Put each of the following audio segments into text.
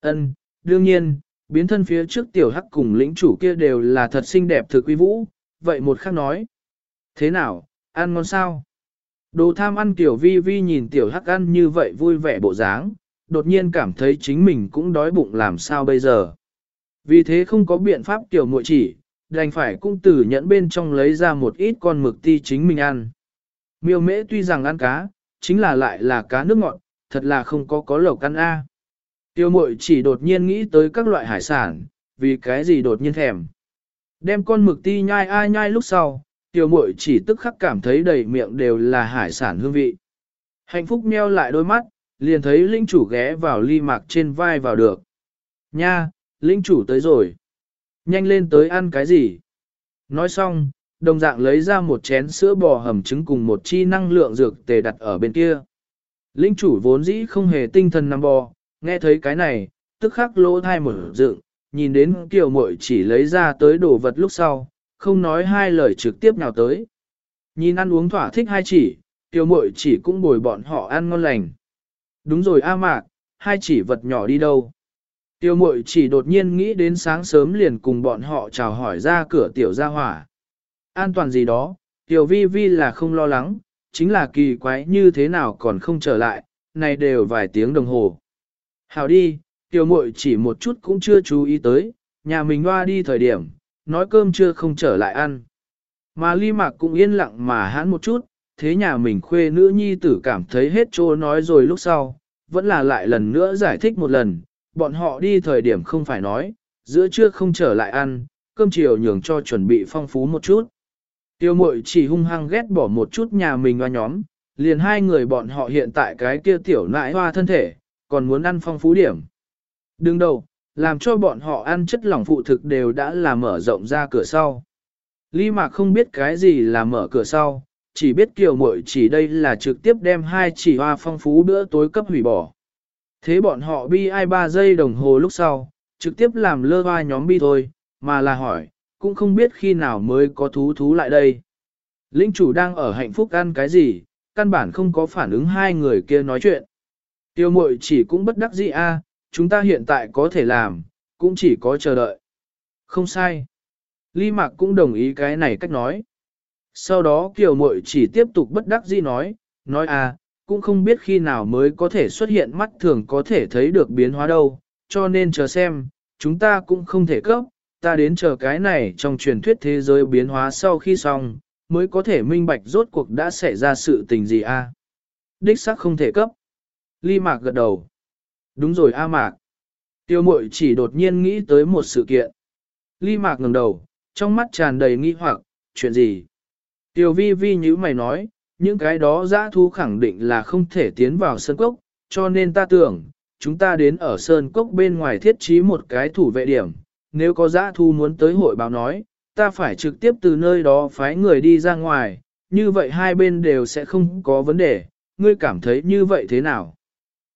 Ân, đương nhiên, biến thân phía trước tiểu hắc cùng lĩnh chủ kia đều là thật xinh đẹp thực quý vũ, vậy một khắc nói. Thế nào, ăn ngon sao? Đồ tham ăn tiểu vi vi nhìn tiểu hắc ăn như vậy vui vẻ bộ dáng, đột nhiên cảm thấy chính mình cũng đói bụng làm sao bây giờ. Vì thế không có biện pháp tiểu muội chỉ, đành phải cung tử nhẫn bên trong lấy ra một ít con mực ti chính mình ăn. Miêu mễ tuy rằng ăn cá, chính là lại là cá nước ngọt, thật là không có có lẩu ăn a. Tiêu mội chỉ đột nhiên nghĩ tới các loại hải sản, vì cái gì đột nhiên thèm. Đem con mực ti nhai ai nhai lúc sau, tiêu mội chỉ tức khắc cảm thấy đầy miệng đều là hải sản hương vị. Hạnh phúc meo lại đôi mắt, liền thấy linh chủ ghé vào ly mạc trên vai vào được. Nha, linh chủ tới rồi. Nhanh lên tới ăn cái gì? Nói xong, đồng dạng lấy ra một chén sữa bò hầm trứng cùng một chi năng lượng dược tề đặt ở bên kia. Linh chủ vốn dĩ không hề tinh thần nằm bò, nghe thấy cái này, tức khắc lỗ thai mở dựng, nhìn đến kiều muội chỉ lấy ra tới đồ vật lúc sau, không nói hai lời trực tiếp nào tới. Nhìn ăn uống thỏa thích hai chỉ, kiều muội chỉ cũng bồi bọn họ ăn ngon lành. Đúng rồi A Mạc, hai chỉ vật nhỏ đi đâu? Tiêu mội chỉ đột nhiên nghĩ đến sáng sớm liền cùng bọn họ chào hỏi ra cửa tiểu gia hỏa. An toàn gì đó, tiểu vi vi là không lo lắng, chính là kỳ quái như thế nào còn không trở lại, này đều vài tiếng đồng hồ. Hảo đi, tiểu muội chỉ một chút cũng chưa chú ý tới, nhà mình hoa đi thời điểm, nói cơm chưa không trở lại ăn. Mà ly mạc cũng yên lặng mà hãn một chút, thế nhà mình khuê nữ nhi tử cảm thấy hết trô nói rồi lúc sau, vẫn là lại lần nữa giải thích một lần, bọn họ đi thời điểm không phải nói, giữa trưa không trở lại ăn, cơm chiều nhường cho chuẩn bị phong phú một chút. Tiêu mội chỉ hung hăng ghét bỏ một chút nhà mình hoa nhóm, liền hai người bọn họ hiện tại cái kia tiểu nãi hoa thân thể, còn muốn ăn phong phú điểm. Đừng đâu, làm cho bọn họ ăn chất lỏng phụ thực đều đã là mở rộng ra cửa sau. Ly Mạc không biết cái gì là mở cửa sau, chỉ biết kiều muội chỉ đây là trực tiếp đem hai chỉ hoa phong phú bữa tối cấp hủy bỏ. Thế bọn họ bi ai ba giây đồng hồ lúc sau, trực tiếp làm lơ hoa nhóm bi thôi, mà là hỏi, cũng không biết khi nào mới có thú thú lại đây. Linh chủ đang ở hạnh phúc ăn cái gì, căn bản không có phản ứng hai người kia nói chuyện. Tiêu mội chỉ cũng bất đắc dĩ a, chúng ta hiện tại có thể làm, cũng chỉ có chờ đợi. Không sai. Ly Mạc cũng đồng ý cái này cách nói. Sau đó Kiều Mội chỉ tiếp tục bất đắc dĩ nói, nói à, cũng không biết khi nào mới có thể xuất hiện mắt thường có thể thấy được biến hóa đâu, cho nên chờ xem, chúng ta cũng không thể cấp, ta đến chờ cái này trong truyền thuyết thế giới biến hóa sau khi xong, mới có thể minh bạch rốt cuộc đã xảy ra sự tình gì a Đích xác không thể cấp. Ly Mạc gật đầu. Đúng rồi A Mạc. Tiêu mội chỉ đột nhiên nghĩ tới một sự kiện. Ly Mạc ngẩng đầu, trong mắt tràn đầy nghi hoặc, chuyện gì? Tiêu vi vi như mày nói, những cái đó giã thu khẳng định là không thể tiến vào sơn cốc, cho nên ta tưởng, chúng ta đến ở sơn cốc bên ngoài thiết trí một cái thủ vệ điểm. Nếu có giã thu muốn tới hội báo nói, ta phải trực tiếp từ nơi đó phái người đi ra ngoài, như vậy hai bên đều sẽ không có vấn đề, ngươi cảm thấy như vậy thế nào?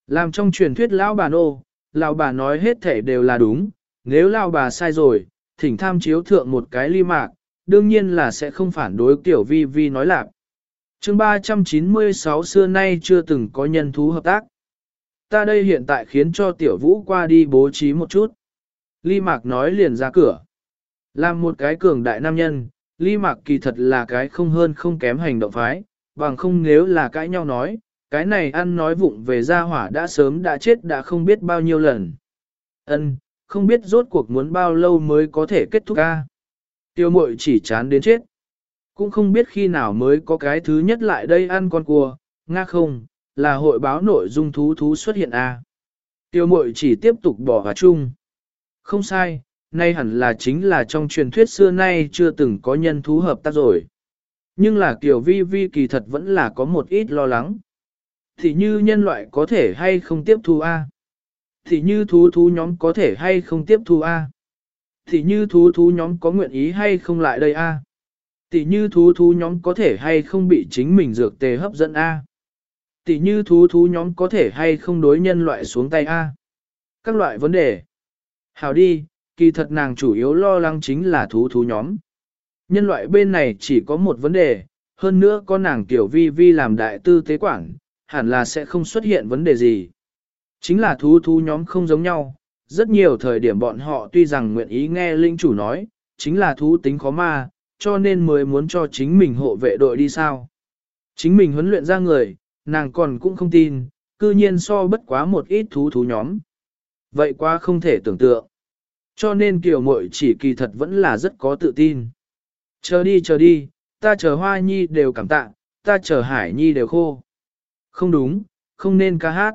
Làm trong truyền thuyết lão bà nô, lão bà nói hết thể đều là đúng, nếu lão bà sai rồi, thỉnh tham chiếu thượng một cái ly mạc, đương nhiên là sẽ không phản đối kiểu vi vi nói lạc. chương 396 xưa nay chưa từng có nhân thú hợp tác. Ta đây hiện tại khiến cho tiểu vũ qua đi bố trí một chút. Ly mạc nói liền ra cửa. Làm một cái cường đại nam nhân, ly mạc kỳ thật là cái không hơn không kém hành động phái, bằng không nếu là cãi nhau nói, cái này ăn nói vụng về gia hỏa đã sớm đã chết đã không biết bao nhiêu lần. Ân, không biết rốt cuộc muốn bao lâu mới có thể kết thúc ca. Tiêu mội chỉ chán đến chết. Cũng không biết khi nào mới có cái thứ nhất lại đây ăn con cua, nga không, là hội báo nội dung thú thú xuất hiện a. Tiêu mội chỉ tiếp tục bỏ vào chung. Không sai, nay hẳn là chính là trong truyền thuyết xưa nay chưa từng có nhân thú hợp tác rồi. Nhưng là kiểu vi vi kỳ thật vẫn là có một ít lo lắng. Thì như nhân loại có thể hay không tiếp thu A. Thì như thú thú nhóm có thể hay không tiếp thu A. Thì như thú thú nhóm có nguyện ý hay không lại đây A. Tỷ như thú thú nhóm có thể hay không bị chính mình dược tề hấp dẫn A. Tỷ như thú thú nhóm có thể hay không đối nhân loại xuống tay A. Các loại vấn đề. Hào đi, kỳ thật nàng chủ yếu lo lắng chính là thú thú nhóm. Nhân loại bên này chỉ có một vấn đề, hơn nữa có nàng tiểu vi vi làm đại tư tế quản, hẳn là sẽ không xuất hiện vấn đề gì. Chính là thú thú nhóm không giống nhau, rất nhiều thời điểm bọn họ tuy rằng nguyện ý nghe linh chủ nói, chính là thú tính khó ma, cho nên mới muốn cho chính mình hộ vệ đội đi sao. Chính mình huấn luyện ra người, nàng còn cũng không tin, cư nhiên so bất quá một ít thú thú nhóm. Vậy quá không thể tưởng tượng. Cho nên kiểu mội chỉ kỳ thật vẫn là rất có tự tin. Chờ đi chờ đi, ta chờ hoa nhi đều cảm tạ, ta chờ hải nhi đều khô. Không đúng, không nên ca hát.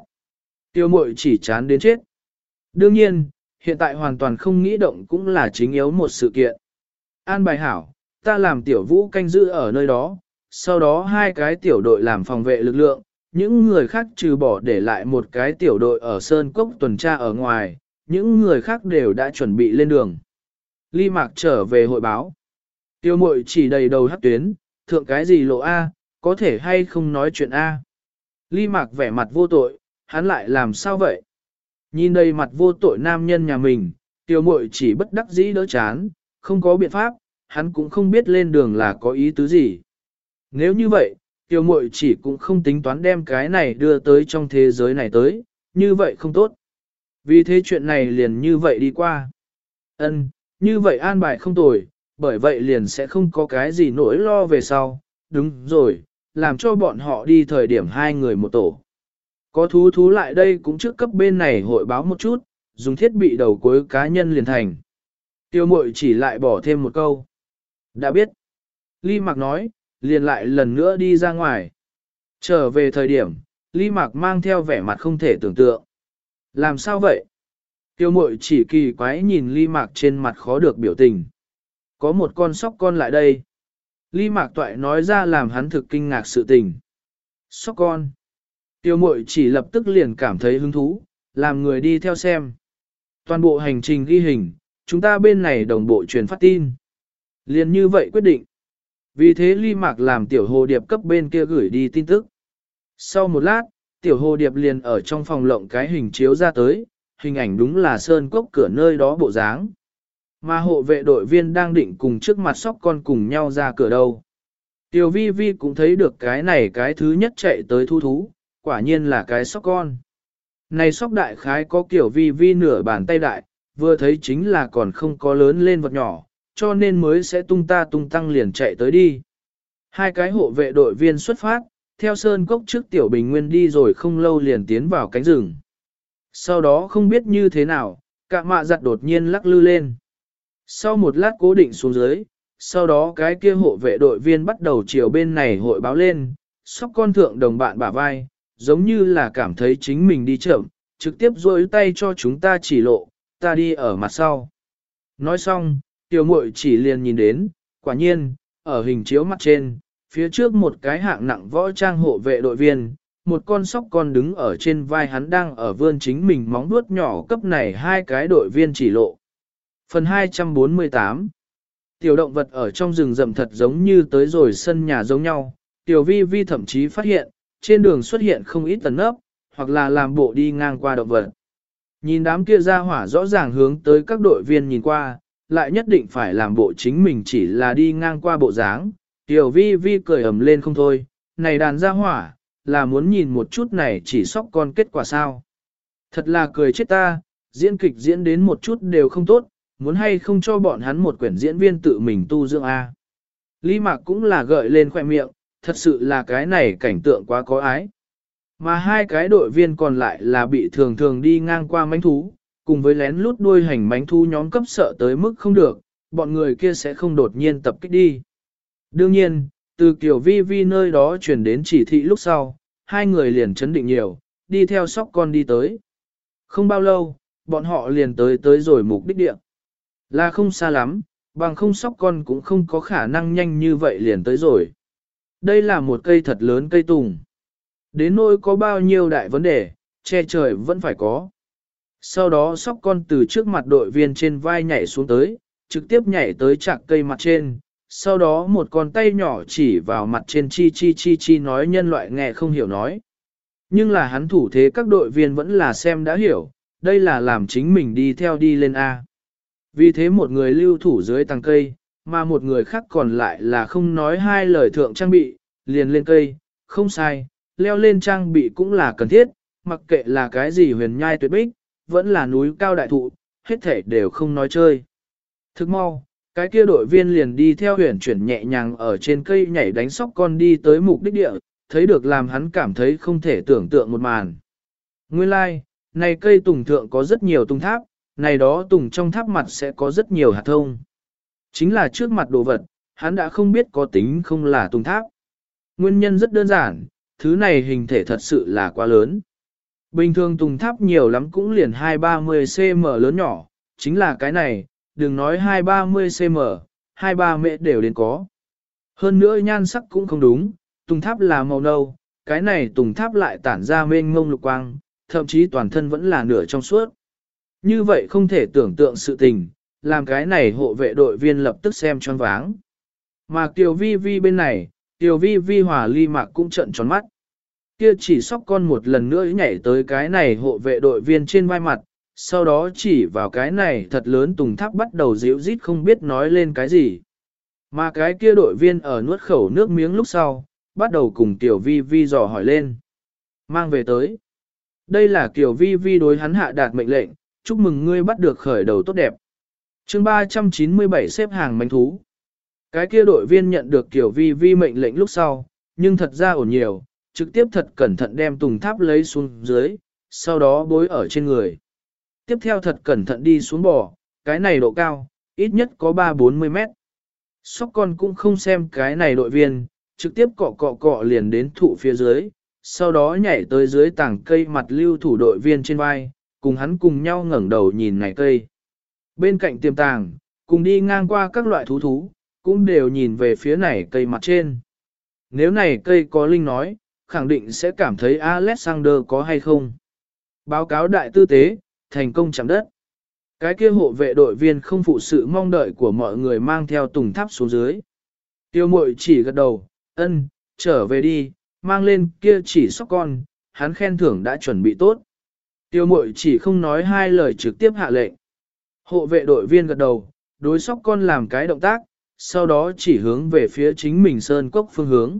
Tiêu mội chỉ chán đến chết. Đương nhiên, hiện tại hoàn toàn không nghĩ động cũng là chính yếu một sự kiện. An bài hảo, ta làm tiểu vũ canh giữ ở nơi đó, sau đó hai cái tiểu đội làm phòng vệ lực lượng, những người khác trừ bỏ để lại một cái tiểu đội ở Sơn Cốc tuần tra ở ngoài, những người khác đều đã chuẩn bị lên đường. Ly Mạc trở về hội báo. Tiêu mội chỉ đầy đầu hát tuyến, thượng cái gì lộ A, có thể hay không nói chuyện A. Ly Mạc vẻ mặt vô tội, hắn lại làm sao vậy? Nhìn đây mặt vô tội nam nhân nhà mình, tiểu muội chỉ bất đắc dĩ đỡ chán, không có biện pháp, hắn cũng không biết lên đường là có ý tứ gì. Nếu như vậy, tiểu muội chỉ cũng không tính toán đem cái này đưa tới trong thế giới này tới, như vậy không tốt. Vì thế chuyện này liền như vậy đi qua. Ân, như vậy an bài không tồi, bởi vậy liền sẽ không có cái gì nỗi lo về sau. Đúng rồi, làm cho bọn họ đi thời điểm hai người một tổ. Có thú thú lại đây cũng trước cấp bên này hội báo một chút, dùng thiết bị đầu cuối cá nhân liền thành. Tiêu mội chỉ lại bỏ thêm một câu. Đã biết. Ly Mạc nói, liền lại lần nữa đi ra ngoài. Trở về thời điểm, Ly Mạc mang theo vẻ mặt không thể tưởng tượng. Làm sao vậy? Tiêu mội chỉ kỳ quái nhìn Ly Mạc trên mặt khó được biểu tình. Có một con sóc con lại đây. Ly Mạc Toại nói ra làm hắn thực kinh ngạc sự tình. Sóc con. Tiêu mội chỉ lập tức liền cảm thấy hứng thú, làm người đi theo xem. Toàn bộ hành trình ghi hình, chúng ta bên này đồng bộ truyền phát tin. Liền như vậy quyết định. Vì thế ly mạc làm tiểu hồ điệp cấp bên kia gửi đi tin tức. Sau một lát, tiểu hồ điệp liền ở trong phòng lộng cái hình chiếu ra tới, hình ảnh đúng là sơn cốc cửa nơi đó bộ dáng. Mà hộ vệ đội viên đang định cùng trước mặt sóc con cùng nhau ra cửa đâu. Tiểu vi vi cũng thấy được cái này cái thứ nhất chạy tới thu thú, quả nhiên là cái sóc con. Này sóc đại khái có kiểu vi vi nửa bàn tay đại, vừa thấy chính là còn không có lớn lên vật nhỏ, cho nên mới sẽ tung ta tung tăng liền chạy tới đi. Hai cái hộ vệ đội viên xuất phát, theo sơn cốc trước tiểu bình nguyên đi rồi không lâu liền tiến vào cánh rừng. Sau đó không biết như thế nào, cả mạ giặt đột nhiên lắc lư lên. Sau một lát cố định xuống dưới, sau đó cái kia hộ vệ đội viên bắt đầu chiều bên này hội báo lên, sóc con thượng đồng bạn bả vai, giống như là cảm thấy chính mình đi chậm, trực tiếp rôi tay cho chúng ta chỉ lộ, ta đi ở mặt sau. Nói xong, tiểu muội chỉ liền nhìn đến, quả nhiên, ở hình chiếu mặt trên, phía trước một cái hạng nặng võ trang hộ vệ đội viên, một con sóc con đứng ở trên vai hắn đang ở vươn chính mình móng vuốt nhỏ cấp này hai cái đội viên chỉ lộ. Phần 248 Tiểu động vật ở trong rừng rậm thật giống như tới rồi sân nhà giống nhau, tiểu vi vi thậm chí phát hiện, trên đường xuất hiện không ít tần ấp, hoặc là làm bộ đi ngang qua động vật. Nhìn đám kia ra hỏa rõ ràng hướng tới các đội viên nhìn qua, lại nhất định phải làm bộ chính mình chỉ là đi ngang qua bộ dáng. Tiểu vi vi cười ầm lên không thôi, này đàn ra hỏa, là muốn nhìn một chút này chỉ sóc con kết quả sao. Thật là cười chết ta, diễn kịch diễn đến một chút đều không tốt, muốn hay không cho bọn hắn một quyển diễn viên tự mình tu dưỡng A. Lý Mạc cũng là gợi lên khoẻ miệng, thật sự là cái này cảnh tượng quá có ái. Mà hai cái đội viên còn lại là bị thường thường đi ngang qua mánh thú, cùng với lén lút đuôi hành mánh thú nhóm cấp sợ tới mức không được, bọn người kia sẽ không đột nhiên tập kích đi. Đương nhiên, từ kiểu vi vi nơi đó chuyển đến chỉ thị lúc sau, hai người liền chấn định nhiều, đi theo sóc con đi tới. Không bao lâu, bọn họ liền tới tới rồi mục đích địa. Là không xa lắm, bằng không sóc con cũng không có khả năng nhanh như vậy liền tới rồi. Đây là một cây thật lớn cây tùng. Đến nỗi có bao nhiêu đại vấn đề, che trời vẫn phải có. Sau đó sóc con từ trước mặt đội viên trên vai nhảy xuống tới, trực tiếp nhảy tới chạc cây mặt trên. Sau đó một con tay nhỏ chỉ vào mặt trên chi chi chi chi nói nhân loại nghe không hiểu nói. Nhưng là hắn thủ thế các đội viên vẫn là xem đã hiểu, đây là làm chính mình đi theo đi lên A. Vì thế một người lưu thủ dưới tầng cây, mà một người khác còn lại là không nói hai lời thượng trang bị, liền lên cây, không sai, leo lên trang bị cũng là cần thiết, mặc kệ là cái gì huyền nhai tuyệt bích, vẫn là núi cao đại thụ, hết thể đều không nói chơi. Thức mau, cái kia đội viên liền đi theo huyền chuyển nhẹ nhàng ở trên cây nhảy đánh sóc con đi tới mục đích địa, thấy được làm hắn cảm thấy không thể tưởng tượng một màn. Nguyên lai, like, này cây tùng thượng có rất nhiều tùng tháp, này đó tùng trong tháp mặt sẽ có rất nhiều hạt thông. Chính là trước mặt đồ vật, hắn đã không biết có tính không là tùng tháp. Nguyên nhân rất đơn giản, thứ này hình thể thật sự là quá lớn. Bình thường tùng tháp nhiều lắm cũng liền 2-30 cm lớn nhỏ, chính là cái này, đừng nói 2-30 cm, 2-3 mệ đều đến có. Hơn nữa nhan sắc cũng không đúng, tùng tháp là màu nâu, cái này tùng tháp lại tản ra mênh ngông lục quang, thậm chí toàn thân vẫn là nửa trong suốt. Như vậy không thể tưởng tượng sự tình, làm cái này hộ vệ đội viên lập tức xem choáng váng. Mà Kiều Vi Vi bên này, Kiều Vi Vi hòa ly mạc cũng trận tròn mắt. Kia chỉ sóc con một lần nữa nhảy tới cái này hộ vệ đội viên trên vai mặt, sau đó chỉ vào cái này thật lớn tùng tháp bắt đầu dịu rít không biết nói lên cái gì. Mà cái kia đội viên ở nuốt khẩu nước miếng lúc sau, bắt đầu cùng Tiểu Vi Vi dò hỏi lên. Mang về tới. Đây là Tiểu Vi Vi đối hắn hạ đạt mệnh lệnh, chúc mừng ngươi bắt được khởi đầu tốt đẹp. chương 397 xếp hàng manh thú. Cái kia đội viên nhận được Tiểu Vi Vi mệnh lệnh lúc sau, nhưng thật ra ổn nhiều, trực tiếp thật cẩn thận đem tùng tháp lấy xuống dưới, sau đó bối ở trên người. Tiếp theo thật cẩn thận đi xuống bò, cái này độ cao, ít nhất có 3-40 mét. Sóc con cũng không xem cái này đội viên, trực tiếp cọ cọ cọ liền đến thụ phía dưới, sau đó nhảy tới dưới tảng cây mặt lưu thủ đội viên trên vai, cùng hắn cùng nhau ngẩng đầu nhìn này cây. Bên cạnh tiềm tàng, cùng đi ngang qua các loại thú thú, cũng đều nhìn về phía này cây mặt trên. Nếu này cây có linh nói, khẳng định sẽ cảm thấy Alexander có hay không. Báo cáo đại tư tế, thành công chạm đất. Cái kia hộ vệ đội viên không phụ sự mong đợi của mọi người mang theo tùng tháp xuống dưới. Tiêu mội chỉ gật đầu, ân, trở về đi, mang lên kia chỉ sóc con, hắn khen thưởng đã chuẩn bị tốt. Tiêu mội chỉ không nói hai lời trực tiếp hạ lệnh. Hộ vệ đội viên gật đầu, đối sóc con làm cái động tác, sau đó chỉ hướng về phía chính mình sơn cốc phương hướng.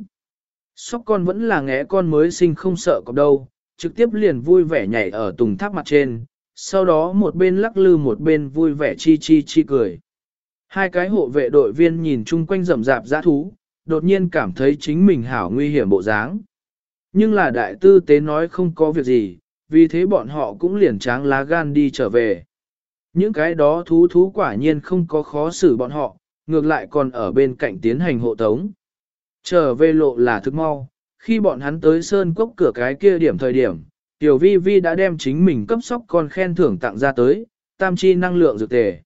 Sóc con vẫn là ngẽ con mới sinh không sợ cọp đâu, trực tiếp liền vui vẻ nhảy ở tùng tháp mặt trên, sau đó một bên lắc lư một bên vui vẻ chi chi chi cười. Hai cái hộ vệ đội viên nhìn chung quanh rầm rạp giã thú, đột nhiên cảm thấy chính mình hảo nguy hiểm bộ dáng. Nhưng là đại tư tế nói không có việc gì, vì thế bọn họ cũng liền tráng lá gan đi trở về. Những cái đó thú thú quả nhiên không có khó xử bọn họ, ngược lại còn ở bên cạnh tiến hành hộ tống. Trở về lộ là thức mau, khi bọn hắn tới sơn cốc cửa cái kia điểm thời điểm, Tiểu Vi Vi đã đem chính mình cấp sóc con khen thưởng tặng ra tới, tam chi năng lượng dược tề.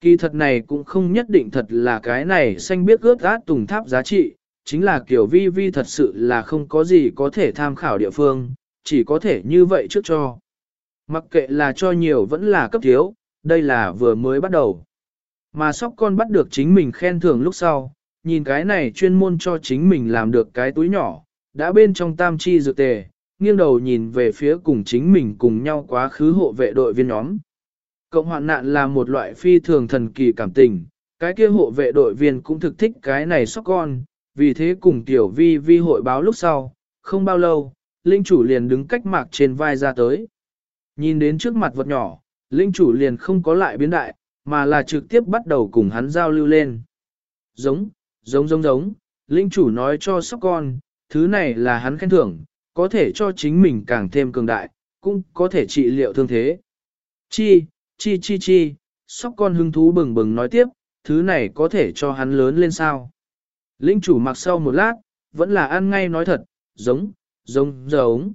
Kỳ thật này cũng không nhất định thật là cái này xanh biết ướt át tùng tháp giá trị, chính là kiểu Vi Vi thật sự là không có gì có thể tham khảo địa phương, chỉ có thể như vậy trước cho. Mặc kệ là cho nhiều vẫn là cấp thiếu, đây là vừa mới bắt đầu. Mà sóc con bắt được chính mình khen thưởng lúc sau, nhìn cái này chuyên môn cho chính mình làm được cái túi nhỏ, đã bên trong tam chi dược tề, nghiêng đầu nhìn về phía cùng chính mình cùng nhau quá khứ hộ vệ đội viên nhóm. Cộng hoạn nạn là một loại phi thường thần kỳ cảm tình, cái kia hộ vệ đội viên cũng thực thích cái này sóc con, vì thế cùng tiểu vi vi hội báo lúc sau, không bao lâu, linh chủ liền đứng cách mạc trên vai ra tới. Nhìn đến trước mặt vật nhỏ, linh chủ liền không có lại biến đại, mà là trực tiếp bắt đầu cùng hắn giao lưu lên. Giống, giống giống giống, linh chủ nói cho sóc con, thứ này là hắn khen thưởng, có thể cho chính mình càng thêm cường đại, cũng có thể trị liệu thương thế. Chi, chi chi chi, sóc con hứng thú bừng bừng nói tiếp, thứ này có thể cho hắn lớn lên sao. Linh chủ mặc sau một lát, vẫn là ăn ngay nói thật, giống, giống, giống.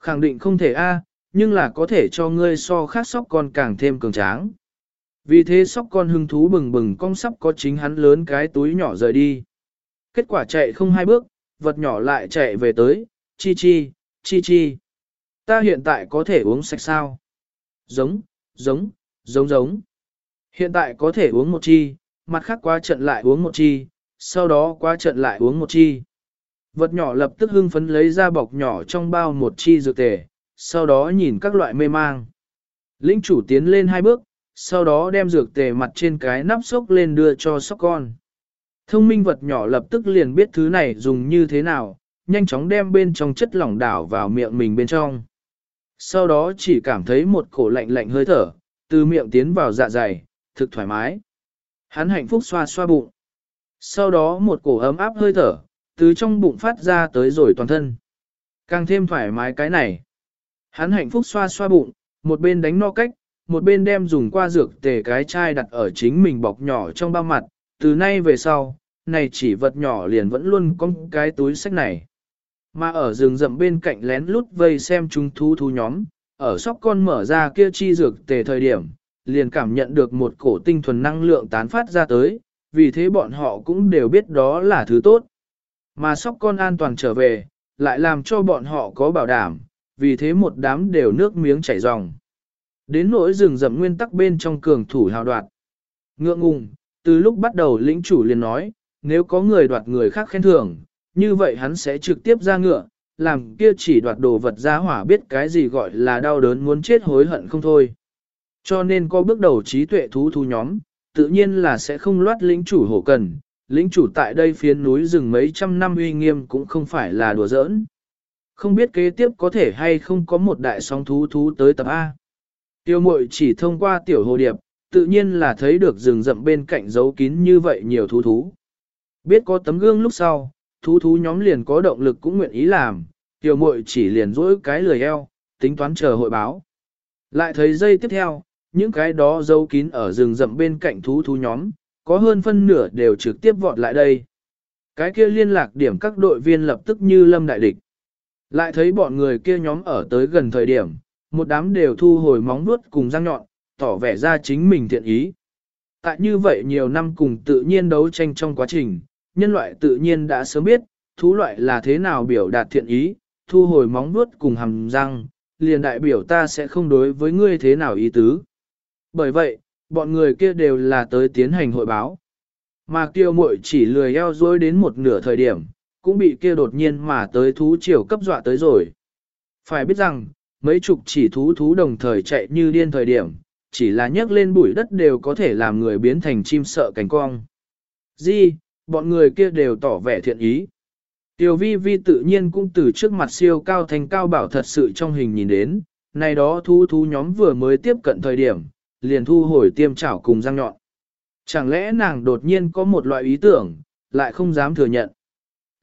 Khẳng định không thể a, nhưng là có thể cho ngươi so khác sóc con càng thêm cường tráng. Vì thế sóc con hứng thú bừng bừng cong sắp có chính hắn lớn cái túi nhỏ rời đi. Kết quả chạy không hai bước, vật nhỏ lại chạy về tới, chi chi, chi chi. Ta hiện tại có thể uống sạch sao? Giống, giống, giống giống. Hiện tại có thể uống một chi, mặt khác qua trận lại uống một chi, sau đó qua trận lại uống một chi. Vật nhỏ lập tức hưng phấn lấy ra bọc nhỏ trong bao một chi dược tề, sau đó nhìn các loại mê mang. Lĩnh chủ tiến lên hai bước, sau đó đem dược tề mặt trên cái nắp sốc lên đưa cho sóc con. Thông minh vật nhỏ lập tức liền biết thứ này dùng như thế nào, nhanh chóng đem bên trong chất lỏng đảo vào miệng mình bên trong. sau đó chỉ cảm thấy một cổ lạnh lạnh hơi thở, từ miệng tiến vào dạ dày, thực thoải mái. Hắn hạnh phúc xoa xoa bụng. Sau đó một cổ ấm áp hơi thở, từ trong bụng phát ra tới rồi toàn thân. Càng thêm thoải mái cái này. Hắn hạnh phúc xoa xoa bụng, một bên đánh no cách, một bên đem dùng qua dược tề cái chai đặt ở chính mình bọc nhỏ trong bao mặt, từ nay về sau, này chỉ vật nhỏ liền vẫn luôn có cái túi sách này. Mà ở rừng rậm bên cạnh lén lút vây xem chúng thú thú nhóm, ở sóc con mở ra kia chi dược tề thời điểm, liền cảm nhận được một cổ tinh thuần năng lượng tán phát ra tới, vì thế bọn họ cũng đều biết đó là thứ tốt. Mà sóc con an toàn trở về, lại làm cho bọn họ có bảo đảm, vì thế một đám đều nước miếng chảy ròng. Đến nỗi rừng rậm nguyên tắc bên trong cường thủ hào đoạt. Ngượng ngùng, từ lúc bắt đầu lĩnh chủ liền nói, nếu có người đoạt người khác khen thưởng, như vậy hắn sẽ trực tiếp ra ngựa, làm kia chỉ đoạt đồ vật ra hỏa biết cái gì gọi là đau đớn muốn chết hối hận không thôi. Cho nên có bước đầu trí tuệ thú thú nhóm, tự nhiên là sẽ không loát lĩnh chủ hổ cần, lĩnh chủ tại đây phiến núi rừng mấy trăm năm uy nghiêm cũng không phải là đùa giỡn. Không biết kế tiếp có thể hay không có một đại sóng thú thú tới tập A. Tiêu mội chỉ thông qua tiểu hồ điệp, tự nhiên là thấy được rừng rậm bên cạnh giấu kín như vậy nhiều thú thú. Biết có tấm gương lúc sau, thú thú nhóm liền có động lực cũng nguyện ý làm, tiểu mội chỉ liền dỗi cái lười eo, tính toán chờ hội báo. Lại thấy dây tiếp theo, những cái đó giấu kín ở rừng rậm bên cạnh thú thú nhóm, có hơn phân nửa đều trực tiếp vọt lại đây. Cái kia liên lạc điểm các đội viên lập tức như lâm đại địch. Lại thấy bọn người kia nhóm ở tới gần thời điểm, một đám đều thu hồi móng vuốt cùng răng nhọn, tỏ vẻ ra chính mình thiện ý. Tại như vậy nhiều năm cùng tự nhiên đấu tranh trong quá trình, nhân loại tự nhiên đã sớm biết, thú loại là thế nào biểu đạt thiện ý, thu hồi móng vuốt cùng hàm răng, liền đại biểu ta sẽ không đối với ngươi thế nào ý tứ. Bởi vậy, bọn người kia đều là tới tiến hành hội báo. Mà kiều muội chỉ lười eo dối đến một nửa thời điểm, cũng bị kia đột nhiên mà tới thú triều cấp dọa tới rồi. Phải biết rằng, mấy chục chỉ thú thú đồng thời chạy như điên thời điểm, chỉ là nhấc lên bụi đất đều có thể làm người biến thành chim sợ cánh cong. Di, bọn người kia đều tỏ vẻ thiện ý. Tiểu vi vi tự nhiên cũng từ trước mặt siêu cao thành cao bảo thật sự trong hình nhìn đến, này đó thú thú nhóm vừa mới tiếp cận thời điểm, liền thu hồi tiêm chảo cùng răng nhọn. Chẳng lẽ nàng đột nhiên có một loại ý tưởng, lại không dám thừa nhận.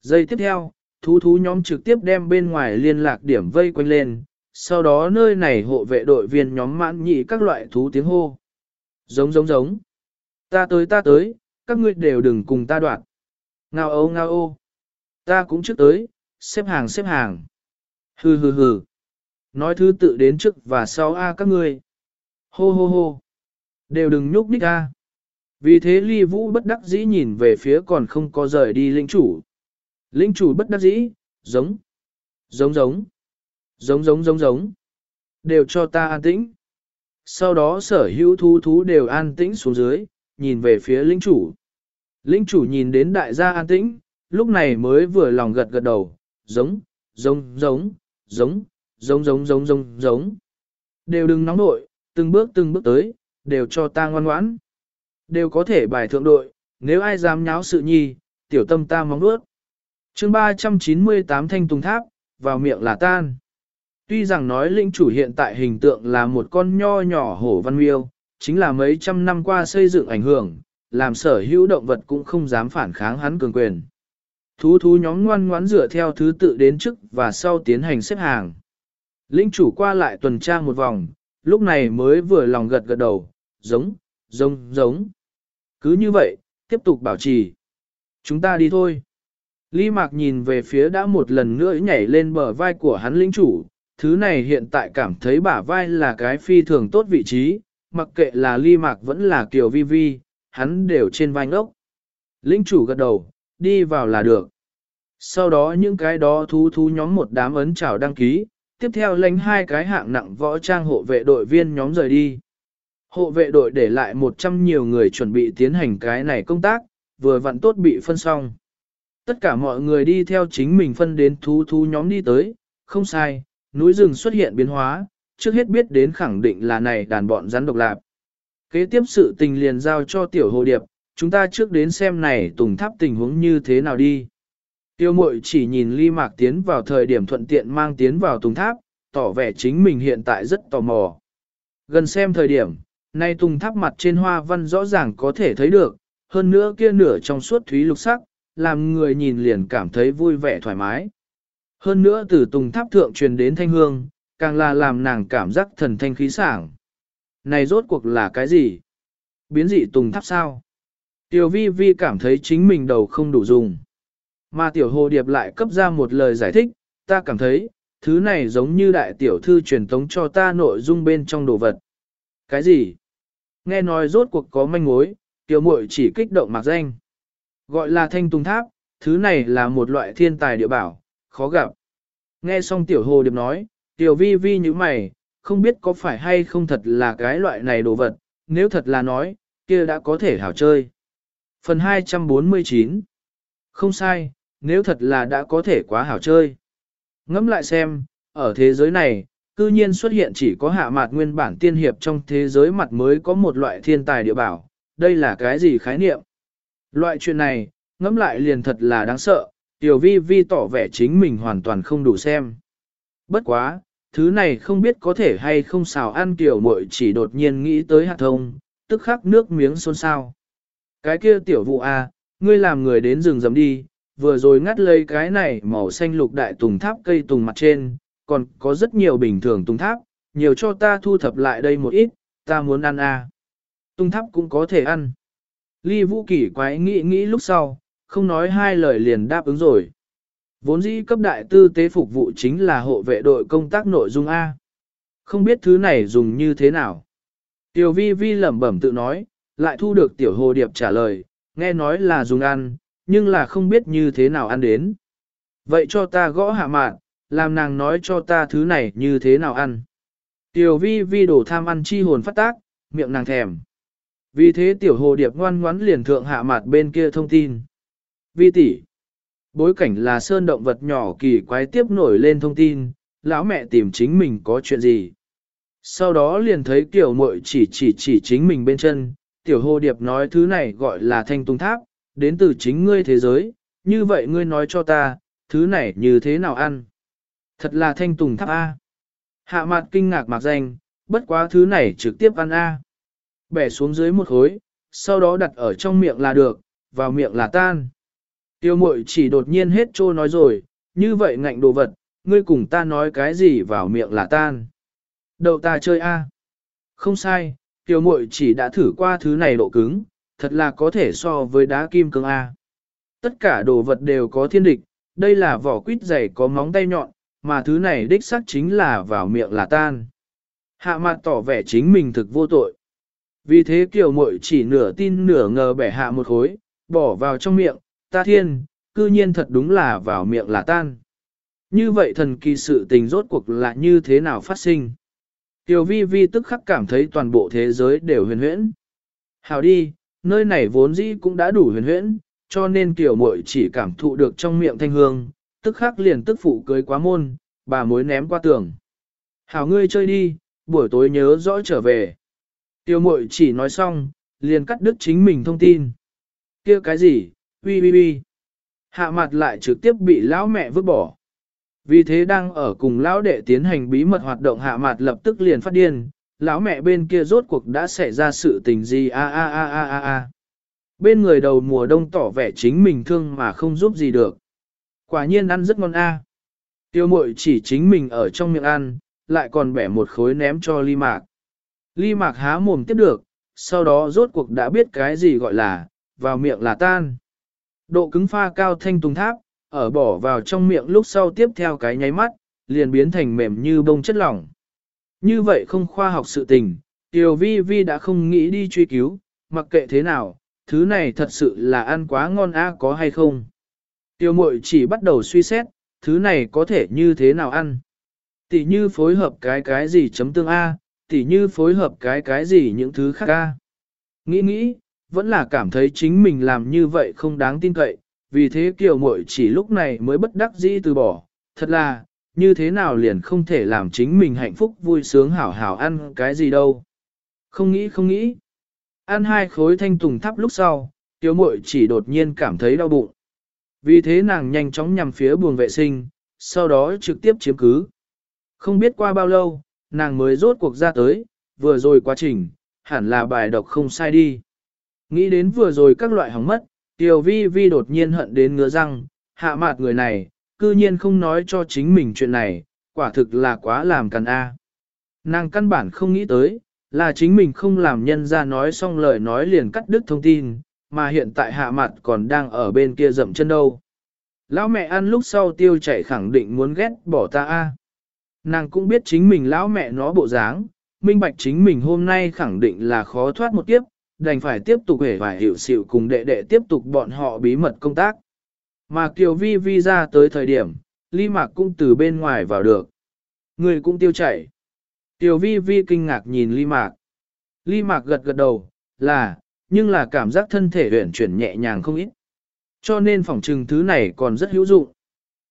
Giây tiếp theo, thú thú nhóm trực tiếp đem bên ngoài liên lạc điểm vây quanh lên, sau đó nơi này hộ vệ đội viên nhóm mãn nhị các loại thú tiếng hô. Giống giống giống. Ta tới ta tới, các ngươi đều đừng cùng ta đoạn. Ngao ô ngao ô. Ta cũng trước tới, xếp hàng xếp hàng. Hừ hừ hừ. Nói thứ tự đến trước và sau a các ngươi. Hô hô hô. Đều đừng nhúc nhích a. Vì thế ly vũ bất đắc dĩ nhìn về phía còn không có rời đi linh chủ. Linh chủ bất đắc dĩ, giống. Giống giống. Giống giống giống giống. Đều cho ta an tĩnh. Sau đó sở hữu thú thú đều an tĩnh xuống dưới, nhìn về phía linh chủ. Linh chủ nhìn đến đại gia an tĩnh, lúc này mới vừa lòng gật gật đầu, giống, giống, giống, giống, giống giống giống giống giống. Đều đừng nóng nội, từng bước từng bước tới, đều cho ta ngoan ngoãn. Đều có thể bài thượng đội, nếu ai dám nháo sự nhi, tiểu tâm ta móng nuốt. chương 398 thanh tùng tháp, vào miệng là tan. Tuy rằng nói lĩnh chủ hiện tại hình tượng là một con nho nhỏ hổ văn miêu, chính là mấy trăm năm qua xây dựng ảnh hưởng, làm sở hữu động vật cũng không dám phản kháng hắn cường quyền. Thú thú nhóm ngoan ngoãn dựa theo thứ tự đến trước và sau tiến hành xếp hàng. Lĩnh chủ qua lại tuần tra một vòng, lúc này mới vừa lòng gật gật đầu, giống, giống, giống. Cứ như vậy, tiếp tục bảo trì. Chúng ta đi thôi. Lý Mạc nhìn về phía đã một lần nữa nhảy lên bờ vai của hắn lĩnh chủ, thứ này hiện tại cảm thấy bả vai là cái phi thường tốt vị trí, mặc kệ là Lý Mạc vẫn là Kiều Vi Vi, hắn đều trên vai ngốc. Lĩnh chủ gật đầu, đi vào là được. Sau đó những cái đó thú thú nhóm một đám ấn chào đăng ký, tiếp theo lãnh hai cái hạng nặng võ trang hộ vệ đội viên nhóm rời đi. Hộ vệ đội để lại 100 nhiều người chuẩn bị tiến hành cái này công tác, vừa vặn tốt bị phân xong. Tất cả mọi người đi theo chính mình phân đến thú thú nhóm đi tới, không sai, núi rừng xuất hiện biến hóa, trước hết biết đến khẳng định là này đàn bọn rắn độc lạp Kế tiếp sự tình liền giao cho tiểu hồ điệp, chúng ta trước đến xem này tùng tháp tình huống như thế nào đi. Tiêu mội chỉ nhìn ly mạc tiến vào thời điểm thuận tiện mang tiến vào tùng tháp, tỏ vẻ chính mình hiện tại rất tò mò. Gần xem thời điểm, nay tùng tháp mặt trên hoa văn rõ ràng có thể thấy được, hơn nữa kia nửa trong suốt thúy lục sắc, làm người nhìn liền cảm thấy vui vẻ thoải mái. Hơn nữa từ tùng tháp thượng truyền đến thanh hương, càng là làm nàng cảm giác thần thanh khí sảng. Này rốt cuộc là cái gì? Biến dị tùng tháp sao? Tiểu vi vi cảm thấy chính mình đầu không đủ dùng. Mà tiểu hồ điệp lại cấp ra một lời giải thích, ta cảm thấy, thứ này giống như đại tiểu thư truyền tống cho ta nội dung bên trong đồ vật. Cái gì? Nghe nói rốt cuộc có manh mối, tiểu muội chỉ kích động mạc danh. Gọi là thanh tùng tháp, thứ này là một loại thiên tài địa bảo, khó gặp. Nghe xong tiểu hồ điệp nói, tiểu vi vi như mày, không biết có phải hay không thật là cái loại này đồ vật, nếu thật là nói, kia đã có thể hảo chơi. Phần 249 Không sai, nếu thật là đã có thể quá hảo chơi. Ngẫm lại xem, ở thế giới này, cư nhiên xuất hiện chỉ có hạ mạt nguyên bản tiên hiệp trong thế giới mặt mới có một loại thiên tài địa bảo, đây là cái gì khái niệm? Loại chuyện này, ngẫm lại liền thật là đáng sợ, tiểu vi vi tỏ vẻ chính mình hoàn toàn không đủ xem. Bất quá, thứ này không biết có thể hay không xào ăn tiểu muội chỉ đột nhiên nghĩ tới hạt thông, tức khắc nước miếng xôn xao. Cái kia tiểu vụ a, à, ngươi làm người đến rừng rậm đi, vừa rồi ngắt lấy cái này màu xanh lục đại tùng tháp cây tùng mặt trên, còn có rất nhiều bình thường tùng tháp, nhiều cho ta thu thập lại đây một ít, ta muốn ăn a. Tùng tháp cũng có thể ăn. Ly vũ kỷ quái nghĩ nghĩ lúc sau, không nói hai lời liền đáp ứng rồi. Vốn dĩ cấp đại tư tế phục vụ chính là hộ vệ đội công tác nội dung A. Không biết thứ này dùng như thế nào. Tiểu vi vi lẩm bẩm tự nói, lại thu được tiểu hồ điệp trả lời, nghe nói là dùng ăn, nhưng là không biết như thế nào ăn đến. Vậy cho ta gõ hạ mạn, làm nàng nói cho ta thứ này như thế nào ăn. Tiểu vi vi đổ tham ăn chi hồn phát tác, miệng nàng thèm. Vì thế tiểu hồ điệp ngoan ngoãn liền thượng hạ mặt bên kia thông tin. Vi tỷ, Bối cảnh là sơn động vật nhỏ kỳ quái tiếp nổi lên thông tin, lão mẹ tìm chính mình có chuyện gì. Sau đó liền thấy tiểu muội chỉ chỉ chỉ chính mình bên chân, tiểu hồ điệp nói thứ này gọi là thanh tung tháp, đến từ chính ngươi thế giới, như vậy ngươi nói cho ta, thứ này như thế nào ăn? Thật là thanh tùng tháp A. Hạ mặt kinh ngạc mạc danh, bất quá thứ này trực tiếp ăn A. Bẻ xuống dưới một khối, sau đó đặt ở trong miệng là được, vào miệng là tan. Tiêu mội chỉ đột nhiên hết trô nói rồi, như vậy ngạnh đồ vật, ngươi cùng ta nói cái gì vào miệng là tan. đầu ta chơi A. Không sai, tiêu mội chỉ đã thử qua thứ này độ cứng, thật là có thể so với đá kim cương A. Tất cả đồ vật đều có thiên địch, đây là vỏ quýt dày có móng tay nhọn, mà thứ này đích xác chính là vào miệng là tan. Hạ mặt tỏ vẻ chính mình thực vô tội. Vì thế kiều muội chỉ nửa tin nửa ngờ bẻ hạ một khối, bỏ vào trong miệng, ta thiên, cư nhiên thật đúng là vào miệng là tan. Như vậy thần kỳ sự tình rốt cuộc là như thế nào phát sinh? Tiểu vi vi tức khắc cảm thấy toàn bộ thế giới đều huyền huyễn. Hào đi, nơi này vốn dĩ cũng đã đủ huyền huyễn, cho nên tiểu muội chỉ cảm thụ được trong miệng thanh hương, tức khắc liền tức phụ cưới quá môn, bà mối ném qua tường. Hảo ngươi chơi đi, buổi tối nhớ rõ trở về. Tiểu muội chỉ nói xong, liền cắt đứt chính mình thông tin. kia cái gì, uy uy uy. Hạ mặt lại trực tiếp bị lão mẹ vứt bỏ. Vì thế đang ở cùng lão đệ tiến hành bí mật hoạt động hạ mặt lập tức liền phát điên, lão mẹ bên kia rốt cuộc đã xảy ra sự tình gì a a a a a a. Bên người đầu mùa đông tỏ vẻ chính mình thương mà không giúp gì được. Quả nhiên ăn rất ngon a. Tiêu mội chỉ chính mình ở trong miệng ăn, lại còn bẻ một khối ném cho ly mạc. Ly mạc há mồm tiếp được, sau đó rốt cuộc đã biết cái gì gọi là, vào miệng là tan. Độ cứng pha cao thanh tùng tháp, ở bỏ vào trong miệng lúc sau tiếp theo cái nháy mắt, liền biến thành mềm như bông chất lỏng. Như vậy không khoa học sự tình, Tiểu Vi Vi đã không nghĩ đi truy cứu, mặc kệ thế nào, thứ này thật sự là ăn quá ngon a có hay không. Tiểu mội chỉ bắt đầu suy xét, thứ này có thể như thế nào ăn. Tỷ như phối hợp cái cái gì chấm tương A, tỷ như phối hợp cái cái gì những thứ khác A. Nghĩ nghĩ, vẫn là cảm thấy chính mình làm như vậy không đáng tin cậy, vì thế kiều Mội chỉ lúc này mới bất đắc dĩ từ bỏ, thật là, như thế nào liền không thể làm chính mình hạnh phúc vui sướng hảo hảo ăn cái gì đâu. Không nghĩ không nghĩ. Ăn hai khối thanh tùng thắp lúc sau, Tiểu muội chỉ đột nhiên cảm thấy đau bụng. Vì thế nàng nhanh chóng nhằm phía buồng vệ sinh, sau đó trực tiếp chiếm cứ. Không biết qua bao lâu, nàng mới rốt cuộc ra tới, vừa rồi quá trình, hẳn là bài đọc không sai đi. Nghĩ đến vừa rồi các loại hỏng mất, Tiểu Vi Vi đột nhiên hận đến ngứa răng, hạ mạt người này, cư nhiên không nói cho chính mình chuyện này, quả thực là quá làm cần a. Nàng căn bản không nghĩ tới, là chính mình không làm nhân ra nói xong lời nói liền cắt đứt thông tin, mà hiện tại hạ mặt còn đang ở bên kia dậm chân đâu. Lão mẹ ăn lúc sau tiêu chảy khẳng định muốn ghét bỏ ta a. Nàng cũng biết chính mình lão mẹ nó bộ dáng, minh bạch chính mình hôm nay khẳng định là khó thoát một kiếp, đành phải tiếp tục hể và hiệu sự cùng đệ đệ tiếp tục bọn họ bí mật công tác. Mà Kiều Vi Vi ra tới thời điểm, Ly Mạc cũng từ bên ngoài vào được. Người cũng tiêu chảy. Kiều Vi Vi kinh ngạc nhìn Ly Mạc. Ly Mạc gật gật đầu, là, nhưng là cảm giác thân thể huyển chuyển nhẹ nhàng không ít. Cho nên phòng trừng thứ này còn rất hữu dụng.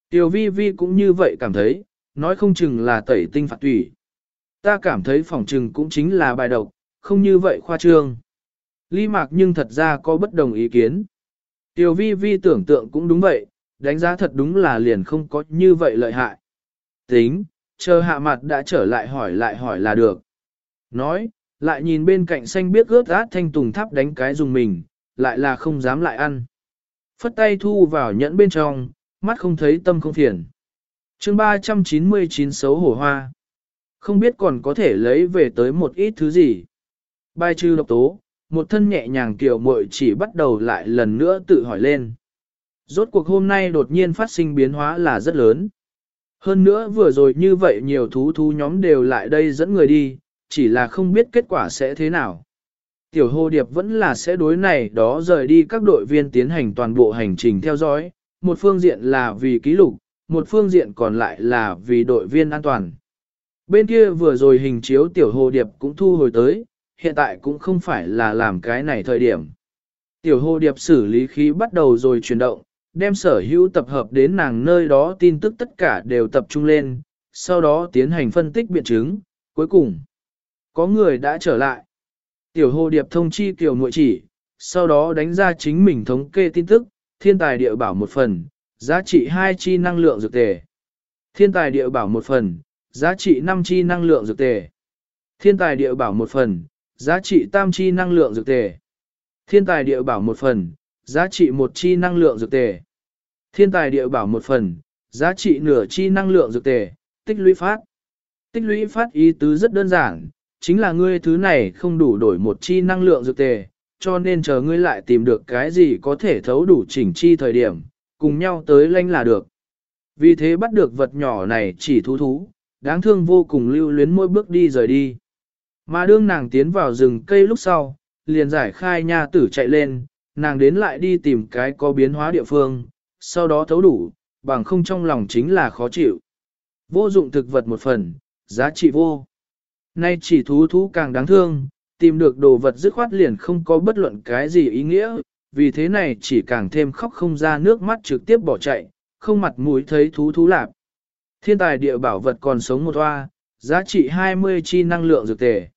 Tiểu vi vi cũng như vậy cảm thấy, nói không chừng là tẩy tinh phạt tủy. Ta cảm thấy phòng trừng cũng chính là bài độc, không như vậy khoa trương. Ly mạc nhưng thật ra có bất đồng ý kiến. Tiểu vi vi tưởng tượng cũng đúng vậy, đánh giá thật đúng là liền không có như vậy lợi hại. Tính, chờ hạ mặt đã trở lại hỏi lại hỏi là được. Nói, lại nhìn bên cạnh xanh biết ướt át thanh tùng tháp đánh cái dùng mình, lại là không dám lại ăn. Phất tay thu vào nhẫn bên trong, mắt không thấy tâm không phiền. chương 399 xấu hổ hoa. Không biết còn có thể lấy về tới một ít thứ gì. Bài trừ độc tố, một thân nhẹ nhàng kiểu muội chỉ bắt đầu lại lần nữa tự hỏi lên. Rốt cuộc hôm nay đột nhiên phát sinh biến hóa là rất lớn. Hơn nữa vừa rồi như vậy nhiều thú thú nhóm đều lại đây dẫn người đi, chỉ là không biết kết quả sẽ thế nào. Tiểu hồ điệp vẫn là sẽ đối này đó rời đi các đội viên tiến hành toàn bộ hành trình theo dõi, một phương diện là vì ký lục, một phương diện còn lại là vì đội viên an toàn. Bên kia vừa rồi hình chiếu tiểu hồ điệp cũng thu hồi tới, hiện tại cũng không phải là làm cái này thời điểm. Tiểu hồ điệp xử lý khí bắt đầu rồi chuyển động, đem sở hữu tập hợp đến nàng nơi đó tin tức tất cả đều tập trung lên, sau đó tiến hành phân tích biện chứng, cuối cùng có người đã trở lại. Tiểu hồ điệp thông chi kiểu nội chỉ, sau đó đánh ra chính mình thống kê tin tức, thiên tài địa bảo một phần, giá trị 2 chi năng lượng dược tề. Thiên tài địa bảo một phần, giá trị 5 chi năng lượng dược tề. Thiên tài địa bảo một phần, giá trị tam chi năng lượng dược tề. Thiên tài địa bảo một phần, giá trị một chi năng lượng dược tề. Thiên tài địa bảo một phần, giá trị nửa chi năng lượng dược tề, tích lũy phát. Tích lũy phát ý tứ rất đơn giản, chính là ngươi thứ này không đủ đổi một chi năng lượng dược tề, cho nên chờ ngươi lại tìm được cái gì có thể thấu đủ chỉnh chi thời điểm, cùng nhau tới lanh là được. Vì thế bắt được vật nhỏ này chỉ thú thú, đáng thương vô cùng lưu luyến mỗi bước đi rời đi. Mà đương nàng tiến vào rừng cây lúc sau, liền giải khai nha tử chạy lên, nàng đến lại đi tìm cái có biến hóa địa phương, sau đó thấu đủ, bằng không trong lòng chính là khó chịu. Vô dụng thực vật một phần, giá trị vô. Nay chỉ thú thú càng đáng thương, tìm được đồ vật dứt khoát liền không có bất luận cái gì ý nghĩa, vì thế này chỉ càng thêm khóc không ra nước mắt trực tiếp bỏ chạy, không mặt mũi thấy thú thú lạp. Thiên tài địa bảo vật còn sống một hoa, giá trị 20 chi năng lượng dược tề.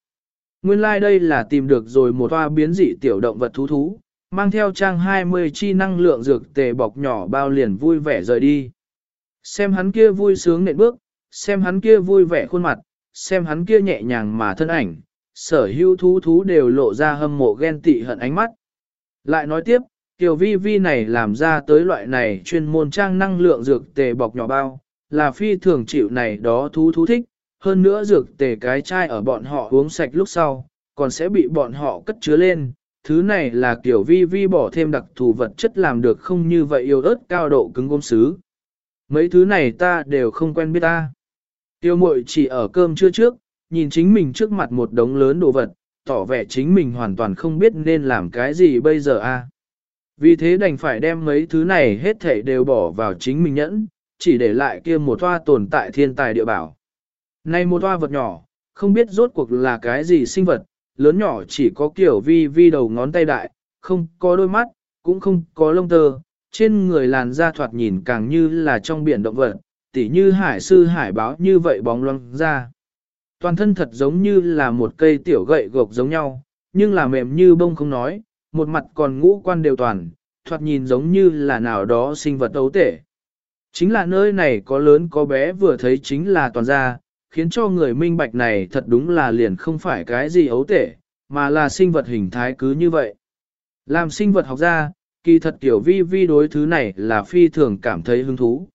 Nguyên lai like đây là tìm được rồi một toa biến dị tiểu động vật thú thú, mang theo trang 20 chi năng lượng dược tề bọc nhỏ bao liền vui vẻ rời đi. Xem hắn kia vui sướng nện bước, xem hắn kia vui vẻ khuôn mặt, xem hắn kia nhẹ nhàng mà thân ảnh, sở hữu thú thú đều lộ ra hâm mộ ghen tị hận ánh mắt. Lại nói tiếp, tiểu vi vi này làm ra tới loại này chuyên môn trang năng lượng dược tề bọc nhỏ bao, là phi thường chịu này đó thú thú thích, hơn nữa dược tề cái chai ở bọn họ uống sạch lúc sau, còn sẽ bị bọn họ cất chứa lên. Thứ này là kiểu vi vi bỏ thêm đặc thù vật chất làm được không như vậy yêu ớt cao độ cứng gôm xứ Mấy thứ này ta đều không quen biết ta. Tiêu mội chỉ ở cơm trưa trước, nhìn chính mình trước mặt một đống lớn đồ vật, tỏ vẻ chính mình hoàn toàn không biết nên làm cái gì bây giờ a. Vì thế đành phải đem mấy thứ này hết thảy đều bỏ vào chính mình nhẫn, chỉ để lại kia một toa tồn tại thiên tài địa bảo. Này một toa vật nhỏ, không biết rốt cuộc là cái gì sinh vật, lớn nhỏ chỉ có kiểu vi vi đầu ngón tay đại, không có đôi mắt, cũng không có lông tơ, trên người làn da thoạt nhìn càng như là trong biển động vật, tỉ như hải sư hải báo như vậy bóng loang ra. Toàn thân thật giống như là một cây tiểu gậy gộc giống nhau, nhưng là mềm như bông không nói, một mặt còn ngũ quan đều toàn, thoạt nhìn giống như là nào đó sinh vật ấu tể. Chính là nơi này có lớn có bé vừa thấy chính là toàn gia, khiến cho người minh bạch này thật đúng là liền không phải cái gì ấu tể, mà là sinh vật hình thái cứ như vậy. Làm sinh vật học ra, kỳ thật tiểu vi vi đối thứ này là phi thường cảm thấy hứng thú.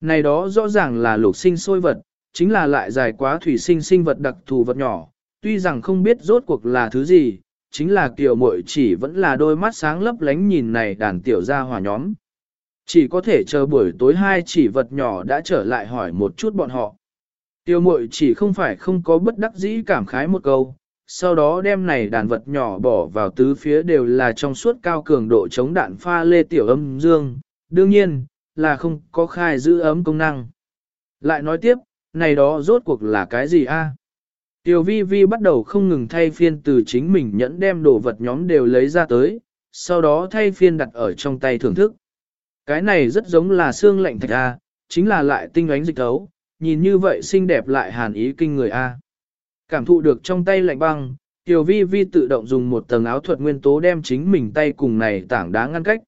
Này đó rõ ràng là lục sinh sôi vật, chính là lại dài quá thủy sinh sinh vật đặc thù vật nhỏ, tuy rằng không biết rốt cuộc là thứ gì, chính là tiểu muội chỉ vẫn là đôi mắt sáng lấp lánh nhìn này đàn tiểu gia hỏa nhóm. Chỉ có thể chờ buổi tối hai chỉ vật nhỏ đã trở lại hỏi một chút bọn họ. Tiêu mội chỉ không phải không có bất đắc dĩ cảm khái một câu, sau đó đem này đàn vật nhỏ bỏ vào tứ phía đều là trong suốt cao cường độ chống đạn pha lê tiểu âm dương, đương nhiên, là không có khai giữ ấm công năng. Lại nói tiếp, này đó rốt cuộc là cái gì a? Tiểu vi vi bắt đầu không ngừng thay phiên từ chính mình nhẫn đem đồ vật nhóm đều lấy ra tới, sau đó thay phiên đặt ở trong tay thưởng thức. Cái này rất giống là xương lạnh thạch A, chính là lại tinh ánh dịch thấu, nhìn như vậy xinh đẹp lại hàn ý kinh người A. Cảm thụ được trong tay lạnh băng, Tiểu vi vi tự động dùng một tầng áo thuật nguyên tố đem chính mình tay cùng này tảng đá ngăn cách.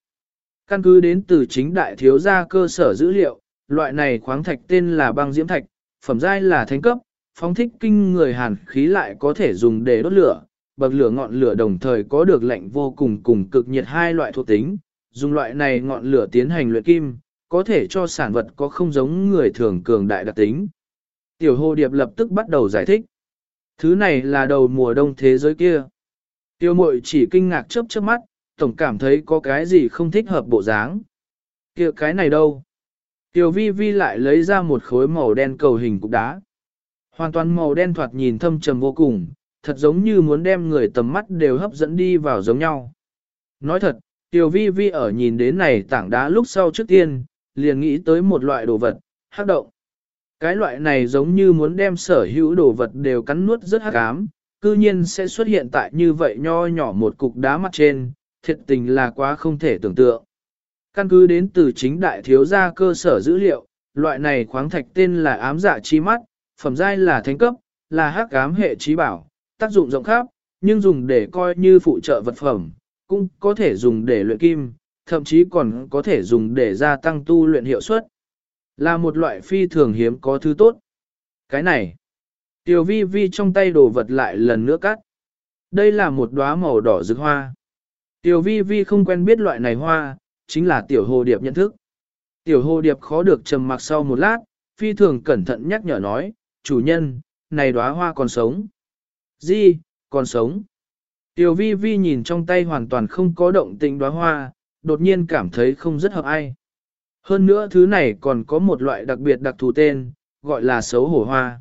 Căn cứ đến từ chính đại thiếu gia cơ sở dữ liệu, loại này khoáng thạch tên là băng diễm thạch, phẩm giai là thánh cấp, phóng thích kinh người hàn khí lại có thể dùng để đốt lửa, bậc lửa ngọn lửa đồng thời có được lạnh vô cùng cùng cực nhiệt hai loại thuộc tính, dùng loại này ngọn lửa tiến hành luyện kim, có thể cho sản vật có không giống người thường cường đại đặc tính. Tiểu hồ điệp lập tức bắt đầu giải thích. Thứ này là đầu mùa đông thế giới kia. Tiêu mội chỉ kinh ngạc chớp chớp mắt, tổng cảm thấy có cái gì không thích hợp bộ dáng. kia cái này đâu? Tiểu vi vi lại lấy ra một khối màu đen cầu hình cục đá. Hoàn toàn màu đen thoạt nhìn thâm trầm vô cùng, thật giống như muốn đem người tầm mắt đều hấp dẫn đi vào giống nhau. Nói thật, Tiểu vi vi ở nhìn đến này tảng đá lúc sau trước tiên, liền nghĩ tới một loại đồ vật, hắc động. Cái loại này giống như muốn đem sở hữu đồ vật đều cắn nuốt rất hắc ám, cư nhiên sẽ xuất hiện tại như vậy nho nhỏ một cục đá mặt trên, thiệt tình là quá không thể tưởng tượng. Căn cứ đến từ chính đại thiếu gia cơ sở dữ liệu, loại này khoáng thạch tên là ám dạ chi mắt, phẩm giai là thánh cấp, là hắc ám hệ trí bảo, tác dụng rộng khắp, nhưng dùng để coi như phụ trợ vật phẩm, cũng có thể dùng để luyện kim, thậm chí còn có thể dùng để gia tăng tu luyện hiệu suất. Là một loại phi thường hiếm có thứ tốt. Cái này, tiểu vi vi trong tay đồ vật lại lần nữa cắt. Đây là một đóa màu đỏ rực hoa. Tiểu vi vi không quen biết loại này hoa, chính là tiểu hồ điệp nhận thức. Tiểu hồ điệp khó được trầm mặc sau một lát, phi thường cẩn thận nhắc nhở nói, chủ nhân, này đóa hoa còn sống. Di, còn sống. Tiểu vi vi nhìn trong tay hoàn toàn không có động tĩnh đóa hoa, đột nhiên cảm thấy không rất hợp ai. Hơn nữa thứ này còn có một loại đặc biệt đặc thù tên, gọi là xấu hổ hoa.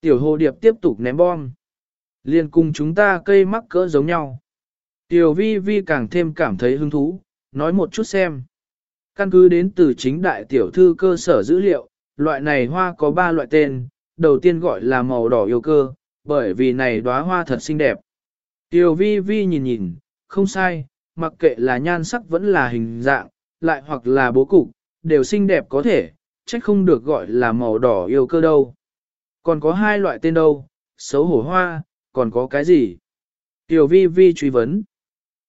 Tiểu hồ điệp tiếp tục ném bom. Liên cùng chúng ta cây mắc cỡ giống nhau. Tiểu vi vi càng thêm cảm thấy hứng thú, nói một chút xem. Căn cứ đến từ chính đại tiểu thư cơ sở dữ liệu, loại này hoa có ba loại tên, đầu tiên gọi là màu đỏ yêu cơ, bởi vì này đóa hoa thật xinh đẹp. Tiểu vi vi nhìn nhìn, không sai, mặc kệ là nhan sắc vẫn là hình dạng, lại hoặc là bố cục, đều xinh đẹp có thể, trách không được gọi là màu đỏ yêu cơ đâu. Còn có hai loại tên đâu, xấu hổ hoa, còn có cái gì? Tiểu vi vi truy vấn.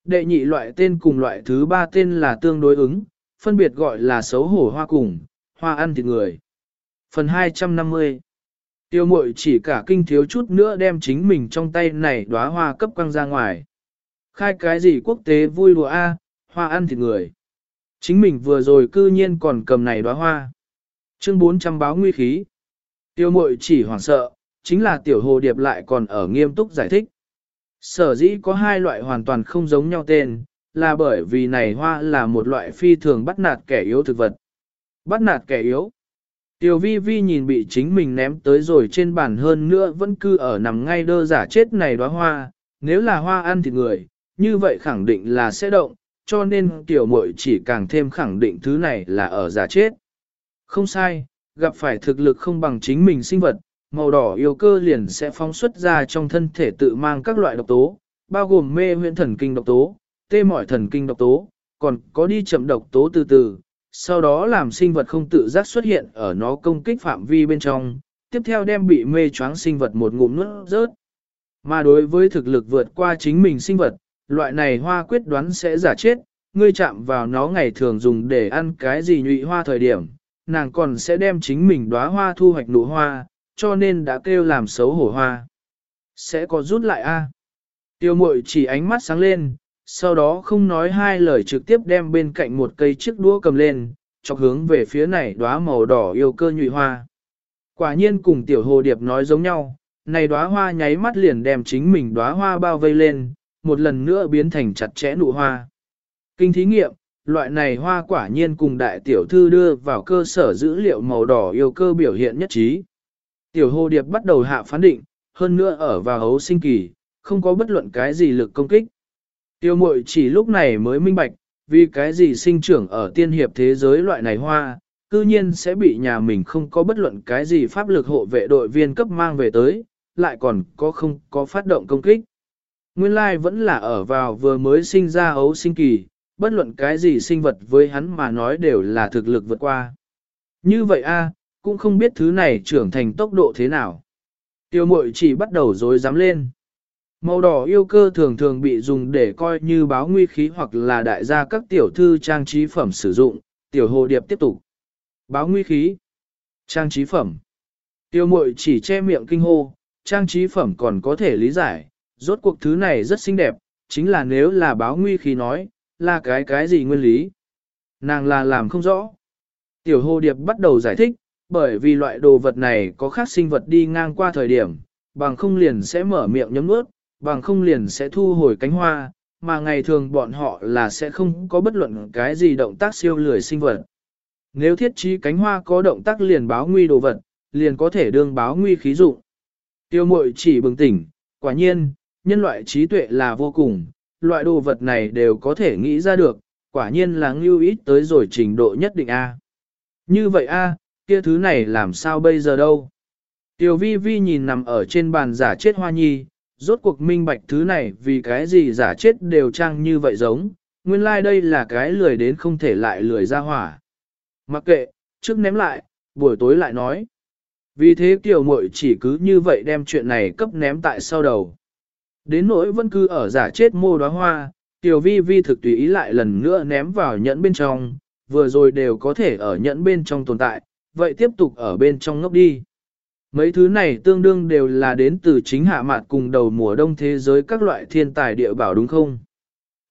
Đệ nhị loại tên cùng loại thứ ba tên là tương đối ứng, phân biệt gọi là xấu hổ hoa cùng, hoa ăn thịt người. Phần 250 Tiêu mội chỉ cả kinh thiếu chút nữa đem chính mình trong tay này đóa hoa cấp quăng ra ngoài. Khai cái gì quốc tế vui lùa a, hoa ăn thịt người. Chính mình vừa rồi cư nhiên còn cầm này đóa hoa. Chương 400 báo nguy khí. Tiêu mội chỉ hoảng sợ, chính là tiểu hồ điệp lại còn ở nghiêm túc giải thích. Sở dĩ có hai loại hoàn toàn không giống nhau tên, là bởi vì này hoa là một loại phi thường bắt nạt kẻ yếu thực vật. Bắt nạt kẻ yếu. Tiểu vi vi nhìn bị chính mình ném tới rồi trên bàn hơn nữa vẫn cư ở nằm ngay đơ giả chết này đóa hoa, nếu là hoa ăn thịt người, như vậy khẳng định là sẽ động, cho nên tiểu muội chỉ càng thêm khẳng định thứ này là ở giả chết. Không sai, gặp phải thực lực không bằng chính mình sinh vật, màu đỏ yêu cơ liền sẽ phóng xuất ra trong thân thể tự mang các loại độc tố, bao gồm mê huyễn thần kinh độc tố, tê mỏi thần kinh độc tố, còn có đi chậm độc tố từ từ, sau đó làm sinh vật không tự giác xuất hiện ở nó công kích phạm vi bên trong, tiếp theo đem bị mê choáng sinh vật một ngụm nuốt rớt. Mà đối với thực lực vượt qua chính mình sinh vật, loại này hoa quyết đoán sẽ giả chết, ngươi chạm vào nó ngày thường dùng để ăn cái gì nhụy hoa thời điểm, nàng còn sẽ đem chính mình đóa hoa thu hoạch nụ hoa, cho nên đã kêu làm xấu hổ hoa. Sẽ có rút lại a Tiêu mội chỉ ánh mắt sáng lên, sau đó không nói hai lời trực tiếp đem bên cạnh một cây chiếc đũa cầm lên, chọc hướng về phía này đóa màu đỏ yêu cơ nhụy hoa. Quả nhiên cùng tiểu hồ điệp nói giống nhau, này đóa hoa nháy mắt liền đem chính mình đóa hoa bao vây lên, một lần nữa biến thành chặt chẽ nụ hoa. Kinh thí nghiệm, loại này hoa quả nhiên cùng đại tiểu thư đưa vào cơ sở dữ liệu màu đỏ yêu cơ biểu hiện nhất trí. Tiểu hồ điệp bắt đầu hạ phán định, hơn nữa ở vào hấu sinh kỳ, không có bất luận cái gì lực công kích. Tiêu mội chỉ lúc này mới minh bạch, vì cái gì sinh trưởng ở tiên hiệp thế giới loại này hoa, cư nhiên sẽ bị nhà mình không có bất luận cái gì pháp lực hộ vệ đội viên cấp mang về tới, lại còn có không có phát động công kích. Nguyên lai vẫn là ở vào vừa mới sinh ra ấu sinh kỳ, bất luận cái gì sinh vật với hắn mà nói đều là thực lực vượt qua. Như vậy a, cũng không biết thứ này trưởng thành tốc độ thế nào. Tiêu mội chỉ bắt đầu dối dám lên. Màu đỏ yêu cơ thường thường bị dùng để coi như báo nguy khí hoặc là đại gia các tiểu thư trang trí phẩm sử dụng, tiểu hồ điệp tiếp tục. Báo nguy khí. Trang trí phẩm. Tiêu mội chỉ che miệng kinh hô, trang trí phẩm còn có thể lý giải, rốt cuộc thứ này rất xinh đẹp, chính là nếu là báo nguy khí nói, là cái cái gì nguyên lý. Nàng là làm không rõ. Tiểu hồ điệp bắt đầu giải thích, bởi vì loại đồ vật này có khác sinh vật đi ngang qua thời điểm, bằng không liền sẽ mở miệng nhấm nuốt, bằng không liền sẽ thu hồi cánh hoa, mà ngày thường bọn họ là sẽ không có bất luận cái gì động tác siêu lười sinh vật. Nếu thiết trí cánh hoa có động tác liền báo nguy đồ vật, liền có thể đương báo nguy khí dụng. Tiêu mội chỉ bừng tỉnh, quả nhiên, nhân loại trí tuệ là vô cùng, loại đồ vật này đều có thể nghĩ ra được, quả nhiên là ngưu ít tới rồi trình độ nhất định A. Như vậy A, kia thứ này làm sao bây giờ đâu? Tiểu vi vi nhìn nằm ở trên bàn giả chết hoa nhi, rốt cuộc minh bạch thứ này vì cái gì giả chết đều trang như vậy giống, nguyên lai like đây là cái lười đến không thể lại lười ra hỏa. Mặc kệ, trước ném lại, buổi tối lại nói. Vì thế tiểu muội chỉ cứ như vậy đem chuyện này cấp ném tại sau đầu. Đến nỗi vẫn cứ ở giả chết mô đóa hoa, tiểu vi vi thực tùy ý lại lần nữa ném vào nhẫn bên trong, vừa rồi đều có thể ở nhẫn bên trong tồn tại, vậy tiếp tục ở bên trong ngốc đi. Mấy thứ này tương đương đều là đến từ chính hạ mạt cùng đầu mùa đông thế giới các loại thiên tài địa bảo đúng không?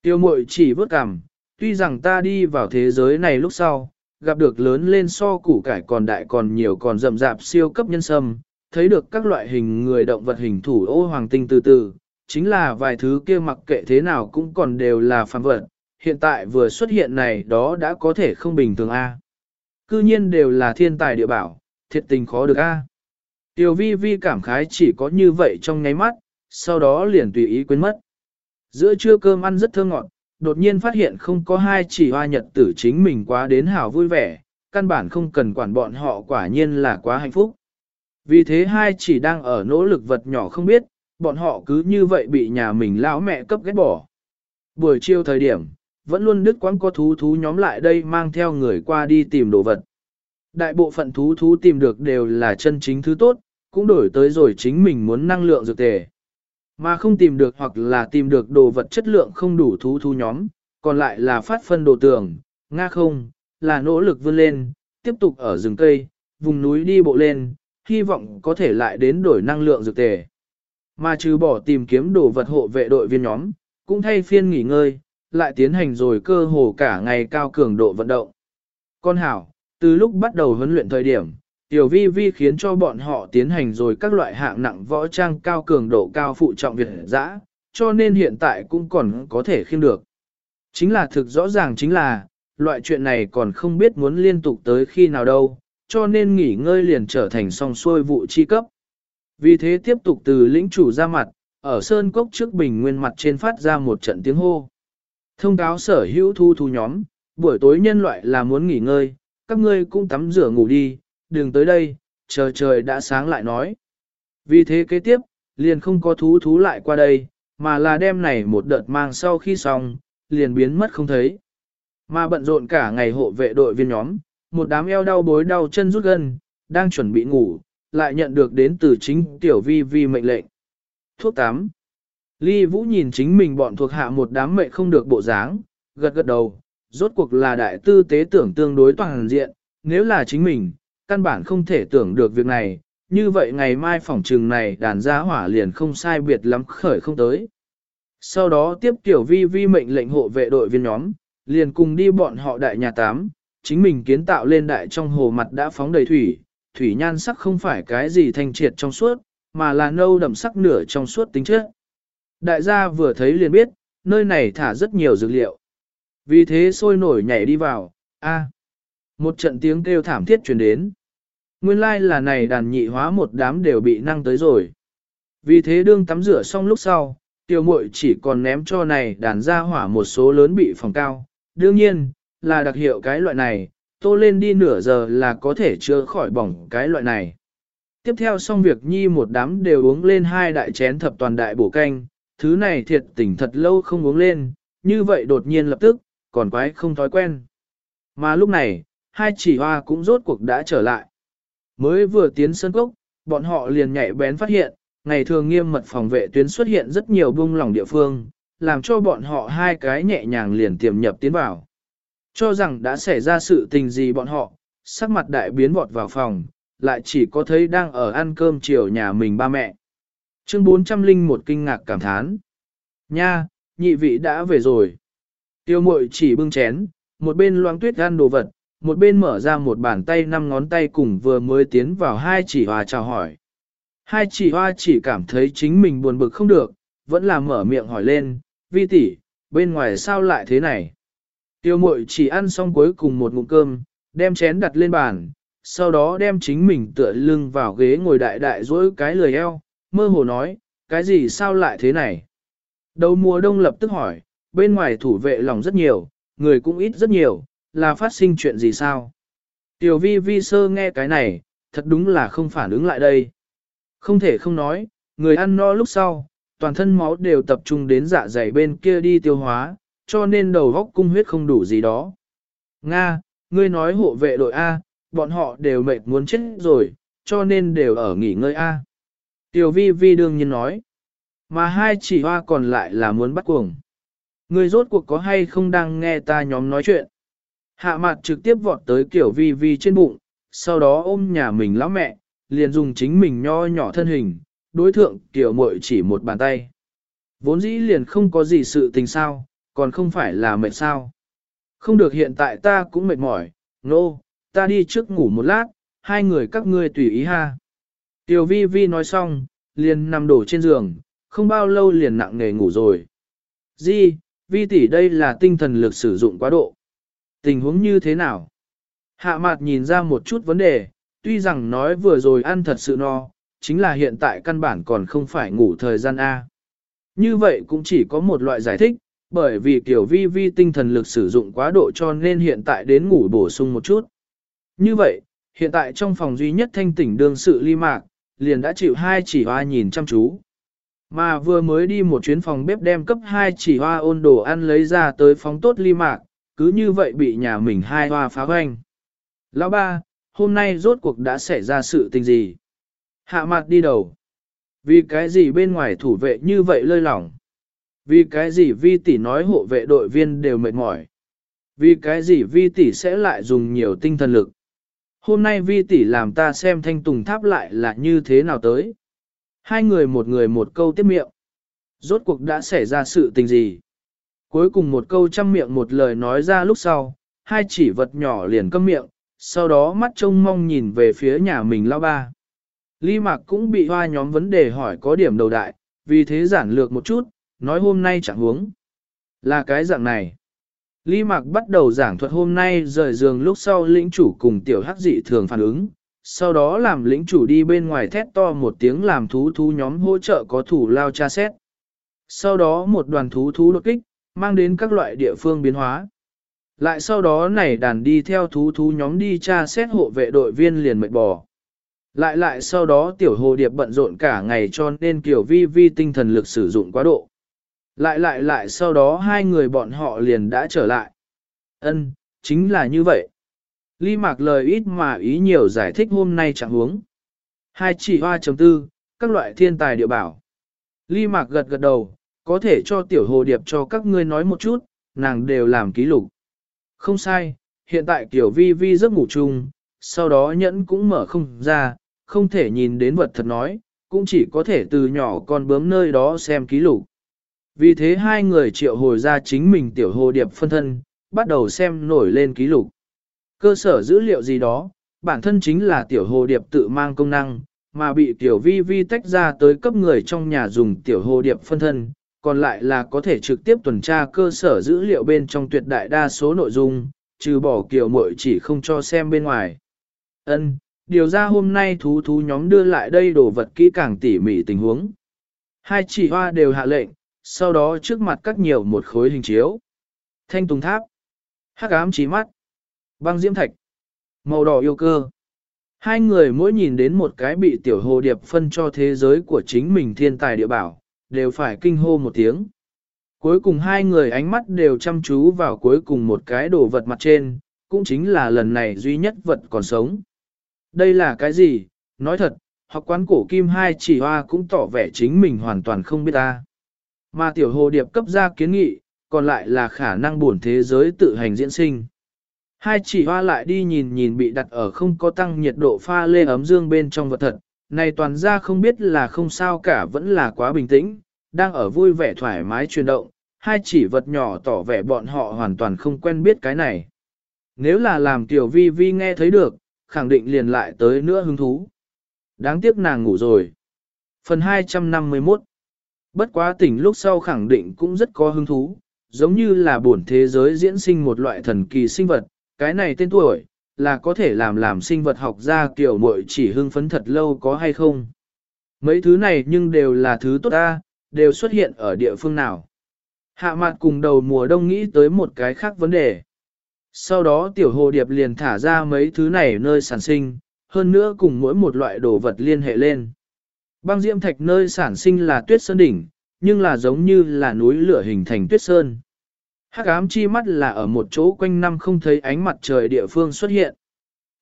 Tiêu mội chỉ vớt cảm, tuy rằng ta đi vào thế giới này lúc sau, gặp được lớn lên so củ cải còn đại còn nhiều còn rậm rạp siêu cấp nhân sâm, thấy được các loại hình người động vật hình thủ ô hoàng tinh từ từ, chính là vài thứ kia mặc kệ thế nào cũng còn đều là phàm vật, hiện tại vừa xuất hiện này đó đã có thể không bình thường a. Cư nhiên đều là thiên tài địa bảo, thiệt tình khó được a. Tiểu vi vi cảm khái chỉ có như vậy trong nháy mắt, sau đó liền tùy ý quên mất. Giữa trưa cơm ăn rất thơ ngọt, đột nhiên phát hiện không có hai chỉ hoa nhật tử chính mình quá đến hảo vui vẻ, căn bản không cần quản bọn họ quả nhiên là quá hạnh phúc. Vì thế hai chỉ đang ở nỗ lực vật nhỏ không biết, bọn họ cứ như vậy bị nhà mình lão mẹ cấp ghét bỏ. Buổi chiều thời điểm, vẫn luôn đứt quãng có thú thú nhóm lại đây mang theo người qua đi tìm đồ vật. Đại bộ phận thú thú tìm được đều là chân chính thứ tốt, cũng đổi tới rồi chính mình muốn năng lượng dược tề. Mà không tìm được hoặc là tìm được đồ vật chất lượng không đủ thú thú nhóm, còn lại là phát phân đồ tường, nga không, là nỗ lực vươn lên, tiếp tục ở rừng cây, vùng núi đi bộ lên, hy vọng có thể lại đến đổi năng lượng dược tề. Mà trừ bỏ tìm kiếm đồ vật hộ vệ đội viên nhóm, cũng thay phiên nghỉ ngơi, lại tiến hành rồi cơ hồ cả ngày cao cường độ vận động. Con hảo, từ lúc bắt đầu huấn luyện thời điểm, Tiểu vi vi khiến cho bọn họ tiến hành rồi các loại hạng nặng võ trang cao cường độ cao phụ trọng việt dã, cho nên hiện tại cũng còn có thể khiêm được. Chính là thực rõ ràng chính là, loại chuyện này còn không biết muốn liên tục tới khi nào đâu, cho nên nghỉ ngơi liền trở thành song xuôi vụ chi cấp. Vì thế tiếp tục từ lĩnh chủ ra mặt, ở sơn cốc trước bình nguyên mặt trên phát ra một trận tiếng hô. Thông cáo sở hữu thu thu nhóm, buổi tối nhân loại là muốn nghỉ ngơi, các ngươi cũng tắm rửa ngủ đi, đừng tới đây, chờ trời đã sáng lại nói. Vì thế kế tiếp, liền không có thú thú lại qua đây, mà là đem này một đợt mang sau khi xong, liền biến mất không thấy. Mà bận rộn cả ngày hộ vệ đội viên nhóm, một đám eo đau bối đau chân rút gân, đang chuẩn bị ngủ, lại nhận được đến từ chính tiểu vi vi mệnh lệnh. Thuốc 8 Ly Vũ nhìn chính mình bọn thuộc hạ một đám mệnh không được bộ dáng, gật gật đầu, rốt cuộc là đại tư tế tưởng tương đối toàn diện, nếu là chính mình, căn bản không thể tưởng được việc này, như vậy ngày mai phỏng trừng này đàn gia hỏa liền không sai biệt lắm khởi không tới. Sau đó tiếp tiểu vi vi mệnh lệnh hộ vệ đội viên nhóm, liền cùng đi bọn họ đại nhà tám, chính mình kiến tạo lên đại trong hồ mặt đã phóng đầy thủy, thủy nhan sắc không phải cái gì thanh triệt trong suốt, mà là nâu đậm sắc nửa trong suốt tính chất. Đại gia vừa thấy liền biết, nơi này thả rất nhiều dược liệu. Vì thế sôi nổi nhảy đi vào, a Một trận tiếng kêu thảm thiết truyền đến. Nguyên lai like là này đàn nhị hóa một đám đều bị năng tới rồi. Vì thế đương tắm rửa xong lúc sau, tiểu muội chỉ còn ném cho này đàn ra hỏa một số lớn bị phòng cao. Đương nhiên, là đặc hiệu cái loại này, tô lên đi nửa giờ là có thể chữa khỏi bỏng cái loại này. Tiếp theo xong việc nhi một đám đều uống lên hai đại chén thập toàn đại bổ canh, thứ này thiệt tỉnh thật lâu không uống lên, như vậy đột nhiên lập tức, còn quái không thói quen. Mà lúc này, hai chỉ hoa cũng rốt cuộc đã trở lại. Mới vừa tiến sân cốc, bọn họ liền nhạy bén phát hiện, ngày thường nghiêm mật phòng vệ tuyến xuất hiện rất nhiều bung lỏng địa phương, làm cho bọn họ hai cái nhẹ nhàng liền tiềm nhập tiến vào. Cho rằng đã xảy ra sự tình gì bọn họ, sắc mặt đại biến vọt vào phòng, lại chỉ có thấy đang ở ăn cơm chiều nhà mình ba mẹ. Chương 401 kinh ngạc cảm thán. Nha, nhị vị đã về rồi. Tiêu mội chỉ bưng chén, một bên loang tuyết gan đồ vật, một bên mở ra một bàn tay năm ngón tay cùng vừa mới tiến vào hai chỉ hoa chào hỏi. Hai chỉ hoa chỉ cảm thấy chính mình buồn bực không được, vẫn là mở miệng hỏi lên, vi tỷ, bên ngoài sao lại thế này? Tiêu mội chỉ ăn xong cuối cùng một ngụm cơm, đem chén đặt lên bàn, sau đó đem chính mình tựa lưng vào ghế ngồi đại đại dỗi cái lười eo, mơ hồ nói, cái gì sao lại thế này? Đầu mùa đông lập tức hỏi, bên ngoài thủ vệ lòng rất nhiều, người cũng ít rất nhiều, là phát sinh chuyện gì sao? Tiểu vi vi sơ nghe cái này, thật đúng là không phản ứng lại đây. Không thể không nói, người ăn no lúc sau, toàn thân máu đều tập trung đến dạ dày bên kia đi tiêu hóa, cho nên đầu góc cung huyết không đủ gì đó. Nga, ngươi nói hộ vệ đội A, bọn họ đều mệt muốn chết rồi, cho nên đều ở nghỉ ngơi A. Tiểu vi vi đương nhiên nói, mà hai chỉ hoa còn lại là muốn bắt cuồng. Ngươi rốt cuộc có hay không đang nghe ta nhóm nói chuyện. Hạ mặt trực tiếp vọt tới kiểu vi vi trên bụng, sau đó ôm nhà mình lão mẹ, liền dùng chính mình nho nhỏ thân hình, đối thượng tiểu muội chỉ một bàn tay. Vốn dĩ liền không có gì sự tình sao, còn không phải là mệt sao. Không được hiện tại ta cũng mệt mỏi, nô, no, ta đi trước ngủ một lát, hai người các ngươi tùy ý ha. Tiểu vi vi nói xong, liền nằm đổ trên giường, không bao lâu liền nặng nề ngủ rồi. Di, vi tỷ đây là tinh thần lực sử dụng quá độ. Tình huống như thế nào? Hạ mặt nhìn ra một chút vấn đề, tuy rằng nói vừa rồi ăn thật sự no, chính là hiện tại căn bản còn không phải ngủ thời gian A. Như vậy cũng chỉ có một loại giải thích, bởi vì tiểu vi vi tinh thần lực sử dụng quá độ cho nên hiện tại đến ngủ bổ sung một chút. Như vậy, hiện tại trong phòng duy nhất thanh tỉnh đương sự ly mạc, liền đã chịu hai chỉ hoa nhìn chăm chú. Mà vừa mới đi một chuyến phòng bếp đem cấp hai chỉ hoa ôn đồ ăn lấy ra tới phóng tốt ly mạc, cứ như vậy bị nhà mình hai hoa phá hoanh. Lão ba, hôm nay rốt cuộc đã xảy ra sự tình gì? Hạ mặt đi đầu. Vì cái gì bên ngoài thủ vệ như vậy lơi lỏng? Vì cái gì vi tỷ nói hộ vệ đội viên đều mệt mỏi? Vì cái gì vi tỷ sẽ lại dùng nhiều tinh thần lực? Hôm nay vi tỷ làm ta xem thanh tùng tháp lại là như thế nào tới? Hai người một người một câu tiếp miệng. Rốt cuộc đã xảy ra sự tình gì? Cuối cùng một câu trăm miệng một lời nói ra lúc sau, hai chỉ vật nhỏ liền câm miệng, sau đó mắt trông mong nhìn về phía nhà mình lao ba. Ly Mạc cũng bị hoa nhóm vấn đề hỏi có điểm đầu đại, vì thế giản lược một chút, nói hôm nay chẳng huống. Là cái dạng này. Lý Mạc bắt đầu giảng thuật hôm nay rời giường lúc sau lĩnh chủ cùng tiểu hắc dị thường phản ứng, sau đó làm lĩnh chủ đi bên ngoài thét to một tiếng làm thú thú nhóm hỗ trợ có thủ lao tra xét. Sau đó một đoàn thú thú đột kích, mang đến các loại địa phương biến hóa. Lại sau đó này đàn đi theo thú thú nhóm đi tra xét hộ vệ đội viên liền mệt bỏ. Lại lại sau đó tiểu hồ điệp bận rộn cả ngày cho nên kiểu vi vi tinh thần lực sử dụng quá độ. Lại lại lại sau đó hai người bọn họ liền đã trở lại. Ân, chính là như vậy. Ly mạc lời ít mà ý nhiều giải thích hôm nay chẳng huống. Hai chỉ hoa chấm tư, các loại thiên tài địa bảo. Ly mạc gật gật đầu, có thể cho tiểu hồ điệp cho các ngươi nói một chút, nàng đều làm ký lục. Không sai, hiện tại tiểu vi vi giấc ngủ chung, sau đó nhẫn cũng mở không ra, không thể nhìn đến vật thật nói, cũng chỉ có thể từ nhỏ con bướm nơi đó xem ký lục. Vì thế hai người triệu hồi ra chính mình tiểu hồ điệp phân thân, bắt đầu xem nổi lên ký lục. Cơ sở dữ liệu gì đó, bản thân chính là tiểu hồ điệp tự mang công năng, mà bị tiểu vi vi tách ra tới cấp người trong nhà dùng tiểu hồ điệp phân thân, còn lại là có thể trực tiếp tuần tra cơ sở dữ liệu bên trong tuyệt đại đa số nội dung, trừ bỏ kiểu muội chỉ không cho xem bên ngoài. Ân, điều ra hôm nay thú thú nhóm đưa lại đây đồ vật kỹ càng tỉ mỉ tình huống. Hai chỉ hoa đều hạ lệnh, sau đó trước mặt các nhiều một khối hình chiếu. Thanh tùng tháp, hắc ám trí mắt, băng diễm thạch, màu đỏ yêu cơ. Hai người mỗi nhìn đến một cái bị tiểu hồ điệp phân cho thế giới của chính mình thiên tài địa bảo, đều phải kinh hô một tiếng. Cuối cùng hai người ánh mắt đều chăm chú vào cuối cùng một cái đồ vật mặt trên, cũng chính là lần này duy nhất vật còn sống. Đây là cái gì? Nói thật, học quán cổ kim hai chỉ hoa cũng tỏ vẻ chính mình hoàn toàn không biết ta. Mà tiểu hồ điệp cấp ra kiến nghị, còn lại là khả năng buồn thế giới tự hành diễn sinh. Hai chỉ hoa lại đi nhìn nhìn bị đặt ở không có tăng nhiệt độ pha lê ấm dương bên trong vật thật, này toàn ra không biết là không sao cả vẫn là quá bình tĩnh, đang ở vui vẻ thoải mái chuyển động, hai chỉ vật nhỏ tỏ vẻ bọn họ hoàn toàn không quen biết cái này. Nếu là làm tiểu vi vi nghe thấy được, khẳng định liền lại tới nữa hứng thú. Đáng tiếc nàng ngủ rồi. Phần 251 Bất quá tỉnh lúc sau khẳng định cũng rất có hứng thú, giống như là buồn thế giới diễn sinh một loại thần kỳ sinh vật, cái này tên tuổi, là có thể làm làm sinh vật học ra kiểu muội chỉ hưng phấn thật lâu có hay không. Mấy thứ này nhưng đều là thứ tốt ta, đều xuất hiện ở địa phương nào. Hạ mặt cùng đầu mùa đông nghĩ tới một cái khác vấn đề. Sau đó tiểu hồ điệp liền thả ra mấy thứ này nơi sản sinh, hơn nữa cùng mỗi một loại đồ vật liên hệ lên. Băng diễm thạch nơi sản sinh là tuyết sơn đỉnh, nhưng là giống như là núi lửa hình thành tuyết sơn. Hắc ám chi mắt là ở một chỗ quanh năm không thấy ánh mặt trời địa phương xuất hiện.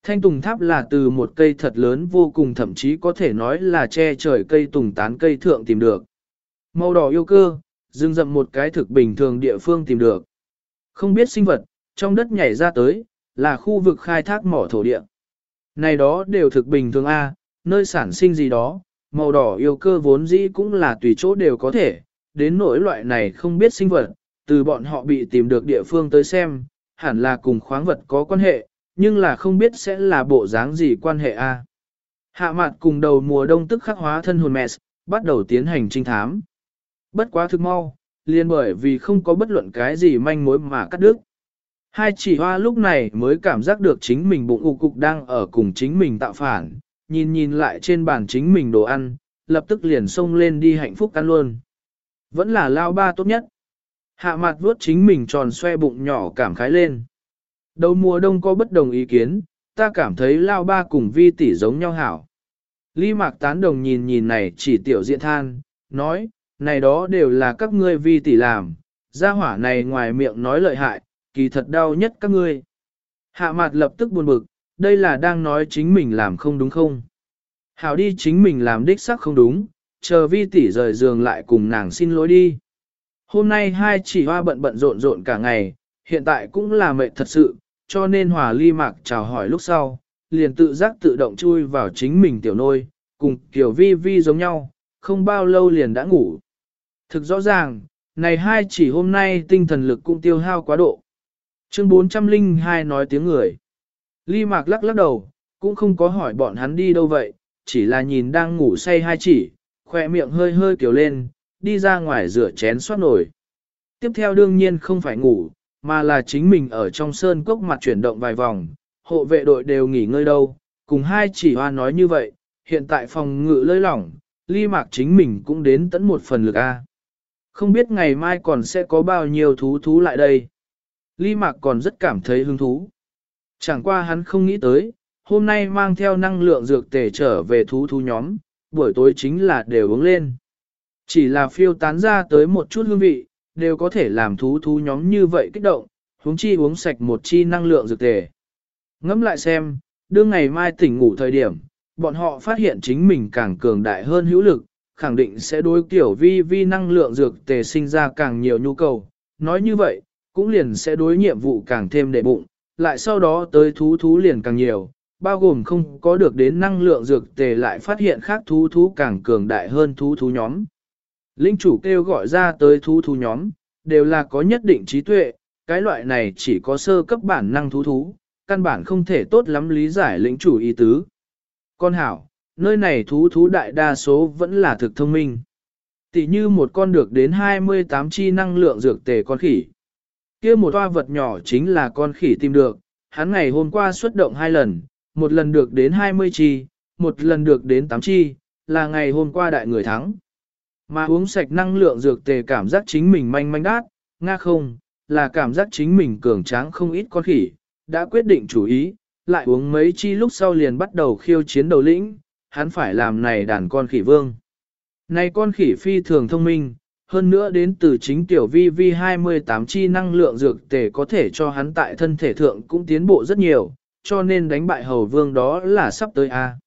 Thanh tùng tháp là từ một cây thật lớn vô cùng thậm chí có thể nói là che trời cây tùng tán cây thượng tìm được. Màu đỏ yêu cơ, dưng dậm một cái thực bình thường địa phương tìm được. Không biết sinh vật, trong đất nhảy ra tới, là khu vực khai thác mỏ thổ địa. Này đó đều thực bình thường A, nơi sản sinh gì đó, màu đỏ yêu cơ vốn dĩ cũng là tùy chỗ đều có thể, đến nỗi loại này không biết sinh vật, từ bọn họ bị tìm được địa phương tới xem, hẳn là cùng khoáng vật có quan hệ, nhưng là không biết sẽ là bộ dáng gì quan hệ A. Hạ mặt cùng đầu mùa đông tức khắc hóa thân hồn mẹ, bắt đầu tiến hành trinh thám. Bất quá thực mau, liền bởi vì không có bất luận cái gì manh mối mà cắt đứt. Hai chỉ hoa lúc này mới cảm giác được chính mình bụng ụ cục đang ở cùng chính mình tạo phản, nhìn nhìn lại trên bàn chính mình đồ ăn, lập tức liền xông lên đi hạnh phúc ăn luôn. Vẫn là lao ba tốt nhất. Hạ mặt vuốt chính mình tròn xoe bụng nhỏ cảm khái lên. Đầu mùa đông có bất đồng ý kiến, ta cảm thấy lao ba cùng vi tỷ giống nhau hảo. Ly mạc tán đồng nhìn nhìn này chỉ tiểu diện than, nói, này đó đều là các ngươi vi tỷ làm, gia hỏa này ngoài miệng nói lợi hại, kỳ thật đau nhất các ngươi. Hạ mặt lập tức buồn bực, đây là đang nói chính mình làm không đúng không? Hảo đi chính mình làm đích xác không đúng, chờ vi tỷ rời giường lại cùng nàng xin lỗi đi. Hôm nay hai chỉ hoa bận bận rộn rộn cả ngày, hiện tại cũng là mệt thật sự, cho nên hòa ly mạc chào hỏi lúc sau, liền tự giác tự động chui vào chính mình tiểu nôi, cùng kiểu vi vi giống nhau, không bao lâu liền đã ngủ. Thực rõ ràng, này hai chỉ hôm nay tinh thần lực cũng tiêu hao quá độ. Chương 402 nói tiếng người. Ly Mạc lắc lắc đầu, cũng không có hỏi bọn hắn đi đâu vậy, chỉ là nhìn đang ngủ say hai chỉ, khỏe miệng hơi hơi kiểu lên, đi ra ngoài rửa chén xoát nổi. Tiếp theo đương nhiên không phải ngủ, mà là chính mình ở trong sơn cốc mặt chuyển động vài vòng, hộ vệ đội đều nghỉ ngơi đâu, cùng hai chỉ hoa nói như vậy, hiện tại phòng ngự lơi lỏng, ly mạc chính mình cũng đến tận một phần lực A. Không biết ngày mai còn sẽ có bao nhiêu thú thú lại đây. Ly Mạc còn rất cảm thấy hứng thú. Chẳng qua hắn không nghĩ tới, hôm nay mang theo năng lượng dược tề trở về thú thú nhóm, buổi tối chính là đều uống lên. Chỉ là phiêu tán ra tới một chút hương vị, đều có thể làm thú thú nhóm như vậy kích động, huống chi uống sạch một chi năng lượng dược tề. Ngẫm lại xem, đương ngày mai tỉnh ngủ thời điểm, bọn họ phát hiện chính mình càng cường đại hơn hữu lực, khẳng định sẽ đối tiểu vi vi năng lượng dược tề sinh ra càng nhiều nhu cầu. Nói như vậy, cũng liền sẽ đối nhiệm vụ càng thêm đệ bụng, lại sau đó tới thú thú liền càng nhiều, bao gồm không có được đến năng lượng dược tề lại phát hiện khác thú thú càng cường đại hơn thú thú nhóm. Linh chủ kêu gọi ra tới thú thú nhóm, đều là có nhất định trí tuệ, cái loại này chỉ có sơ cấp bản năng thú thú, căn bản không thể tốt lắm lý giải lĩnh chủ ý tứ. Con hảo, nơi này thú thú đại đa số vẫn là thực thông minh. Tỷ như một con được đến 28 chi năng lượng dược tề con khỉ kia một toa vật nhỏ chính là con khỉ tìm được, hắn ngày hôm qua xuất động hai lần, một lần được đến 20 chi, một lần được đến 8 chi, là ngày hôm qua đại người thắng. Mà uống sạch năng lượng dược tề cảm giác chính mình manh manh đát, nga không, là cảm giác chính mình cường tráng không ít con khỉ, đã quyết định chủ ý, lại uống mấy chi lúc sau liền bắt đầu khiêu chiến đầu lĩnh, hắn phải làm này đàn con khỉ vương. Này con khỉ phi thường thông minh, hơn nữa đến từ chính tiểu vi vi 28 chi năng lượng dược tề có thể cho hắn tại thân thể thượng cũng tiến bộ rất nhiều, cho nên đánh bại hầu vương đó là sắp tới A.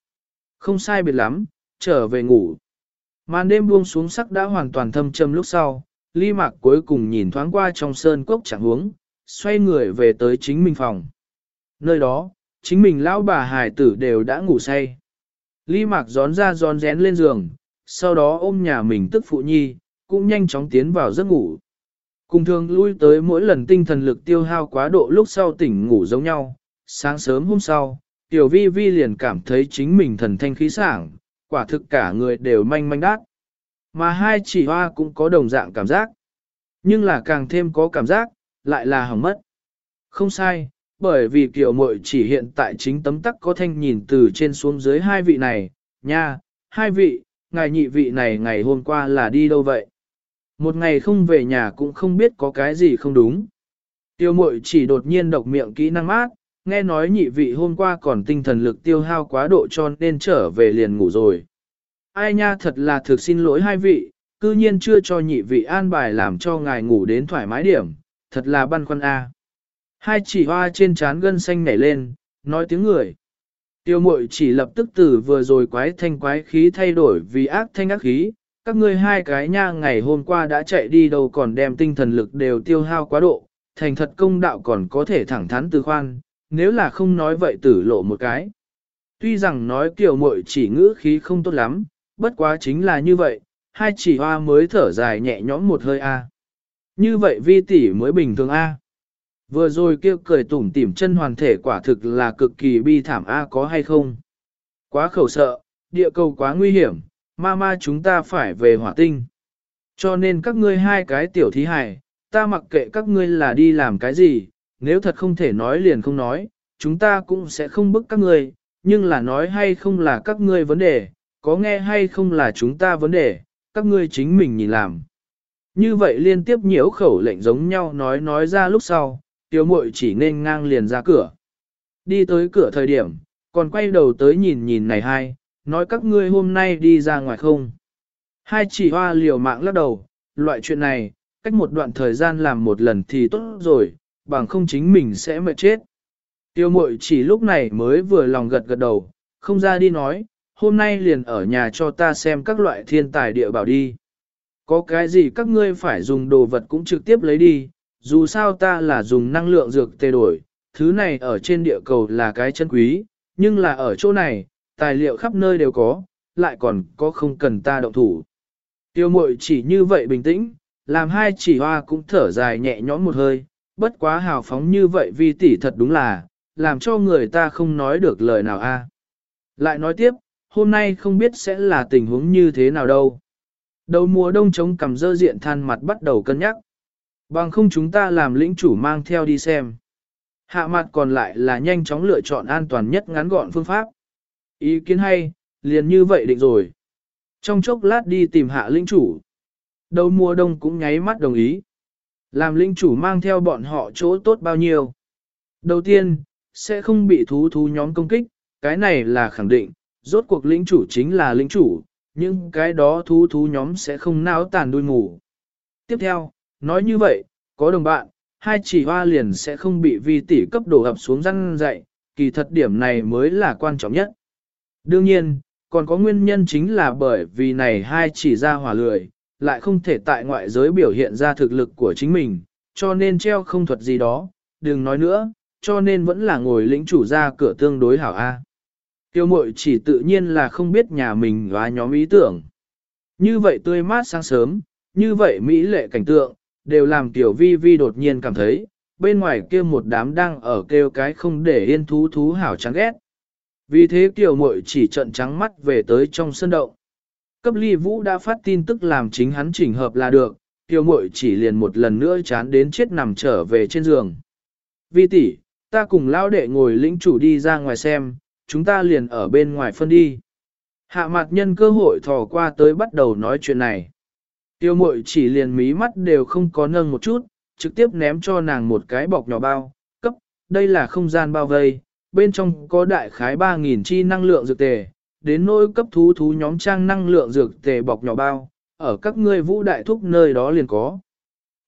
Không sai biệt lắm, trở về ngủ. Màn đêm buông xuống sắc đã hoàn toàn thâm trầm lúc sau, ly mạc cuối cùng nhìn thoáng qua trong sơn cốc chẳng huống, xoay người về tới chính mình phòng. Nơi đó, chính mình lão bà hài tử đều đã ngủ say. Ly mạc gión ra gión rén lên giường, sau đó ôm nhà mình tức phụ nhi, cũng nhanh chóng tiến vào giấc ngủ. Cùng thường lui tới mỗi lần tinh thần lực tiêu hao quá độ lúc sau tỉnh ngủ giống nhau, sáng sớm hôm sau, tiểu vi vi liền cảm thấy chính mình thần thanh khí sảng, quả thực cả người đều manh manh đát. Mà hai chỉ hoa cũng có đồng dạng cảm giác. Nhưng là càng thêm có cảm giác, lại là hỏng mất. Không sai, bởi vì kiểu mội chỉ hiện tại chính tấm tắc có thanh nhìn từ trên xuống dưới hai vị này, nha, hai vị, ngài nhị vị này ngày hôm qua là đi đâu vậy? Một ngày không về nhà cũng không biết có cái gì không đúng. Tiêu mội chỉ đột nhiên độc miệng kỹ năng mát, nghe nói nhị vị hôm qua còn tinh thần lực tiêu hao quá độ cho nên trở về liền ngủ rồi. Ai nha thật là thực xin lỗi hai vị, cư nhiên chưa cho nhị vị an bài làm cho ngài ngủ đến thoải mái điểm, thật là băn khoăn a. Hai chỉ hoa trên trán gân xanh nhảy lên, nói tiếng người. Tiêu mội chỉ lập tức từ vừa rồi quái thanh quái khí thay đổi vì ác thanh ác khí, các ngươi hai cái nha ngày hôm qua đã chạy đi đâu còn đem tinh thần lực đều tiêu hao quá độ, thành thật công đạo còn có thể thẳng thắn từ khoan, nếu là không nói vậy tử lộ một cái. Tuy rằng nói kiểu muội chỉ ngữ khí không tốt lắm, bất quá chính là như vậy, hai chỉ hoa mới thở dài nhẹ nhõm một hơi a. Như vậy vi tỷ mới bình thường a. Vừa rồi kêu cười tủm tỉm chân hoàn thể quả thực là cực kỳ bi thảm a có hay không? Quá khẩu sợ, địa cầu quá nguy hiểm, ma ma chúng ta phải về hỏa tinh. Cho nên các ngươi hai cái tiểu thí hài, ta mặc kệ các ngươi là đi làm cái gì, nếu thật không thể nói liền không nói, chúng ta cũng sẽ không bức các ngươi, nhưng là nói hay không là các ngươi vấn đề, có nghe hay không là chúng ta vấn đề, các ngươi chính mình nhìn làm. Như vậy liên tiếp nhiễu khẩu lệnh giống nhau nói nói ra lúc sau, tiểu muội chỉ nên ngang liền ra cửa. Đi tới cửa thời điểm, còn quay đầu tới nhìn nhìn này hai, nói các ngươi hôm nay đi ra ngoài không. Hai chỉ hoa liều mạng lắc đầu, loại chuyện này, cách một đoạn thời gian làm một lần thì tốt rồi, bằng không chính mình sẽ mệt chết. Tiêu mội chỉ lúc này mới vừa lòng gật gật đầu, không ra đi nói, hôm nay liền ở nhà cho ta xem các loại thiên tài địa bảo đi. Có cái gì các ngươi phải dùng đồ vật cũng trực tiếp lấy đi, dù sao ta là dùng năng lượng dược tê đổi, thứ này ở trên địa cầu là cái chân quý, nhưng là ở chỗ này, tài liệu khắp nơi đều có, lại còn có không cần ta động thủ. Tiêu mội chỉ như vậy bình tĩnh, làm hai chỉ hoa cũng thở dài nhẹ nhõm một hơi, bất quá hào phóng như vậy vi tỷ thật đúng là, làm cho người ta không nói được lời nào a. Lại nói tiếp, hôm nay không biết sẽ là tình huống như thế nào đâu. Đầu mùa đông chống cầm dơ diện than mặt bắt đầu cân nhắc. Bằng không chúng ta làm lĩnh chủ mang theo đi xem. Hạ mặt còn lại là nhanh chóng lựa chọn an toàn nhất ngắn gọn phương pháp. Ý kiến hay, liền như vậy định rồi. Trong chốc lát đi tìm hạ linh chủ. Đầu mùa đông cũng nháy mắt đồng ý. Làm linh chủ mang theo bọn họ chỗ tốt bao nhiêu. Đầu tiên, sẽ không bị thú thú nhóm công kích, cái này là khẳng định, rốt cuộc lĩnh chủ chính là lĩnh chủ, nhưng cái đó thú thú nhóm sẽ không náo tàn đuôi ngủ. Tiếp theo, nói như vậy, có đồng bạn, hai chỉ hoa liền sẽ không bị vi tỷ cấp đổ ập xuống răng dậy, kỳ thật điểm này mới là quan trọng nhất. Đương nhiên, còn có nguyên nhân chính là bởi vì này hai chỉ ra hỏa lười, lại không thể tại ngoại giới biểu hiện ra thực lực của chính mình, cho nên treo không thuật gì đó, đừng nói nữa, cho nên vẫn là ngồi lĩnh chủ ra cửa tương đối hảo A. Tiêu mội chỉ tự nhiên là không biết nhà mình và nhóm ý tưởng. Như vậy tươi mát sáng sớm, như vậy mỹ lệ cảnh tượng, đều làm tiểu vi vi đột nhiên cảm thấy, bên ngoài kia một đám đang ở kêu cái không để yên thú thú hảo chán ghét. Vì thế tiểu muội chỉ trận trắng mắt về tới trong sân động. Cấp ly vũ đã phát tin tức làm chính hắn chỉnh hợp là được, tiểu muội chỉ liền một lần nữa chán đến chết nằm trở về trên giường. Vi tỷ, ta cùng lão đệ ngồi lĩnh chủ đi ra ngoài xem, chúng ta liền ở bên ngoài phân đi. Hạ mặt nhân cơ hội thò qua tới bắt đầu nói chuyện này. Tiêu mội chỉ liền mí mắt đều không có nâng một chút, trực tiếp ném cho nàng một cái bọc nhỏ bao, cấp, đây là không gian bao vây, bên trong có đại khái 3.000 chi năng lượng dược tề, đến nỗi cấp thú thú nhóm trang năng lượng dược tề bọc nhỏ bao, ở các ngươi vũ đại thúc nơi đó liền có.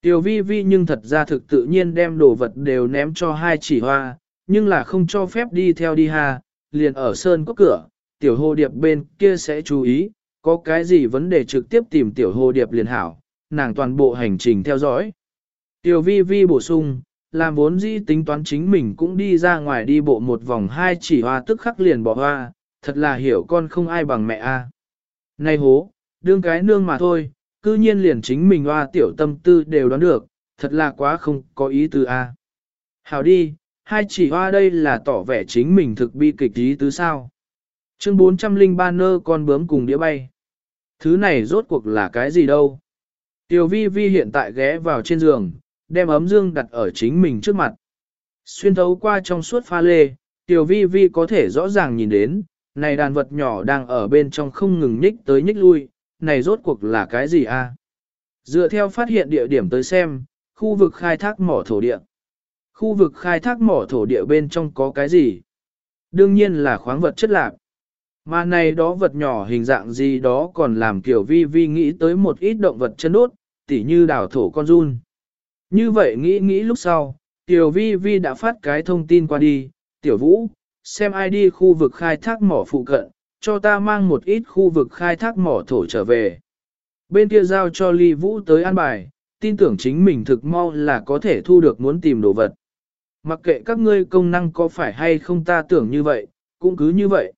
Tiểu vi vi nhưng thật ra thực tự nhiên đem đồ vật đều ném cho hai chỉ hoa, nhưng là không cho phép đi theo đi ha, liền ở sơn có cửa, tiểu hồ điệp bên kia sẽ chú ý, có cái gì vấn đề trực tiếp tìm tiểu hồ điệp liền hảo, nàng toàn bộ hành trình theo dõi. Tiểu vi vi bổ sung, làm vốn dĩ tính toán chính mình cũng đi ra ngoài đi bộ một vòng hai chỉ hoa tức khắc liền bỏ hoa, thật là hiểu con không ai bằng mẹ a. À. Này hố, đương cái nương mà thôi, cư nhiên liền chính mình hoa tiểu tâm tư đều đoán được, thật là quá không có ý tư a. À. Hảo đi, hai chỉ hoa đây là tỏ vẻ chính mình thực bi kịch ý tứ sao. Chương 403 nơ con bướm cùng đĩa bay. Thứ này rốt cuộc là cái gì đâu? Tiểu vi vi hiện tại ghé vào trên giường, đem ấm dương đặt ở chính mình trước mặt. Xuyên thấu qua trong suốt pha lê, tiểu vi vi có thể rõ ràng nhìn đến, này đàn vật nhỏ đang ở bên trong không ngừng nhích tới nhích lui, này rốt cuộc là cái gì a? Dựa theo phát hiện địa điểm tới xem, khu vực khai thác mỏ thổ địa. Khu vực khai thác mỏ thổ địa bên trong có cái gì? Đương nhiên là khoáng vật chất lạc. Mà này đó vật nhỏ hình dạng gì đó còn làm kiểu vi vi nghĩ tới một ít động vật chân đốt, tỉ như đảo thổ con run. Như vậy nghĩ nghĩ lúc sau, Tiểu Vi Vi đã phát cái thông tin qua đi, Tiểu Vũ, xem ai đi khu vực khai thác mỏ phụ cận, cho ta mang một ít khu vực khai thác mỏ thổ trở về. Bên kia giao cho Ly Vũ tới an bài, tin tưởng chính mình thực mau là có thể thu được muốn tìm đồ vật. Mặc kệ các ngươi công năng có phải hay không ta tưởng như vậy, cũng cứ như vậy.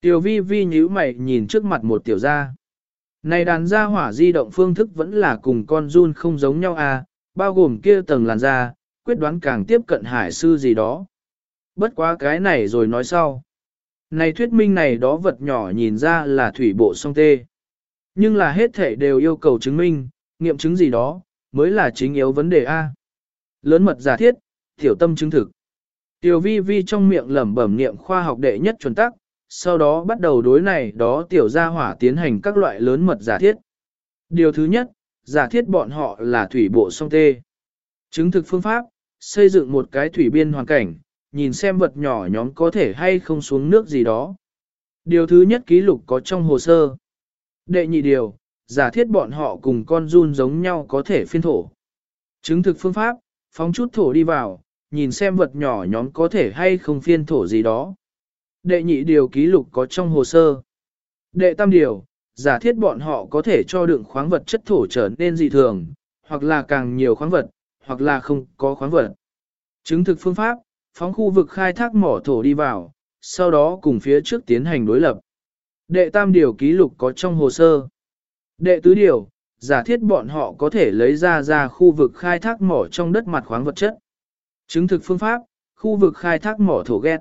Tiểu vi vi nhíu mày nhìn trước mặt một tiểu gia. Này đàn gia hỏa di động phương thức vẫn là cùng con run không giống nhau à, bao gồm kia tầng làn da, quyết đoán càng tiếp cận hải sư gì đó. Bất quá cái này rồi nói sau. Này thuyết minh này đó vật nhỏ nhìn ra là thủy bộ song tê. Nhưng là hết thể đều yêu cầu chứng minh, nghiệm chứng gì đó, mới là chính yếu vấn đề A. Lớn mật giả thiết, tiểu tâm chứng thực. Tiểu vi vi trong miệng lẩm bẩm niệm khoa học đệ nhất chuẩn tắc, sau đó bắt đầu đối này đó tiểu gia hỏa tiến hành các loại lớn mật giả thiết. Điều thứ nhất, giả thiết bọn họ là thủy bộ song tê. Chứng thực phương pháp, xây dựng một cái thủy biên hoàn cảnh, nhìn xem vật nhỏ nhóm có thể hay không xuống nước gì đó. Điều thứ nhất ký lục có trong hồ sơ. Đệ nhị điều, giả thiết bọn họ cùng con run giống nhau có thể phiên thổ. Chứng thực phương pháp, phóng chút thổ đi vào, nhìn xem vật nhỏ nhóm có thể hay không phiên thổ gì đó. Đệ nhị điều ký lục có trong hồ sơ. Đệ tam điều, giả thiết bọn họ có thể cho đựng khoáng vật chất thổ trở nên dị thường, hoặc là càng nhiều khoáng vật, hoặc là không có khoáng vật. Chứng thực phương pháp, phóng khu vực khai thác mỏ thổ đi vào, sau đó cùng phía trước tiến hành đối lập. Đệ tam điều ký lục có trong hồ sơ. Đệ tứ điều, giả thiết bọn họ có thể lấy ra ra khu vực khai thác mỏ trong đất mặt khoáng vật chất. Chứng thực phương pháp, khu vực khai thác mỏ thổ ghét.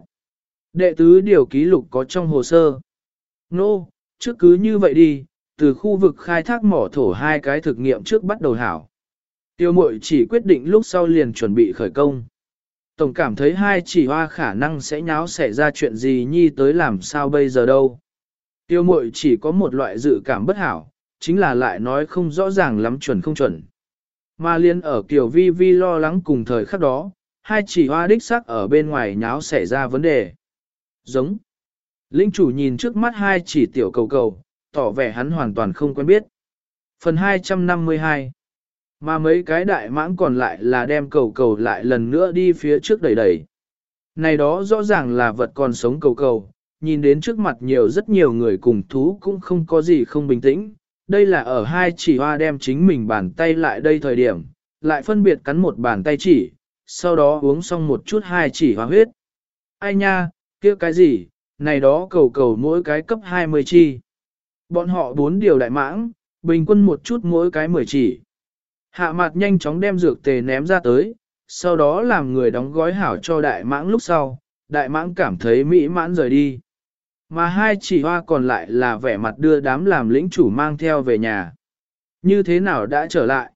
Đệ tứ điều ký lục có trong hồ sơ. Nô, no, trước cứ như vậy đi, từ khu vực khai thác mỏ thổ hai cái thực nghiệm trước bắt đầu hảo. Tiêu mội chỉ quyết định lúc sau liền chuẩn bị khởi công. Tổng cảm thấy hai chỉ hoa khả năng sẽ nháo xảy ra chuyện gì nhi tới làm sao bây giờ đâu. Tiêu mội chỉ có một loại dự cảm bất hảo, chính là lại nói không rõ ràng lắm chuẩn không chuẩn. Mà liên ở kiểu vi vi lo lắng cùng thời khắc đó, hai chỉ hoa đích xác ở bên ngoài nháo xảy ra vấn đề. Giống. Linh chủ nhìn trước mắt hai chỉ tiểu cầu cầu, tỏ vẻ hắn hoàn toàn không quen biết. Phần 252 Mà mấy cái đại mãng còn lại là đem cầu cầu lại lần nữa đi phía trước đẩy đẩy. Này đó rõ ràng là vật còn sống cầu cầu, nhìn đến trước mặt nhiều rất nhiều người cùng thú cũng không có gì không bình tĩnh. Đây là ở hai chỉ hoa đem chính mình bàn tay lại đây thời điểm, lại phân biệt cắn một bàn tay chỉ, sau đó uống xong một chút hai chỉ hoa huyết. Ai nha, kia cái gì, này đó cầu cầu mỗi cái cấp 20 chi. Bọn họ bốn điều đại mãng, bình quân một chút mỗi cái 10 chỉ. Hạ mặt nhanh chóng đem dược tề ném ra tới, sau đó làm người đóng gói hảo cho đại mãng lúc sau, đại mãng cảm thấy mỹ mãn rời đi. Mà hai chỉ hoa còn lại là vẻ mặt đưa đám làm lĩnh chủ mang theo về nhà. Như thế nào đã trở lại?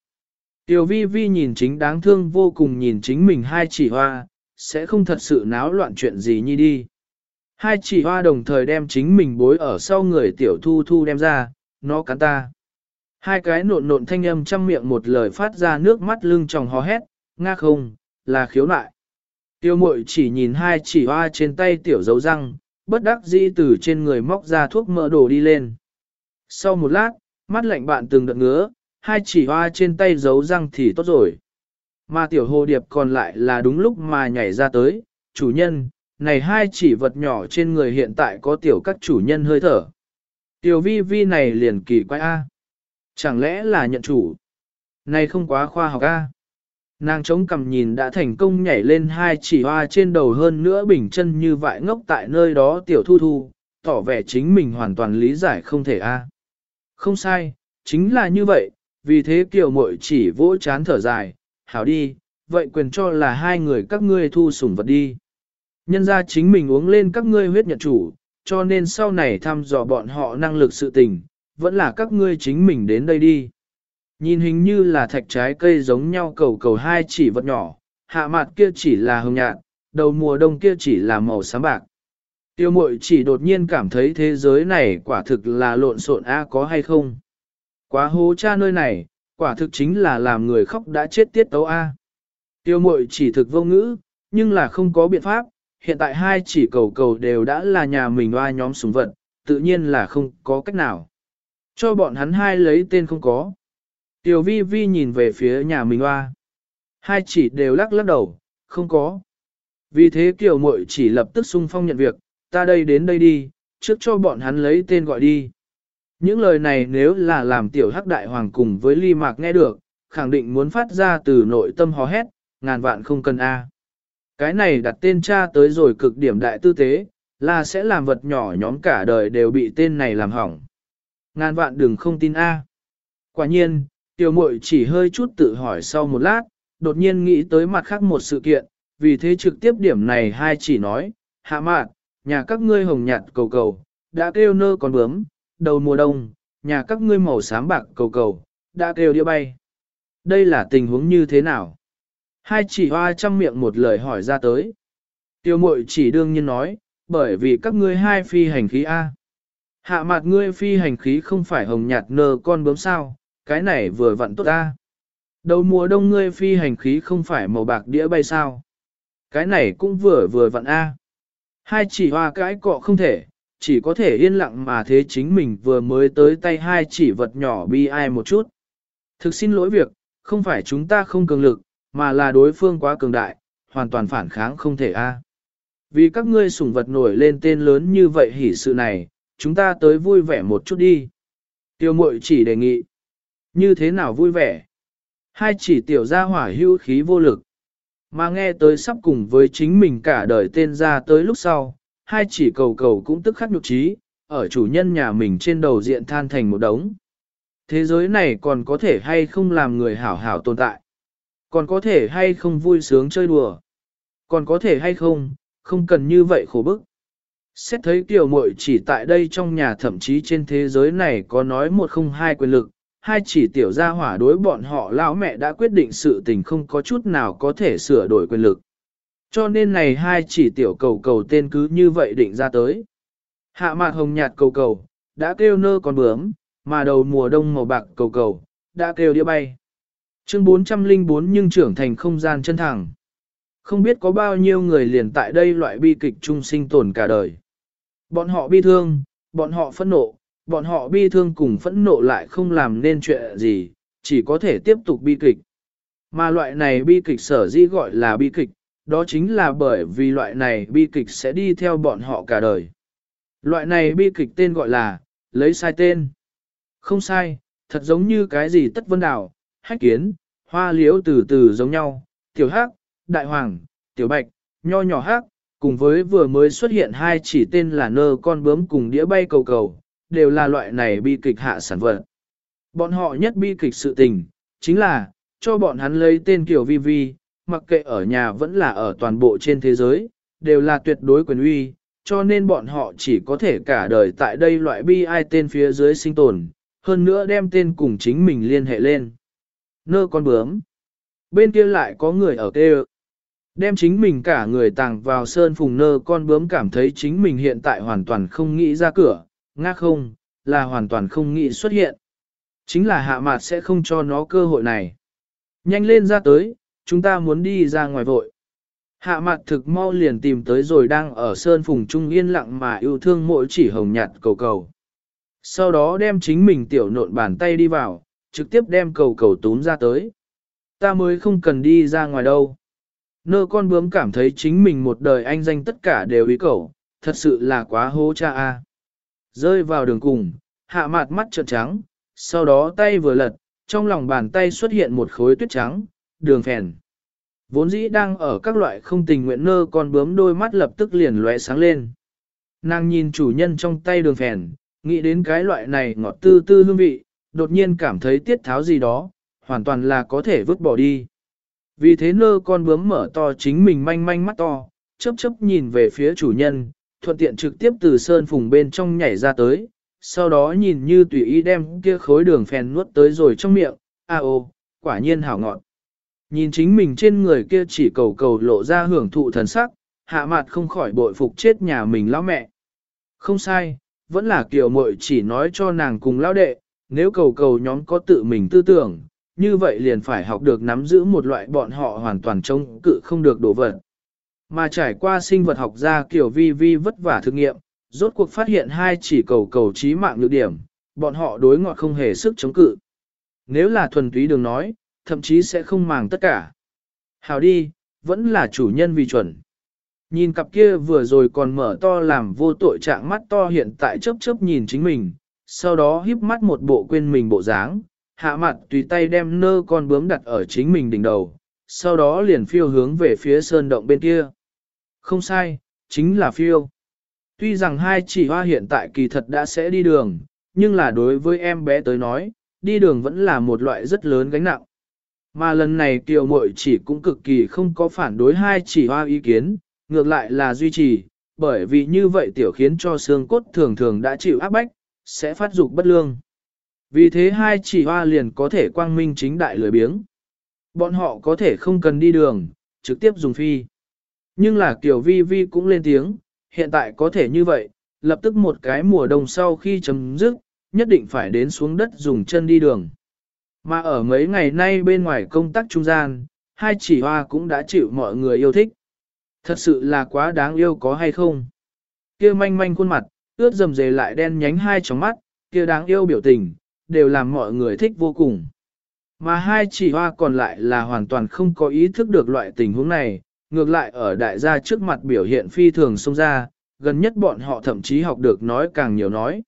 Tiểu vi vi nhìn chính đáng thương vô cùng nhìn chính mình hai chỉ hoa, sẽ không thật sự náo loạn chuyện gì như đi. Hai chỉ hoa đồng thời đem chính mình bối ở sau người tiểu thu thu đem ra, nó cắn ta. Hai cái nộn nộn thanh âm trăm miệng một lời phát ra nước mắt lưng tròng hò hét, nga không, là khiếu nại. Tiêu mội chỉ nhìn hai chỉ hoa trên tay tiểu dấu răng, bất đắc dĩ từ trên người móc ra thuốc mỡ đồ đi lên. Sau một lát, mắt lạnh bạn từng đợt ngứa, hai chỉ hoa trên tay giấu răng thì tốt rồi. Mà tiểu hồ điệp còn lại là đúng lúc mà nhảy ra tới, chủ nhân, này hai chỉ vật nhỏ trên người hiện tại có tiểu các chủ nhân hơi thở. Tiểu vi vi này liền kỳ quái A. Chẳng lẽ là nhận chủ? Này không quá khoa học A. Nàng chống cầm nhìn đã thành công nhảy lên hai chỉ hoa trên đầu hơn nữa bình chân như vại ngốc tại nơi đó tiểu thu thu, tỏ vẻ chính mình hoàn toàn lý giải không thể A. Không sai, chính là như vậy, vì thế kiểu mội chỉ vỗ chán thở dài, hảo đi, vậy quyền cho là hai người các ngươi thu sủng vật đi. Nhân ra chính mình uống lên các ngươi huyết nhận chủ, cho nên sau này thăm dò bọn họ năng lực sự tình, vẫn là các ngươi chính mình đến đây đi. Nhìn hình như là thạch trái cây giống nhau cầu cầu hai chỉ vật nhỏ, hạ mặt kia chỉ là hồng nhạt, đầu mùa đông kia chỉ là màu xám bạc. Tiêu mội chỉ đột nhiên cảm thấy thế giới này quả thực là lộn xộn a có hay không. Quá hố cha nơi này, quả thực chính là làm người khóc đã chết tiết tấu a. Tiêu mội chỉ thực vô ngữ, nhưng là không có biện pháp, hiện tại hai chỉ cầu cầu đều đã là nhà mình oa nhóm súng vật, tự nhiên là không có cách nào. Cho bọn hắn hai lấy tên không có. Tiểu vi vi nhìn về phía nhà mình oa. Hai chỉ đều lắc lắc đầu, không có. Vì thế kiểu muội chỉ lập tức sung phong nhận việc, ta đây đến đây đi, trước cho bọn hắn lấy tên gọi đi. Những lời này nếu là làm tiểu hắc đại hoàng cùng với ly mạc nghe được, khẳng định muốn phát ra từ nội tâm hò hét, ngàn vạn không cần A. Cái này đặt tên cha tới rồi cực điểm đại tư tế, là sẽ làm vật nhỏ nhóm cả đời đều bị tên này làm hỏng. Ngàn vạn đừng không tin A. Quả nhiên, tiểu muội chỉ hơi chút tự hỏi sau một lát, đột nhiên nghĩ tới mặt khác một sự kiện, vì thế trực tiếp điểm này hai chỉ nói, hạ mạn, nhà các ngươi hồng nhạt cầu cầu, đã kêu nơ con bướm, đầu mùa đông, nhà các ngươi màu xám bạc cầu cầu, đã kêu đĩa bay. Đây là tình huống như thế nào? Hai chỉ hoa chăm miệng một lời hỏi ra tới. Tiêu mội chỉ đương nhiên nói, bởi vì các ngươi hai phi hành khí A. Hạ mặt ngươi phi hành khí không phải hồng nhạt nơ con bướm sao, cái này vừa vặn tốt A. Đầu mùa đông ngươi phi hành khí không phải màu bạc đĩa bay sao. Cái này cũng vừa vừa vặn A. Hai chỉ hoa cái cọ không thể, chỉ có thể yên lặng mà thế chính mình vừa mới tới tay hai chỉ vật nhỏ bi ai một chút. Thực xin lỗi việc, không phải chúng ta không cường lực, mà là đối phương quá cường đại, hoàn toàn phản kháng không thể a. Vì các ngươi sủng vật nổi lên tên lớn như vậy hỉ sự này, chúng ta tới vui vẻ một chút đi. Tiêu mội chỉ đề nghị. Như thế nào vui vẻ? Hai chỉ tiểu gia hỏa hưu khí vô lực. Mà nghe tới sắp cùng với chính mình cả đời tên ra tới lúc sau, hai chỉ cầu cầu cũng tức khắc nhục trí, ở chủ nhân nhà mình trên đầu diện than thành một đống. Thế giới này còn có thể hay không làm người hảo hảo tồn tại? Còn có thể hay không vui sướng chơi đùa? Còn có thể hay không, không cần như vậy khổ bức. Xét thấy tiểu muội chỉ tại đây trong nhà thậm chí trên thế giới này có nói một không hai quyền lực, hai chỉ tiểu gia hỏa đối bọn họ lão mẹ đã quyết định sự tình không có chút nào có thể sửa đổi quyền lực. Cho nên này hai chỉ tiểu cầu cầu tên cứ như vậy định ra tới. Hạ mạc hồng nhạt cầu cầu, đã kêu nơ con bướm, mà đầu mùa đông màu bạc cầu cầu, đã kêu đĩa bay. Chương 404 nhưng trưởng thành không gian chân thẳng. Không biết có bao nhiêu người liền tại đây loại bi kịch trung sinh tồn cả đời. Bọn họ bi thương, bọn họ phẫn nộ, bọn họ bi thương cùng phẫn nộ lại không làm nên chuyện gì, chỉ có thể tiếp tục bi kịch. Mà loại này bi kịch sở dĩ gọi là bi kịch, đó chính là bởi vì loại này bi kịch sẽ đi theo bọn họ cả đời. Loại này bi kịch tên gọi là, lấy sai tên. Không sai, thật giống như cái gì tất vân đảo, hách kiến, hoa liễu từ từ giống nhau, tiểu hắc, đại hoàng, tiểu bạch, nho nhỏ hắc, cùng với vừa mới xuất hiện hai chỉ tên là nơ con bướm cùng đĩa bay cầu cầu, đều là loại này bi kịch hạ sản vật. Bọn họ nhất bi kịch sự tình, chính là, cho bọn hắn lấy tên kiểu vi vi, mặc kệ ở nhà vẫn là ở toàn bộ trên thế giới, đều là tuyệt đối quyền uy, cho nên bọn họ chỉ có thể cả đời tại đây loại bi ai tên phía dưới sinh tồn, hơn nữa đem tên cùng chính mình liên hệ lên. Nơ con bướm. Bên kia lại có người ở kêu. Đem chính mình cả người tàng vào sơn phùng nơ con bướm cảm thấy chính mình hiện tại hoàn toàn không nghĩ ra cửa, ngác không, là hoàn toàn không nghĩ xuất hiện. Chính là hạ mạt sẽ không cho nó cơ hội này. Nhanh lên ra tới, chúng ta muốn đi ra ngoài vội. Hạ mặt thực mau liền tìm tới rồi đang ở sơn phùng trung yên lặng mà yêu thương mỗi chỉ hồng nhạt cầu cầu. Sau đó đem chính mình tiểu nộn bàn tay đi vào, trực tiếp đem cầu cầu túm ra tới. Ta mới không cần đi ra ngoài đâu. Nơ con bướm cảm thấy chính mình một đời anh danh tất cả đều ý cầu, thật sự là quá hố cha a. Rơi vào đường cùng, hạ mặt mắt trợn trắng, sau đó tay vừa lật, trong lòng bàn tay xuất hiện một khối tuyết trắng, đường phèn. Vốn dĩ đang ở các loại không tình nguyện nơ con bướm đôi mắt lập tức liền lóe sáng lên. Nàng nhìn chủ nhân trong tay đường phèn, nghĩ đến cái loại này ngọt tư tư hương vị, đột nhiên cảm thấy tiết tháo gì đó, hoàn toàn là có thể vứt bỏ đi. Vì thế nơ con bướm mở to chính mình manh manh mắt to, chớp chớp nhìn về phía chủ nhân, thuận tiện trực tiếp từ sơn phùng bên trong nhảy ra tới, sau đó nhìn như tùy ý đem kia khối đường phèn nuốt tới rồi trong miệng, a à, ô, quả nhiên hảo ngọt. Nhìn chính mình trên người kia chỉ cầu cầu lộ ra hưởng thụ thần sắc, hạ mặt không khỏi bội phục chết nhà mình lão mẹ. Không sai, vẫn là kiểu muội chỉ nói cho nàng cùng lão đệ, nếu cầu cầu nhóm có tự mình tư tưởng, như vậy liền phải học được nắm giữ một loại bọn họ hoàn toàn chống cự không được đổ vật. Mà trải qua sinh vật học ra kiểu vi vi vất vả thực nghiệm, rốt cuộc phát hiện hai chỉ cầu cầu trí mạng nhược điểm, bọn họ đối ngọt không hề sức chống cự. Nếu là thuần túy đường nói, thậm chí sẽ không màng tất cả. Hào đi, vẫn là chủ nhân vì chuẩn. Nhìn cặp kia vừa rồi còn mở to làm vô tội trạng mắt to hiện tại chớp chớp nhìn chính mình, sau đó híp mắt một bộ quên mình bộ dáng, hạ mặt tùy tay đem nơ con bướm đặt ở chính mình đỉnh đầu, sau đó liền phiêu hướng về phía sơn động bên kia. Không sai, chính là phiêu. Tuy rằng hai chỉ hoa hiện tại kỳ thật đã sẽ đi đường, nhưng là đối với em bé tới nói, đi đường vẫn là một loại rất lớn gánh nặng. Mà lần này kiều muội chỉ cũng cực kỳ không có phản đối hai chỉ hoa ý kiến, ngược lại là duy trì, bởi vì như vậy tiểu khiến cho xương cốt thường thường đã chịu áp bách, sẽ phát dục bất lương. Vì thế hai chỉ hoa liền có thể quang minh chính đại lười biếng. Bọn họ có thể không cần đi đường, trực tiếp dùng phi. Nhưng là kiểu vi vi cũng lên tiếng, hiện tại có thể như vậy, lập tức một cái mùa đông sau khi chấm dứt, nhất định phải đến xuống đất dùng chân đi đường. Mà ở mấy ngày nay bên ngoài công tác trung gian, hai chỉ hoa cũng đã chịu mọi người yêu thích. Thật sự là quá đáng yêu có hay không? kia manh manh khuôn mặt, ướt dầm dề lại đen nhánh hai tròng mắt, kia đáng yêu biểu tình, đều làm mọi người thích vô cùng. Mà hai chỉ hoa còn lại là hoàn toàn không có ý thức được loại tình huống này, ngược lại ở đại gia trước mặt biểu hiện phi thường xông ra, gần nhất bọn họ thậm chí học được nói càng nhiều nói.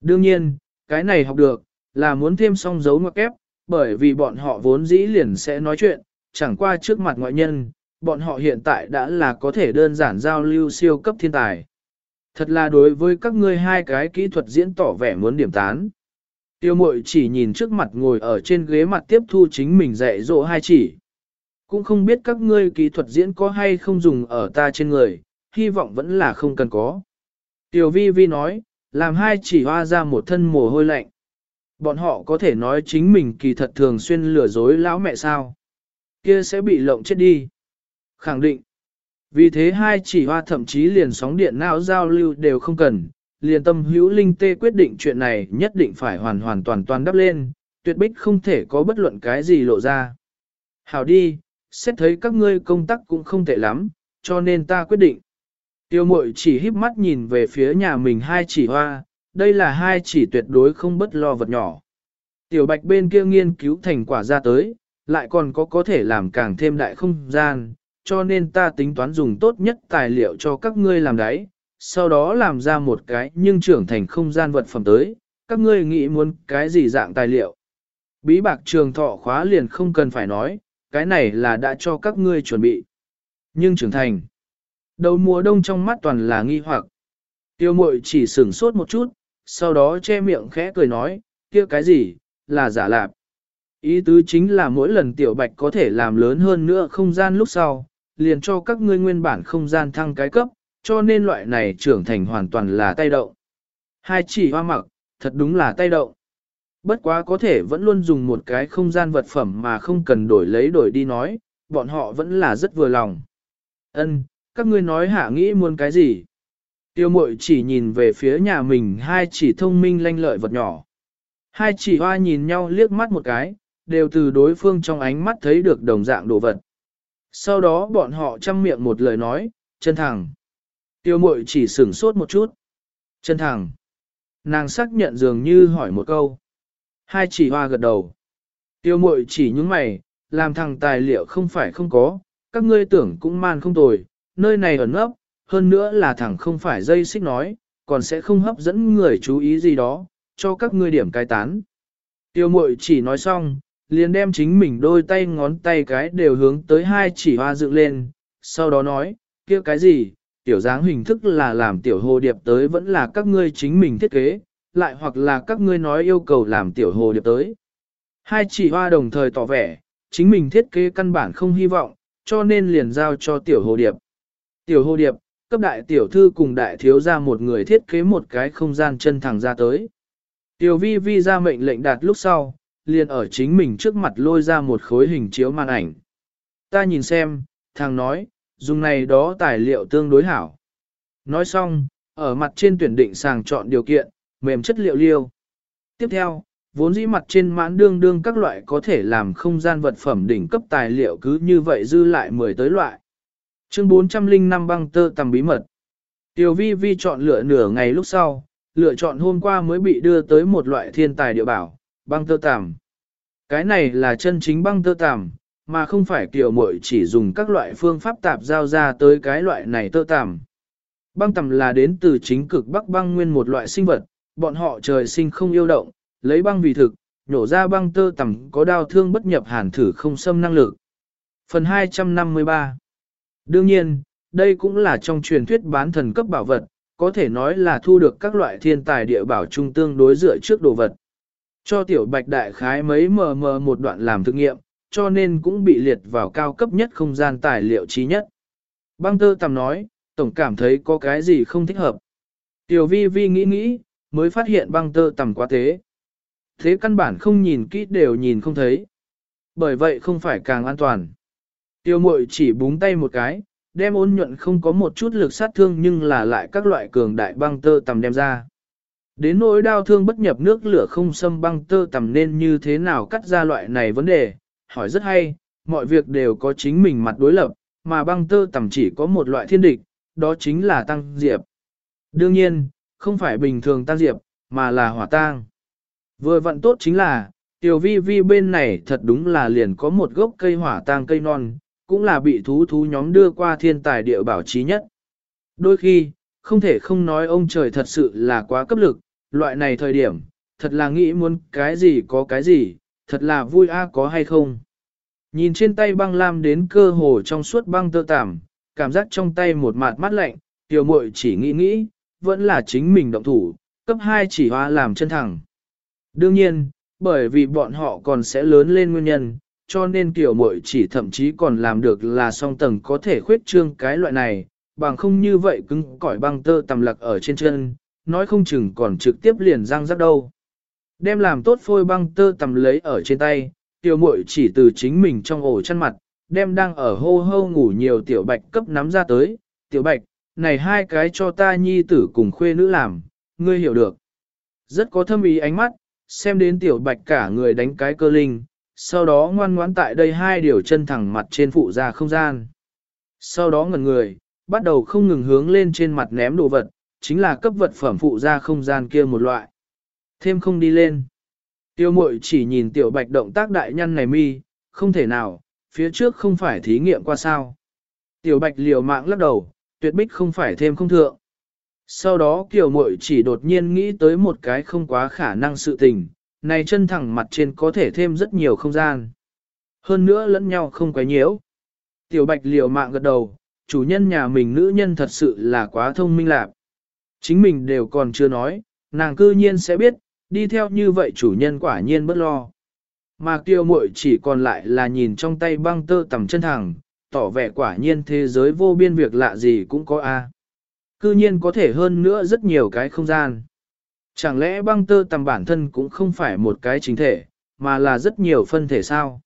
Đương nhiên, cái này học được, là muốn thêm song dấu ngoặc kép, bởi vì bọn họ vốn dĩ liền sẽ nói chuyện, chẳng qua trước mặt ngoại nhân, bọn họ hiện tại đã là có thể đơn giản giao lưu siêu cấp thiên tài. Thật là đối với các ngươi hai cái kỹ thuật diễn tỏ vẻ muốn điểm tán. Tiêu mội chỉ nhìn trước mặt ngồi ở trên ghế mặt tiếp thu chính mình dạy dỗ hai chỉ. Cũng không biết các ngươi kỹ thuật diễn có hay không dùng ở ta trên người, hy vọng vẫn là không cần có. Tiểu vi vi nói, làm hai chỉ hoa ra một thân mồ hôi lạnh. Bọn họ có thể nói chính mình kỳ thật thường xuyên lừa dối lão mẹ sao. Kia sẽ bị lộng chết đi. Khẳng định. Vì thế hai chỉ hoa thậm chí liền sóng điện não giao lưu đều không cần, liền tâm hữu linh tê quyết định chuyện này nhất định phải hoàn hoàn toàn toàn đắp lên, tuyệt bích không thể có bất luận cái gì lộ ra. Hảo đi, xét thấy các ngươi công tác cũng không tệ lắm, cho nên ta quyết định. Tiêu mội chỉ híp mắt nhìn về phía nhà mình hai chỉ hoa, đây là hai chỉ tuyệt đối không bất lo vật nhỏ. Tiểu bạch bên kia nghiên cứu thành quả ra tới, lại còn có có thể làm càng thêm đại không gian, cho nên ta tính toán dùng tốt nhất tài liệu cho các ngươi làm đáy, sau đó làm ra một cái nhưng trưởng thành không gian vật phẩm tới, các ngươi nghĩ muốn cái gì dạng tài liệu. Bí bạc trường thọ khóa liền không cần phải nói, cái này là đã cho các ngươi chuẩn bị. Nhưng trưởng thành. Đầu mùa đông trong mắt toàn là nghi hoặc. Tiêu mội chỉ sửng sốt một chút, sau đó che miệng khẽ cười nói, kia cái gì, là giả lạp. Ý tứ chính là mỗi lần tiểu bạch có thể làm lớn hơn nữa không gian lúc sau, liền cho các ngươi nguyên bản không gian thăng cái cấp, cho nên loại này trưởng thành hoàn toàn là tay động. Hai chỉ hoa mặc, thật đúng là tay động. Bất quá có thể vẫn luôn dùng một cái không gian vật phẩm mà không cần đổi lấy đổi đi nói, bọn họ vẫn là rất vừa lòng. Ân, các ngươi nói hạ nghĩ muốn cái gì? Tiêu mội chỉ nhìn về phía nhà mình hai chỉ thông minh lanh lợi vật nhỏ. Hai chỉ hoa nhìn nhau liếc mắt một cái, đều từ đối phương trong ánh mắt thấy được đồng dạng đồ vật. Sau đó bọn họ chăm miệng một lời nói, chân thẳng. Tiêu mội chỉ sửng sốt một chút. Chân thẳng. Nàng xác nhận dường như hỏi một câu. Hai chỉ hoa gật đầu. Tiêu mội chỉ những mày, làm thằng tài liệu không phải không có, các ngươi tưởng cũng man không tồi, nơi này ẩn ấp, hơn nữa là thằng không phải dây xích nói, còn sẽ không hấp dẫn người chú ý gì đó, cho các ngươi điểm cai tán. Tiêu mội chỉ nói xong, liền đem chính mình đôi tay ngón tay cái đều hướng tới hai chỉ hoa dựng lên, sau đó nói, kia cái gì, tiểu dáng hình thức là làm tiểu hồ điệp tới vẫn là các ngươi chính mình thiết kế, lại hoặc là các ngươi nói yêu cầu làm tiểu hồ điệp tới. Hai chỉ hoa đồng thời tỏ vẻ, chính mình thiết kế căn bản không hy vọng, cho nên liền giao cho tiểu hồ điệp. Tiểu hồ điệp, cấp đại tiểu thư cùng đại thiếu ra một người thiết kế một cái không gian chân thẳng ra tới. Tiểu vi vi ra mệnh lệnh đạt lúc sau, liền ở chính mình trước mặt lôi ra một khối hình chiếu màn ảnh. Ta nhìn xem, thằng nói, dùng này đó tài liệu tương đối hảo. Nói xong, ở mặt trên tuyển định sàng chọn điều kiện, mềm chất liệu liêu. Tiếp theo, vốn dĩ mặt trên mãn đương đương các loại có thể làm không gian vật phẩm đỉnh cấp tài liệu cứ như vậy dư lại 10 tới loại. Chương 405 băng tơ tầm bí mật. Tiểu vi vi chọn lựa nửa ngày lúc sau, lựa chọn hôm qua mới bị đưa tới một loại thiên tài địa bảo, băng tơ tằm. Cái này là chân chính băng tơ tằm, mà không phải kiểu muội chỉ dùng các loại phương pháp tạp giao ra tới cái loại này tơ tằm. Băng tằm là đến từ chính cực bắc băng nguyên một loại sinh vật, bọn họ trời sinh không yêu động, lấy băng vì thực, nhổ ra băng tơ tằm có đau thương bất nhập hàn thử không xâm năng lực. Phần 253 Đương nhiên, đây cũng là trong truyền thuyết bán thần cấp bảo vật, có thể nói là thu được các loại thiên tài địa bảo trung tương đối dựa trước đồ vật. Cho tiểu bạch đại khái mấy mờ mờ một đoạn làm thực nghiệm, cho nên cũng bị liệt vào cao cấp nhất không gian tài liệu trí nhất. Băng tơ tầm nói, tổng cảm thấy có cái gì không thích hợp. Tiểu vi vi nghĩ nghĩ, mới phát hiện băng tơ tầm quá thế. Thế căn bản không nhìn kỹ đều nhìn không thấy. Bởi vậy không phải càng an toàn. Tiêu mội chỉ búng tay một cái, đem ôn nhuận không có một chút lực sát thương nhưng là lại các loại cường đại băng tơ tầm đem ra. Đến nỗi đau thương bất nhập nước lửa không xâm băng tơ tầm nên như thế nào cắt ra loại này vấn đề, hỏi rất hay, mọi việc đều có chính mình mặt đối lập, mà băng tơ tầm chỉ có một loại thiên địch, đó chính là tăng diệp. Đương nhiên, không phải bình thường tăng diệp, mà là hỏa tang. Vừa vận tốt chính là, tiểu vi vi bên này thật đúng là liền có một gốc cây hỏa tang cây non, cũng là bị thú thú nhóm đưa qua thiên tài địa bảo trí nhất. Đôi khi, không thể không nói ông trời thật sự là quá cấp lực, loại này thời điểm, thật là nghĩ muốn cái gì có cái gì, thật là vui a có hay không. Nhìn trên tay băng lam đến cơ hồ trong suốt băng tơ tảm, cảm giác trong tay một mạt mát lạnh, tiểu muội chỉ nghĩ nghĩ, vẫn là chính mình động thủ, cấp 2 chỉ hoa làm chân thẳng. Đương nhiên, bởi vì bọn họ còn sẽ lớn lên nguyên nhân, cho nên tiểu muội chỉ thậm chí còn làm được là song tầng có thể khuyết trương cái loại này, bằng không như vậy cứng cỏi băng tơ tầm lặc ở trên chân, nói không chừng còn trực tiếp liền răng rắc đâu. Đem làm tốt phôi băng tơ tầm lấy ở trên tay, tiểu muội chỉ từ chính mình trong ổ chăn mặt, đem đang ở hô hô ngủ nhiều tiểu bạch cấp nắm ra tới, tiểu bạch, này hai cái cho ta nhi tử cùng khuê nữ làm, ngươi hiểu được. Rất có thâm ý ánh mắt, xem đến tiểu bạch cả người đánh cái cơ linh, sau đó ngoan ngoãn tại đây hai điều chân thẳng mặt trên phụ ra không gian. Sau đó ngẩn người, bắt đầu không ngừng hướng lên trên mặt ném đồ vật, chính là cấp vật phẩm phụ ra không gian kia một loại. Thêm không đi lên. Tiêu mội chỉ nhìn tiểu bạch động tác đại nhân này mi, không thể nào, phía trước không phải thí nghiệm qua sao. Tiểu bạch liều mạng lắc đầu, tuyệt bích không phải thêm không thượng. Sau đó kiểu mội chỉ đột nhiên nghĩ tới một cái không quá khả năng sự tình, này chân thẳng mặt trên có thể thêm rất nhiều không gian. Hơn nữa lẫn nhau không quấy nhiễu. Tiểu bạch liều mạng gật đầu, chủ nhân nhà mình nữ nhân thật sự là quá thông minh lạc. Chính mình đều còn chưa nói, nàng cư nhiên sẽ biết, đi theo như vậy chủ nhân quả nhiên bất lo. Mà kiều muội chỉ còn lại là nhìn trong tay băng tơ tầm chân thẳng, tỏ vẻ quả nhiên thế giới vô biên việc lạ gì cũng có a. À. Cư nhiên có thể hơn nữa rất nhiều cái không gian. Chẳng lẽ băng tơ tầm bản thân cũng không phải một cái chính thể, mà là rất nhiều phân thể sao?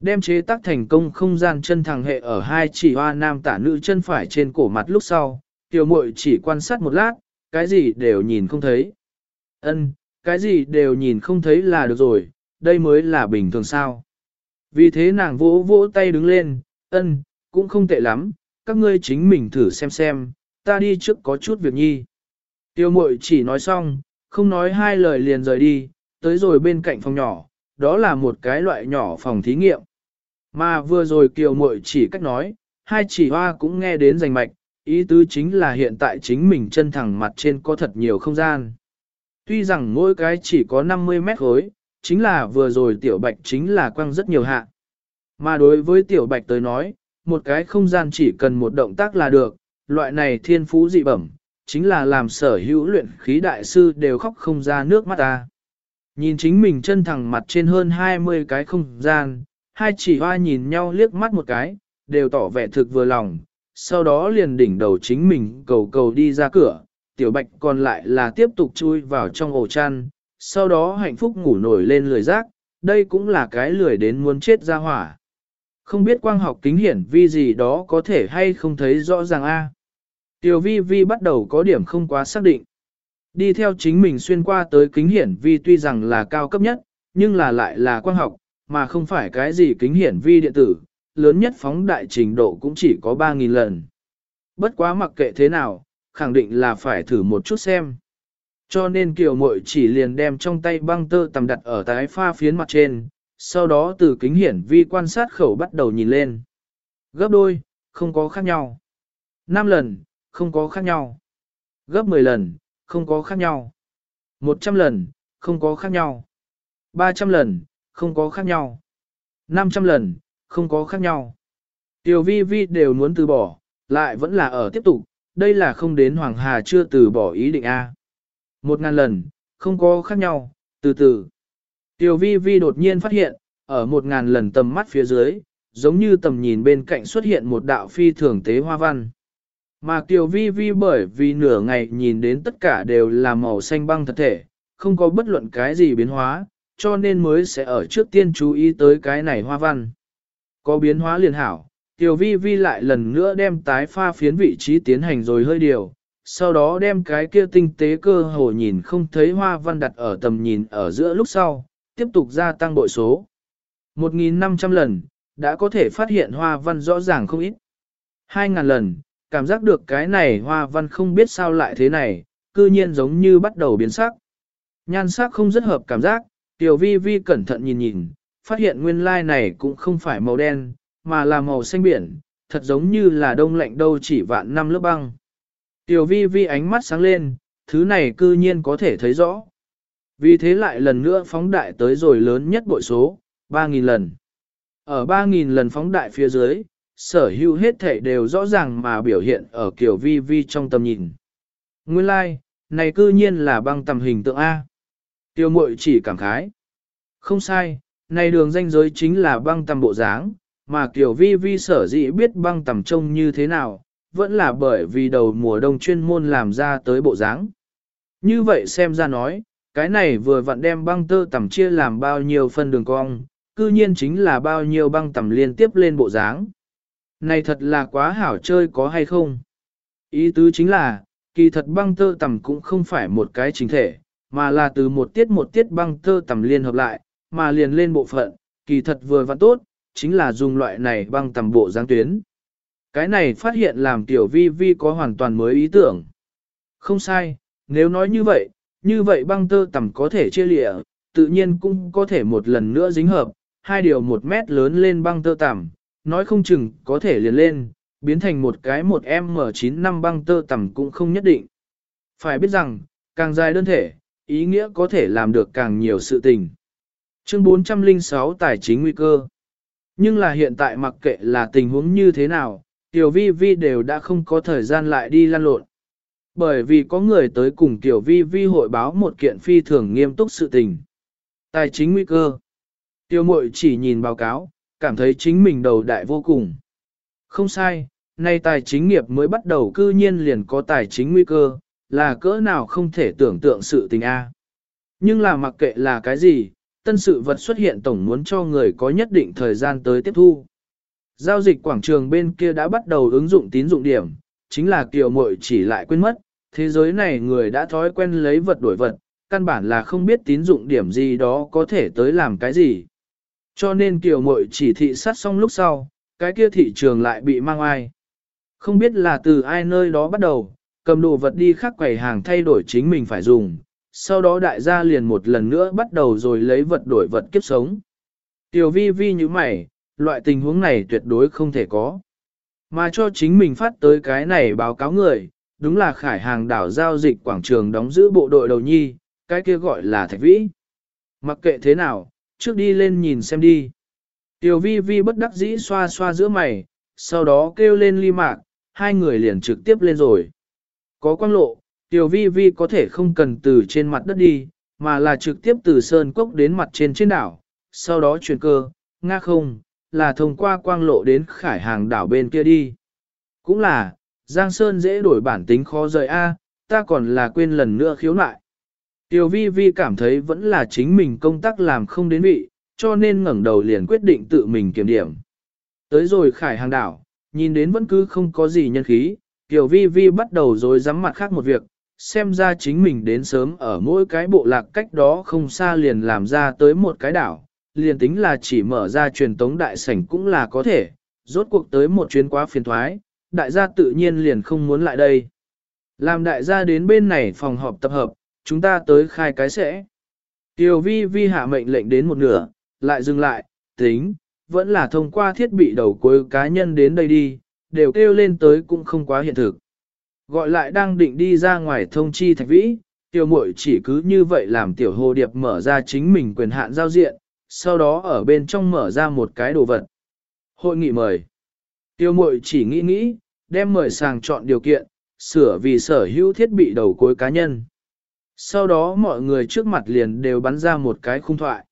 Đem chế tác thành công không gian chân thẳng hệ ở hai chỉ hoa nam tả nữ chân phải trên cổ mặt lúc sau, tiểu muội chỉ quan sát một lát, cái gì đều nhìn không thấy. Ân, cái gì đều nhìn không thấy là được rồi, đây mới là bình thường sao. Vì thế nàng vỗ vỗ tay đứng lên, ân, cũng không tệ lắm, các ngươi chính mình thử xem xem, ta đi trước có chút việc nhi. Tiêu mội chỉ nói xong, không nói hai lời liền rời đi, tới rồi bên cạnh phòng nhỏ, đó là một cái loại nhỏ phòng thí nghiệm. Mà vừa rồi kiều mội chỉ cách nói, hai chỉ hoa cũng nghe đến rành mạch, ý tứ chính là hiện tại chính mình chân thẳng mặt trên có thật nhiều không gian. Tuy rằng mỗi cái chỉ có 50 mét khối, chính là vừa rồi tiểu bạch chính là quăng rất nhiều hạ. Mà đối với tiểu bạch tới nói, một cái không gian chỉ cần một động tác là được, loại này thiên phú dị bẩm, chính là làm sở hữu luyện khí đại sư đều khóc không ra nước mắt ta. Nhìn chính mình chân thẳng mặt trên hơn 20 cái không gian, hai chỉ hoa nhìn nhau liếc mắt một cái, đều tỏ vẻ thực vừa lòng, sau đó liền đỉnh đầu chính mình cầu cầu đi ra cửa, tiểu bạch còn lại là tiếp tục chui vào trong ổ chăn, sau đó hạnh phúc ngủ nổi lên lười rác, đây cũng là cái lười đến muốn chết ra hỏa. Không biết quang học kính hiển vi gì đó có thể hay không thấy rõ ràng a. Tiểu vi vi bắt đầu có điểm không quá xác định. Đi theo chính mình xuyên qua tới kính hiển vi tuy rằng là cao cấp nhất, nhưng là lại là quang học, mà không phải cái gì kính hiển vi điện tử, lớn nhất phóng đại trình độ cũng chỉ có 3.000 lần. Bất quá mặc kệ thế nào, khẳng định là phải thử một chút xem. Cho nên kiều muội chỉ liền đem trong tay băng tơ tầm đặt ở tái pha phiến mặt trên, sau đó từ kính hiển vi quan sát khẩu bắt đầu nhìn lên. Gấp đôi, không có khác nhau. 5 lần, không có khác nhau. Gấp 10 lần, không có khác nhau. 100 lần, không có khác nhau. 300 lần, không có khác nhau. 500 lần, không có khác nhau. Tiểu vi vi đều muốn từ bỏ, lại vẫn là ở tiếp tục, đây là không đến Hoàng Hà chưa từ bỏ ý định A. Một ngàn lần, không có khác nhau, từ từ. Tiểu vi vi đột nhiên phát hiện, ở một ngàn lần tầm mắt phía dưới, giống như tầm nhìn bên cạnh xuất hiện một đạo phi thường tế hoa văn. Mà Kiều Vi Vi bởi vì nửa ngày nhìn đến tất cả đều là màu xanh băng thật thể, không có bất luận cái gì biến hóa, cho nên mới sẽ ở trước tiên chú ý tới cái này hoa văn. Có biến hóa liền hảo, Tiểu Vi Vi lại lần nữa đem tái pha phiến vị trí tiến hành rồi hơi điều, sau đó đem cái kia tinh tế cơ hồ nhìn không thấy hoa văn đặt ở tầm nhìn ở giữa lúc sau, tiếp tục gia tăng bội số. 1.500 lần, đã có thể phát hiện hoa văn rõ ràng không ít. 2.000 lần, cảm giác được cái này hoa văn không biết sao lại thế này, cư nhiên giống như bắt đầu biến sắc. Nhan sắc không rất hợp cảm giác, tiểu vi vi cẩn thận nhìn nhìn, phát hiện nguyên lai này cũng không phải màu đen, mà là màu xanh biển, thật giống như là đông lạnh đâu chỉ vạn năm lớp băng. Tiểu vi vi ánh mắt sáng lên, thứ này cư nhiên có thể thấy rõ. Vì thế lại lần nữa phóng đại tới rồi lớn nhất bội số, 3.000 lần. Ở 3.000 lần phóng đại phía dưới, sở hữu hết thể đều rõ ràng mà biểu hiện ở kiểu vi vi trong tầm nhìn. Nguyên lai, like, này cư nhiên là băng tầm hình tượng A. Tiêu mội chỉ cảm khái. Không sai, này đường danh giới chính là băng tầm bộ dáng, mà kiểu vi vi sở dĩ biết băng tầm trông như thế nào, vẫn là bởi vì đầu mùa đông chuyên môn làm ra tới bộ dáng. Như vậy xem ra nói, cái này vừa vặn đem băng tơ tầm chia làm bao nhiêu phân đường cong, cư nhiên chính là bao nhiêu băng tầm liên tiếp lên bộ dáng. Này thật là quá hảo chơi có hay không? Ý tứ chính là, kỳ thật băng tơ tầm cũng không phải một cái chính thể, mà là từ một tiết một tiết băng tơ tầm liên hợp lại, mà liền lên bộ phận, kỳ thật vừa vặn tốt, chính là dùng loại này băng tầm bộ giáng tuyến. Cái này phát hiện làm tiểu vi vi có hoàn toàn mới ý tưởng. Không sai, nếu nói như vậy, như vậy băng tơ tầm có thể chia lịa, tự nhiên cũng có thể một lần nữa dính hợp, hai điều một mét lớn lên băng tơ tầm, nói không chừng có thể liền lên, biến thành một cái một M9 năm băng tơ tầm cũng không nhất định. Phải biết rằng, càng dài đơn thể, ý nghĩa có thể làm được càng nhiều sự tình. Chương 406 Tài chính nguy cơ Nhưng là hiện tại mặc kệ là tình huống như thế nào, Tiểu vi vi đều đã không có thời gian lại đi lan lộn. Bởi vì có người tới cùng Tiểu vi vi hội báo một kiện phi thường nghiêm túc sự tình. Tài chính nguy cơ. Tiêu mội chỉ nhìn báo cáo, cảm thấy chính mình đầu đại vô cùng. Không sai, nay tài chính nghiệp mới bắt đầu cư nhiên liền có tài chính nguy cơ, là cỡ nào không thể tưởng tượng sự tình A. Nhưng là mặc kệ là cái gì, tân sự vật xuất hiện tổng muốn cho người có nhất định thời gian tới tiếp thu. Giao dịch quảng trường bên kia đã bắt đầu ứng dụng tín dụng điểm, chính là kiều mội chỉ lại quên mất, thế giới này người đã thói quen lấy vật đổi vật, căn bản là không biết tín dụng điểm gì đó có thể tới làm cái gì. Cho nên kiều mội chỉ thị sát xong lúc sau, cái kia thị trường lại bị mang ai. Không biết là từ ai nơi đó bắt đầu, cầm đồ vật đi khác quầy hàng thay đổi chính mình phải dùng, sau đó đại gia liền một lần nữa bắt đầu rồi lấy vật đổi vật kiếp sống. Tiểu vi vi như mày, loại tình huống này tuyệt đối không thể có. Mà cho chính mình phát tới cái này báo cáo người, đúng là khải hàng đảo giao dịch quảng trường đóng giữ bộ đội đầu nhi, cái kia gọi là thạch vĩ. Mặc kệ thế nào, trước đi lên nhìn xem đi. Tiểu vi vi bất đắc dĩ xoa xoa giữa mày, sau đó kêu lên ly mạc, hai người liền trực tiếp lên rồi. Có quang lộ, tiểu vi vi có thể không cần từ trên mặt đất đi, mà là trực tiếp từ sơn cốc đến mặt trên trên đảo, sau đó chuyển cơ, nga không, là thông qua quang lộ đến khải hàng đảo bên kia đi. Cũng là, Giang Sơn dễ đổi bản tính khó rời A, ta còn là quên lần nữa khiếu nại. Tiểu vi vi cảm thấy vẫn là chính mình công tác làm không đến vị, cho nên ngẩng đầu liền quyết định tự mình kiểm điểm. Tới rồi khải hàng đảo, nhìn đến vẫn cứ không có gì nhân khí, Tiểu vi vi bắt đầu rồi dám mặt khác một việc, xem ra chính mình đến sớm ở mỗi cái bộ lạc cách đó không xa liền làm ra tới một cái đảo, liền tính là chỉ mở ra truyền tống đại sảnh cũng là có thể, rốt cuộc tới một chuyến quá phiền thoái, đại gia tự nhiên liền không muốn lại đây. Làm đại gia đến bên này phòng họp tập hợp, chúng ta tới khai cái sẽ. Tiểu vi vi hạ mệnh lệnh đến một nửa, lại dừng lại, tính, vẫn là thông qua thiết bị đầu cuối cá nhân đến đây đi, đều kêu lên tới cũng không quá hiện thực. Gọi lại đang định đi ra ngoài thông chi thạch vĩ, tiểu muội chỉ cứ như vậy làm tiểu hồ điệp mở ra chính mình quyền hạn giao diện, sau đó ở bên trong mở ra một cái đồ vật. Hội nghị mời. Tiêu muội chỉ nghĩ nghĩ, đem mời sàng chọn điều kiện, sửa vì sở hữu thiết bị đầu cuối cá nhân. Sau đó mọi người trước mặt liền đều bắn ra một cái khung thoại.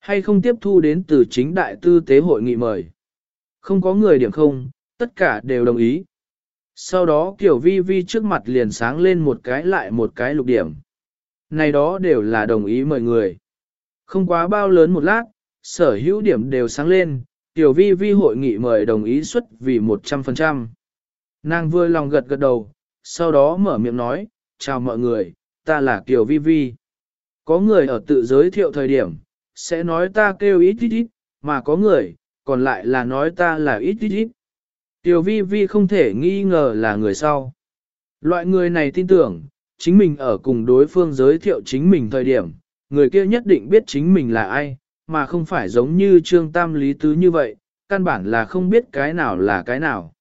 Hay không tiếp thu đến từ chính đại tư tế hội nghị mời. Không có người điểm không, tất cả đều đồng ý. Sau đó kiểu vi vi trước mặt liền sáng lên một cái lại một cái lục điểm. Này đó đều là đồng ý mời người. Không quá bao lớn một lát, sở hữu điểm đều sáng lên, tiểu vi vi hội nghị mời đồng ý suất vì 100%. Nàng vui lòng gật gật đầu, sau đó mở miệng nói, chào mọi người, ta là Kiều Vi Vi. Có người ở tự giới thiệu thời điểm, sẽ nói ta kêu ít ít ít, mà có người, còn lại là nói ta là ít ít ít. Tiểu vi vi không thể nghi ngờ là người sau. Loại người này tin tưởng, chính mình ở cùng đối phương giới thiệu chính mình thời điểm, người kia nhất định biết chính mình là ai, mà không phải giống như trương tam lý tứ như vậy, căn bản là không biết cái nào là cái nào.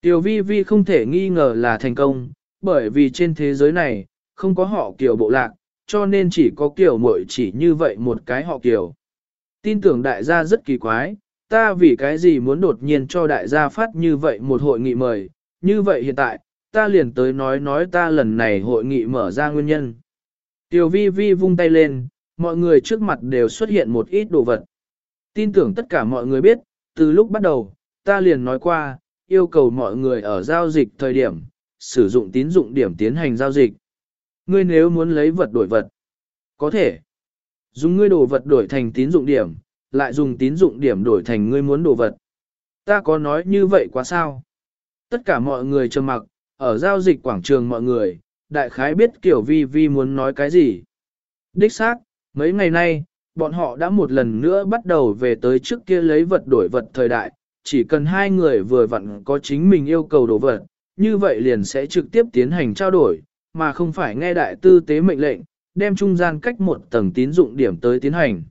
Tiểu vi vi không thể nghi ngờ là thành công, bởi vì trên thế giới này, không có họ kiểu bộ lạc, cho nên chỉ có kiểu muội chỉ như vậy một cái họ kiểu. Tin tưởng đại gia rất kỳ quái, ta vì cái gì muốn đột nhiên cho đại gia phát như vậy một hội nghị mời, như vậy hiện tại, ta liền tới nói nói ta lần này hội nghị mở ra nguyên nhân. Tiểu vi vi vung tay lên, mọi người trước mặt đều xuất hiện một ít đồ vật. Tin tưởng tất cả mọi người biết, từ lúc bắt đầu, ta liền nói qua, yêu cầu mọi người ở giao dịch thời điểm, sử dụng tín dụng điểm tiến hành giao dịch. Ngươi nếu muốn lấy vật đổi vật, có thể dùng ngươi đồ vật đổi thành tín dụng điểm, lại dùng tín dụng điểm đổi thành ngươi muốn đồ vật. Ta có nói như vậy quá sao? Tất cả mọi người trầm mặc, ở giao dịch quảng trường mọi người, đại khái biết kiểu vi vi muốn nói cái gì. Đích xác, mấy ngày nay, bọn họ đã một lần nữa bắt đầu về tới trước kia lấy vật đổi vật thời đại, chỉ cần hai người vừa vặn có chính mình yêu cầu đồ vật, như vậy liền sẽ trực tiếp tiến hành trao đổi, mà không phải nghe đại tư tế mệnh lệnh, đem trung gian cách một tầng tín dụng điểm tới tiến hành.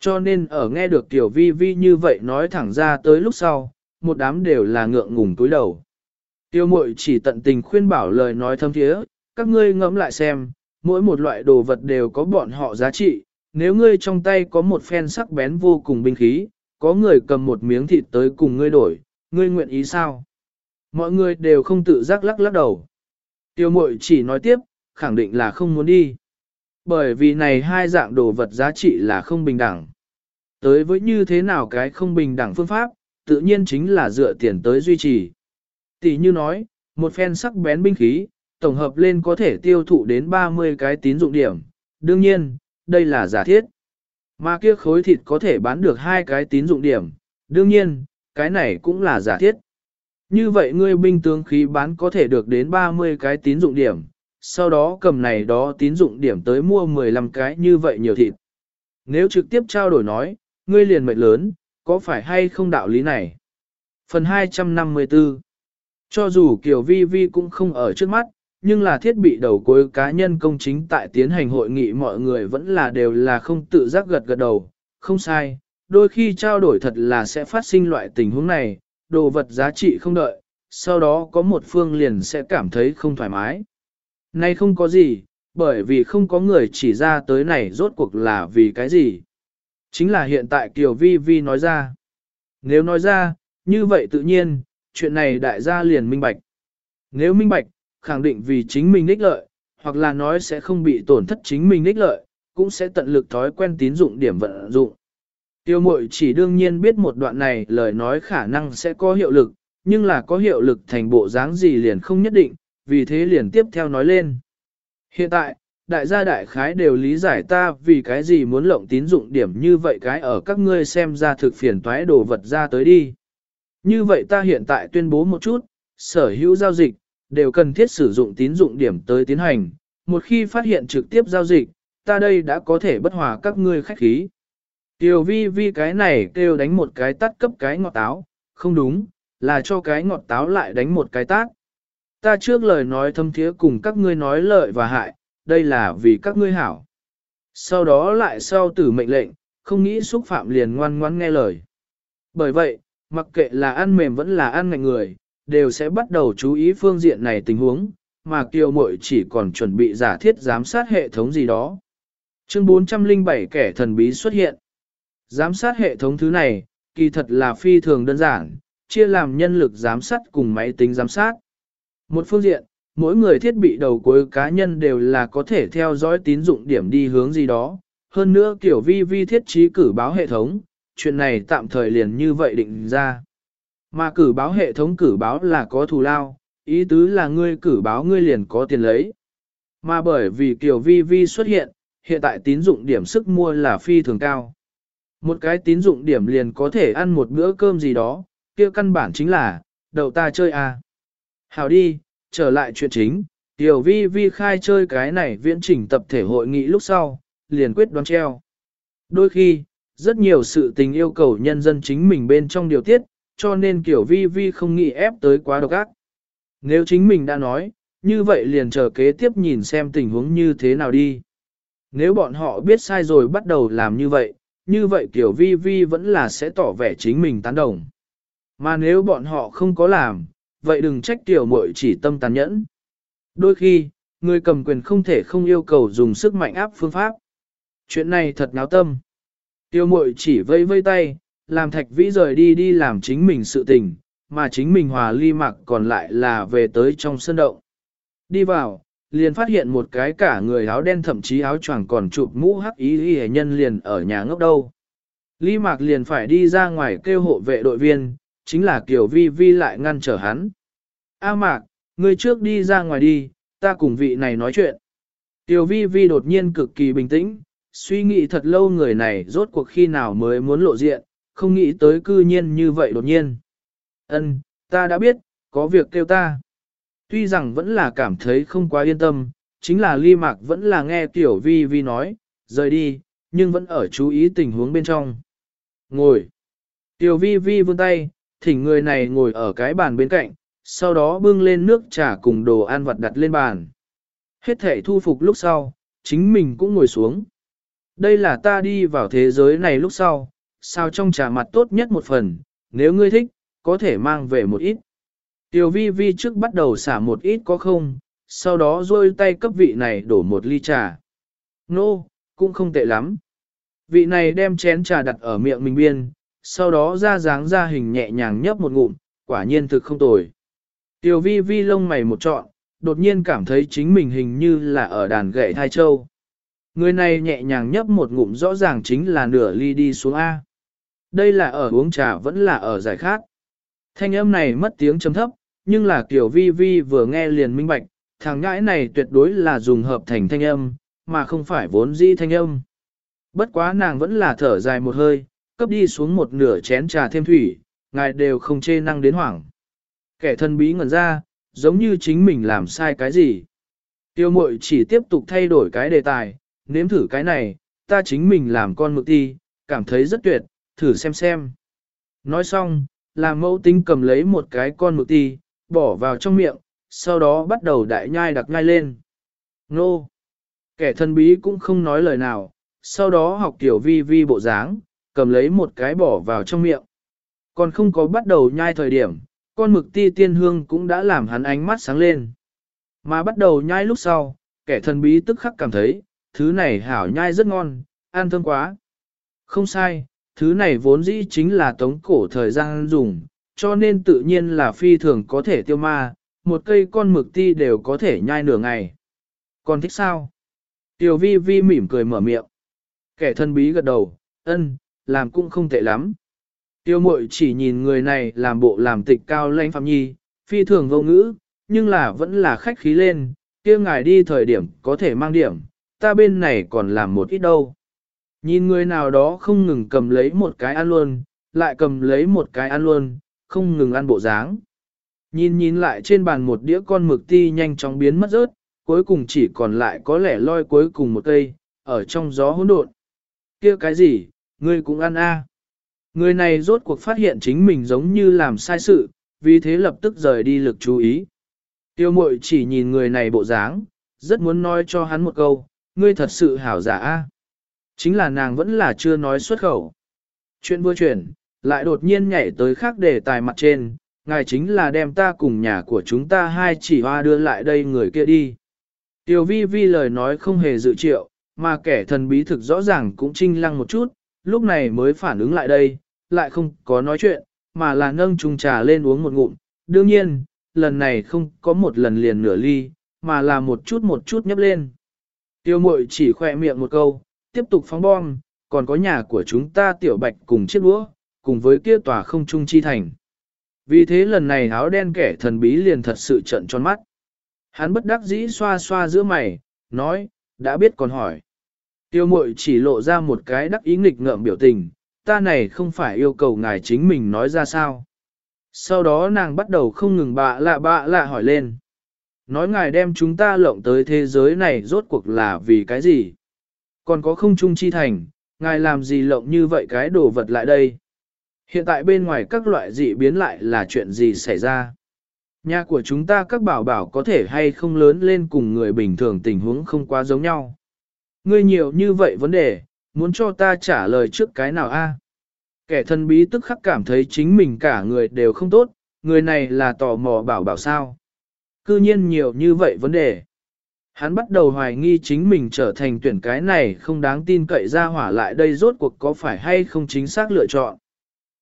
Cho nên ở nghe được tiểu vi vi như vậy nói thẳng ra tới lúc sau, một đám đều là ngượng ngùng túi đầu. Tiêu mội chỉ tận tình khuyên bảo lời nói thâm thiế, các ngươi ngẫm lại xem, mỗi một loại đồ vật đều có bọn họ giá trị, nếu ngươi trong tay có một phen sắc bén vô cùng binh khí, có người cầm một miếng thịt tới cùng ngươi đổi, ngươi nguyện ý sao? Mọi người đều không tự giác lắc lắc đầu. Tiêu mội chỉ nói tiếp, khẳng định là không muốn đi. Bởi vì này hai dạng đồ vật giá trị là không bình đẳng. Tới với như thế nào cái không bình đẳng phương pháp, tự nhiên chính là dựa tiền tới duy trì. Tỷ như nói, một phen sắc bén binh khí, tổng hợp lên có thể tiêu thụ đến 30 cái tín dụng điểm. Đương nhiên, đây là giả thiết. Mà kia khối thịt có thể bán được hai cái tín dụng điểm. Đương nhiên, cái này cũng là giả thiết. Như vậy ngươi binh tướng khí bán có thể được đến 30 cái tín dụng điểm, sau đó cầm này đó tín dụng điểm tới mua 15 cái như vậy nhiều thịt. Nếu trực tiếp trao đổi nói, ngươi liền mệnh lớn, có phải hay không đạo lý này? Phần 254 Cho dù Kiều Vi Vi cũng không ở trước mắt, nhưng là thiết bị đầu cuối cá nhân công chính tại tiến hành hội nghị mọi người vẫn là đều là không tự giác gật gật đầu, không sai, đôi khi trao đổi thật là sẽ phát sinh loại tình huống này, đồ vật giá trị không đợi, sau đó có một phương liền sẽ cảm thấy không thoải mái. Nay không có gì, bởi vì không có người chỉ ra tới này rốt cuộc là vì cái gì. Chính là hiện tại Kiều Vi Vi nói ra. Nếu nói ra, như vậy tự nhiên, chuyện này đại gia liền minh bạch. Nếu minh bạch, khẳng định vì chính mình ích lợi, hoặc là nói sẽ không bị tổn thất chính mình ích lợi, cũng sẽ tận lực thói quen tín dụng điểm vận dụng. Tiêu mội chỉ đương nhiên biết một đoạn này lời nói khả năng sẽ có hiệu lực, nhưng là có hiệu lực thành bộ dáng gì liền không nhất định, vì thế liền tiếp theo nói lên. Hiện tại, đại gia đại khái đều lý giải ta vì cái gì muốn lộng tín dụng điểm như vậy cái ở các ngươi xem ra thực phiền toái đồ vật ra tới đi. Như vậy ta hiện tại tuyên bố một chút, sở hữu giao dịch, đều cần thiết sử dụng tín dụng điểm tới tiến hành, một khi phát hiện trực tiếp giao dịch, ta đây đã có thể bất hòa các ngươi khách khí. Tiểu vi vi cái này kêu đánh một cái tắt cấp cái ngọt táo, không đúng, là cho cái ngọt táo lại đánh một cái tát. Ta trước lời nói thâm thiế cùng các ngươi nói lợi và hại, đây là vì các ngươi hảo. Sau đó lại sau tử mệnh lệnh, không nghĩ xúc phạm liền ngoan ngoãn nghe lời. Bởi vậy, mặc kệ là ăn mềm vẫn là ăn ngạnh người, đều sẽ bắt đầu chú ý phương diện này tình huống, mà kiều mội chỉ còn chuẩn bị giả thiết giám sát hệ thống gì đó. Chương 407 kẻ thần bí xuất hiện. Giám sát hệ thống thứ này, kỳ thật là phi thường đơn giản, chia làm nhân lực giám sát cùng máy tính giám sát. Một phương diện, mỗi người thiết bị đầu cuối cá nhân đều là có thể theo dõi tín dụng điểm đi hướng gì đó. Hơn nữa kiểu vi vi thiết trí cử báo hệ thống, chuyện này tạm thời liền như vậy định ra. Mà cử báo hệ thống cử báo là có thù lao, ý tứ là ngươi cử báo ngươi liền có tiền lấy. Mà bởi vì kiểu vi vi xuất hiện, hiện tại tín dụng điểm sức mua là phi thường cao. Một cái tín dụng điểm liền có thể ăn một bữa cơm gì đó, kia căn bản chính là, đầu ta chơi à. Hào đi, trở lại chuyện chính, Tiểu vi vi khai chơi cái này viễn chỉnh tập thể hội nghị lúc sau, liền quyết đoán treo. Đôi khi, rất nhiều sự tình yêu cầu nhân dân chính mình bên trong điều tiết, cho nên kiểu vi vi không nghĩ ép tới quá độc ác. Nếu chính mình đã nói, như vậy liền chờ kế tiếp nhìn xem tình huống như thế nào đi. Nếu bọn họ biết sai rồi bắt đầu làm như vậy, như vậy kiểu vi vi vẫn là sẽ tỏ vẻ chính mình tán đồng. Mà nếu bọn họ không có làm, vậy đừng trách tiểu muội chỉ tâm tàn nhẫn. Đôi khi, người cầm quyền không thể không yêu cầu dùng sức mạnh áp phương pháp. Chuyện này thật náo tâm. Tiêu muội chỉ vây vây tay, làm thạch vĩ rời đi đi làm chính mình sự tình, mà chính mình hòa ly mặc còn lại là về tới trong sân động. Đi vào, liền phát hiện một cái cả người áo đen thậm chí áo choàng còn chụp mũ hắc ý y nhân liền ở nhà ngốc đâu. Ly Mạc liền phải đi ra ngoài kêu hộ vệ đội viên, chính là Kiều Vi Vi lại ngăn trở hắn. A Mạc, ngươi trước đi ra ngoài đi, ta cùng vị này nói chuyện. Kiều Vi Vi đột nhiên cực kỳ bình tĩnh, suy nghĩ thật lâu người này rốt cuộc khi nào mới muốn lộ diện, không nghĩ tới cư nhiên như vậy đột nhiên. Ân, ta đã biết, có việc kêu ta. Tuy rằng vẫn là cảm thấy không quá yên tâm, chính là ly mạc vẫn là nghe tiểu vi vi nói, rời đi, nhưng vẫn ở chú ý tình huống bên trong. Ngồi. Tiểu vi vi vươn tay, thỉnh người này ngồi ở cái bàn bên cạnh, sau đó bưng lên nước trà cùng đồ ăn vặt đặt lên bàn. Hết thể thu phục lúc sau, chính mình cũng ngồi xuống. Đây là ta đi vào thế giới này lúc sau, sao trong trà mặt tốt nhất một phần, nếu ngươi thích, có thể mang về một ít. Tiểu vi vi trước bắt đầu xả một ít có không, sau đó rôi tay cấp vị này đổ một ly trà. Nô, no, cũng không tệ lắm. Vị này đem chén trà đặt ở miệng mình biên, sau đó ra dáng ra hình nhẹ nhàng nhấp một ngụm, quả nhiên thực không tồi. Tiểu vi vi lông mày một trọn, đột nhiên cảm thấy chính mình hình như là ở đàn gậy thai châu. Người này nhẹ nhàng nhấp một ngụm rõ ràng chính là nửa ly đi xuống A. Đây là ở uống trà vẫn là ở giải khát. Thanh âm này mất tiếng chấm thấp, nhưng là kiểu vi vi vừa nghe liền minh bạch, thằng ngãi này tuyệt đối là dùng hợp thành thanh âm, mà không phải vốn dĩ thanh âm. Bất quá nàng vẫn là thở dài một hơi, cấp đi xuống một nửa chén trà thêm thủy, ngài đều không chê năng đến hoảng. Kẻ thân bí ngẩn ra, giống như chính mình làm sai cái gì. Tiêu mội chỉ tiếp tục thay đổi cái đề tài, nếm thử cái này, ta chính mình làm con mực ti, cảm thấy rất tuyệt, thử xem xem. Nói xong, làm mẫu tinh cầm lấy một cái con mực ti, bỏ vào trong miệng, sau đó bắt đầu đại nhai đặc nhai lên. Nô! Kẻ thân bí cũng không nói lời nào, sau đó học tiểu vi vi bộ dáng, cầm lấy một cái bỏ vào trong miệng. Còn không có bắt đầu nhai thời điểm, con mực ti tiên hương cũng đã làm hắn ánh mắt sáng lên. Mà bắt đầu nhai lúc sau, kẻ thần bí tức khắc cảm thấy, thứ này hảo nhai rất ngon, ăn thơm quá. Không sai, thứ này vốn dĩ chính là tống cổ thời gian dùng, cho nên tự nhiên là phi thường có thể tiêu ma, một cây con mực ti đều có thể nhai nửa ngày. Còn thích sao? Tiểu vi vi mỉm cười mở miệng. Kẻ thân bí gật đầu, ân, làm cũng không tệ lắm. Tiêu mội chỉ nhìn người này làm bộ làm tịch cao lãnh phạm nhi, phi thường vô ngữ, nhưng là vẫn là khách khí lên, kia ngài đi thời điểm có thể mang điểm, ta bên này còn làm một ít đâu. Nhìn người nào đó không ngừng cầm lấy một cái ăn luôn, lại cầm lấy một cái ăn luôn, không ngừng ăn bộ dáng. Nhìn nhìn lại trên bàn một đĩa con mực ti nhanh chóng biến mất rớt, cuối cùng chỉ còn lại có lẻ loi cuối cùng một cây, ở trong gió hỗn độn. kia cái gì, ngươi cũng ăn a Người này rốt cuộc phát hiện chính mình giống như làm sai sự, vì thế lập tức rời đi lực chú ý. Tiêu mội chỉ nhìn người này bộ dáng, rất muốn nói cho hắn một câu, ngươi thật sự hảo giả a. Chính là nàng vẫn là chưa nói xuất khẩu. Chuyện vừa chuyển, lại đột nhiên nhảy tới khác đề tài mặt trên, ngài chính là đem ta cùng nhà của chúng ta hai chỉ hoa đưa lại đây người kia đi. Tiêu vi vi lời nói không hề dự triệu, mà kẻ thần bí thực rõ ràng cũng trinh lăng một chút, lúc này mới phản ứng lại đây, lại không có nói chuyện, mà là nâng chung trà lên uống một ngụm. Đương nhiên, lần này không có một lần liền nửa ly, mà là một chút một chút nhấp lên. Tiêu mội chỉ khỏe miệng một câu, tiếp tục phóng bom, còn có nhà của chúng ta tiểu bạch cùng chiếc đũa, cùng với kia tòa không trung chi thành. Vì thế lần này áo đen kẻ thần bí liền thật sự trận tròn mắt. Hắn bất đắc dĩ xoa xoa giữa mày, nói, đã biết còn hỏi. Tiêu mội chỉ lộ ra một cái đắc ý nghịch ngợm biểu tình, ta này không phải yêu cầu ngài chính mình nói ra sao. Sau đó nàng bắt đầu không ngừng bạ lạ bạ lạ hỏi lên. Nói ngài đem chúng ta lộng tới thế giới này rốt cuộc là vì cái gì? Còn có không trung chi thành, ngài làm gì lộng như vậy cái đồ vật lại đây? Hiện tại bên ngoài các loại dị biến lại là chuyện gì xảy ra? Nhà của chúng ta các bảo bảo có thể hay không lớn lên cùng người bình thường tình huống không quá giống nhau. Ngươi nhiều như vậy vấn đề, muốn cho ta trả lời trước cái nào a? Kẻ thân bí tức khắc cảm thấy chính mình cả người đều không tốt, người này là tò mò bảo bảo sao. Cư nhiên nhiều như vậy vấn đề. Hắn bắt đầu hoài nghi chính mình trở thành tuyển cái này không đáng tin cậy ra hỏa lại đây rốt cuộc có phải hay không chính xác lựa chọn.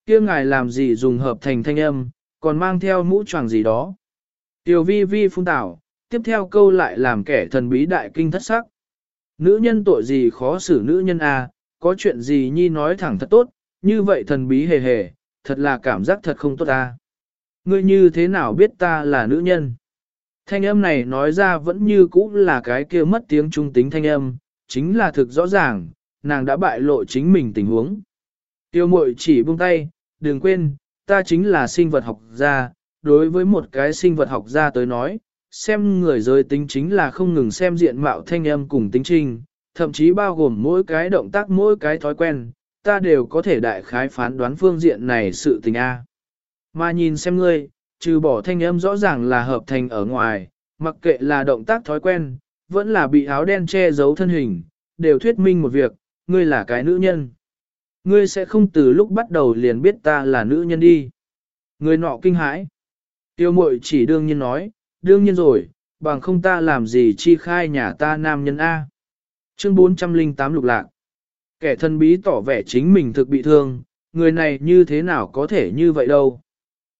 kia ngài làm gì dùng hợp thành thanh âm, còn mang theo mũ tràng gì đó. Tiểu vi vi phun tảo, tiếp theo câu lại làm kẻ thần bí đại kinh thất sắc. Nữ nhân tội gì khó xử nữ nhân à, có chuyện gì nhi nói thẳng thật tốt, như vậy thần bí hề hề, thật là cảm giác thật không tốt à. Ngươi như thế nào biết ta là nữ nhân? Thanh âm này nói ra vẫn như cũ là cái kia mất tiếng trung tính thanh âm, chính là thực rõ ràng, nàng đã bại lộ chính mình tình huống. Tiêu mội chỉ buông tay, đừng quên, ta chính là sinh vật học gia, đối với một cái sinh vật học gia tới nói, xem người giới tính chính là không ngừng xem diện mạo thanh âm cùng tính trình, thậm chí bao gồm mỗi cái động tác mỗi cái thói quen, ta đều có thể đại khái phán đoán phương diện này sự tình A. Mà nhìn xem ngươi, trừ bỏ thanh âm rõ ràng là hợp thành ở ngoài, mặc kệ là động tác thói quen, vẫn là bị áo đen che giấu thân hình, đều thuyết minh một việc, ngươi là cái nữ nhân. Ngươi sẽ không từ lúc bắt đầu liền biết ta là nữ nhân đi. Người nọ kinh hãi. Tiêu mội chỉ đương nhiên nói, đương nhiên rồi, bằng không ta làm gì chi khai nhà ta nam nhân A. Chương 408 lục lạc. Kẻ thân bí tỏ vẻ chính mình thực bị thương, người này như thế nào có thể như vậy đâu.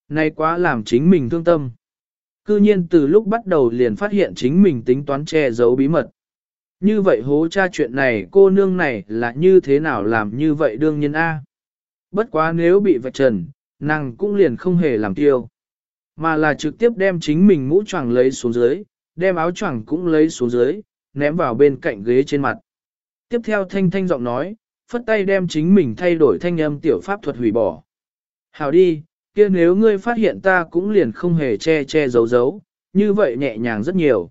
Nay quá làm chính mình thương tâm. Cư nhiên từ lúc bắt đầu liền phát hiện chính mình tính toán che giấu bí mật. Như vậy hố cha chuyện này cô nương này là như thế nào làm như vậy đương nhiên A. Bất quá nếu bị vạch trần, nàng cũng liền không hề làm tiêu. Mà là trực tiếp đem chính mình mũ choàng lấy xuống dưới, đem áo choàng cũng lấy xuống dưới, ném vào bên cạnh ghế trên mặt. Tiếp theo thanh thanh giọng nói, phất tay đem chính mình thay đổi thanh âm tiểu pháp thuật hủy bỏ. Hào đi, kia nếu ngươi phát hiện ta cũng liền không hề che che giấu giấu, như vậy nhẹ nhàng rất nhiều.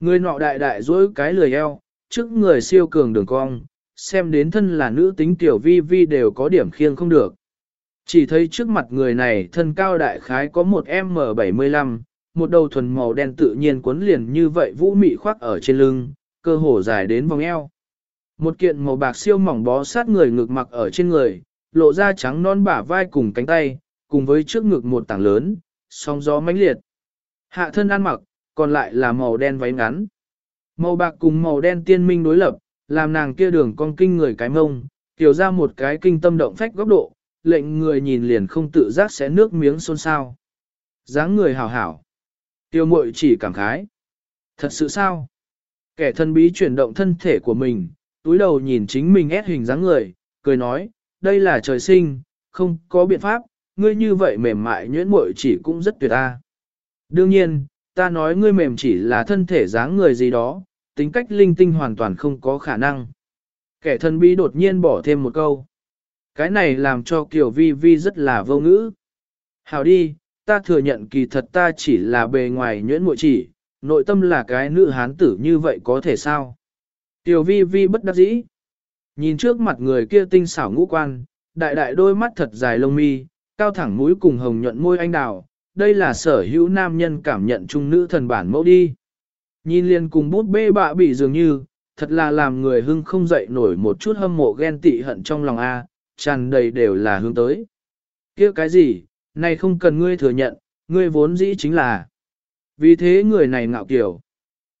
Người nọ đại đại dối cái lười eo, trước người siêu cường đường cong, xem đến thân là nữ tính tiểu vi vi đều có điểm khiêng không được. Chỉ thấy trước mặt người này thân cao đại khái có một M75, một đầu thuần màu đen tự nhiên cuốn liền như vậy vũ mị khoác ở trên lưng, cơ hồ dài đến vòng eo. Một kiện màu bạc siêu mỏng bó sát người ngực mặc ở trên người, lộ ra trắng non bả vai cùng cánh tay, cùng với trước ngực một tảng lớn, song gió mãnh liệt. Hạ thân ăn mặc, còn lại là màu đen váy ngắn. Màu bạc cùng màu đen tiên minh đối lập, làm nàng kia đường con kinh người cái mông, kiểu ra một cái kinh tâm động phách góc độ, lệnh người nhìn liền không tự giác sẽ nước miếng xôn xao. dáng người hào hảo. Tiêu mội chỉ cảm khái. Thật sự sao? Kẻ thân bí chuyển động thân thể của mình, túi đầu nhìn chính mình ép hình dáng người, cười nói, đây là trời sinh, không có biện pháp, ngươi như vậy mềm mại nhuyễn muội chỉ cũng rất tuyệt ta. Đương nhiên, ta nói ngươi mềm chỉ là thân thể dáng người gì đó, tính cách linh tinh hoàn toàn không có khả năng. Kẻ thân bí đột nhiên bỏ thêm một câu. Cái này làm cho Kiều Vi Vi rất là vô ngữ. Hào đi, ta thừa nhận kỳ thật ta chỉ là bề ngoài nhuyễn muội chỉ, nội tâm là cái nữ hán tử như vậy có thể sao? Tiểu vi vi bất đắc dĩ. Nhìn trước mặt người kia tinh xảo ngũ quan, đại đại đôi mắt thật dài lông mi, cao thẳng mũi cùng hồng nhuận môi anh đào, đây là sở hữu nam nhân cảm nhận trung nữ thần bản mẫu đi. Nhìn liền cùng bút bê bạ bị dường như, thật là làm người hưng không dậy nổi một chút hâm mộ ghen tị hận trong lòng A, tràn đầy đều là hướng tới. kia cái gì, này không cần ngươi thừa nhận, ngươi vốn dĩ chính là. Vì thế người này ngạo kiểu.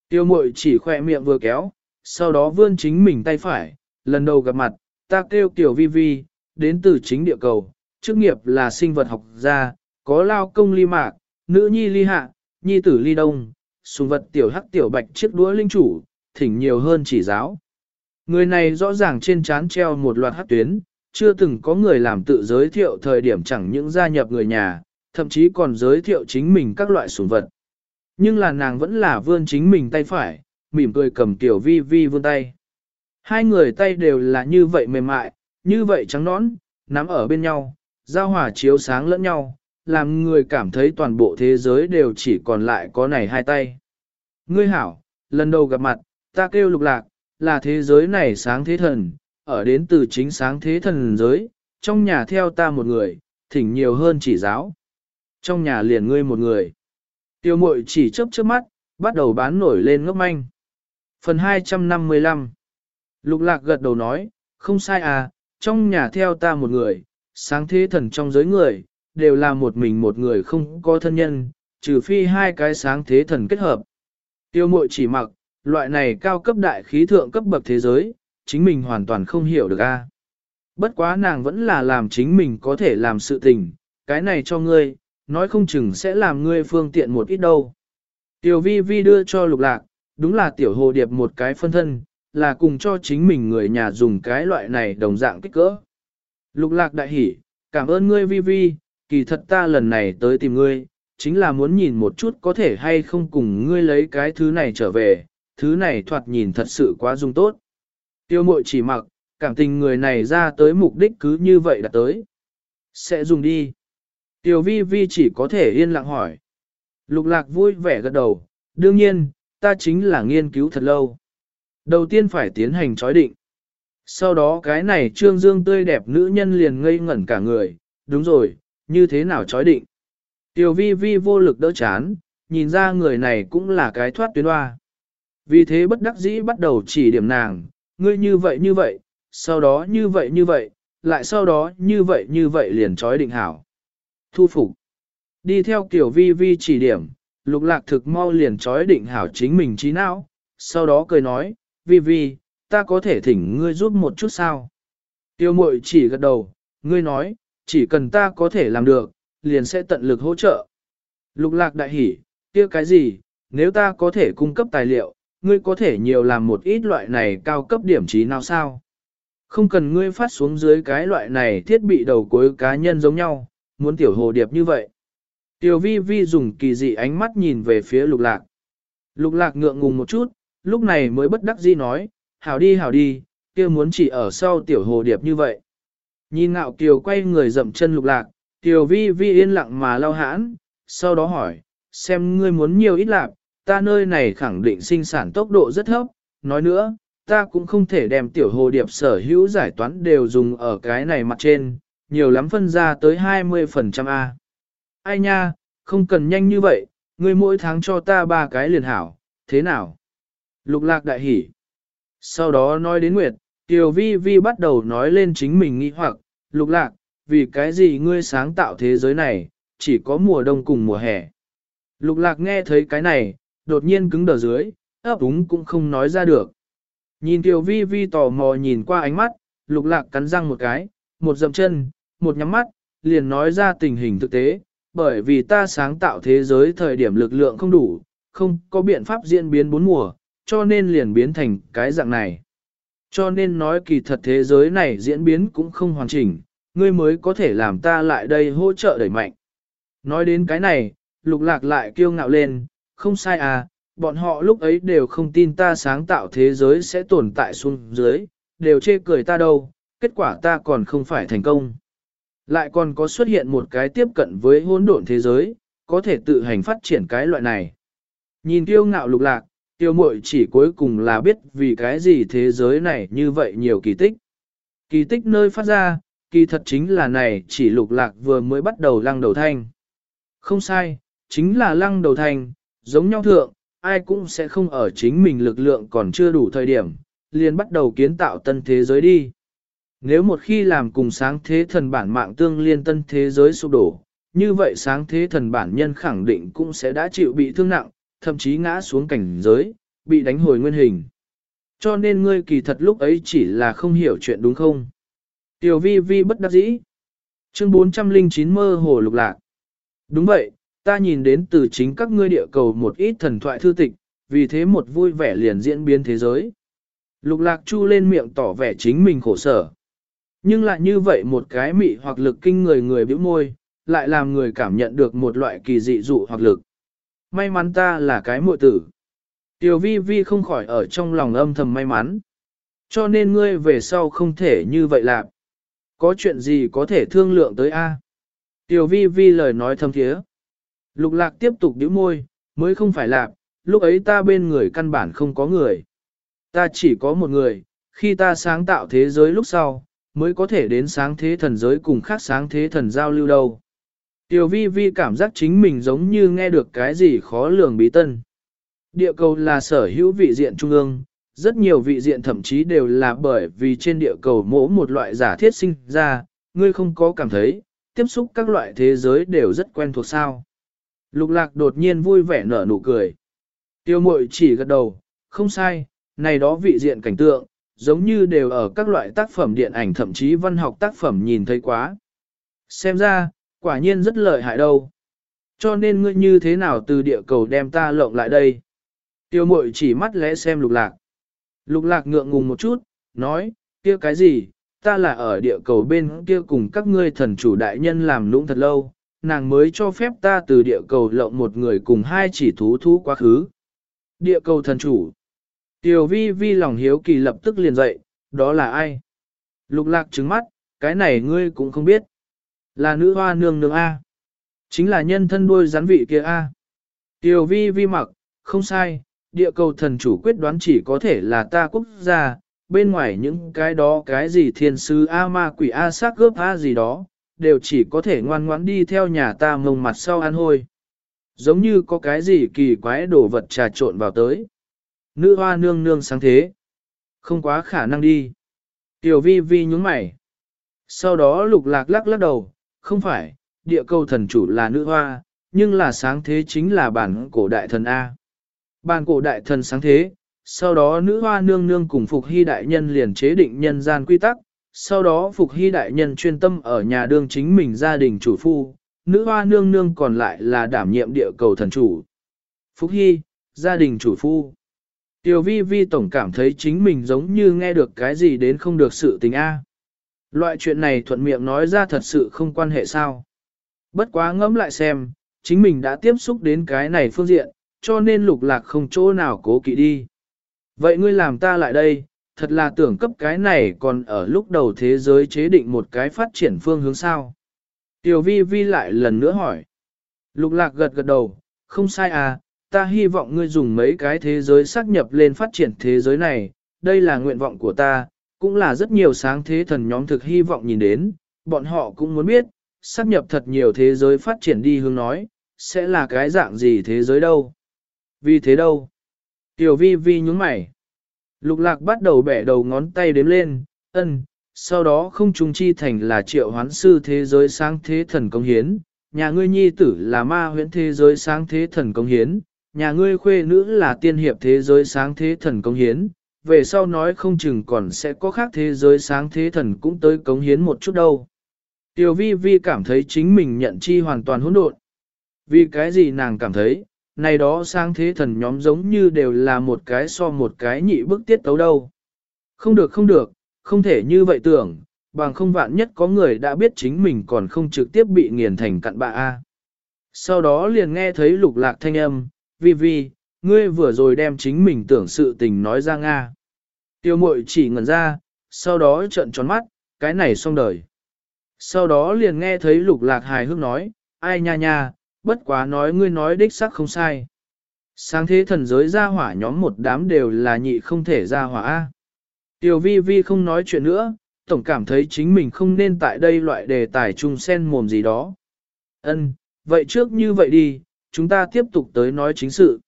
Tiêu mội chỉ khoe miệng vừa kéo, sau đó vươn chính mình tay phải, lần đầu gặp mặt, ta kêu Tiểu Vi Vi, đến từ chính địa cầu, chức nghiệp là sinh vật học gia, có lao công ly mạc, nữ nhi ly hạ, nhi tử ly đông, sùng vật tiểu hắc tiểu bạch chiếc đũa linh chủ, thỉnh nhiều hơn chỉ giáo. Người này rõ ràng trên trán treo một loạt hắc tuyến, chưa từng có người làm tự giới thiệu thời điểm chẳng những gia nhập người nhà, thậm chí còn giới thiệu chính mình các loại sủng vật. Nhưng là nàng vẫn là vươn chính mình tay phải, mỉm cười cầm tiểu vi vi vươn tay. Hai người tay đều là như vậy mềm mại, như vậy trắng nõn, nắm ở bên nhau, giao hòa chiếu sáng lẫn nhau, làm người cảm thấy toàn bộ thế giới đều chỉ còn lại có này hai tay. Ngươi hảo, lần đầu gặp mặt, ta kêu lục lạc, là thế giới này sáng thế thần, ở đến từ chính sáng thế thần giới, trong nhà theo ta một người, thỉnh nhiều hơn chỉ giáo. Trong nhà liền ngươi một người. Tiêu mội chỉ chớp chớp mắt, bắt đầu bán nổi lên ngốc manh. Phần 255 Lục lạc gật đầu nói, không sai à, trong nhà theo ta một người, sáng thế thần trong giới người, đều là một mình một người không có thân nhân, trừ phi hai cái sáng thế thần kết hợp. Tiêu mội chỉ mặc, loại này cao cấp đại khí thượng cấp bậc thế giới, chính mình hoàn toàn không hiểu được a. Bất quá nàng vẫn là làm chính mình có thể làm sự tình, cái này cho ngươi, nói không chừng sẽ làm ngươi phương tiện một ít đâu. Tiểu vi vi đưa cho lục lạc, đúng là tiểu hồ điệp một cái phân thân, là cùng cho chính mình người nhà dùng cái loại này đồng dạng kích cỡ. Lục lạc đại hỉ, cảm ơn ngươi vi vi, kỳ thật ta lần này tới tìm ngươi, chính là muốn nhìn một chút có thể hay không cùng ngươi lấy cái thứ này trở về, thứ này thoạt nhìn thật sự quá dung tốt. Tiêu mội chỉ mặc, cảm tình người này ra tới mục đích cứ như vậy đã tới. Sẽ dùng đi. Tiêu vi vi chỉ có thể yên lặng hỏi. Lục lạc vui vẻ gật đầu, đương nhiên, ta chính là nghiên cứu thật lâu. Đầu tiên phải tiến hành chói định. Sau đó cái này trương dương tươi đẹp nữ nhân liền ngây ngẩn cả người, đúng rồi, như thế nào chói định. Tiểu vi vi vô lực đỡ chán, nhìn ra người này cũng là cái thoát tuyến hoa. Vì thế bất đắc dĩ bắt đầu chỉ điểm nàng, ngươi như vậy như vậy, sau đó như vậy như vậy, lại sau đó như vậy như vậy liền chói định hảo. Thu phục. Đi theo kiểu vi vi chỉ điểm, lục lạc thực mau liền chói định hảo chính mình trí não, sau đó cười nói, vi vi, ta có thể thỉnh ngươi giúp một chút sao? Tiêu mội chỉ gật đầu, ngươi nói, chỉ cần ta có thể làm được, liền sẽ tận lực hỗ trợ. Lục lạc đại hỉ, kia cái gì, nếu ta có thể cung cấp tài liệu, ngươi có thể nhiều làm một ít loại này cao cấp điểm trí nào sao? Không cần ngươi phát xuống dưới cái loại này thiết bị đầu cuối cá nhân giống nhau, muốn tiểu hồ điệp như vậy. Tiểu vi vi dùng kỳ dị ánh mắt nhìn về phía lục lạc. Lục lạc ngượng ngùng một chút, lúc này mới bất đắc dĩ nói, hảo đi hảo đi, kia muốn chỉ ở sau tiểu hồ điệp như vậy. Nhìn ngạo kiều quay người dậm chân lục lạc, tiểu vi vi yên lặng mà lau hãn, sau đó hỏi, xem ngươi muốn nhiều ít lạc, ta nơi này khẳng định sinh sản tốc độ rất thấp, nói nữa, ta cũng không thể đem tiểu hồ điệp sở hữu giải toán đều dùng ở cái này mặt trên, nhiều lắm phân ra tới 20% A. Ai nha, không cần nhanh như vậy, ngươi mỗi tháng cho ta ba cái liền hảo, thế nào? Lục lạc đại hỉ. Sau đó nói đến Nguyệt, Tiểu Vi Vi bắt đầu nói lên chính mình nghĩ hoặc, lục lạc, vì cái gì ngươi sáng tạo thế giới này, chỉ có mùa đông cùng mùa hè. Lục lạc nghe thấy cái này, đột nhiên cứng đờ dưới, ấp úng cũng không nói ra được. Nhìn Tiểu Vi Vi tò mò nhìn qua ánh mắt, lục lạc cắn răng một cái, một dậm chân, một nhắm mắt, liền nói ra tình hình thực tế, bởi vì ta sáng tạo thế giới thời điểm lực lượng không đủ, không có biện pháp diễn biến bốn mùa, cho nên liền biến thành cái dạng này. Cho nên nói kỳ thật thế giới này diễn biến cũng không hoàn chỉnh, ngươi mới có thể làm ta lại đây hỗ trợ đẩy mạnh. Nói đến cái này, lục lạc lại kiêu ngạo lên, không sai à, bọn họ lúc ấy đều không tin ta sáng tạo thế giới sẽ tồn tại xuống dưới, đều chê cười ta đâu, kết quả ta còn không phải thành công. Lại còn có xuất hiện một cái tiếp cận với hỗn độn thế giới, có thể tự hành phát triển cái loại này. Nhìn tiêu ngạo lục lạc, tiêu mội chỉ cuối cùng là biết vì cái gì thế giới này như vậy nhiều kỳ tích. Kỳ tích nơi phát ra, kỳ thật chính là này chỉ lục lạc vừa mới bắt đầu lăng đầu thanh. Không sai, chính là lăng đầu thanh, giống nhau thượng, ai cũng sẽ không ở chính mình lực lượng còn chưa đủ thời điểm, liền bắt đầu kiến tạo tân thế giới đi. Nếu một khi làm cùng sáng thế thần bản mạng tương liên tân thế giới sụp đổ, như vậy sáng thế thần bản nhân khẳng định cũng sẽ đã chịu bị thương nặng, thậm chí ngã xuống cảnh giới, bị đánh hồi nguyên hình. Cho nên ngươi kỳ thật lúc ấy chỉ là không hiểu chuyện đúng không? Tiểu vi vi bất đắc dĩ. Chương 409 mơ hồ lục lạc. Đúng vậy, ta nhìn đến từ chính các ngươi địa cầu một ít thần thoại thư tịch, vì thế một vui vẻ liền diễn biến thế giới. Lục lạc chu lên miệng tỏ vẻ chính mình khổ sở. Nhưng lại như vậy một cái mị hoặc lực kinh người người biểu môi, lại làm người cảm nhận được một loại kỳ dị dụ hoặc lực. May mắn ta là cái muội tử. Tiểu vi vi không khỏi ở trong lòng âm thầm may mắn. Cho nên ngươi về sau không thể như vậy làm. Có chuyện gì có thể thương lượng tới A. Tiểu vi vi lời nói thâm thiế. Lục lạc tiếp tục điếu môi, mới không phải làm, lúc ấy ta bên người căn bản không có người. Ta chỉ có một người, khi ta sáng tạo thế giới lúc sau, mới có thể đến sáng thế thần giới cùng khác sáng thế thần giao lưu đâu. Tiểu vi vi cảm giác chính mình giống như nghe được cái gì khó lường bí tân. Địa cầu là sở hữu vị diện trung ương, rất nhiều vị diện thậm chí đều là bởi vì trên địa cầu mỗ một loại giả thiết sinh ra, ngươi không có cảm thấy, tiếp xúc các loại thế giới đều rất quen thuộc sao. Lục lạc đột nhiên vui vẻ nở nụ cười. Tiêu mội chỉ gật đầu, không sai, này đó vị diện cảnh tượng, giống như đều ở các loại tác phẩm điện ảnh thậm chí văn học tác phẩm nhìn thấy quá. Xem ra, quả nhiên rất lợi hại đâu. Cho nên ngươi như thế nào từ địa cầu đem ta lộng lại đây? Tiêu mội chỉ mắt lẽ xem lục lạc. Lục lạc ngượng ngùng một chút, nói, kia cái gì, ta là ở địa cầu bên kia cùng các ngươi thần chủ đại nhân làm lũng thật lâu, nàng mới cho phép ta từ địa cầu lộng một người cùng hai chỉ thú thú quá khứ. Địa cầu thần chủ. Tiểu vi vi lòng hiếu kỳ lập tức liền dậy, đó là ai? Lục lạc trứng mắt, cái này ngươi cũng không biết. Là nữ hoa nương nương A. Chính là nhân thân đuôi rắn vị kia A. Tiểu vi vi mặc, không sai, địa cầu thần chủ quyết đoán chỉ có thể là ta quốc gia, bên ngoài những cái đó cái gì thiên sứ A ma quỷ A sắc gớp A gì đó, đều chỉ có thể ngoan ngoãn đi theo nhà ta mông mặt sau ăn hôi. Giống như có cái gì kỳ quái đồ vật trà trộn vào tới. Nữ hoa nương nương sáng thế. Không quá khả năng đi. Tiểu vi vi nhúng mày. Sau đó lục lạc lắc lắc đầu, không phải, địa cầu thần chủ là nữ hoa, nhưng là sáng thế chính là bản cổ đại thần A. Bản cổ đại thần sáng thế, sau đó nữ hoa nương nương cùng Phục Hy đại nhân liền chế định nhân gian quy tắc, sau đó Phục Hy đại nhân chuyên tâm ở nhà đương chính mình gia đình chủ phu, nữ hoa nương nương còn lại là đảm nhiệm địa cầu thần chủ. Phúc Hy, gia đình chủ phu. Tiểu vi vi tổng cảm thấy chính mình giống như nghe được cái gì đến không được sự tình A. Loại chuyện này thuận miệng nói ra thật sự không quan hệ sao. Bất quá ngẫm lại xem, chính mình đã tiếp xúc đến cái này phương diện, cho nên lục lạc không chỗ nào cố kỵ đi. Vậy ngươi làm ta lại đây, thật là tưởng cấp cái này còn ở lúc đầu thế giới chế định một cái phát triển phương hướng sao. Tiểu vi vi lại lần nữa hỏi. Lục lạc gật gật đầu, không sai à, ta hy vọng ngươi dùng mấy cái thế giới xác nhập lên phát triển thế giới này, đây là nguyện vọng của ta, cũng là rất nhiều sáng thế thần nhóm thực hy vọng nhìn đến, bọn họ cũng muốn biết, xác nhập thật nhiều thế giới phát triển đi hướng nói, sẽ là cái dạng gì thế giới đâu. Vì thế đâu? Tiểu vi vi nhúng mày. Lục lạc bắt đầu bẻ đầu ngón tay đếm lên, ân, sau đó không trùng chi thành là triệu hoán sư thế giới sáng thế thần công hiến, nhà ngươi nhi tử là ma huyễn thế giới sáng thế thần công hiến, nhà ngươi khuê nữ là tiên hiệp thế giới sáng thế thần công hiến, về sau nói không chừng còn sẽ có khác thế giới sáng thế thần cũng tới cống hiến một chút đâu. Tiểu vi vi cảm thấy chính mình nhận chi hoàn toàn hỗn độn. Vì cái gì nàng cảm thấy, này đó sang thế thần nhóm giống như đều là một cái so một cái nhị bức tiết tấu đâu. Không được không được, không thể như vậy tưởng, bằng không vạn nhất có người đã biết chính mình còn không trực tiếp bị nghiền thành cặn bạ A. Sau đó liền nghe thấy lục lạc thanh âm, vi vi, ngươi vừa rồi đem chính mình tưởng sự tình nói ra Nga. Tiêu mội chỉ ngẩn ra, sau đó trợn tròn mắt, cái này xong đời. Sau đó liền nghe thấy lục lạc hài hước nói, ai nha nha, bất quá nói ngươi nói đích sắc không sai. Sáng thế thần giới ra hỏa nhóm một đám đều là nhị không thể ra hỏa A. Tiểu vi vi không nói chuyện nữa, tổng cảm thấy chính mình không nên tại đây loại đề tài chung sen mồm gì đó. Ân, vậy trước như vậy đi, chúng ta tiếp tục tới nói chính sự.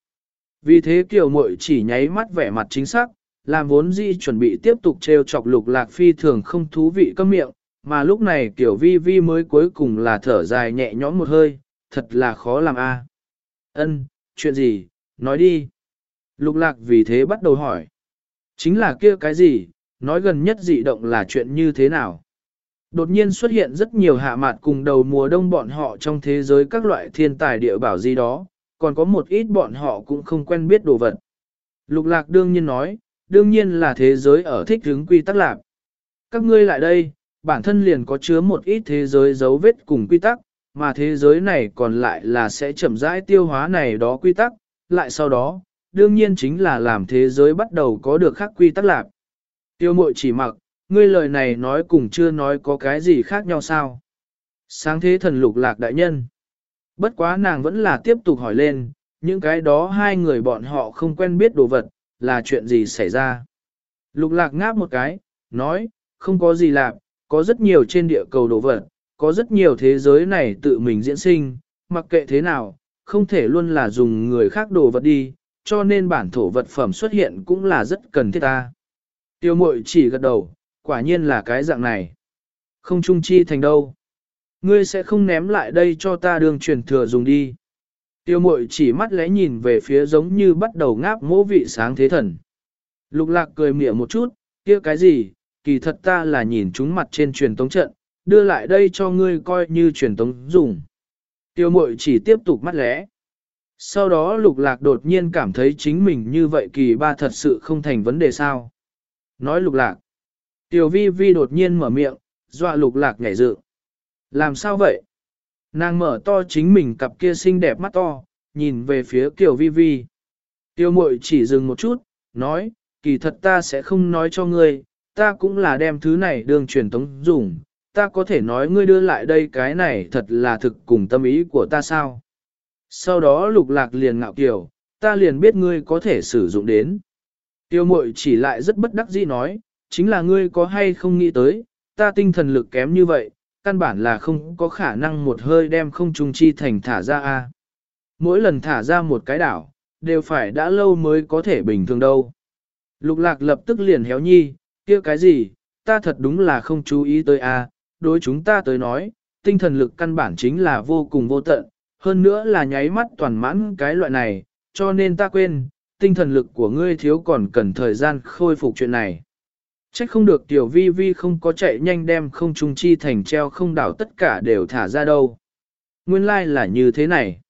Vì thế kiểu mội chỉ nháy mắt vẻ mặt chính xác, làm vốn di chuẩn bị tiếp tục treo chọc lục lạc phi thường không thú vị câm miệng, mà lúc này kiểu vi vi mới cuối cùng là thở dài nhẹ nhõm một hơi, thật là khó làm a. Ân, chuyện gì, nói đi. Lục lạc vì thế bắt đầu hỏi. Chính là kia cái gì, nói gần nhất dị động là chuyện như thế nào. Đột nhiên xuất hiện rất nhiều hạ mạt cùng đầu mùa đông bọn họ trong thế giới các loại thiên tài địa bảo gì đó, còn có một ít bọn họ cũng không quen biết đồ vật. Lục lạc đương nhiên nói, đương nhiên là thế giới ở thích hướng quy tắc lạc. Các ngươi lại đây, bản thân liền có chứa một ít thế giới dấu vết cùng quy tắc, mà thế giới này còn lại là sẽ chậm rãi tiêu hóa này đó quy tắc, lại sau đó, đương nhiên chính là làm thế giới bắt đầu có được khác quy tắc lạc. Tiêu mội chỉ mặc, ngươi lời này nói cùng chưa nói có cái gì khác nhau sao. Sáng thế thần lục lạc đại nhân. Bất quá nàng vẫn là tiếp tục hỏi lên, những cái đó hai người bọn họ không quen biết đồ vật, là chuyện gì xảy ra. Lục lạc ngáp một cái, nói, không có gì lạc, có rất nhiều trên địa cầu đồ vật, có rất nhiều thế giới này tự mình diễn sinh, mặc kệ thế nào, không thể luôn là dùng người khác đồ vật đi, cho nên bản thổ vật phẩm xuất hiện cũng là rất cần thiết ta. Tiêu mội chỉ gật đầu, quả nhiên là cái dạng này. Không trung chi thành đâu. Ngươi sẽ không ném lại đây cho ta đường truyền thừa dùng đi. Tiêu mội chỉ mắt lẽ nhìn về phía giống như bắt đầu ngáp mỗ vị sáng thế thần. Lục lạc cười mỉa một chút, kia cái gì, kỳ thật ta là nhìn chúng mặt trên truyền tống trận, đưa lại đây cho ngươi coi như truyền tống dùng. Tiêu mội chỉ tiếp tục mắt lẽ. Sau đó lục lạc đột nhiên cảm thấy chính mình như vậy kỳ ba thật sự không thành vấn đề sao. Nói lục lạc. Tiểu vi vi đột nhiên mở miệng, dọa lục lạc nhảy dự. Làm sao vậy? Nàng mở to chính mình cặp kia xinh đẹp mắt to, nhìn về phía Kiều Vi Vi. Tiêu mội chỉ dừng một chút, nói, kỳ thật ta sẽ không nói cho ngươi, ta cũng là đem thứ này đường truyền tống dùng, ta có thể nói ngươi đưa lại đây cái này thật là thực cùng tâm ý của ta sao. Sau đó lục lạc liền ngạo kiểu, ta liền biết ngươi có thể sử dụng đến. Tiêu mội chỉ lại rất bất đắc dĩ nói, chính là ngươi có hay không nghĩ tới, ta tinh thần lực kém như vậy, căn bản là không có khả năng một hơi đem không trung chi thành thả ra a. Mỗi lần thả ra một cái đảo, đều phải đã lâu mới có thể bình thường đâu. Lục lạc lập tức liền héo nhi, kia cái gì, ta thật đúng là không chú ý tới a đối chúng ta tới nói, tinh thần lực căn bản chính là vô cùng vô tận, hơn nữa là nháy mắt toàn mãn cái loại này, cho nên ta quên, tinh thần lực của ngươi thiếu còn cần thời gian khôi phục chuyện này. Trách không được tiểu vi vi không có chạy nhanh đem không trung chi thành treo không đảo tất cả đều thả ra đâu. Nguyên lai like là như thế này.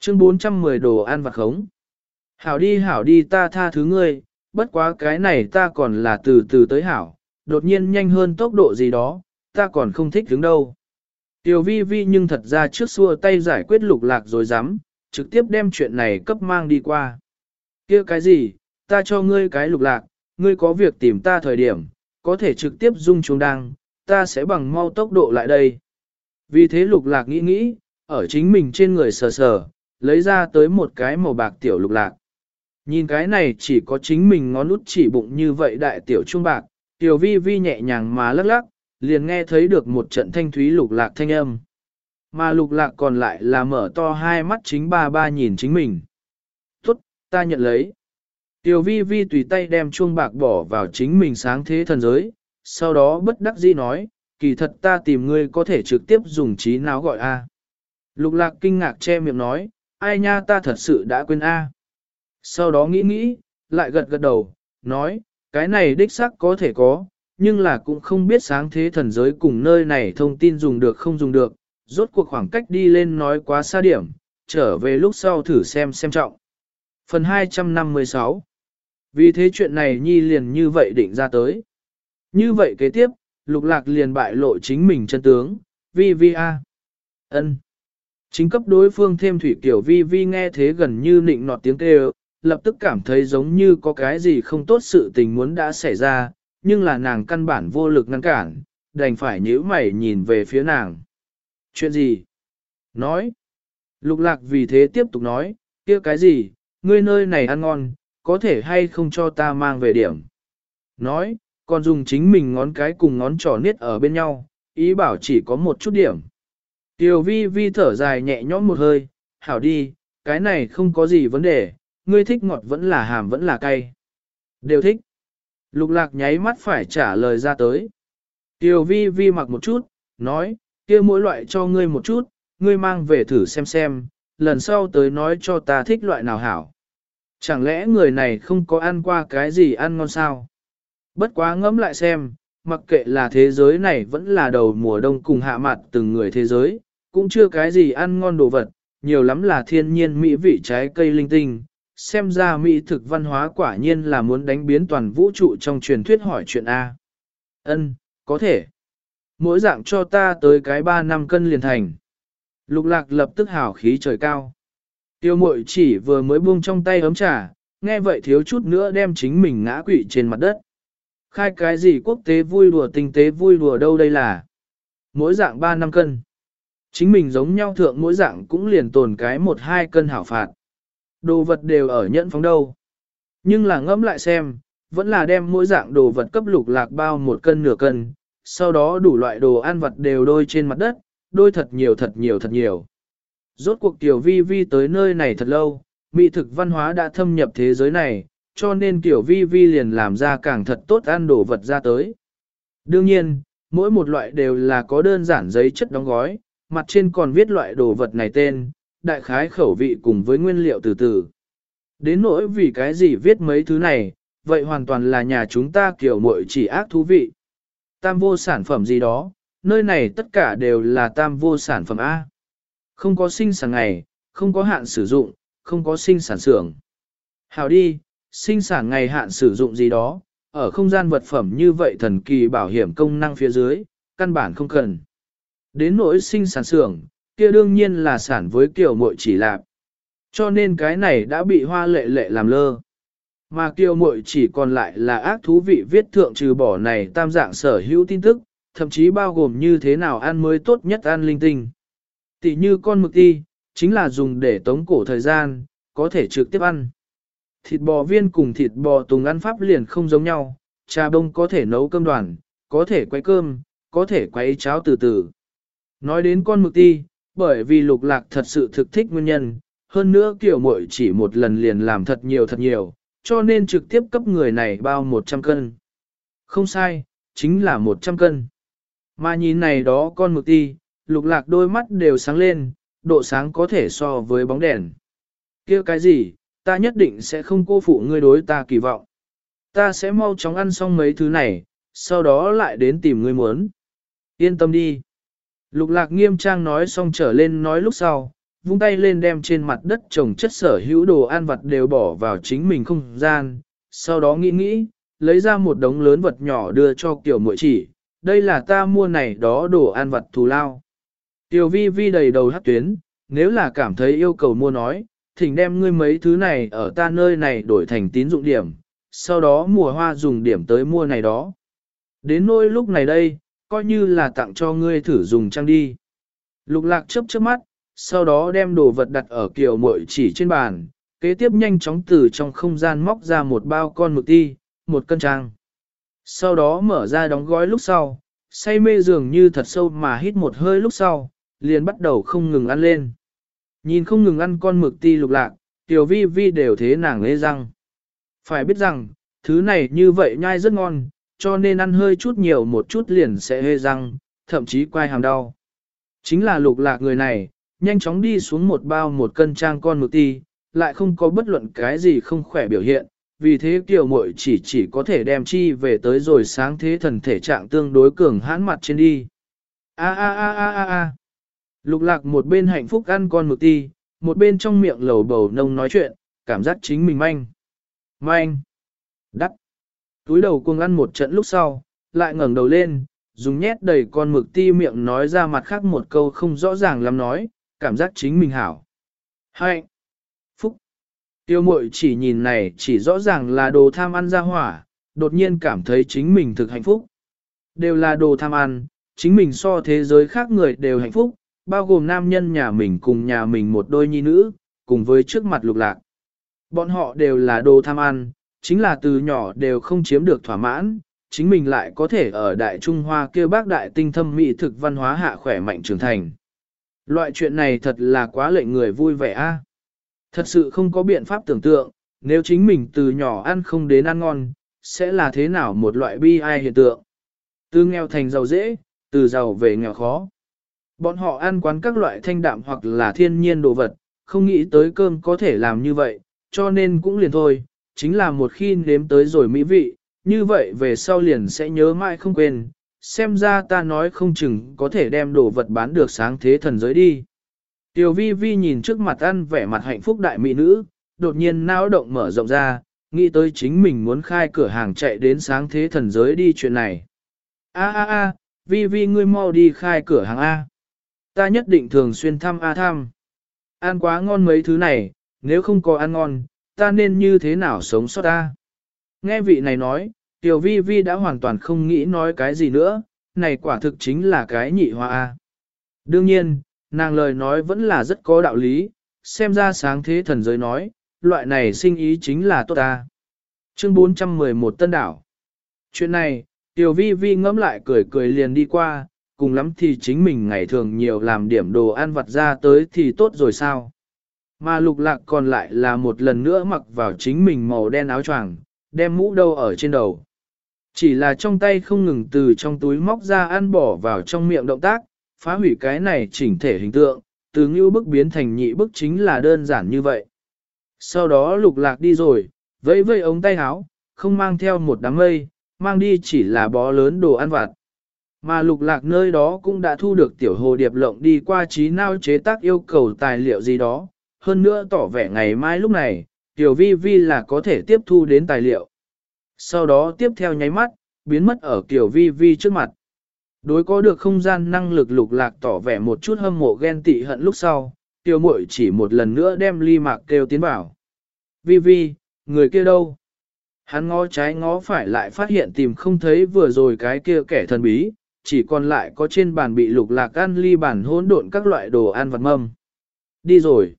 Chương 410 đồ ăn vặt khống. Hảo đi hảo đi ta tha thứ ngươi, bất quá cái này ta còn là từ từ tới hảo, đột nhiên nhanh hơn tốc độ gì đó, ta còn không thích đứng đâu. Tiểu vi vi nhưng thật ra trước xua tay giải quyết lục lạc rồi dám, trực tiếp đem chuyện này cấp mang đi qua. kia cái gì, ta cho ngươi cái lục lạc, ngươi có việc tìm ta thời điểm, có thể trực tiếp dung chúng đăng, ta sẽ bằng mau tốc độ lại đây. Vì thế lục lạc nghĩ nghĩ, ở chính mình trên người sờ sờ, lấy ra tới một cái màu bạc tiểu lục lạc. Nhìn cái này chỉ có chính mình ngón út chỉ bụng như vậy đại tiểu trung bạc, tiểu vi vi nhẹ nhàng mà lắc lắc, liền nghe thấy được một trận thanh thúy lục lạc thanh âm. Mà lục lạc còn lại là mở to hai mắt chính ba ba nhìn chính mình. Tốt, ta nhận lấy. Tiểu vi vi tùy tay đem chuông bạc bỏ vào chính mình sáng thế thần giới, sau đó bất đắc dĩ nói, kỳ thật ta tìm ngươi có thể trực tiếp dùng trí não gọi A. Lục lạc kinh ngạc che miệng nói, ai nha ta thật sự đã quên A. Sau đó nghĩ nghĩ, lại gật gật đầu, nói, cái này đích xác có thể có, nhưng là cũng không biết sáng thế thần giới cùng nơi này thông tin dùng được không dùng được, rốt cuộc khoảng cách đi lên nói quá xa điểm, trở về lúc sau thử xem xem trọng. Phần 256 Vì thế chuyện này Nhi liền như vậy định ra tới. Như vậy kế tiếp, lục lạc liền bại lộ chính mình chân tướng, vi vi a ân Chính cấp đối phương thêm thủy kiểu vi vi nghe thế gần như nịnh nọt tiếng kêu, lập tức cảm thấy giống như có cái gì không tốt sự tình muốn đã xảy ra, nhưng là nàng căn bản vô lực ngăn cản, đành phải nhíu mày nhìn về phía nàng. Chuyện gì? Nói. Lục lạc vì thế tiếp tục nói, kia cái gì, ngươi nơi này ăn ngon, có thể hay không cho ta mang về điểm. Nói, còn dùng chính mình ngón cái cùng ngón trỏ niết ở bên nhau, ý bảo chỉ có một chút điểm. Tiểu vi vi thở dài nhẹ nhõm một hơi, hảo đi, cái này không có gì vấn đề, ngươi thích ngọt vẫn là hàm vẫn là cay. Đều thích. Lục lạc nháy mắt phải trả lời ra tới. Tiểu vi vi mặc một chút, nói, kia mỗi loại cho ngươi một chút, ngươi mang về thử xem xem, lần sau tới nói cho ta thích loại nào hảo. Chẳng lẽ người này không có ăn qua cái gì ăn ngon sao? Bất quá ngẫm lại xem, mặc kệ là thế giới này vẫn là đầu mùa đông cùng hạ mặt từng người thế giới, cũng chưa cái gì ăn ngon đồ vật, nhiều lắm là thiên nhiên mỹ vị trái cây linh tinh. Xem ra mỹ thực văn hóa quả nhiên là muốn đánh biến toàn vũ trụ trong truyền thuyết hỏi chuyện A. Ân, có thể. Mỗi dạng cho ta tới cái 3 năm cân liền thành. Lục lạc lập tức hào khí trời cao. Tiêu mội chỉ vừa mới buông trong tay ấm trà, nghe vậy thiếu chút nữa đem chính mình ngã quỵ trên mặt đất. Khai cái gì quốc tế vui đùa tinh tế vui đùa đâu đây là? Mỗi dạng 3 năm cân. Chính mình giống nhau thượng mỗi dạng cũng liền tồn cái 1-2 cân hảo phạt. Đồ vật đều ở nhẫn phóng đâu. Nhưng là ngẫm lại xem, vẫn là đem mỗi dạng đồ vật cấp lục lạc bao một cân nửa cân, sau đó đủ loại đồ ăn vật đều đôi trên mặt đất, đôi thật nhiều thật nhiều thật nhiều. Rốt cuộc tiểu vi vi tới nơi này thật lâu, mỹ thực văn hóa đã thâm nhập thế giới này, cho nên tiểu vi vi liền làm ra càng thật tốt ăn đồ vật ra tới. Đương nhiên, mỗi một loại đều là có đơn giản giấy chất đóng gói, mặt trên còn viết loại đồ vật này tên, đại khái khẩu vị cùng với nguyên liệu từ từ. Đến nỗi vì cái gì viết mấy thứ này, vậy hoàn toàn là nhà chúng ta kiểu muội chỉ ác thú vị. Tam vô sản phẩm gì đó, nơi này tất cả đều là tam vô sản phẩm A. Không có sinh sản ngày, không có hạn sử dụng, không có sinh sản xưởng. Hào đi, sinh sản ngày hạn sử dụng gì đó, ở không gian vật phẩm như vậy thần kỳ bảo hiểm công năng phía dưới, căn bản không cần. Đến nỗi sinh sản xưởng, kia đương nhiên là sản với kiểu muội chỉ lạp. Cho nên cái này đã bị hoa lệ lệ làm lơ. Mà kiều muội chỉ còn lại là ác thú vị viết thượng trừ bỏ này tam dạng sở hữu tin tức, thậm chí bao gồm như thế nào ăn mới tốt nhất ăn linh tinh. Tỷ như con mực ti, chính là dùng để tống cổ thời gian, có thể trực tiếp ăn. Thịt bò viên cùng thịt bò tùng ăn pháp liền không giống nhau, trà bông có thể nấu cơm đoàn, có thể quay cơm, có thể quay cháo từ từ. Nói đến con mực ti, bởi vì lục lạc thật sự thực thích nguyên nhân, hơn nữa kiểu muội chỉ một lần liền làm thật nhiều thật nhiều, cho nên trực tiếp cấp người này bao 100 cân. Không sai, chính là 100 cân. Mà nhìn này đó con mực ti, lục lạc đôi mắt đều sáng lên, độ sáng có thể so với bóng đèn. kia cái gì, ta nhất định sẽ không cô phụ ngươi đối ta kỳ vọng. Ta sẽ mau chóng ăn xong mấy thứ này, sau đó lại đến tìm ngươi muốn. Yên tâm đi. Lục lạc nghiêm trang nói xong trở lên nói lúc sau, vung tay lên đem trên mặt đất trồng chất sở hữu đồ ăn vặt đều bỏ vào chính mình không gian, sau đó nghĩ nghĩ, lấy ra một đống lớn vật nhỏ đưa cho kiểu Muội chỉ, đây là ta mua này đó đồ ăn vặt thù lao. Tiểu vi vi đầy đầu hát tuyến, nếu là cảm thấy yêu cầu mua nói, thỉnh đem ngươi mấy thứ này ở ta nơi này đổi thành tín dụng điểm, sau đó mùa hoa dùng điểm tới mua này đó. Đến nỗi lúc này đây, coi như là tặng cho ngươi thử dùng trang đi. Lục lạc chớp chớp mắt, sau đó đem đồ vật đặt ở kiểu muội chỉ trên bàn, kế tiếp nhanh chóng từ trong không gian móc ra một bao con mực ti, một cân trang. Sau đó mở ra đóng gói lúc sau, say mê dường như thật sâu mà hít một hơi lúc sau, liền bắt đầu không ngừng ăn lên. Nhìn không ngừng ăn con mực ti lục lạc, tiểu vi vi đều thế nàng lê răng. Phải biết rằng, thứ này như vậy nhai rất ngon, cho nên ăn hơi chút nhiều một chút liền sẽ hê răng, thậm chí quai hàm đau. Chính là lục lạc người này, nhanh chóng đi xuống một bao một cân trang con mực ti, lại không có bất luận cái gì không khỏe biểu hiện, vì thế tiểu muội chỉ chỉ có thể đem chi về tới rồi sáng thế thần thể trạng tương đối cường hãn mặt trên đi. A a a a a a. Lục lạc một bên hạnh phúc ăn con mực ti, một bên trong miệng lầu bầu nông nói chuyện, cảm giác chính mình manh. Manh. đắc Túi đầu cuồng ăn một trận lúc sau, lại ngẩng đầu lên, dùng nhét đầy con mực ti miệng nói ra mặt khác một câu không rõ ràng lắm nói, cảm giác chính mình hảo. Hạnh. Phúc. Tiêu mội chỉ nhìn này chỉ rõ ràng là đồ tham ăn ra hỏa, đột nhiên cảm thấy chính mình thực hạnh phúc. Đều là đồ tham ăn, chính mình so thế giới khác người đều hạnh phúc, bao gồm nam nhân nhà mình cùng nhà mình một đôi nhi nữ, cùng với trước mặt lục lạc. Bọn họ đều là đồ tham ăn, chính là từ nhỏ đều không chiếm được thỏa mãn, chính mình lại có thể ở Đại Trung Hoa kia bác đại tinh thâm mỹ thực văn hóa hạ khỏe mạnh trưởng thành. Loại chuyện này thật là quá lệnh người vui vẻ a. Thật sự không có biện pháp tưởng tượng, nếu chính mình từ nhỏ ăn không đến ăn ngon, sẽ là thế nào một loại bi ai hiện tượng. Từ nghèo thành giàu dễ, từ giàu về nghèo khó. Bọn họ ăn quán các loại thanh đạm hoặc là thiên nhiên đồ vật, không nghĩ tới cơm có thể làm như vậy, cho nên cũng liền thôi, chính là một khi nếm tới rồi mỹ vị, như vậy về sau liền sẽ nhớ mãi không quên, xem ra ta nói không chừng có thể đem đồ vật bán được sáng thế thần giới đi. Tiểu vi vi nhìn trước mặt ăn vẻ mặt hạnh phúc đại mỹ nữ, đột nhiên não động mở rộng ra, nghĩ tới chính mình muốn khai cửa hàng chạy đến sáng thế thần giới đi chuyện này. A a a, vi vi ngươi mau đi khai cửa hàng A. Ta nhất định thường xuyên thăm A thăm. Ăn quá ngon mấy thứ này, nếu không có ăn ngon, ta nên như thế nào sống sót ta? Nghe vị này nói, Tiểu Vi Vi đã hoàn toàn không nghĩ nói cái gì nữa, này quả thực chính là cái nhị hoa A. Đương nhiên, nàng lời nói vẫn là rất có đạo lý, xem ra sáng thế thần giới nói, loại này sinh ý chính là tốt ta. Chương 411 Tân Đảo Chuyện này, Tiểu Vi Vi ngẫm lại cười cười liền đi qua, cùng lắm thì chính mình ngày thường nhiều làm điểm đồ ăn vặt ra tới thì tốt rồi sao. Mà lục lạc còn lại là một lần nữa mặc vào chính mình màu đen áo choàng, đem mũ đâu ở trên đầu. Chỉ là trong tay không ngừng từ trong túi móc ra ăn bỏ vào trong miệng động tác, phá hủy cái này chỉnh thể hình tượng, từ ngưu bức biến thành nhị bức chính là đơn giản như vậy. Sau đó lục lạc đi rồi, vẫy vẫy ống tay áo, không mang theo một đám mây, mang đi chỉ là bó lớn đồ ăn vặt. Mà lục lạc nơi đó cũng đã thu được tiểu hồ điệp lộng đi qua trí nao chế tác yêu cầu tài liệu gì đó, hơn nữa tỏ vẻ ngày mai lúc này, tiểu vi vi là có thể tiếp thu đến tài liệu. Sau đó tiếp theo nháy mắt, biến mất ở tiểu vi vi trước mặt. Đối có được không gian năng lực lục lạc tỏ vẻ một chút hâm mộ ghen tị hận lúc sau, tiểu muội chỉ một lần nữa đem ly mạc kêu tiến vào. Vi vi, người kia đâu? Hắn ngó trái ngó phải lại phát hiện tìm không thấy vừa rồi cái kia kẻ thần bí, chỉ còn lại có trên bàn bị lục lạc ăn ly bản hỗn độn các loại đồ ăn vật mâm. Đi rồi.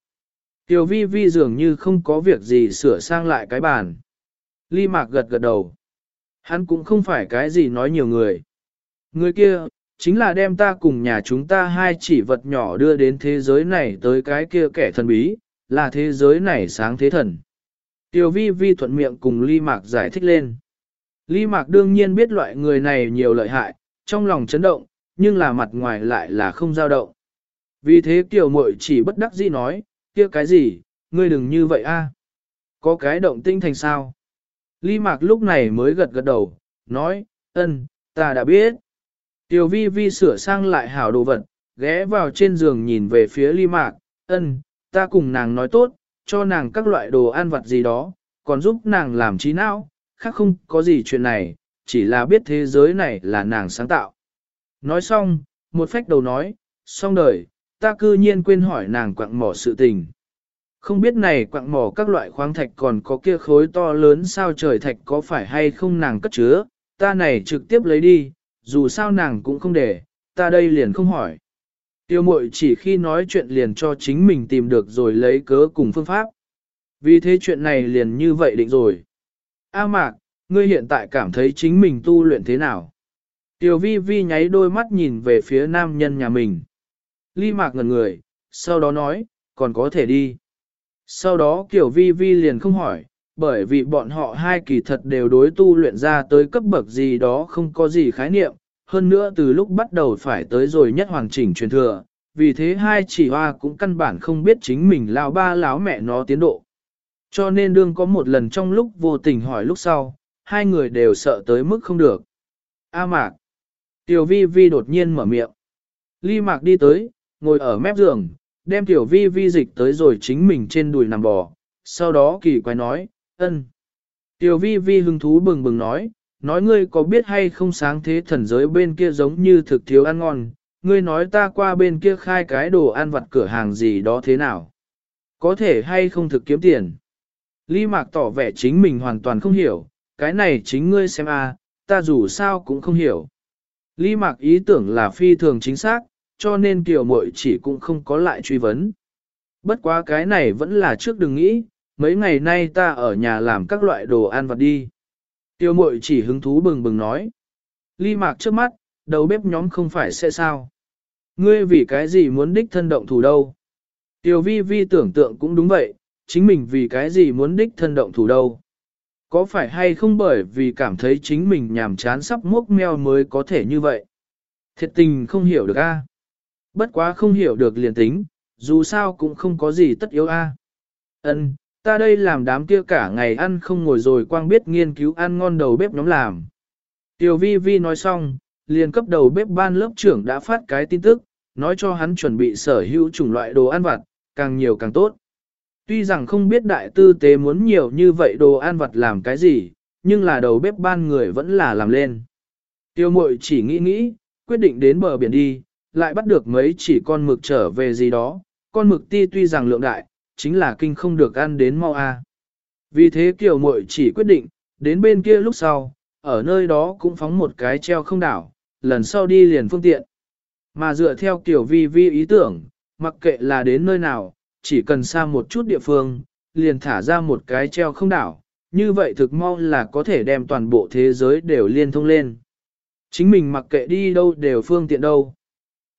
Tiểu vi vi dường như không có việc gì sửa sang lại cái bàn. Ly mạc gật gật đầu. Hắn cũng không phải cái gì nói nhiều người. Người kia, chính là đem ta cùng nhà chúng ta hai chỉ vật nhỏ đưa đến thế giới này tới cái kia kẻ thần bí, là thế giới này sáng thế thần. Tiểu vi vi thuận miệng cùng Ly Mạc giải thích lên. Ly Mạc đương nhiên biết loại người này nhiều lợi hại, trong lòng chấn động, nhưng là mặt ngoài lại là không dao động. Vì thế Tiểu Mội chỉ bất đắc dĩ nói, kia cái gì, ngươi đừng như vậy a. Có cái động tinh thành sao? Ly Mạc lúc này mới gật gật đầu, nói, ân, ta đã biết. Tiểu vi vi sửa sang lại hảo đồ vật, ghé vào trên giường nhìn về phía Ly Mạc, ân, ta cùng nàng nói tốt, cho nàng các loại đồ ăn vặt gì đó, còn giúp nàng làm trí não, khác không có gì chuyện này, chỉ là biết thế giới này là nàng sáng tạo. Nói xong, một phách đầu nói, xong đời, ta cư nhiên quên hỏi nàng quặng mỏ sự tình. Không biết này quặng mỏ các loại khoáng thạch còn có kia khối to lớn sao trời thạch có phải hay không nàng cất chứa, ta này trực tiếp lấy đi, dù sao nàng cũng không để, ta đây liền không hỏi. Tiêu mội chỉ khi nói chuyện liền cho chính mình tìm được rồi lấy cớ cùng phương pháp. Vì thế chuyện này liền như vậy định rồi. A mạc, ngươi hiện tại cảm thấy chính mình tu luyện thế nào? Tiểu vi vi nháy đôi mắt nhìn về phía nam nhân nhà mình. Ly mạc ngần người, sau đó nói, còn có thể đi. Sau đó kiểu vi vi liền không hỏi, bởi vì bọn họ hai kỳ thật đều đối tu luyện ra tới cấp bậc gì đó không có gì khái niệm, hơn nữa từ lúc bắt đầu phải tới rồi nhất hoàn chỉnh truyền thừa, vì thế hai chỉ hoa cũng căn bản không biết chính mình lao ba láo mẹ nó tiến độ. Cho nên đương có một lần trong lúc vô tình hỏi lúc sau, hai người đều sợ tới mức không được. A mạc. Tiểu vi vi đột nhiên mở miệng. Ly mạc đi tới, ngồi ở mép giường, đem tiểu vi vi dịch tới rồi chính mình trên đùi nằm bò, sau đó kỳ quái nói, ân. Tiểu vi vi hứng thú bừng bừng nói, nói ngươi có biết hay không sáng thế thần giới bên kia giống như thực thiếu ăn ngon, ngươi nói ta qua bên kia khai cái đồ ăn vặt cửa hàng gì đó thế nào. Có thể hay không thực kiếm tiền. Ly Mạc tỏ vẻ chính mình hoàn toàn không hiểu, cái này chính ngươi xem a, ta dù sao cũng không hiểu. Ly Mạc ý tưởng là phi thường chính xác, cho nên tiểu muội chỉ cũng không có lại truy vấn. Bất quá cái này vẫn là trước đừng nghĩ, mấy ngày nay ta ở nhà làm các loại đồ ăn vặt đi. Tiêu mội chỉ hứng thú bừng bừng nói. Ly mạc trước mắt, đầu bếp nhóm không phải sẽ sao. Ngươi vì cái gì muốn đích thân động thủ đâu? Tiêu vi vi tưởng tượng cũng đúng vậy, chính mình vì cái gì muốn đích thân động thủ đâu? Có phải hay không bởi vì cảm thấy chính mình nhàm chán sắp mốc meo mới có thể như vậy? Thiệt tình không hiểu được a. Bất quá không hiểu được liền tính, dù sao cũng không có gì tất yếu a. Ân, ta đây làm đám kia cả ngày ăn không ngồi rồi quang biết nghiên cứu ăn ngon đầu bếp nhóm làm. Tiểu vi vi nói xong, liền cấp đầu bếp ban lớp trưởng đã phát cái tin tức, nói cho hắn chuẩn bị sở hữu chủng loại đồ ăn vặt, càng nhiều càng tốt. Tuy rằng không biết đại tư tế muốn nhiều như vậy đồ ăn vặt làm cái gì, nhưng là đầu bếp ban người vẫn là làm lên. Tiêu mội chỉ nghĩ nghĩ, quyết định đến bờ biển đi, lại bắt được mấy chỉ con mực trở về gì đó, con mực ti tuy rằng lượng đại, chính là kinh không được ăn đến mau a. Vì thế kiểu muội chỉ quyết định, đến bên kia lúc sau, ở nơi đó cũng phóng một cái treo không đảo, lần sau đi liền phương tiện. Mà dựa theo kiểu vi vi ý tưởng, mặc kệ là đến nơi nào, chỉ cần xa một chút địa phương, liền thả ra một cái treo không đảo, như vậy thực mau là có thể đem toàn bộ thế giới đều liên thông lên. Chính mình mặc kệ đi đâu đều phương tiện đâu.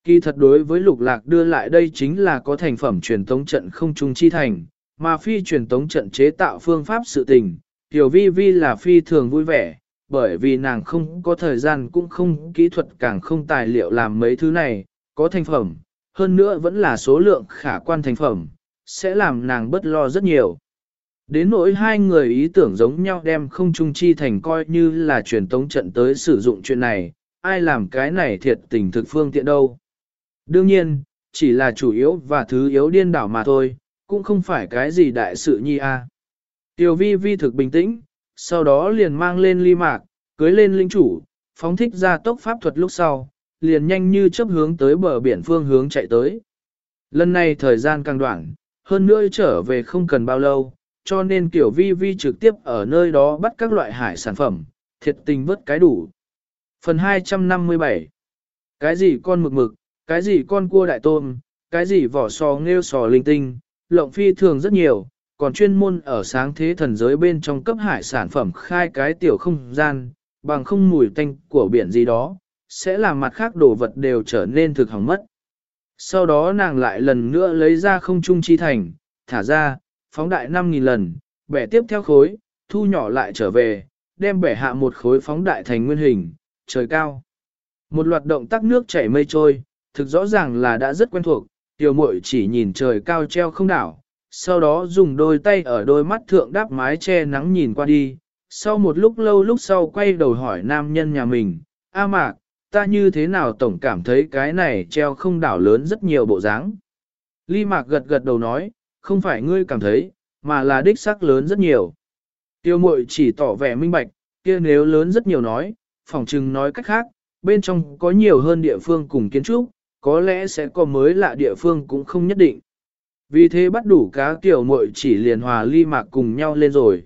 Kỳ thật đối với lục lạc đưa lại đây chính là có thành phẩm truyền tống trận không trung chi thành, mà phi truyền tống trận chế tạo phương pháp sự tình, tiểu vi vi là phi thường vui vẻ, bởi vì nàng không có thời gian cũng không kỹ thuật càng không tài liệu làm mấy thứ này, có thành phẩm, hơn nữa vẫn là số lượng khả quan thành phẩm, sẽ làm nàng bất lo rất nhiều. Đến nỗi hai người ý tưởng giống nhau đem không trung chi thành coi như là truyền tống trận tới sử dụng chuyện này, ai làm cái này thiệt tình thực phương tiện đâu. Đương nhiên, chỉ là chủ yếu và thứ yếu điên đảo mà thôi, cũng không phải cái gì đại sự nhi a. À. Tiểu vi vi thực bình tĩnh, sau đó liền mang lên ly mạc, cưới lên linh chủ, phóng thích ra tốc pháp thuật lúc sau, liền nhanh như chấp hướng tới bờ biển phương hướng chạy tới. Lần này thời gian càng đoạn, hơn nữa trở về không cần bao lâu, cho nên kiểu vi vi trực tiếp ở nơi đó bắt các loại hải sản phẩm, thiệt tình vớt cái đủ. Phần 257 Cái gì con mực mực, cái gì con cua đại tôm, cái gì vỏ sò nghêu sò linh tinh, lộng phi thường rất nhiều, còn chuyên môn ở sáng thế thần giới bên trong cấp hải sản phẩm khai cái tiểu không gian, bằng không mùi tanh của biển gì đó, sẽ làm mặt khác đồ vật đều trở nên thực hỏng mất. Sau đó nàng lại lần nữa lấy ra không trung chi thành, thả ra, phóng đại 5.000 lần, bẻ tiếp theo khối, thu nhỏ lại trở về, đem bẻ hạ một khối phóng đại thành nguyên hình, trời cao. Một loạt động tác nước chảy mây trôi, thực rõ ràng là đã rất quen thuộc, tiểu muội chỉ nhìn trời cao treo không đảo, sau đó dùng đôi tay ở đôi mắt thượng đáp mái che nắng nhìn qua đi, sau một lúc lâu lúc sau quay đầu hỏi nam nhân nhà mình, A mạc, ta như thế nào tổng cảm thấy cái này treo không đảo lớn rất nhiều bộ dáng. Ly Mạc gật gật đầu nói, không phải ngươi cảm thấy, mà là đích xác lớn rất nhiều. Tiêu mội chỉ tỏ vẻ minh bạch, kia nếu lớn rất nhiều nói, phỏng chừng nói cách khác, bên trong có nhiều hơn địa phương cùng kiến trúc, có lẽ sẽ có mới lạ địa phương cũng không nhất định. Vì thế bắt đủ cá tiểu muội chỉ liền hòa ly mạc cùng nhau lên rồi.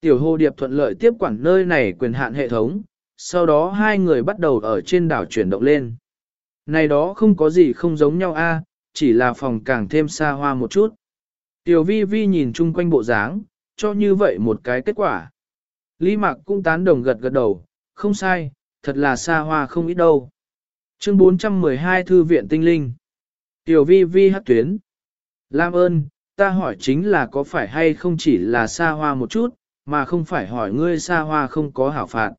Tiểu hồ điệp thuận lợi tiếp quản nơi này quyền hạn hệ thống, sau đó hai người bắt đầu ở trên đảo chuyển động lên. Này đó không có gì không giống nhau a, chỉ là phòng càng thêm xa hoa một chút. Tiểu vi vi nhìn chung quanh bộ dáng, cho như vậy một cái kết quả. Lý Mạc cũng tán đồng gật gật đầu, không sai, thật là xa hoa không ít đâu. Chương 412 Thư viện Tinh Linh Tiểu vi vi hát tuyến Lam ơn, ta hỏi chính là có phải hay không chỉ là xa hoa một chút, mà không phải hỏi ngươi xa hoa không có hảo phạt.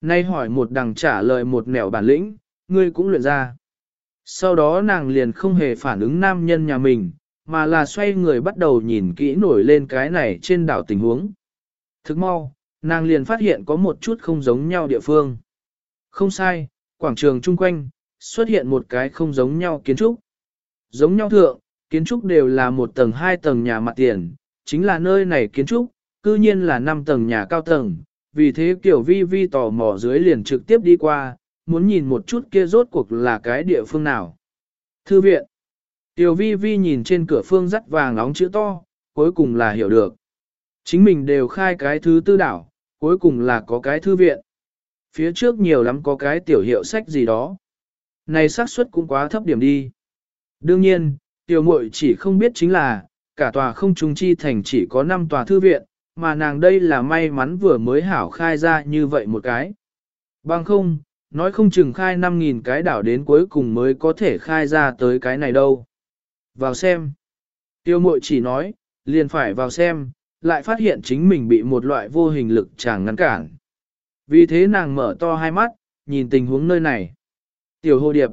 Nay hỏi một đằng trả lời một nẻo bản lĩnh, ngươi cũng luyện ra. Sau đó nàng liền không hề phản ứng nam nhân nhà mình, mà là xoay người bắt đầu nhìn kỹ nổi lên cái này trên đảo tình huống. Thức mau, nàng liền phát hiện có một chút không giống nhau địa phương. Không sai, quảng trường chung quanh, xuất hiện một cái không giống nhau kiến trúc. Giống nhau thượng, kiến trúc đều là một tầng hai tầng nhà mặt tiền, chính là nơi này kiến trúc, cư nhiên là năm tầng nhà cao tầng, vì thế kiểu vi vi tò mò dưới liền trực tiếp đi qua, muốn nhìn một chút kia rốt cuộc là cái địa phương nào. Thư viện. Tiểu vi vi nhìn trên cửa phương rắt vàng nóng chữ to, cuối cùng là hiểu được. Chính mình đều khai cái thứ tư đảo, cuối cùng là có cái thư viện. Phía trước nhiều lắm có cái tiểu hiệu sách gì đó. Này xác suất cũng quá thấp điểm đi. Đương nhiên, tiểu muội chỉ không biết chính là, cả tòa không trung chi thành chỉ có 5 tòa thư viện, mà nàng đây là may mắn vừa mới hảo khai ra như vậy một cái. Bằng không, nói không chừng khai 5.000 cái đảo đến cuối cùng mới có thể khai ra tới cái này đâu. Vào xem. Tiêu mội chỉ nói, liền phải vào xem, lại phát hiện chính mình bị một loại vô hình lực chẳng ngăn cản. Vì thế nàng mở to hai mắt, nhìn tình huống nơi này. Tiểu hồ điệp.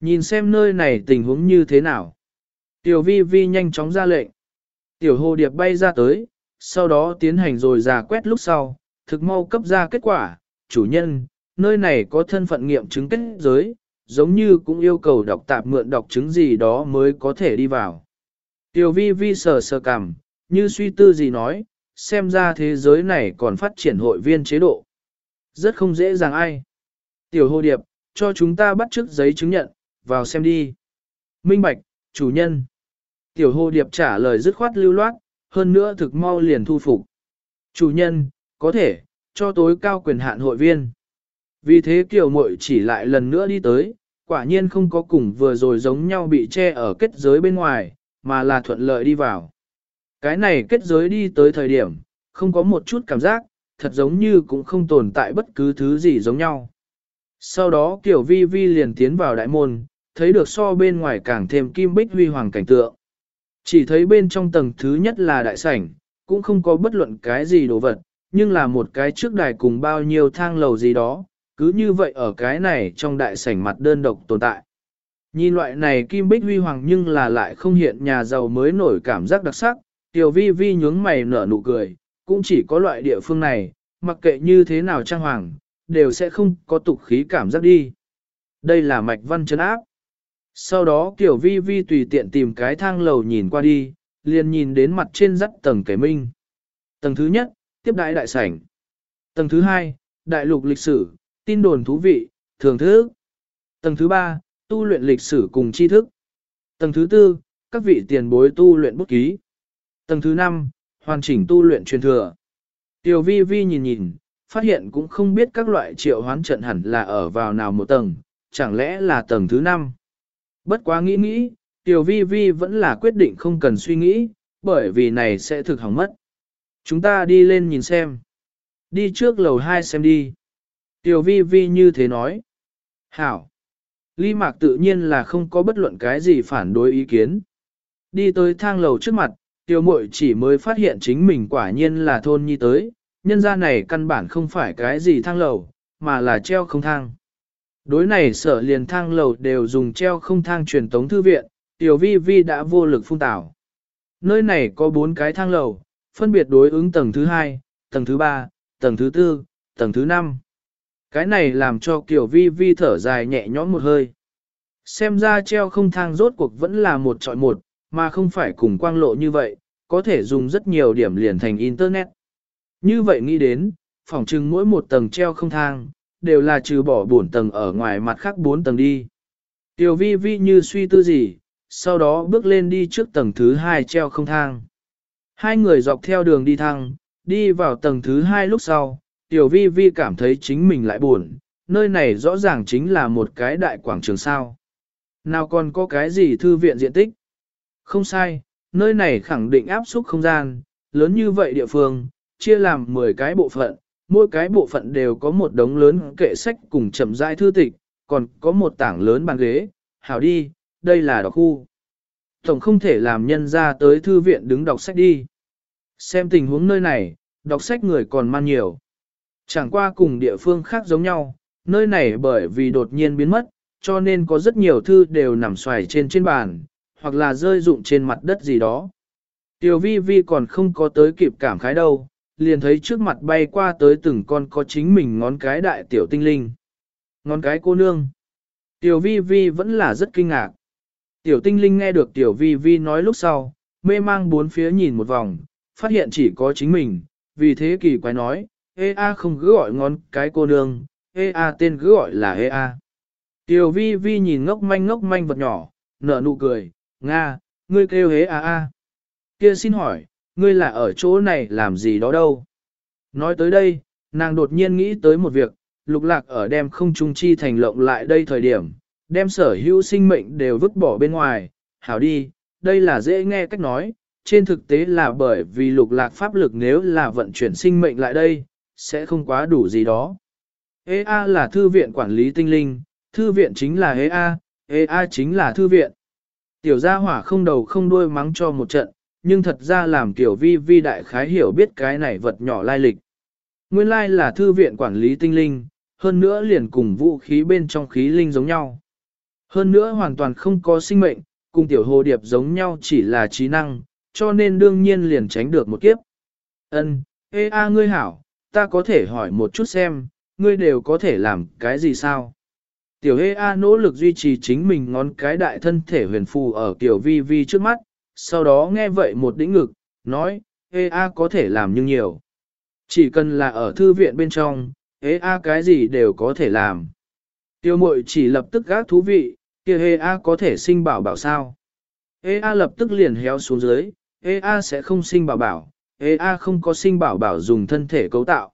Nhìn xem nơi này tình huống như thế nào. Tiểu vi vi nhanh chóng ra lệnh. Tiểu hồ điệp bay ra tới, sau đó tiến hành rồi giả quét lúc sau, thực mau cấp ra kết quả, chủ nhân, nơi này có thân phận nghiệm chứng kết giới, giống như cũng yêu cầu đọc tạp mượn đọc chứng gì đó mới có thể đi vào. Tiểu vi vi sờ sờ cằm, như suy tư gì nói, xem ra thế giới này còn phát triển hội viên chế độ. Rất không dễ dàng ai. Tiểu hồ điệp, cho chúng ta bắt trước giấy chứng nhận, vào xem đi. Minh Bạch, chủ nhân. Tiểu hồ điệp trả lời dứt khoát lưu loát, hơn nữa thực mau liền thu phục. Chủ nhân, có thể, cho tối cao quyền hạn hội viên. Vì thế kiểu muội chỉ lại lần nữa đi tới, quả nhiên không có cùng vừa rồi giống nhau bị che ở kết giới bên ngoài, mà là thuận lợi đi vào. Cái này kết giới đi tới thời điểm, không có một chút cảm giác, thật giống như cũng không tồn tại bất cứ thứ gì giống nhau. Sau đó kiểu vi vi liền tiến vào đại môn, thấy được so bên ngoài càng thêm kim bích huy hoàng cảnh tượng. Chỉ thấy bên trong tầng thứ nhất là đại sảnh, cũng không có bất luận cái gì đồ vật, nhưng là một cái trước đài cùng bao nhiêu thang lầu gì đó, cứ như vậy ở cái này trong đại sảnh mặt đơn độc tồn tại. Nhìn loại này kim bích huy hoàng nhưng là lại không hiện nhà giàu mới nổi cảm giác đặc sắc, tiểu vi vi nhướng mày nở nụ cười, cũng chỉ có loại địa phương này, mặc kệ như thế nào trang hoàng, đều sẽ không có tục khí cảm giác đi. Đây là mạch văn chân áp. Sau đó kiểu vi vi tùy tiện tìm cái thang lầu nhìn qua đi, liền nhìn đến mặt trên dắt tầng kẻ minh. Tầng thứ nhất, tiếp đại đại sảnh. Tầng thứ hai, đại lục lịch sử, tin đồn thú vị, thường thức. Tầng thứ ba, tu luyện lịch sử cùng tri thức. Tầng thứ tư, các vị tiền bối tu luyện bút ký. Tầng thứ năm, hoàn chỉnh tu luyện truyền thừa. Tiểu vi vi nhìn nhìn, phát hiện cũng không biết các loại triệu hoán trận hẳn là ở vào nào một tầng, chẳng lẽ là tầng thứ năm. Bất quá nghĩ nghĩ, Tiểu vi vi vẫn là quyết định không cần suy nghĩ, bởi vì này sẽ thực hỏng mất. Chúng ta đi lên nhìn xem. Đi trước lầu 2 xem đi. Tiểu vi vi như thế nói. Hảo. Ly Mạc tự nhiên là không có bất luận cái gì phản đối ý kiến. Đi tới thang lầu trước mặt, Tiểu muội chỉ mới phát hiện chính mình quả nhiên là thôn nhi tới, nhân ra này căn bản không phải cái gì thang lầu, mà là treo không thang. Đối này sở liền thang lầu đều dùng treo không thang truyền tống thư viện, Tiểu vi vi đã vô lực phun tảo. Nơi này có bốn cái thang lầu, phân biệt đối ứng tầng thứ hai, tầng thứ ba, tầng thứ tư, tầng thứ năm. Cái này làm cho kiểu Vi Vi thở dài nhẹ nhõm một hơi. Xem ra treo không thang rốt cuộc vẫn là một trọi một, mà không phải cùng quang lộ như vậy, có thể dùng rất nhiều điểm liền thành Internet. Như vậy nghĩ đến, phòng trưng mỗi một tầng treo không thang, đều là trừ bỏ bổn tầng ở ngoài mặt khác bốn tầng đi. Tiểu vi vi như suy tư gì, sau đó bước lên đi trước tầng thứ hai treo không thang. Hai người dọc theo đường đi thang, đi vào tầng thứ hai lúc sau, tiểu vi vi cảm thấy chính mình lại buồn, nơi này rõ ràng chính là một cái đại quảng trường sao. Nào còn có cái gì thư viện diện tích? Không sai, nơi này khẳng định áp suất không gian, lớn như vậy địa phương, chia làm 10 cái bộ phận, mỗi cái bộ phận đều có một đống lớn kệ sách cùng chậm rãi thư tịch, còn có một tảng lớn bàn ghế, hảo đi, đây là đọc khu. Tổng không thể làm nhân ra tới thư viện đứng đọc sách đi. Xem tình huống nơi này, đọc sách người còn man nhiều. Chẳng qua cùng địa phương khác giống nhau, nơi này bởi vì đột nhiên biến mất, cho nên có rất nhiều thư đều nằm xoài trên trên bàn, hoặc là rơi rụng trên mặt đất gì đó. Tiểu vi vi còn không có tới kịp cảm khái đâu, liền thấy trước mặt bay qua tới từng con có chính mình ngón cái đại tiểu tinh linh. Ngón cái cô nương. Tiểu vi vi vẫn là rất kinh ngạc. Tiểu tinh linh nghe được tiểu vi vi nói lúc sau, mê mang bốn phía nhìn một vòng, phát hiện chỉ có chính mình, vì thế kỳ quái nói, ê a không cứ gọi ngón cái cô nương, ê a tên cứ gọi là ê a. Tiểu vi vi nhìn ngốc manh ngốc manh vật nhỏ, nở nụ cười, Nga, ngươi kêu hế a a. Kia xin hỏi, ngươi là ở chỗ này làm gì đó đâu? Nói tới đây, nàng đột nhiên nghĩ tới một việc, lục lạc ở đem không trung chi thành lộng lại đây thời điểm, đem sở hữu sinh mệnh đều vứt bỏ bên ngoài, hảo đi, đây là dễ nghe cách nói, trên thực tế là bởi vì lục lạc pháp lực nếu là vận chuyển sinh mệnh lại đây, sẽ không quá đủ gì đó. EA là thư viện quản lý tinh linh, thư viện chính là EA, EA chính là thư viện. Tiểu gia hỏa không đầu không đuôi mắng cho một trận, nhưng thật ra làm tiểu vi vi đại khái hiểu biết cái này vật nhỏ lai lịch. Nguyên lai là thư viện quản lý tinh linh, hơn nữa liền cùng vũ khí bên trong khí linh giống nhau. Hơn nữa hoàn toàn không có sinh mệnh, cùng tiểu hồ điệp giống nhau chỉ là trí năng, cho nên đương nhiên liền tránh được một kiếp. Ân, ê a ngươi hảo, ta có thể hỏi một chút xem, ngươi đều có thể làm cái gì sao? Tiểu hê A nỗ lực duy trì chính mình ngón cái đại thân thể huyền phù ở tiểu vi vi trước mắt, sau đó nghe vậy một đĩnh ngực, nói, hê A có thể làm nhưng nhiều. Chỉ cần là ở thư viện bên trong, hê A cái gì đều có thể làm. Tiêu mội chỉ lập tức gác thú vị, kia hê A có thể sinh bảo bảo sao. Hê A lập tức liền héo xuống dưới, hê A sẽ không sinh bảo bảo, hê A không có sinh bảo bảo dùng thân thể cấu tạo.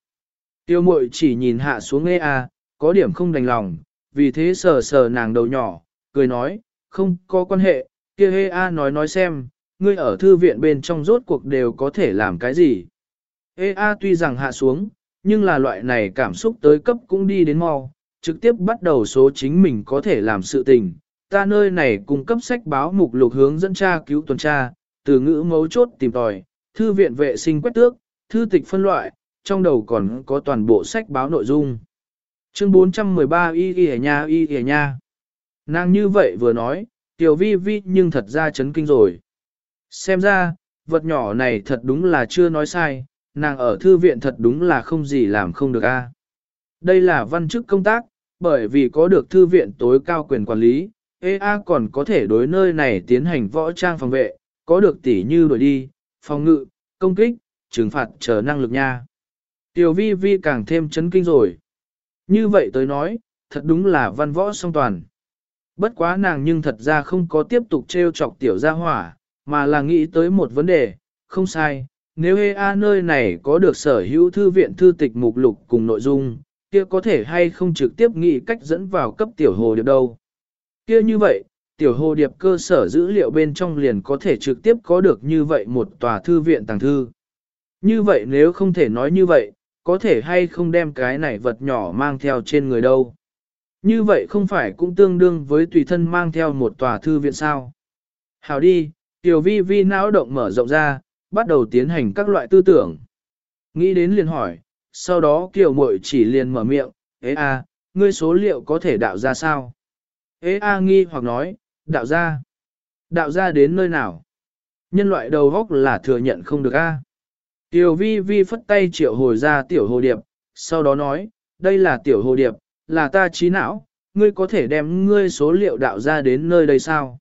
Tiêu mội chỉ nhìn hạ xuống hê A, có điểm không đành lòng, vì thế sờ sờ nàng đầu nhỏ, cười nói, không có quan hệ, kia hê a nói nói xem, ngươi ở thư viện bên trong rốt cuộc đều có thể làm cái gì. Hê a tuy rằng hạ xuống, nhưng là loại này cảm xúc tới cấp cũng đi đến mau, trực tiếp bắt đầu số chính mình có thể làm sự tình. Ta nơi này cung cấp sách báo mục lục hướng dẫn tra cứu tuần tra, từ ngữ mấu chốt tìm tòi, thư viện vệ sinh quét tước, thư tịch phân loại, trong đầu còn có toàn bộ sách báo nội dung. Chương 413 y y nha y y nha. Nàng như vậy vừa nói, tiểu vi vi nhưng thật ra chấn kinh rồi. Xem ra, vật nhỏ này thật đúng là chưa nói sai, nàng ở thư viện thật đúng là không gì làm không được a. Đây là văn chức công tác, bởi vì có được thư viện tối cao quyền quản lý, EA còn có thể đối nơi này tiến hành võ trang phòng vệ, có được tỉ như đổi đi, phòng ngự, công kích, trừng phạt chờ năng lực nha. Tiểu vi vi càng thêm chấn kinh rồi. Như vậy tới nói, thật đúng là văn võ song toàn. Bất quá nàng nhưng thật ra không có tiếp tục trêu chọc tiểu gia hỏa, mà là nghĩ tới một vấn đề, không sai, nếu hê a nơi này có được sở hữu thư viện thư tịch mục lục cùng nội dung, kia có thể hay không trực tiếp nghĩ cách dẫn vào cấp tiểu hồ điệp đâu. Kia như vậy, tiểu hồ điệp cơ sở dữ liệu bên trong liền có thể trực tiếp có được như vậy một tòa thư viện tàng thư. Như vậy nếu không thể nói như vậy, có thể hay không đem cái này vật nhỏ mang theo trên người đâu. Như vậy không phải cũng tương đương với tùy thân mang theo một tòa thư viện sao. Hào đi, tiểu vi vi não động mở rộng ra, bắt đầu tiến hành các loại tư tưởng. Nghĩ đến liền hỏi, sau đó kiểu muội chỉ liền mở miệng, ế a, ngươi số liệu có thể đạo ra sao? Ế a nghi hoặc nói, đạo ra. Đạo ra đến nơi nào? Nhân loại đầu góc là thừa nhận không được a. Tiểu vi vi phất tay triệu hồi ra tiểu hồ điệp, sau đó nói, đây là tiểu hồ điệp, là ta trí não, ngươi có thể đem ngươi số liệu đạo ra đến nơi đây sao?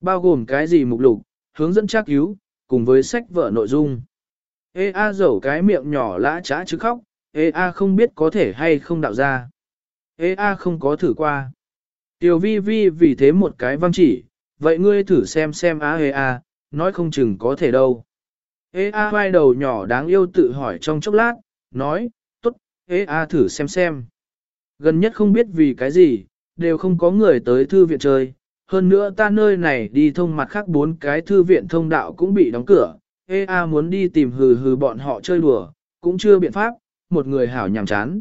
Bao gồm cái gì mục lục, hướng dẫn tra cứu, cùng với sách vở nội dung. Ê a dẩu cái miệng nhỏ lã trá chứ khóc, Ê a không biết có thể hay không đạo ra. Ê a không có thử qua. Tiểu vi vi vì thế một cái văng chỉ, vậy ngươi thử xem xem á ê a, nói không chừng có thể đâu. Ê a vai đầu nhỏ đáng yêu tự hỏi trong chốc lát, nói, tốt, ê a thử xem xem. Gần nhất không biết vì cái gì, đều không có người tới thư viện chơi. Hơn nữa ta nơi này đi thông mặt khác bốn cái thư viện thông đạo cũng bị đóng cửa. Ê a muốn đi tìm hừ hừ bọn họ chơi đùa, cũng chưa biện pháp, một người hảo nhàm chán.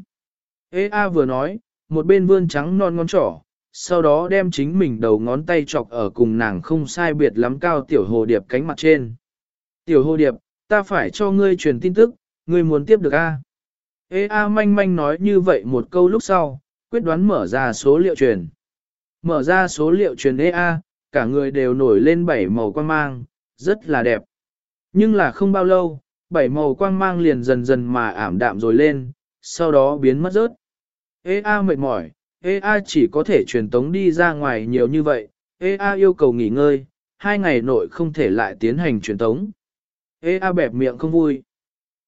Ê a vừa nói, một bên vươn trắng non ngón trỏ, sau đó đem chính mình đầu ngón tay chọc ở cùng nàng không sai biệt lắm cao tiểu hồ điệp cánh mặt trên. Tiểu hồ điệp, ta phải cho ngươi truyền tin tức, ngươi muốn tiếp được a? Ê a manh manh nói như vậy một câu lúc sau, quyết đoán mở ra số liệu truyền. Mở ra số liệu truyền Ê a, cả người đều nổi lên bảy màu quang mang, rất là đẹp. Nhưng là không bao lâu, bảy màu quang mang liền dần dần mà ảm đạm rồi lên, sau đó biến mất rớt. Ê a mệt mỏi, Ê a chỉ có thể truyền tống đi ra ngoài nhiều như vậy, Ê a yêu cầu nghỉ ngơi, hai ngày nội không thể lại tiến hành truyền tống. Ê a bẹp miệng không vui.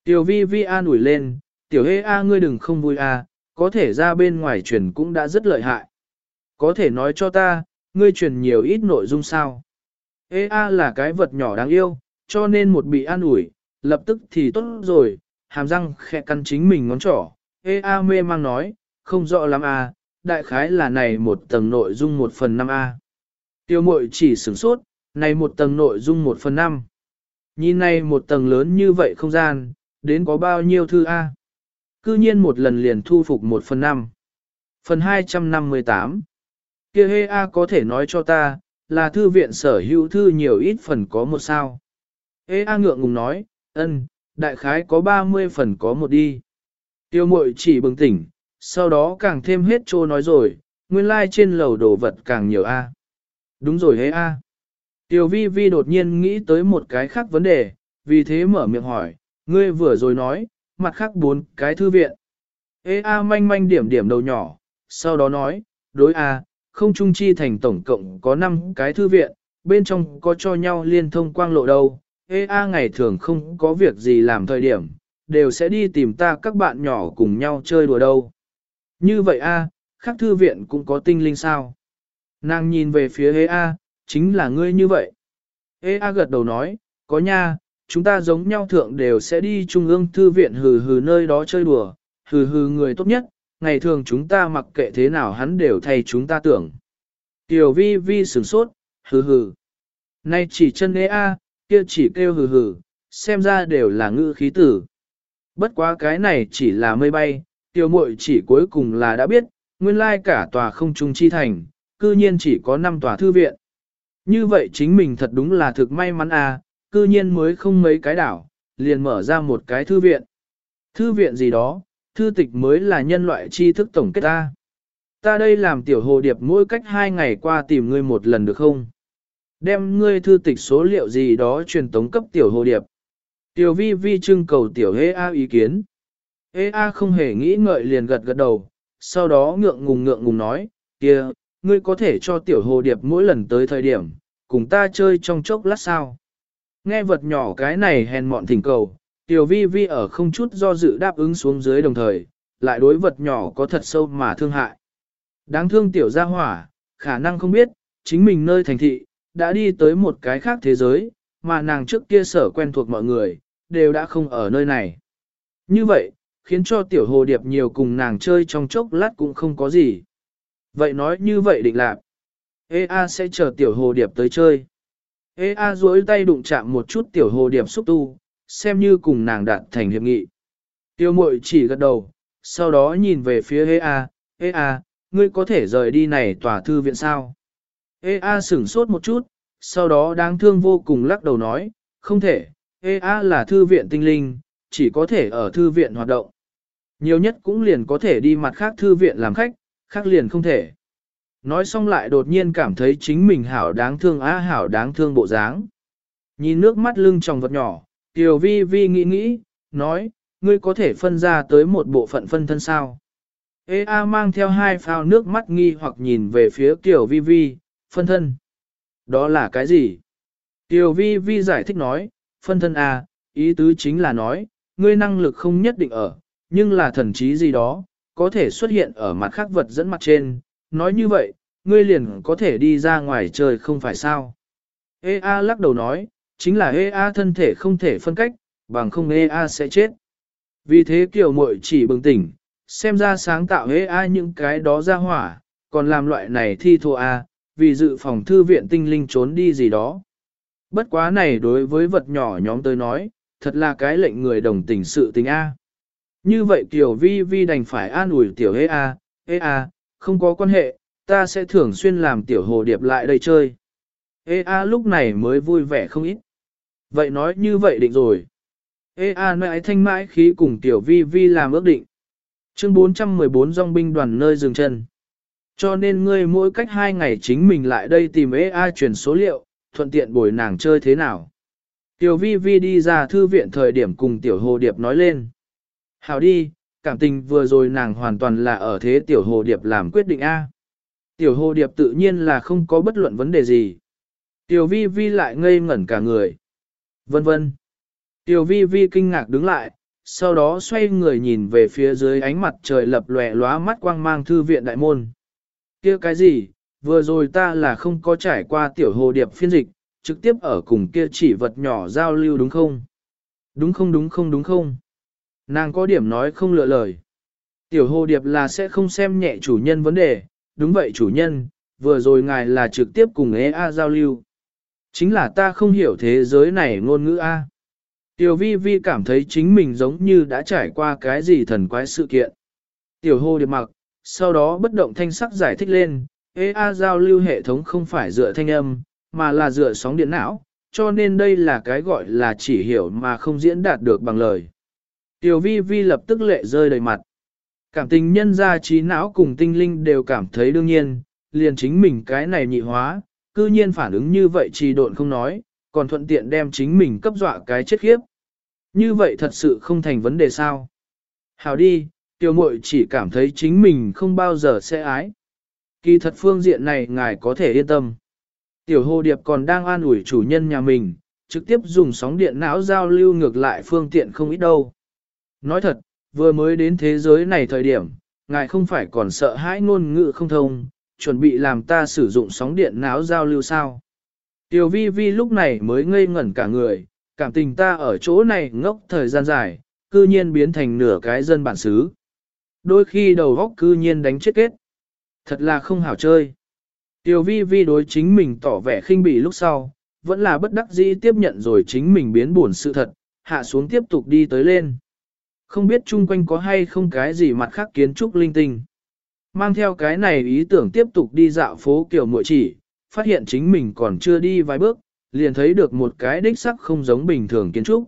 Tiểu vi vi a nổi lên, tiểu Ê a ngươi đừng không vui a, có thể ra bên ngoài truyền cũng đã rất lợi hại. Có thể nói cho ta, ngươi truyền nhiều ít nội dung sao. Ê a là cái vật nhỏ đáng yêu, cho nên một bị an ủi, lập tức thì tốt rồi, hàm răng khẽ căn chính mình ngón trỏ. Ê a mê mang nói, không rõ lắm a, đại khái là này một tầng nội dung một phần năm a. Tiêu mội chỉ sửng sốt, này một tầng nội dung một phần năm. Nhìn này một tầng lớn như vậy không gian, đến có bao nhiêu thư A. Cư nhiên một lần liền thu phục một phần năm. Phần 258 kia hê A có thể nói cho ta, là thư viện sở hữu thư nhiều ít phần có một sao. Hê A ngượng ngùng nói, ân, đại khái có 30 phần có một đi. Tiêu mội chỉ bừng tỉnh, sau đó càng thêm hết trô nói rồi, nguyên lai like trên lầu đồ vật càng nhiều A. Đúng rồi hê A. Tiểu vi vi đột nhiên nghĩ tới một cái khác vấn đề, vì thế mở miệng hỏi, ngươi vừa rồi nói, mặt khác bốn cái thư viện. Ê A manh manh điểm điểm đầu nhỏ, sau đó nói, đối A, không trung chi thành tổng cộng có 5 cái thư viện, bên trong có cho nhau liên thông quang lộ đâu. Ê A ngày thường không có việc gì làm thời điểm, đều sẽ đi tìm ta các bạn nhỏ cùng nhau chơi đùa đâu. Như vậy A, khác thư viện cũng có tinh linh sao. Nàng nhìn về phía Ê A, chính là ngươi như vậy. Ê A gật đầu nói, có nha, chúng ta giống nhau thượng đều sẽ đi trung ương thư viện hừ hừ nơi đó chơi đùa, hừ hừ người tốt nhất, ngày thường chúng ta mặc kệ thế nào hắn đều thay chúng ta tưởng. Tiểu vi vi sửng sốt, hừ hừ. Nay chỉ chân ê a, kia chỉ kêu hừ hừ, xem ra đều là ngữ khí tử. Bất quá cái này chỉ là mây bay, tiểu muội chỉ cuối cùng là đã biết, nguyên lai cả tòa không trung chi thành, cư nhiên chỉ có 5 tòa thư viện. Như vậy chính mình thật đúng là thực may mắn à, cư nhiên mới không mấy cái đảo, liền mở ra một cái thư viện. Thư viện gì đó, thư tịch mới là nhân loại tri thức tổng kết ta. Ta đây làm tiểu hồ điệp mỗi cách hai ngày qua tìm ngươi một lần được không? Đem ngươi thư tịch số liệu gì đó truyền tống cấp tiểu hồ điệp. Tiểu vi vi trưng cầu tiểu hê a ý kiến. Hê a không hề nghĩ ngợi liền gật gật đầu, sau đó ngượng ngùng ngượng ngùng nói, kia, ngươi có thể cho tiểu hồ điệp mỗi lần tới thời điểm, cùng ta chơi trong chốc lát sao. Nghe vật nhỏ cái này hèn mọn thỉnh cầu, tiểu vi vi ở không chút do dự đáp ứng xuống dưới đồng thời, lại đối vật nhỏ có thật sâu mà thương hại. Đáng thương tiểu gia hỏa, khả năng không biết, chính mình nơi thành thị, đã đi tới một cái khác thế giới, mà nàng trước kia sở quen thuộc mọi người, đều đã không ở nơi này. Như vậy, khiến cho tiểu hồ điệp nhiều cùng nàng chơi trong chốc lát cũng không có gì. Vậy nói như vậy định lạc. EA sẽ chờ tiểu hồ điệp tới chơi. EA duỗi tay đụng chạm một chút tiểu hồ điệp xúc tu, xem như cùng nàng đạt thành hiệp nghị. Tiêu mội chỉ gật đầu, sau đó nhìn về phía EA, EA, ngươi có thể rời đi này tòa thư viện sao? EA sửng sốt một chút, sau đó đáng thương vô cùng lắc đầu nói, không thể, EA là thư viện tinh linh, chỉ có thể ở thư viện hoạt động. Nhiều nhất cũng liền có thể đi mặt khác thư viện làm khách, khác liền không thể. Nói xong lại đột nhiên cảm thấy chính mình hảo đáng thương á hảo đáng thương bộ dáng. Nhìn nước mắt lưng trong vật nhỏ, Tiểu Vi Vi nghĩ nghĩ, nói, ngươi có thể phân ra tới một bộ phận phân thân sao. Ê A mang theo hai phao nước mắt nghi hoặc nhìn về phía Tiểu Vi Vi, phân thân. Đó là cái gì? Tiểu Vi Vi giải thích nói, phân thân A, ý tứ chính là nói, ngươi năng lực không nhất định ở, nhưng là thần trí gì đó, có thể xuất hiện ở mặt khác vật dẫn mặt trên. Nói như vậy, ngươi liền có thể đi ra ngoài trời không phải sao? Ea lắc đầu nói, chính là Ea thân thể không thể phân cách, bằng không Ea sẽ chết. Vì thế Kiều muội chỉ bừng tỉnh, xem ra sáng tạo Ea những cái đó ra hỏa, còn làm loại này thi thua A, vì dự phòng thư viện tinh linh trốn đi gì đó. Bất quá này đối với vật nhỏ nhóm tôi nói, thật là cái lệnh người đồng tình sự tình A. Như vậy Kiều Vi Vi đành phải an ủi tiểu hê A, hê A, không có quan hệ, ta sẽ thường xuyên làm tiểu hồ điệp lại đây chơi. Hê A lúc này mới vui vẻ không ít. Vậy nói như vậy định rồi. Hê A mãi thanh mãi khí cùng tiểu vi vi làm ước định. Chương 414 dòng binh đoàn nơi dừng chân. Cho nên ngươi mỗi cách hai ngày chính mình lại đây tìm EA truyền số liệu, thuận tiện bồi nàng chơi thế nào. Tiểu vi vi đi ra thư viện thời điểm cùng tiểu hồ điệp nói lên. Hảo đi, cảm tình vừa rồi nàng hoàn toàn là ở thế tiểu hồ điệp làm quyết định A. Tiểu hồ điệp tự nhiên là không có bất luận vấn đề gì. Tiểu vi vi lại ngây ngẩn cả người. Vân vân. Tiểu vi vi kinh ngạc đứng lại, sau đó xoay người nhìn về phía dưới ánh mặt trời lập lòe lóa mắt quang mang thư viện đại môn. kia cái gì, vừa rồi ta là không có trải qua tiểu hồ điệp phiên dịch, trực tiếp ở cùng kia chỉ vật nhỏ giao lưu đúng không? Đúng không đúng không đúng không? Nàng có điểm nói không lựa lời. Tiểu hồ điệp là sẽ không xem nhẹ chủ nhân vấn đề, đúng vậy chủ nhân, vừa rồi ngài là trực tiếp cùng EA giao lưu. Chính là ta không hiểu thế giới này ngôn ngữ A. Tiểu vi vi cảm thấy chính mình giống như đã trải qua cái gì thần quái sự kiện. Tiểu hô điệp mặc, sau đó bất động thanh sắc giải thích lên, EA giao lưu hệ thống không phải dựa thanh âm, mà là dựa sóng điện não, cho nên đây là cái gọi là chỉ hiểu mà không diễn đạt được bằng lời. Tiểu vi vi lập tức lệ rơi đầy mặt. Cảm tình nhân gia trí não cùng tinh linh đều cảm thấy đương nhiên, liền chính mình cái này nhị hóa, cư nhiên phản ứng như vậy trì độn không nói, còn thuận tiện đem chính mình cấp dọa cái chết khiếp. Như vậy thật sự không thành vấn đề sao. Hào đi, tiểu muội chỉ cảm thấy chính mình không bao giờ sẽ ái. Kỳ thật phương diện này ngài có thể yên tâm. Tiểu hồ điệp còn đang an ủi chủ nhân nhà mình, trực tiếp dùng sóng điện não giao lưu ngược lại phương tiện không ít đâu. Nói thật, vừa mới đến thế giới này thời điểm, ngài không phải còn sợ hãi ngôn ngữ không thông, chuẩn bị làm ta sử dụng sóng điện náo giao lưu sao. Tiểu vi vi lúc này mới ngây ngẩn cả người, cảm tình ta ở chỗ này ngốc thời gian dài, cư nhiên biến thành nửa cái dân bản xứ. Đôi khi đầu góc cư nhiên đánh chết kết. Thật là không hảo chơi. Tiểu vi vi đối chính mình tỏ vẻ khinh bỉ lúc sau, vẫn là bất đắc dĩ tiếp nhận rồi chính mình biến buồn sự thật, hạ xuống tiếp tục đi tới lên. Không biết chung quanh có hay không cái gì mặt khác kiến trúc linh tinh. Mang theo cái này ý tưởng tiếp tục đi dạo phố kiểu muội chỉ, phát hiện chính mình còn chưa đi vài bước, liền thấy được một cái đích sắc không giống bình thường kiến trúc.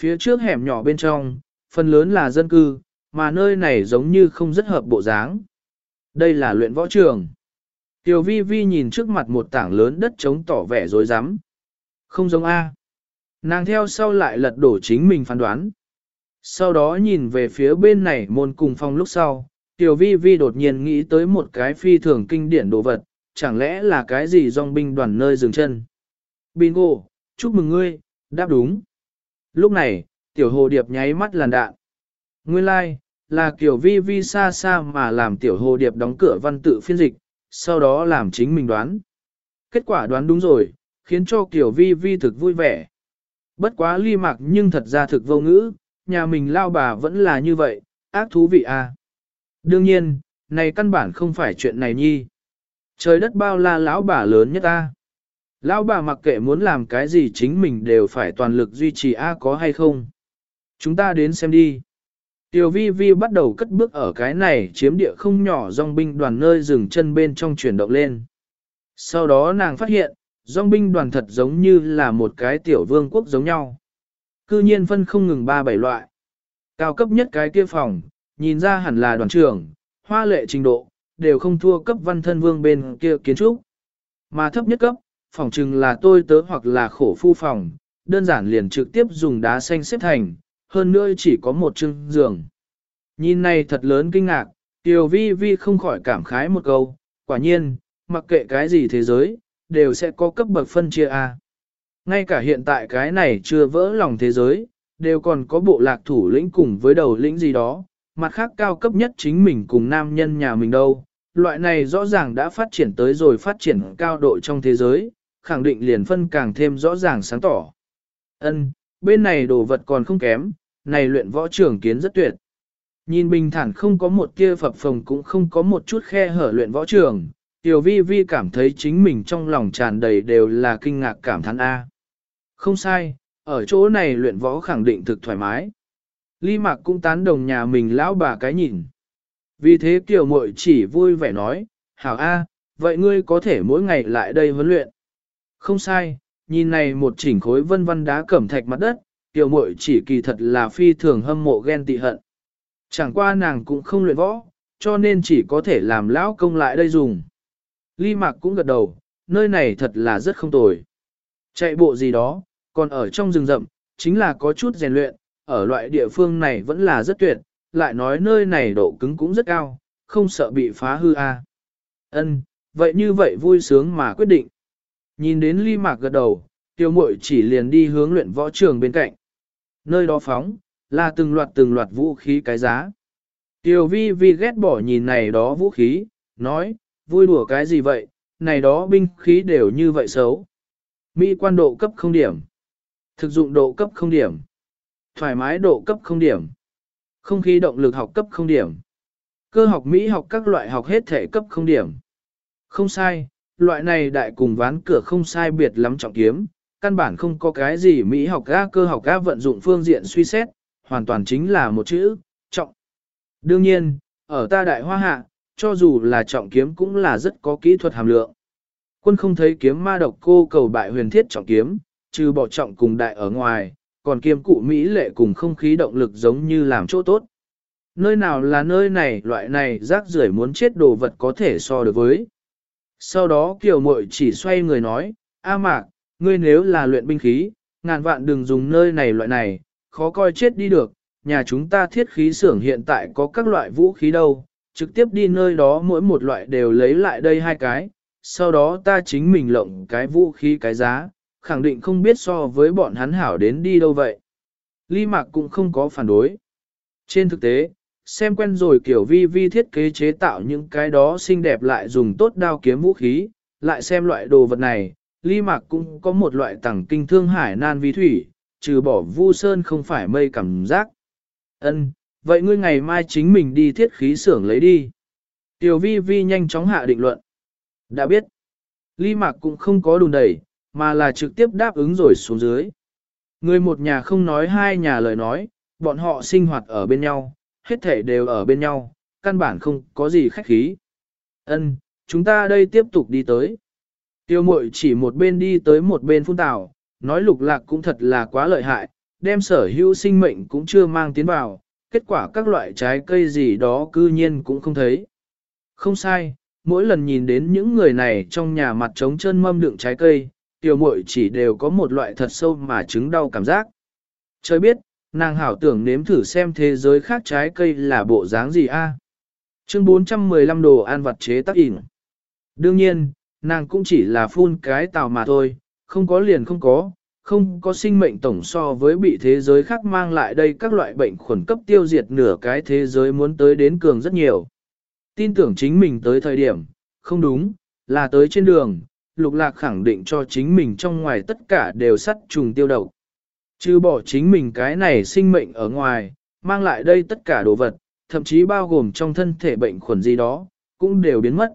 Phía trước hẻm nhỏ bên trong, phần lớn là dân cư, mà nơi này giống như không rất hợp bộ dáng. Đây là luyện võ trường. Tiểu vi vi nhìn trước mặt một tảng lớn đất trống tỏ vẻ dối rắm Không giống A. Nàng theo sau lại lật đổ chính mình phán đoán. Sau đó nhìn về phía bên này môn cùng phong lúc sau, Tiểu vi vi đột nhiên nghĩ tới một cái phi thường kinh điển đồ vật, chẳng lẽ là cái gì dòng binh đoàn nơi dừng chân. Bingo, chúc mừng ngươi, đáp đúng. Lúc này, tiểu hồ điệp nháy mắt làn đạn. Nguyên lai, like, là tiểu vi vi xa xa mà làm tiểu hồ điệp đóng cửa văn tự phiên dịch, sau đó làm chính mình đoán. Kết quả đoán đúng rồi, khiến cho tiểu vi vi thực vui vẻ. Bất quá ly mạc nhưng thật ra thực vô ngữ, nhà mình lao bà vẫn là như vậy, ác thú vị à. Đương nhiên, này căn bản không phải chuyện này nhi. Trời đất bao la lão bà lớn nhất ta. Lão bà mặc kệ muốn làm cái gì chính mình đều phải toàn lực duy trì A có hay không. Chúng ta đến xem đi. Tiểu vi vi bắt đầu cất bước ở cái này chiếm địa không nhỏ dòng binh đoàn nơi dừng chân bên trong chuyển động lên. Sau đó nàng phát hiện, dòng binh đoàn thật giống như là một cái tiểu vương quốc giống nhau. Cư nhiên phân không ngừng ba bảy loại. Cao cấp nhất cái kia phòng, nhìn ra hẳn là đoàn trưởng, hoa lệ trình độ, đều không thua cấp văn thân vương bên kia kiến trúc. Mà thấp nhất cấp, phòng chừng là tôi tớ hoặc là khổ phu phòng, đơn giản liền trực tiếp dùng đá xanh xếp thành, hơn nữa chỉ có một chưng giường. Nhìn này thật lớn kinh ngạc, Tiểu vi vi không khỏi cảm khái một câu, quả nhiên, mặc kệ cái gì thế giới, đều sẽ có cấp bậc phân chia A. Ngay cả hiện tại cái này chưa vỡ lòng thế giới, đều còn có bộ lạc thủ lĩnh cùng với đầu lĩnh gì đó, mặt khác cao cấp nhất chính mình cùng nam nhân nhà mình đâu. Loại này rõ ràng đã phát triển tới rồi phát triển cao độ trong thế giới, khẳng định liền phân càng thêm rõ ràng sáng tỏ. Ân, bên này đồ vật còn không kém, này luyện võ trưởng kiến rất tuyệt. Nhìn bình thản không có một kia phập phồng cũng không có một chút khe hở luyện võ trường, Tiểu Vi Vi cảm thấy chính mình trong lòng tràn đầy đều là kinh ngạc cảm thán A. Không sai, ở chỗ này luyện võ khẳng định thực thoải mái. Ly Mạc cũng tán đồng nhà mình lão bà cái nhìn. Vì thế Kiều Mội chỉ vui vẻ nói, Hảo A, vậy ngươi có thể mỗi ngày lại đây huấn luyện. Không sai, nhìn này một chỉnh khối vân vân đá cẩm thạch mặt đất, Kiều Mội chỉ kỳ thật là phi thường hâm mộ ghen tị hận. Chẳng qua nàng cũng không luyện võ, cho nên chỉ có thể làm lão công lại đây dùng. Ly Mạc cũng gật đầu, nơi này thật là rất không tồi. Chạy bộ gì đó, còn ở trong rừng rậm, chính là có chút rèn luyện, ở loại địa phương này vẫn là rất tuyệt, lại nói nơi này độ cứng cũng rất cao, không sợ bị phá hư a. À. Ân, vậy như vậy vui sướng mà quyết định. Nhìn đến ly mạc gật đầu, tiêu Muội chỉ liền đi hướng luyện võ trường bên cạnh. Nơi đó phóng, là từng loạt từng loạt vũ khí cái giá. Tiêu vi vi ghét bỏ nhìn này đó vũ khí, nói, vui đùa cái gì vậy, này đó binh khí đều như vậy xấu. Mỹ quan độ cấp không điểm. Thực dụng độ cấp không điểm. Thoải mái độ cấp không điểm. Không khí động lực học cấp không điểm. Cơ học Mỹ học các loại học hết thể cấp không điểm. Không sai, loại này đại cùng ván cửa không sai biệt lắm trọng kiếm, căn bản không có cái gì Mỹ học ga cơ học ga vận dụng phương diện suy xét, hoàn toàn chính là một chữ, trọng. Đương nhiên, ở ta đại hoa hạ, cho dù là trọng kiếm cũng là rất có kỹ thuật hàm lượng. Quân không thấy kiếm ma độc cô cầu bại huyền thiết trọng kiếm, trừ bỏ trọng cùng đại ở ngoài, còn kiêm cụ Mỹ lệ cùng không khí động lực giống như làm chỗ tốt. Nơi nào là nơi này loại này rác rưởi muốn chết đồ vật có thể so được với. Sau đó kiều mội chỉ xoay người nói, A mạc, ngươi nếu là luyện binh khí, ngàn vạn đừng dùng nơi này loại này, khó coi chết đi được, nhà chúng ta thiết khí xưởng hiện tại có các loại vũ khí đâu, trực tiếp đi nơi đó mỗi một loại đều lấy lại đây hai cái, sau đó ta chính mình lộng cái vũ khí cái giá, khẳng định không biết so với bọn hắn hảo đến đi đâu vậy. Ly Mạc cũng không có phản đối. Trên thực tế, xem quen rồi kiểu vi vi thiết kế chế tạo những cái đó xinh đẹp lại dùng tốt đao kiếm vũ khí, lại xem loại đồ vật này, Ly Mạc cũng có một loại tẳng kinh thương hải nan vi thủy, trừ bỏ vu sơn không phải mây cảm giác. Ân, vậy ngươi ngày mai chính mình đi thiết khí xưởng lấy đi. Tiểu vi vi nhanh chóng hạ định luận. Đã biết, Ly Mạc cũng không có đùn đẩy, mà là trực tiếp đáp ứng rồi xuống dưới. Người một nhà không nói hai nhà lời nói, bọn họ sinh hoạt ở bên nhau, hết thể đều ở bên nhau, căn bản không có gì khách khí. Ân, chúng ta đây tiếp tục đi tới. Tiêu mội chỉ một bên đi tới một bên phun tảo, nói lục lạc cũng thật là quá lợi hại, đem sở hữu sinh mệnh cũng chưa mang tiến vào, kết quả các loại trái cây gì đó cư nhiên cũng không thấy. Không sai, mỗi lần nhìn đến những người này trong nhà mặt trống chân mâm đựng trái cây, tiểu muội chỉ đều có một loại thật sâu mà chứng đau cảm giác. Trời biết, nàng hảo tưởng nếm thử xem thế giới khác trái cây là bộ dáng gì a. À? Chương 415 đồ ăn vặt chế tác ỉn. Đương nhiên, nàng cũng chỉ là phun cái tàu mà thôi, không có liền không có, không có sinh mệnh tổng so với bị thế giới khác mang lại đây các loại bệnh khuẩn cấp tiêu diệt nửa cái thế giới muốn tới đến cường rất nhiều. Tin tưởng chính mình tới thời điểm, không đúng, là tới trên đường, lục lạc khẳng định cho chính mình trong ngoài tất cả đều sắt trùng tiêu độc. Chứ bỏ chính mình cái này sinh mệnh ở ngoài, mang lại đây tất cả đồ vật, thậm chí bao gồm trong thân thể bệnh khuẩn gì đó, cũng đều biến mất.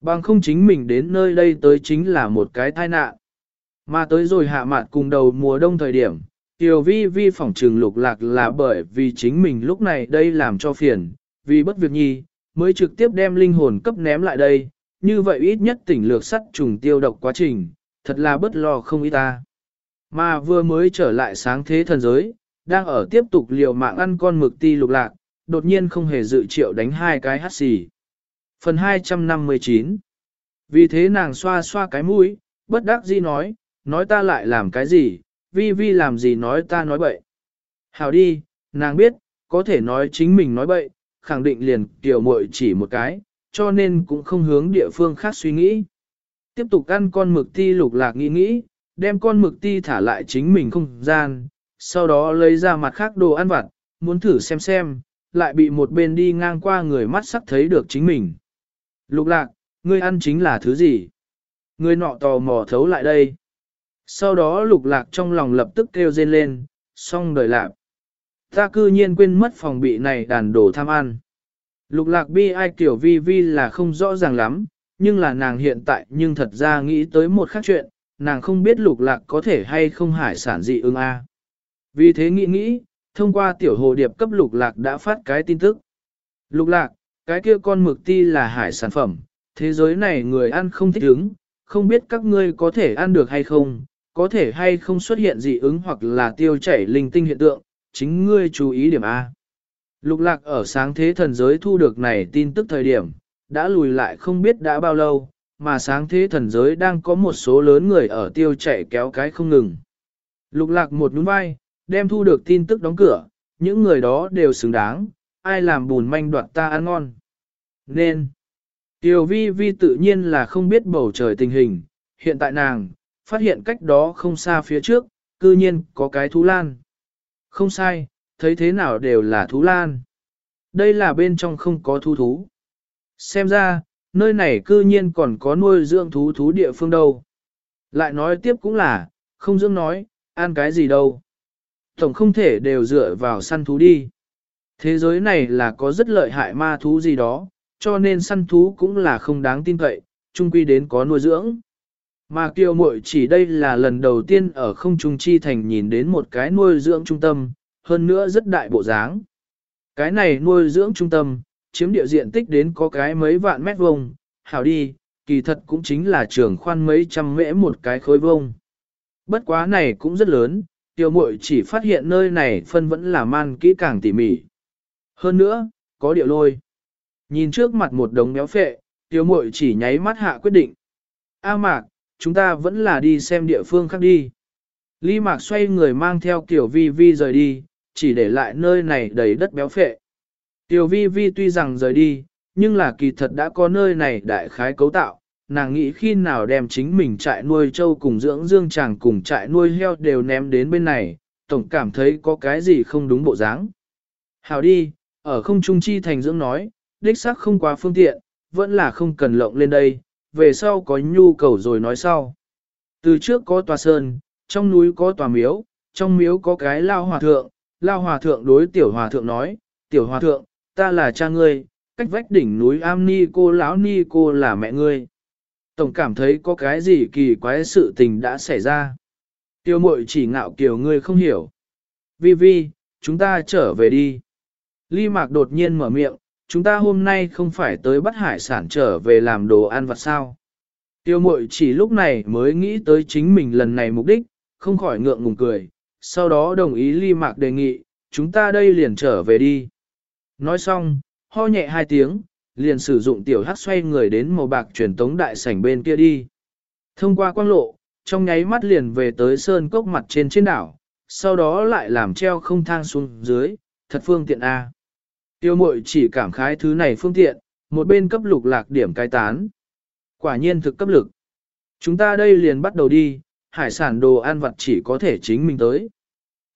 Bằng không chính mình đến nơi đây tới chính là một cái tai nạn. Mà tới rồi hạ mạn cùng đầu mùa đông thời điểm, Tiểu vi vi phỏng trừng lục lạc là bởi vì chính mình lúc này đây làm cho phiền, vì bất việc nhi, mới trực tiếp đem linh hồn cấp ném lại đây, như vậy ít nhất tỉnh lược sắt trùng tiêu độc quá trình, thật là bất lo không ít ta. Mà vừa mới trở lại sáng thế thần giới, đang ở tiếp tục liều mạng ăn con mực ti lục lạc, đột nhiên không hề dự triệu đánh hai cái hát xì. Phần 259 Vì thế nàng xoa xoa cái mũi, bất đắc dĩ nói, nói ta lại làm cái gì, vi vi làm gì nói ta nói bậy. Hào đi, nàng biết, có thể nói chính mình nói bậy, khẳng định liền tiểu muội chỉ một cái, cho nên cũng không hướng địa phương khác suy nghĩ. Tiếp tục ăn con mực ti lục lạc nghĩ nghĩ, đem con mực ti thả lại chính mình không gian, sau đó lấy ra mặt khác đồ ăn vặt, muốn thử xem xem, lại bị một bên đi ngang qua người mắt sắc thấy được chính mình. Lục lạc, ngươi ăn chính là thứ gì? Ngươi nọ tò mò thấu lại đây. Sau đó lục lạc trong lòng lập tức kêu rên lên, xong đời lạc. Ta cư nhiên quên mất phòng bị này đàn đồ tham ăn. Lục lạc bi ai kiểu vi vi là không rõ ràng lắm, nhưng là nàng hiện tại nhưng thật ra nghĩ tới một khác chuyện, nàng không biết lục lạc có thể hay không hải sản dị ứng a. Vì thế nghĩ nghĩ, thông qua tiểu hồ điệp cấp lục lạc đã phát cái tin tức. Lục lạc, cái kia con mực ti là hải sản phẩm, thế giới này người ăn không thích ứng, không biết các ngươi có thể ăn được hay không, có thể hay không xuất hiện dị ứng hoặc là tiêu chảy linh tinh hiện tượng, chính ngươi chú ý điểm A. Lục lạc ở sáng thế thần giới thu được này tin tức thời điểm, đã lùi lại không biết đã bao lâu, mà sáng thế thần giới đang có một số lớn người ở tiêu chảy kéo cái không ngừng. Lục lạc một nhún vai, đem thu được tin tức đóng cửa, những người đó đều xứng đáng, ai làm bùn manh đoạt ta ăn ngon. Nên, Tiểu vi vi tự nhiên là không biết bầu trời tình hình, hiện tại nàng, phát hiện cách đó không xa phía trước, cư nhiên có cái thú lan. Không sai, thấy thế nào đều là thú lan. Đây là bên trong không có thú thú. Xem ra, nơi này cư nhiên còn có nuôi dưỡng thú thú địa phương đâu. Lại nói tiếp cũng là, không dưỡng nói, ăn cái gì đâu. Tổng không thể đều dựa vào săn thú đi. Thế giới này là có rất lợi hại ma thú gì đó, cho nên săn thú cũng là không đáng tin cậy, chung quy đến có nuôi dưỡng. Mà kiều muội chỉ đây là lần đầu tiên ở không trung chi thành nhìn đến một cái nuôi dưỡng trung tâm, hơn nữa rất đại bộ dáng. Cái này nuôi dưỡng trung tâm, chiếm địa diện tích đến có cái mấy vạn mét vuông, hảo đi, kỳ thật cũng chính là trường khoan mấy trăm mễ một cái khối vuông. Bất quá này cũng rất lớn, tiểu muội chỉ phát hiện nơi này phân vẫn là man kỹ càng tỉ mỉ. Hơn nữa, có điệu lôi. Nhìn trước mặt một đống béo phệ, tiểu muội chỉ nháy mắt hạ quyết định. A mạc, chúng ta vẫn là đi xem địa phương khác đi. Ly mạc xoay người mang theo tiểu vi vi rời đi, chỉ để lại nơi này đầy đất béo phệ. Tiểu vi vi tuy rằng rời đi, nhưng là kỳ thật đã có nơi này đại khái cấu tạo, nàng nghĩ khi nào đem chính mình trại nuôi trâu cùng dưỡng dương chàng cùng trại nuôi heo đều ném đến bên này, tổng cảm thấy có cái gì không đúng bộ dáng. Hào đi, ở không trung chi thành dưỡng nói, đích xác không quá phương tiện, vẫn là không cần lộng lên đây, về sau có nhu cầu rồi nói sau. Từ trước có tòa sơn, trong núi có tòa miếu, trong miếu có cái lao hòa thượng, lao hòa thượng đối tiểu hòa thượng nói, tiểu hòa thượng, ta là cha ngươi, cách vách đỉnh núi am ni cô lão ni cô là mẹ ngươi. Tổng cảm thấy có cái gì kỳ quái sự tình đã xảy ra. Tiêu mội chỉ ngạo kiểu ngươi không hiểu. Vi Vi, chúng ta trở về đi. Ly Mạc đột nhiên mở miệng, chúng ta hôm nay không phải tới bắt hải sản trở về làm đồ ăn vặt sao. Tiêu mội chỉ lúc này mới nghĩ tới chính mình lần này mục đích, không khỏi ngượng ngùng cười, sau đó đồng ý ly mạc đề nghị, chúng ta đây liền trở về đi. Nói xong, ho nhẹ hai tiếng, liền sử dụng tiểu hắc xoay người đến màu bạc truyền tống đại sảnh bên kia đi. Thông qua quang lộ, trong nháy mắt liền về tới sơn cốc mặt trên trên đảo, sau đó lại làm treo không thang xuống dưới, thật phương tiện A. Tiêu mội chỉ cảm khái thứ này phương tiện, một bên cấp lục lạc điểm cai tán. Quả nhiên thực cấp lực. Chúng ta đây liền bắt đầu đi, hải sản đồ ăn vặt chỉ có thể chính mình tới.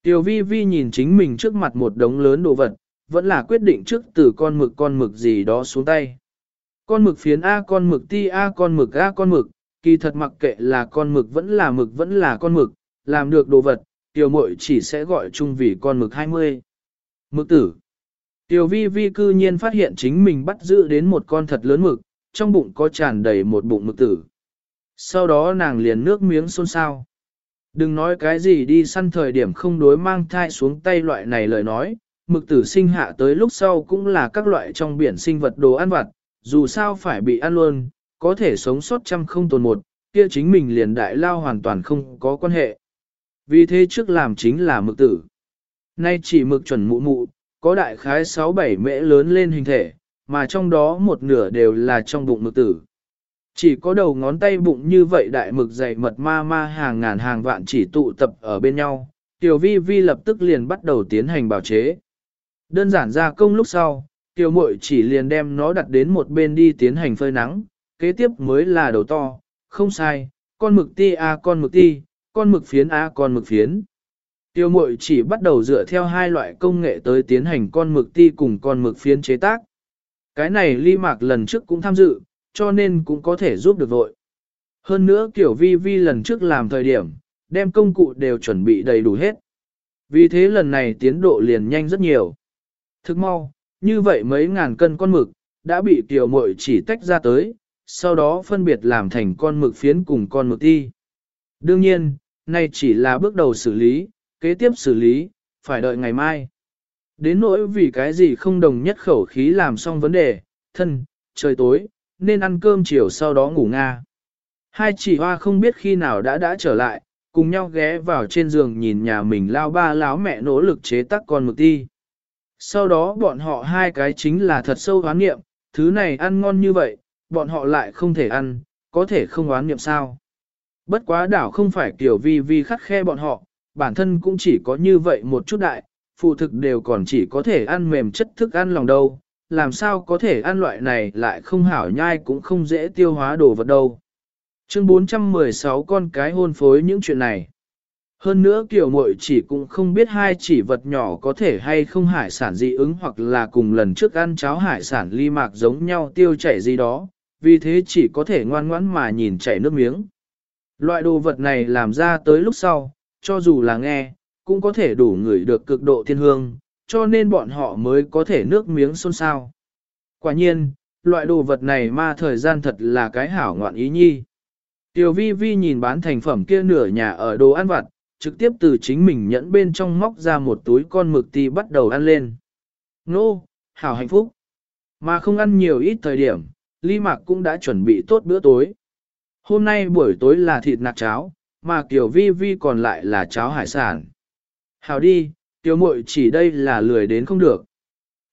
Tiêu vi vi nhìn chính mình trước mặt một đống lớn đồ vật, vẫn là quyết định trước từ con mực con mực gì đó xuống tay. Con mực phiến A con mực ti A con mực A con mực, kỳ thật mặc kệ là con mực vẫn là mực vẫn là con mực, làm được đồ vật, tiểu mội chỉ sẽ gọi chung vì con mực 20. Mực tử. Tiểu vi vi cư nhiên phát hiện chính mình bắt giữ đến một con thật lớn mực, trong bụng có tràn đầy một bụng mực tử. Sau đó nàng liền nước miếng xôn xao. Đừng nói cái gì đi săn thời điểm không đối mang thai xuống tay loại này lời nói, mực tử sinh hạ tới lúc sau cũng là các loại trong biển sinh vật đồ ăn vặt, dù sao phải bị ăn luôn, có thể sống sót trăm không tồn một, kia chính mình liền đại lao hoàn toàn không có quan hệ. Vì thế trước làm chính là mực tử. Nay chỉ mực chuẩn mụ mụ, có đại khái 6-7 mễ lớn lên hình thể, mà trong đó một nửa đều là trong bụng mực tử. Chỉ có đầu ngón tay bụng như vậy đại mực dày mật ma ma hàng ngàn hàng vạn chỉ tụ tập ở bên nhau, Tiểu Vi Vi lập tức liền bắt đầu tiến hành bảo chế. Đơn giản gia công lúc sau, Tiểu muội chỉ liền đem nó đặt đến một bên đi tiến hành phơi nắng, kế tiếp mới là đầu to, không sai, con mực ti a con mực ti, con mực phiến a con mực phiến. Tiêu mội chỉ bắt đầu dựa theo hai loại công nghệ tới tiến hành con mực ti cùng con mực phiến chế tác. Cái này ly mạc lần trước cũng tham dự, cho nên cũng có thể giúp được vội. Hơn nữa kiểu vi vi lần trước làm thời điểm, đem công cụ đều chuẩn bị đầy đủ hết. Vì thế lần này tiến độ liền nhanh rất nhiều. Thức mau, như vậy mấy ngàn cân con mực, đã bị tiểu mội chỉ tách ra tới, sau đó phân biệt làm thành con mực phiến cùng con mực ti. Đương nhiên, nay chỉ là bước đầu xử lý, kế tiếp xử lý, phải đợi ngày mai. Đến nỗi vì cái gì không đồng nhất khẩu khí làm xong vấn đề, thân, trời tối, nên ăn cơm chiều sau đó ngủ nga. Hai chỉ hoa không biết khi nào đã đã trở lại, cùng nhau ghé vào trên giường nhìn nhà mình lao ba láo mẹ nỗ lực chế tác con mực ti. Sau đó bọn họ hai cái chính là thật sâu hoán nghiệm, thứ này ăn ngon như vậy, bọn họ lại không thể ăn, có thể không hoán nghiệm sao. Bất quá đảo không phải kiểu vi vi khắt khe bọn họ, bản thân cũng chỉ có như vậy một chút đại, phụ thực đều còn chỉ có thể ăn mềm chất thức ăn lòng đâu, làm sao có thể ăn loại này lại không hảo nhai cũng không dễ tiêu hóa đồ vật đâu. Chương 416 con cái hôn phối những chuyện này. Hơn nữa kiểu muội chỉ cũng không biết hai chỉ vật nhỏ có thể hay không hải sản dị ứng hoặc là cùng lần trước ăn cháo hải sản ly mạc giống nhau tiêu chảy gì đó, vì thế chỉ có thể ngoan ngoãn mà nhìn chảy nước miếng. Loại đồ vật này làm ra tới lúc sau, cho dù là nghe, cũng có thể đủ người được cực độ thiên hương, cho nên bọn họ mới có thể nước miếng xôn xao. Quả nhiên, loại đồ vật này ma thời gian thật là cái hảo ngoạn ý nhi. Tiểu vi vi nhìn bán thành phẩm kia nửa nhà ở đồ ăn vặt, trực tiếp từ chính mình nhẫn bên trong móc ra một túi con mực ti bắt đầu ăn lên. Nô, hảo hạnh phúc. Mà không ăn nhiều ít thời điểm, ly mạc cũng đã chuẩn bị tốt bữa tối. Hôm nay buổi tối là thịt nạc cháo, mà kiểu vi vi còn lại là cháo hải sản. Hảo đi, tiểu muội chỉ đây là lười đến không được.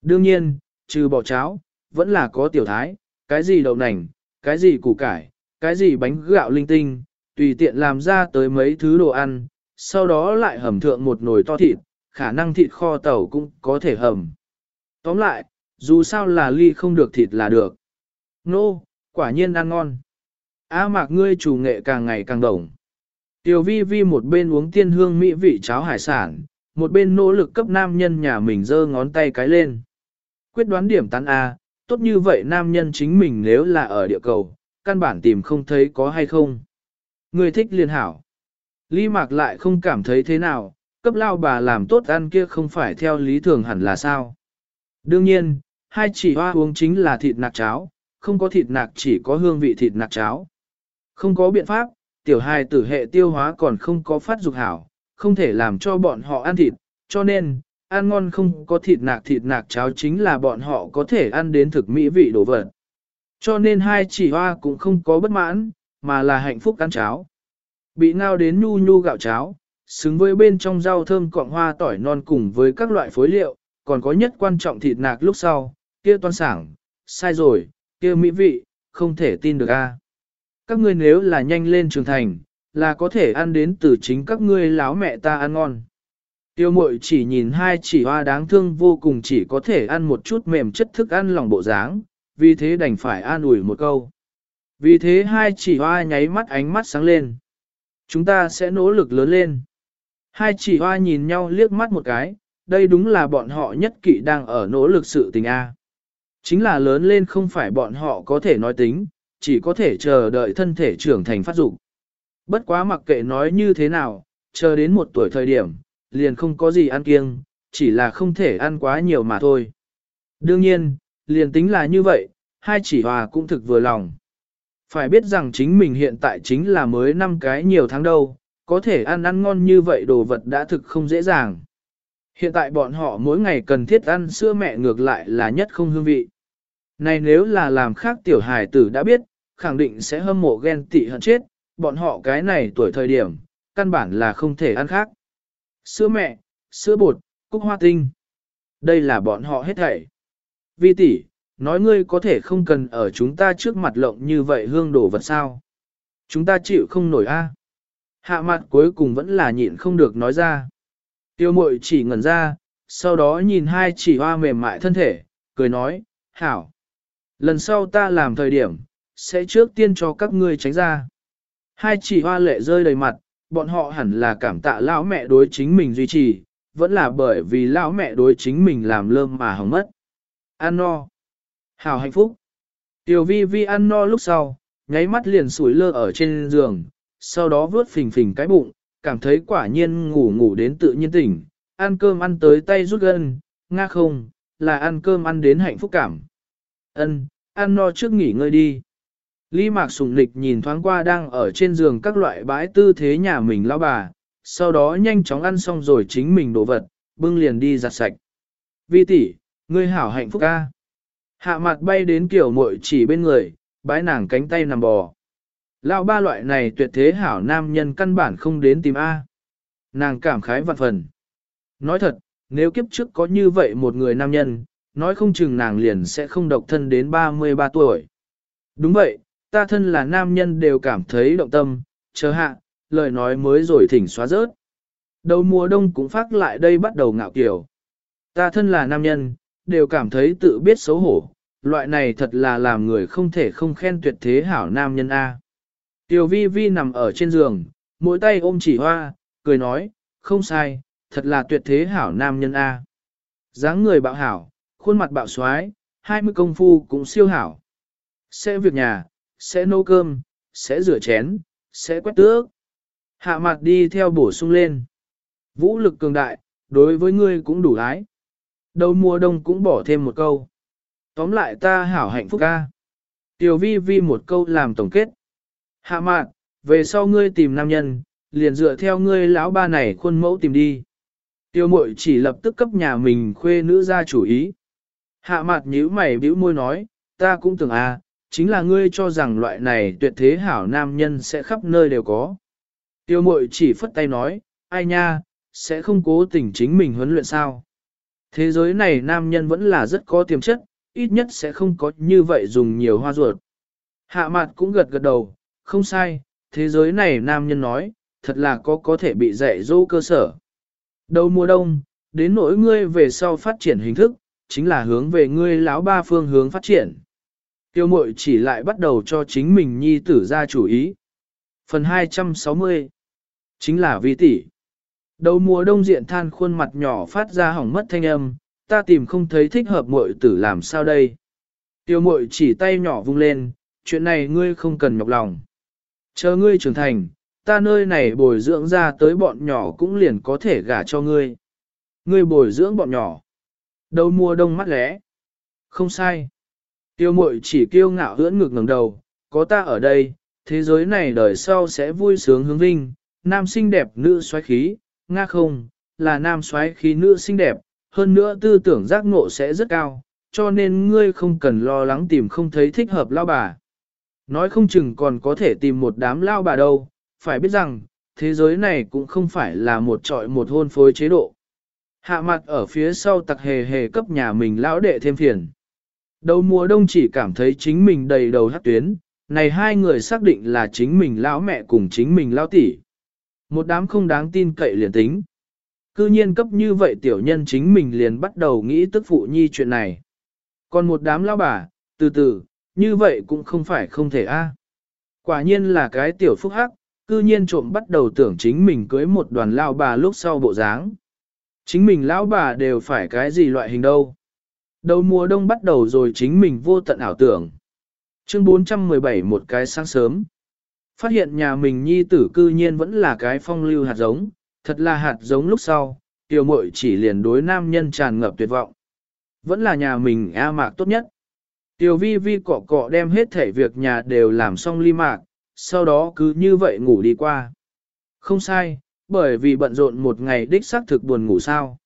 Đương nhiên, trừ bỏ cháo, vẫn là có tiểu thái, cái gì đậu nành, cái gì củ cải, cái gì bánh gạo linh tinh, tùy tiện làm ra tới mấy thứ đồ ăn, sau đó lại hầm thượng một nồi to thịt, khả năng thịt kho tàu cũng có thể hầm. Tóm lại, dù sao là ly không được thịt là được. Nô, no, quả nhiên ăn ngon. Á mạc ngươi chủ nghệ càng ngày càng đồng. Tiểu vi vi một bên uống tiên hương mỹ vị cháo hải sản, một bên nỗ lực cấp nam nhân nhà mình giơ ngón tay cái lên. Quyết đoán điểm tán A, tốt như vậy nam nhân chính mình nếu là ở địa cầu, căn bản tìm không thấy có hay không. Người thích liền hảo. Lý mạc lại không cảm thấy thế nào, cấp lao bà làm tốt ăn kia không phải theo lý thường hẳn là sao. Đương nhiên, hai chỉ hoa uống chính là thịt nạc cháo, không có thịt nạc chỉ có hương vị thịt nạc cháo. Không có biện pháp, tiểu hài tử hệ tiêu hóa còn không có phát dục hảo, không thể làm cho bọn họ ăn thịt, cho nên, ăn ngon không có thịt nạc thịt nạc cháo chính là bọn họ có thể ăn đến thực mỹ vị đồ vật. Cho nên hai chỉ hoa cũng không có bất mãn, mà là hạnh phúc ăn cháo. Bị ngao đến nhu nhu gạo cháo, xứng với bên trong rau thơm cọng hoa tỏi non cùng với các loại phối liệu, còn có nhất quan trọng thịt nạc lúc sau, kia toan sảng, sai rồi, kia mỹ vị, không thể tin được a. Các ngươi nếu là nhanh lên trưởng thành, là có thể ăn đến từ chính các ngươi láo mẹ ta ăn ngon. Tiêu mội chỉ nhìn hai chỉ hoa đáng thương vô cùng chỉ có thể ăn một chút mềm chất thức ăn lòng bộ dáng, vì thế đành phải an ủi một câu. Vì thế hai chỉ hoa nháy mắt ánh mắt sáng lên. Chúng ta sẽ nỗ lực lớn lên. Hai chỉ hoa nhìn nhau liếc mắt một cái, đây đúng là bọn họ nhất kỵ đang ở nỗ lực sự tình A. Chính là lớn lên không phải bọn họ có thể nói tính, chỉ có thể chờ đợi thân thể trưởng thành phát dục. Bất quá mặc kệ nói như thế nào, chờ đến một tuổi thời điểm, liền không có gì ăn kiêng, chỉ là không thể ăn quá nhiều mà thôi. Đương nhiên, liền tính là như vậy, hai chỉ hòa cũng thực vừa lòng. Phải biết rằng chính mình hiện tại chính là mới năm cái nhiều tháng đâu, có thể ăn ăn ngon như vậy đồ vật đã thực không dễ dàng. Hiện tại bọn họ mỗi ngày cần thiết ăn sữa mẹ ngược lại là nhất không hương vị. Này nếu là làm khác tiểu hài tử đã biết, khẳng định sẽ hâm mộ ghen tị hận chết, bọn họ cái này tuổi thời điểm, căn bản là không thể ăn khác. Sữa mẹ, sữa bột, cúc hoa tinh. Đây là bọn họ hết thảy. Vi tỷ, nói ngươi có thể không cần ở chúng ta trước mặt lộng như vậy hương đổ vật sao. Chúng ta chịu không nổi a. Hạ mặt cuối cùng vẫn là nhịn không được nói ra. Tiêu mội chỉ ngẩn ra, sau đó nhìn hai chỉ hoa mềm mại thân thể, cười nói, hảo. Lần sau ta làm thời điểm, sẽ trước tiên cho các ngươi tránh ra. Hai chỉ hoa lệ rơi đầy mặt, bọn họ hẳn là cảm tạ lão mẹ đối chính mình duy trì, vẫn là bởi vì lão mẹ đối chính mình làm lơm mà hỏng mất. An no. hào hạnh phúc. Tiểu vi vi ăn no lúc sau, nháy mắt liền sủi lơ ở trên giường, sau đó vướt phình phình cái bụng, cảm thấy quả nhiên ngủ ngủ đến tự nhiên tỉnh, ăn cơm ăn tới tay rút gân, nga không, là ăn cơm ăn đến hạnh phúc cảm. Ân, ăn no trước nghỉ ngơi đi. Lý Mạc Sùng Lịch nhìn thoáng qua đang ở trên giường các loại bãi tư thế nhà mình lão bà, sau đó nhanh chóng ăn xong rồi chính mình đổ vật, bưng liền đi giặt sạch. Vi tỷ, ngươi hảo hạnh phúc ca. Hạ mặt bay đến kiểu muội chỉ bên người, bái nàng cánh tay nằm bò. Lão ba loại này tuyệt thế hảo nam nhân căn bản không đến tìm A. Nàng cảm khái vạn phần. Nói thật, nếu kiếp trước có như vậy một người nam nhân, nói không chừng nàng liền sẽ không độc thân đến 33 tuổi. Đúng vậy, ta thân là nam nhân đều cảm thấy động tâm, chờ hạ, lời nói mới rồi thỉnh xóa rớt. Đầu mùa đông cũng phát lại đây bắt đầu ngạo kiểu. Ta thân là nam nhân, đều cảm thấy tự biết xấu hổ, loại này thật là làm người không thể không khen tuyệt thế hảo nam nhân A. Tiểu vi vi nằm ở trên giường, mỗi tay ôm chỉ hoa, cười nói, không sai, thật là tuyệt thế hảo nam nhân A. dáng người bạo hảo, khuôn mặt bạo xoái, hai mươi công phu cũng siêu hảo. Sẽ việc nhà, sẽ nấu cơm, sẽ rửa chén, sẽ quét tước. Hạ mặt đi theo bổ sung lên. Vũ lực cường đại, đối với ngươi cũng đủ ái. Đầu mùa đông cũng bỏ thêm một câu. Tóm lại ta hảo hạnh phúc ca. Tiểu vi vi một câu làm tổng kết. Hạ mạn, về sau ngươi tìm nam nhân, liền dựa theo ngươi lão ba này khuôn mẫu tìm đi. Tiêu mội chỉ lập tức cấp nhà mình khuê nữ ra chủ ý. Hạ mặt nhíu mày bĩu môi nói, ta cũng tưởng à, chính là ngươi cho rằng loại này tuyệt thế hảo nam nhân sẽ khắp nơi đều có. Tiêu mội chỉ phất tay nói, ai nha, sẽ không cố tình chính mình huấn luyện sao. Thế giới này nam nhân vẫn là rất có tiềm chất, ít nhất sẽ không có như vậy dùng nhiều hoa ruột. Hạ mặt cũng gật gật đầu, không sai, thế giới này nam nhân nói, thật là có có thể bị dạy dỗ cơ sở. Đầu mùa đông, đến nỗi ngươi về sau phát triển hình thức, chính là hướng về ngươi lão ba phương hướng phát triển. Tiêu mội chỉ lại bắt đầu cho chính mình nhi tử ra chủ ý. Phần 260 Chính là vi tỷ. Đầu mùa đông diện than khuôn mặt nhỏ phát ra hỏng mất thanh âm, ta tìm không thấy thích hợp muội tử làm sao đây. Tiêu Mội chỉ tay nhỏ vung lên, chuyện này ngươi không cần nhọc lòng. Chờ ngươi trưởng thành, ta nơi này bồi dưỡng ra tới bọn nhỏ cũng liền có thể gả cho ngươi. Ngươi bồi dưỡng bọn nhỏ. Đầu mùa đông mắt lẽ. Không sai. Tiêu Mội chỉ kiêu ngạo hưỡn ngực ngẩng đầu, có ta ở đây, thế giới này đời sau sẽ vui sướng hướng vinh, nam xinh đẹp nữ xoáy khí, nga không, là nam xoáy khí nữ xinh đẹp, hơn nữa tư tưởng giác ngộ sẽ rất cao, cho nên ngươi không cần lo lắng tìm không thấy thích hợp lao bà. Nói không chừng còn có thể tìm một đám lao bà đâu, phải biết rằng, thế giới này cũng không phải là một trọi một hôn phối chế độ. Hạ mặt ở phía sau tặc hề hề cấp nhà mình lão đệ thêm phiền. Đầu mùa đông chỉ cảm thấy chính mình đầy đầu hát tuyến, này hai người xác định là chính mình lão mẹ cùng chính mình lão tỷ. Một đám không đáng tin cậy liền tính. Cư nhiên cấp như vậy tiểu nhân chính mình liền bắt đầu nghĩ tức phụ nhi chuyện này. Còn một đám lão bà, từ từ, như vậy cũng không phải không thể a. À. Quả nhiên là cái tiểu phúc hắc, cư nhiên trộm bắt đầu tưởng chính mình cưới một đoàn lão bà lúc sau bộ dáng. Chính mình lão bà đều phải cái gì loại hình đâu. Đầu mùa đông bắt đầu rồi chính mình vô tận ảo tưởng. Chương 417 một cái sáng sớm. Phát hiện nhà mình nhi tử cư nhiên vẫn là cái phong lưu hạt giống, thật là hạt giống lúc sau, tiểu muội chỉ liền đối nam nhân tràn ngập tuyệt vọng. Vẫn là nhà mình A mạc tốt nhất. Tiểu vi vi cọ cọ đem hết thể việc nhà đều làm xong ly mạc, sau đó cứ như vậy ngủ đi qua. Không sai, bởi vì bận rộn một ngày đích xác thực buồn ngủ sao.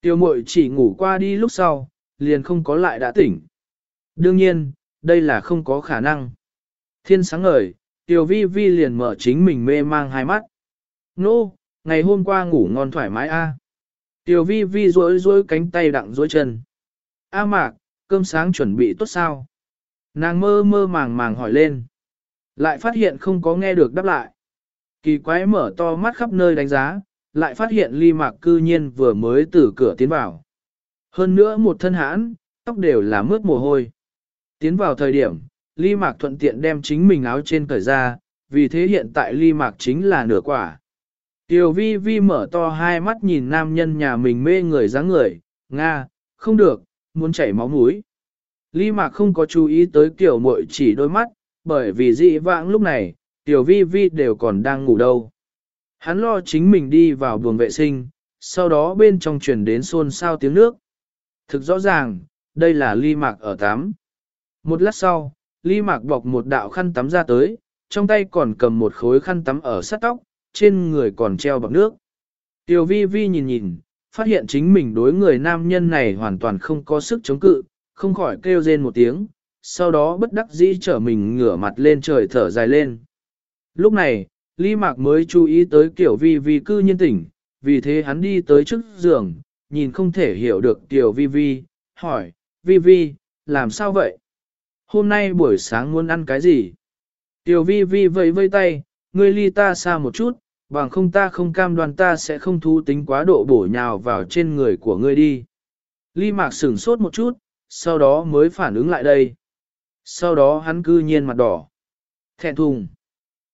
Tiểu muội chỉ ngủ qua đi lúc sau, liền không có lại đã tỉnh. Đương nhiên, đây là không có khả năng. Thiên sáng ngời, Tiểu vi vi liền mở chính mình mê mang hai mắt. Nô, ngày hôm qua ngủ ngon thoải mái a. Tiểu vi vi rối rối cánh tay đặng rối chân. A mạc, cơm sáng chuẩn bị tốt sao? Nàng mơ mơ màng màng hỏi lên. Lại phát hiện không có nghe được đáp lại. Kỳ quái mở to mắt khắp nơi đánh giá, lại phát hiện ly mạc cư nhiên vừa mới từ cửa tiến vào. Hơn nữa một thân hãn, tóc đều là mướt mồ hôi. Tiến vào thời điểm, ly mạc thuận tiện đem chính mình áo trên cởi ra, vì thế hiện tại ly mạc chính là nửa quả. Tiểu vi vi mở to hai mắt nhìn nam nhân nhà mình mê người dáng người, Nga, không được, muốn chảy máu mũi. Ly mạc không có chú ý tới kiểu muội chỉ đôi mắt, bởi vì dị vãng lúc này, tiểu vi vi đều còn đang ngủ đâu. Hắn lo chính mình đi vào buồng vệ sinh, sau đó bên trong truyền đến xôn xao tiếng nước. Thực rõ ràng, đây là ly mạc ở tắm. Một lát sau, ly mạc bọc một đạo khăn tắm ra tới, trong tay còn cầm một khối khăn tắm ở sát tóc, trên người còn treo bọc nước. Tiểu vi vi nhìn nhìn, phát hiện chính mình đối người nam nhân này hoàn toàn không có sức chống cự, không khỏi kêu rên một tiếng, sau đó bất đắc dĩ trở mình ngửa mặt lên trời thở dài lên. Lúc này, Ly Mạc mới chú ý tới kiểu vi vi cư nhiên tỉnh, vì thế hắn đi tới trước giường, nhìn không thể hiểu được tiểu vi vi, hỏi, vi vi, làm sao vậy? Hôm nay buổi sáng muốn ăn cái gì? Tiểu vi vi vẫy vây tay, ngươi ly ta xa một chút, bằng không ta không cam đoan ta sẽ không thu tính quá độ bổ nhào vào trên người của ngươi đi. Ly mạc sửng sốt một chút, sau đó mới phản ứng lại đây. Sau đó hắn cư nhiên mặt đỏ. Thẹn thùng.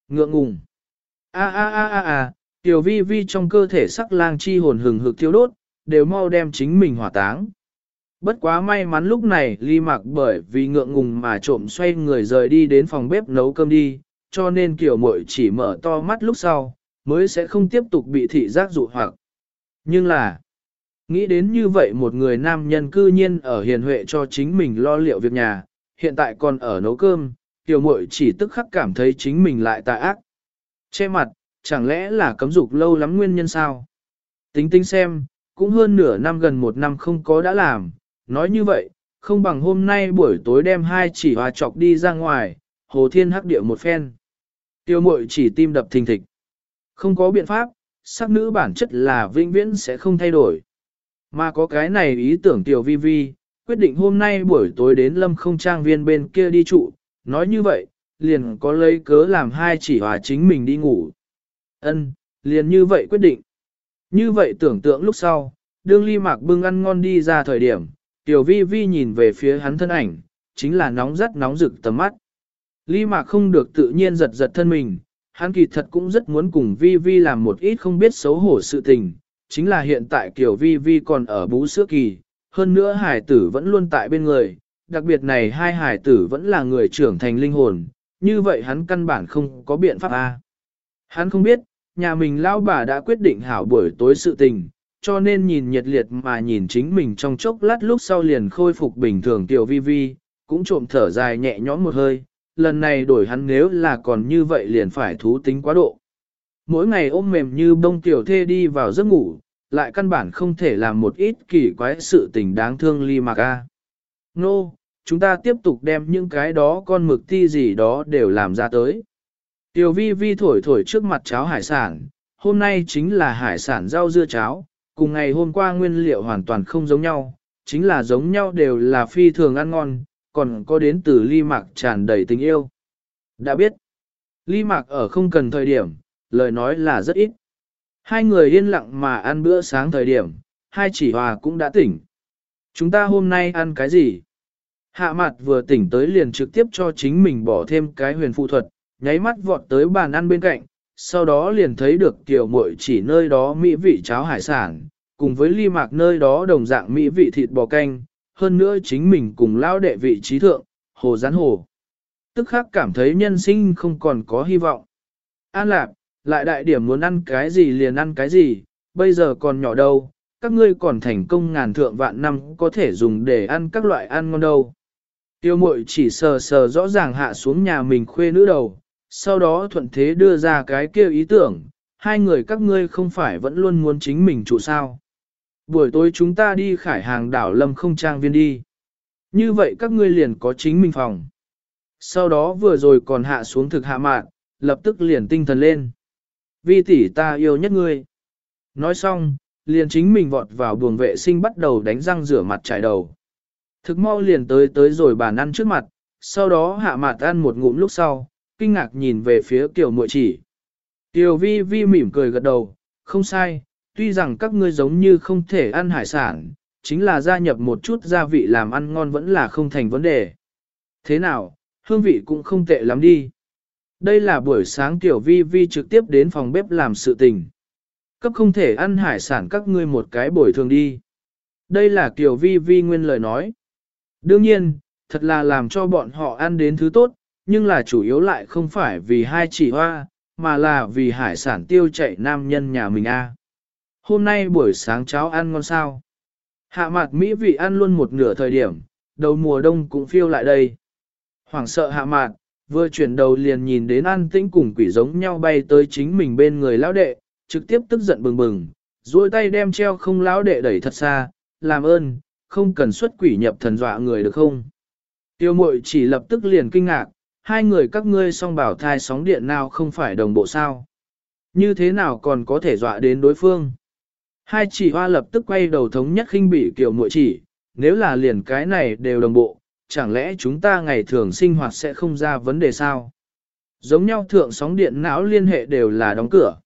Ngượng ngùng. A a a a a, tiểu vi vi trong cơ thể sắc lang chi hồn hừng hực thiêu đốt, đều mau đem chính mình hỏa táng. Bất quá may mắn lúc này ly mạc bởi vì ngượng ngùng mà trộm xoay người rời đi đến phòng bếp nấu cơm đi, cho nên kiểu muội chỉ mở to mắt lúc sau, mới sẽ không tiếp tục bị thị giác dụ hoặc. Nhưng là, nghĩ đến như vậy một người nam nhân cư nhiên ở hiền huệ cho chính mình lo liệu việc nhà, hiện tại còn ở nấu cơm, tiểu muội chỉ tức khắc cảm thấy chính mình lại tà ác. Che mặt, chẳng lẽ là cấm dục lâu lắm nguyên nhân sao? Tính tính xem, cũng hơn nửa năm gần một năm không có đã làm, nói như vậy, không bằng hôm nay buổi tối đem hai chỉ hòa chọc đi ra ngoài, hồ thiên hắc địa một phen. Tiêu mội chỉ tim đập thình thịch. Không có biện pháp, sắc nữ bản chất là vĩnh viễn sẽ không thay đổi. Mà có cái này ý tưởng tiểu vi vi, quyết định hôm nay buổi tối đến lâm không trang viên bên kia đi trụ, nói như vậy, liền có lấy cớ làm hai chỉ hòa chính mình đi ngủ. Ân, liền như vậy quyết định. Như vậy tưởng tượng lúc sau, đương ly mạc bưng ăn ngon đi ra thời điểm, tiểu vi vi nhìn về phía hắn thân ảnh, chính là nóng rất nóng rực tầm mắt. Ly mạc không được tự nhiên giật giật thân mình, hắn kỳ thật cũng rất muốn cùng vi vi làm một ít không biết xấu hổ sự tình, chính là hiện tại kiểu vi vi còn ở bú sữa kỳ, hơn nữa hải tử vẫn luôn tại bên người, đặc biệt này hai hải tử vẫn là người trưởng thành linh hồn, như vậy hắn căn bản không có biện pháp a. Hắn không biết, nhà mình lão bà đã quyết định hảo buổi tối sự tình, cho nên nhìn nhiệt liệt mà nhìn chính mình trong chốc lát lúc sau liền khôi phục bình thường tiểu vi vi, cũng trộm thở dài nhẹ nhõm một hơi, lần này đổi hắn nếu là còn như vậy liền phải thú tính quá độ. Mỗi ngày ôm mềm như bông tiểu thê đi vào giấc ngủ, lại căn bản không thể làm một ít kỳ quái sự tình đáng thương ly mạc a. Nô, no, chúng ta tiếp tục đem những cái đó con mực ti gì đó đều làm ra tới. Tiểu vi vi thổi thổi trước mặt cháo hải sản, hôm nay chính là hải sản rau dưa cháo, cùng ngày hôm qua nguyên liệu hoàn toàn không giống nhau, chính là giống nhau đều là phi thường ăn ngon, còn có đến từ ly mạc tràn đầy tình yêu. Đã biết, ly mạc ở không cần thời điểm, lời nói là rất ít. Hai người yên lặng mà ăn bữa sáng thời điểm, hai chỉ hòa cũng đã tỉnh. Chúng ta hôm nay ăn cái gì? Hạ mặt vừa tỉnh tới liền trực tiếp cho chính mình bỏ thêm cái huyền phụ thuật, nháy mắt vọt tới bàn ăn bên cạnh, sau đó liền thấy được tiểu muội chỉ nơi đó mỹ vị cháo hải sản, cùng với ly mạc nơi đó đồng dạng mỹ vị thịt bò canh, hơn nữa chính mình cùng lao đệ vị trí thượng, hồ rán hồ. Tức khắc cảm thấy nhân sinh không còn có hy vọng. An lạc, lại đại điểm muốn ăn cái gì liền ăn cái gì, bây giờ còn nhỏ đâu, các ngươi còn thành công ngàn thượng vạn năm có thể dùng để ăn các loại ăn ngon đâu. Tiêu mội chỉ sờ sờ rõ ràng hạ xuống nhà mình khuê nữ đầu, sau đó thuận thế đưa ra cái kêu ý tưởng, hai người các ngươi không phải vẫn luôn muốn chính mình trụ sao. Buổi tối chúng ta đi khải hàng đảo lâm không trang viên đi. Như vậy các ngươi liền có chính mình phòng. Sau đó vừa rồi còn hạ xuống thực hạ mạn, lập tức liền tinh thần lên. Vi tỷ ta yêu nhất ngươi. Nói xong, liền chính mình vọt vào buồng vệ sinh bắt đầu đánh răng rửa mặt trải đầu. Thực mau liền tới tới rồi bàn ăn trước mặt, sau đó hạ mặt ăn một ngụm lúc sau, kinh ngạc nhìn về phía Kiều muội chỉ. Kiều vi vi mỉm cười gật đầu, không sai, tuy rằng các ngươi giống như không thể ăn hải sản, chính là gia nhập một chút gia vị làm ăn ngon vẫn là không thành vấn đề. Thế nào, hương vị cũng không tệ lắm đi. Đây là buổi sáng tiểu vi vi trực tiếp đến phòng bếp làm sự tình. Cấp không thể ăn hải sản các ngươi một cái bồi thường đi. Đây là tiểu vi vi nguyên lời nói. Đương nhiên, thật là làm cho bọn họ ăn đến thứ tốt, nhưng là chủ yếu lại không phải vì hai chỉ hoa, mà là vì hải sản tiêu chạy nam nhân nhà mình a. Hôm nay buổi sáng cháo ăn ngon sao. Hạ mặt mỹ vị ăn luôn một nửa thời điểm, đầu mùa đông cũng phiêu lại đây. Hoảng sợ hạ mạt, vừa chuyển đầu liền nhìn đến an tĩnh cùng quỷ giống nhau bay tới chính mình bên người lão đệ, trực tiếp tức giận bừng bừng, duỗi tay đem treo không lão đệ đẩy thật xa, làm ơn, không cần xuất quỷ nhập thần dọa người được không. Tiêu mội chỉ lập tức liền kinh ngạc, hai người các ngươi song bảo thai sóng điện nào không phải đồng bộ sao. Như thế nào còn có thể dọa đến đối phương. Hai chỉ hoa lập tức quay đầu thống nhất khinh bị kiểu muội chỉ, nếu là liền cái này đều đồng bộ, chẳng lẽ chúng ta ngày thường sinh hoạt sẽ không ra vấn đề sao? Giống nhau thượng sóng điện não liên hệ đều là đóng cửa.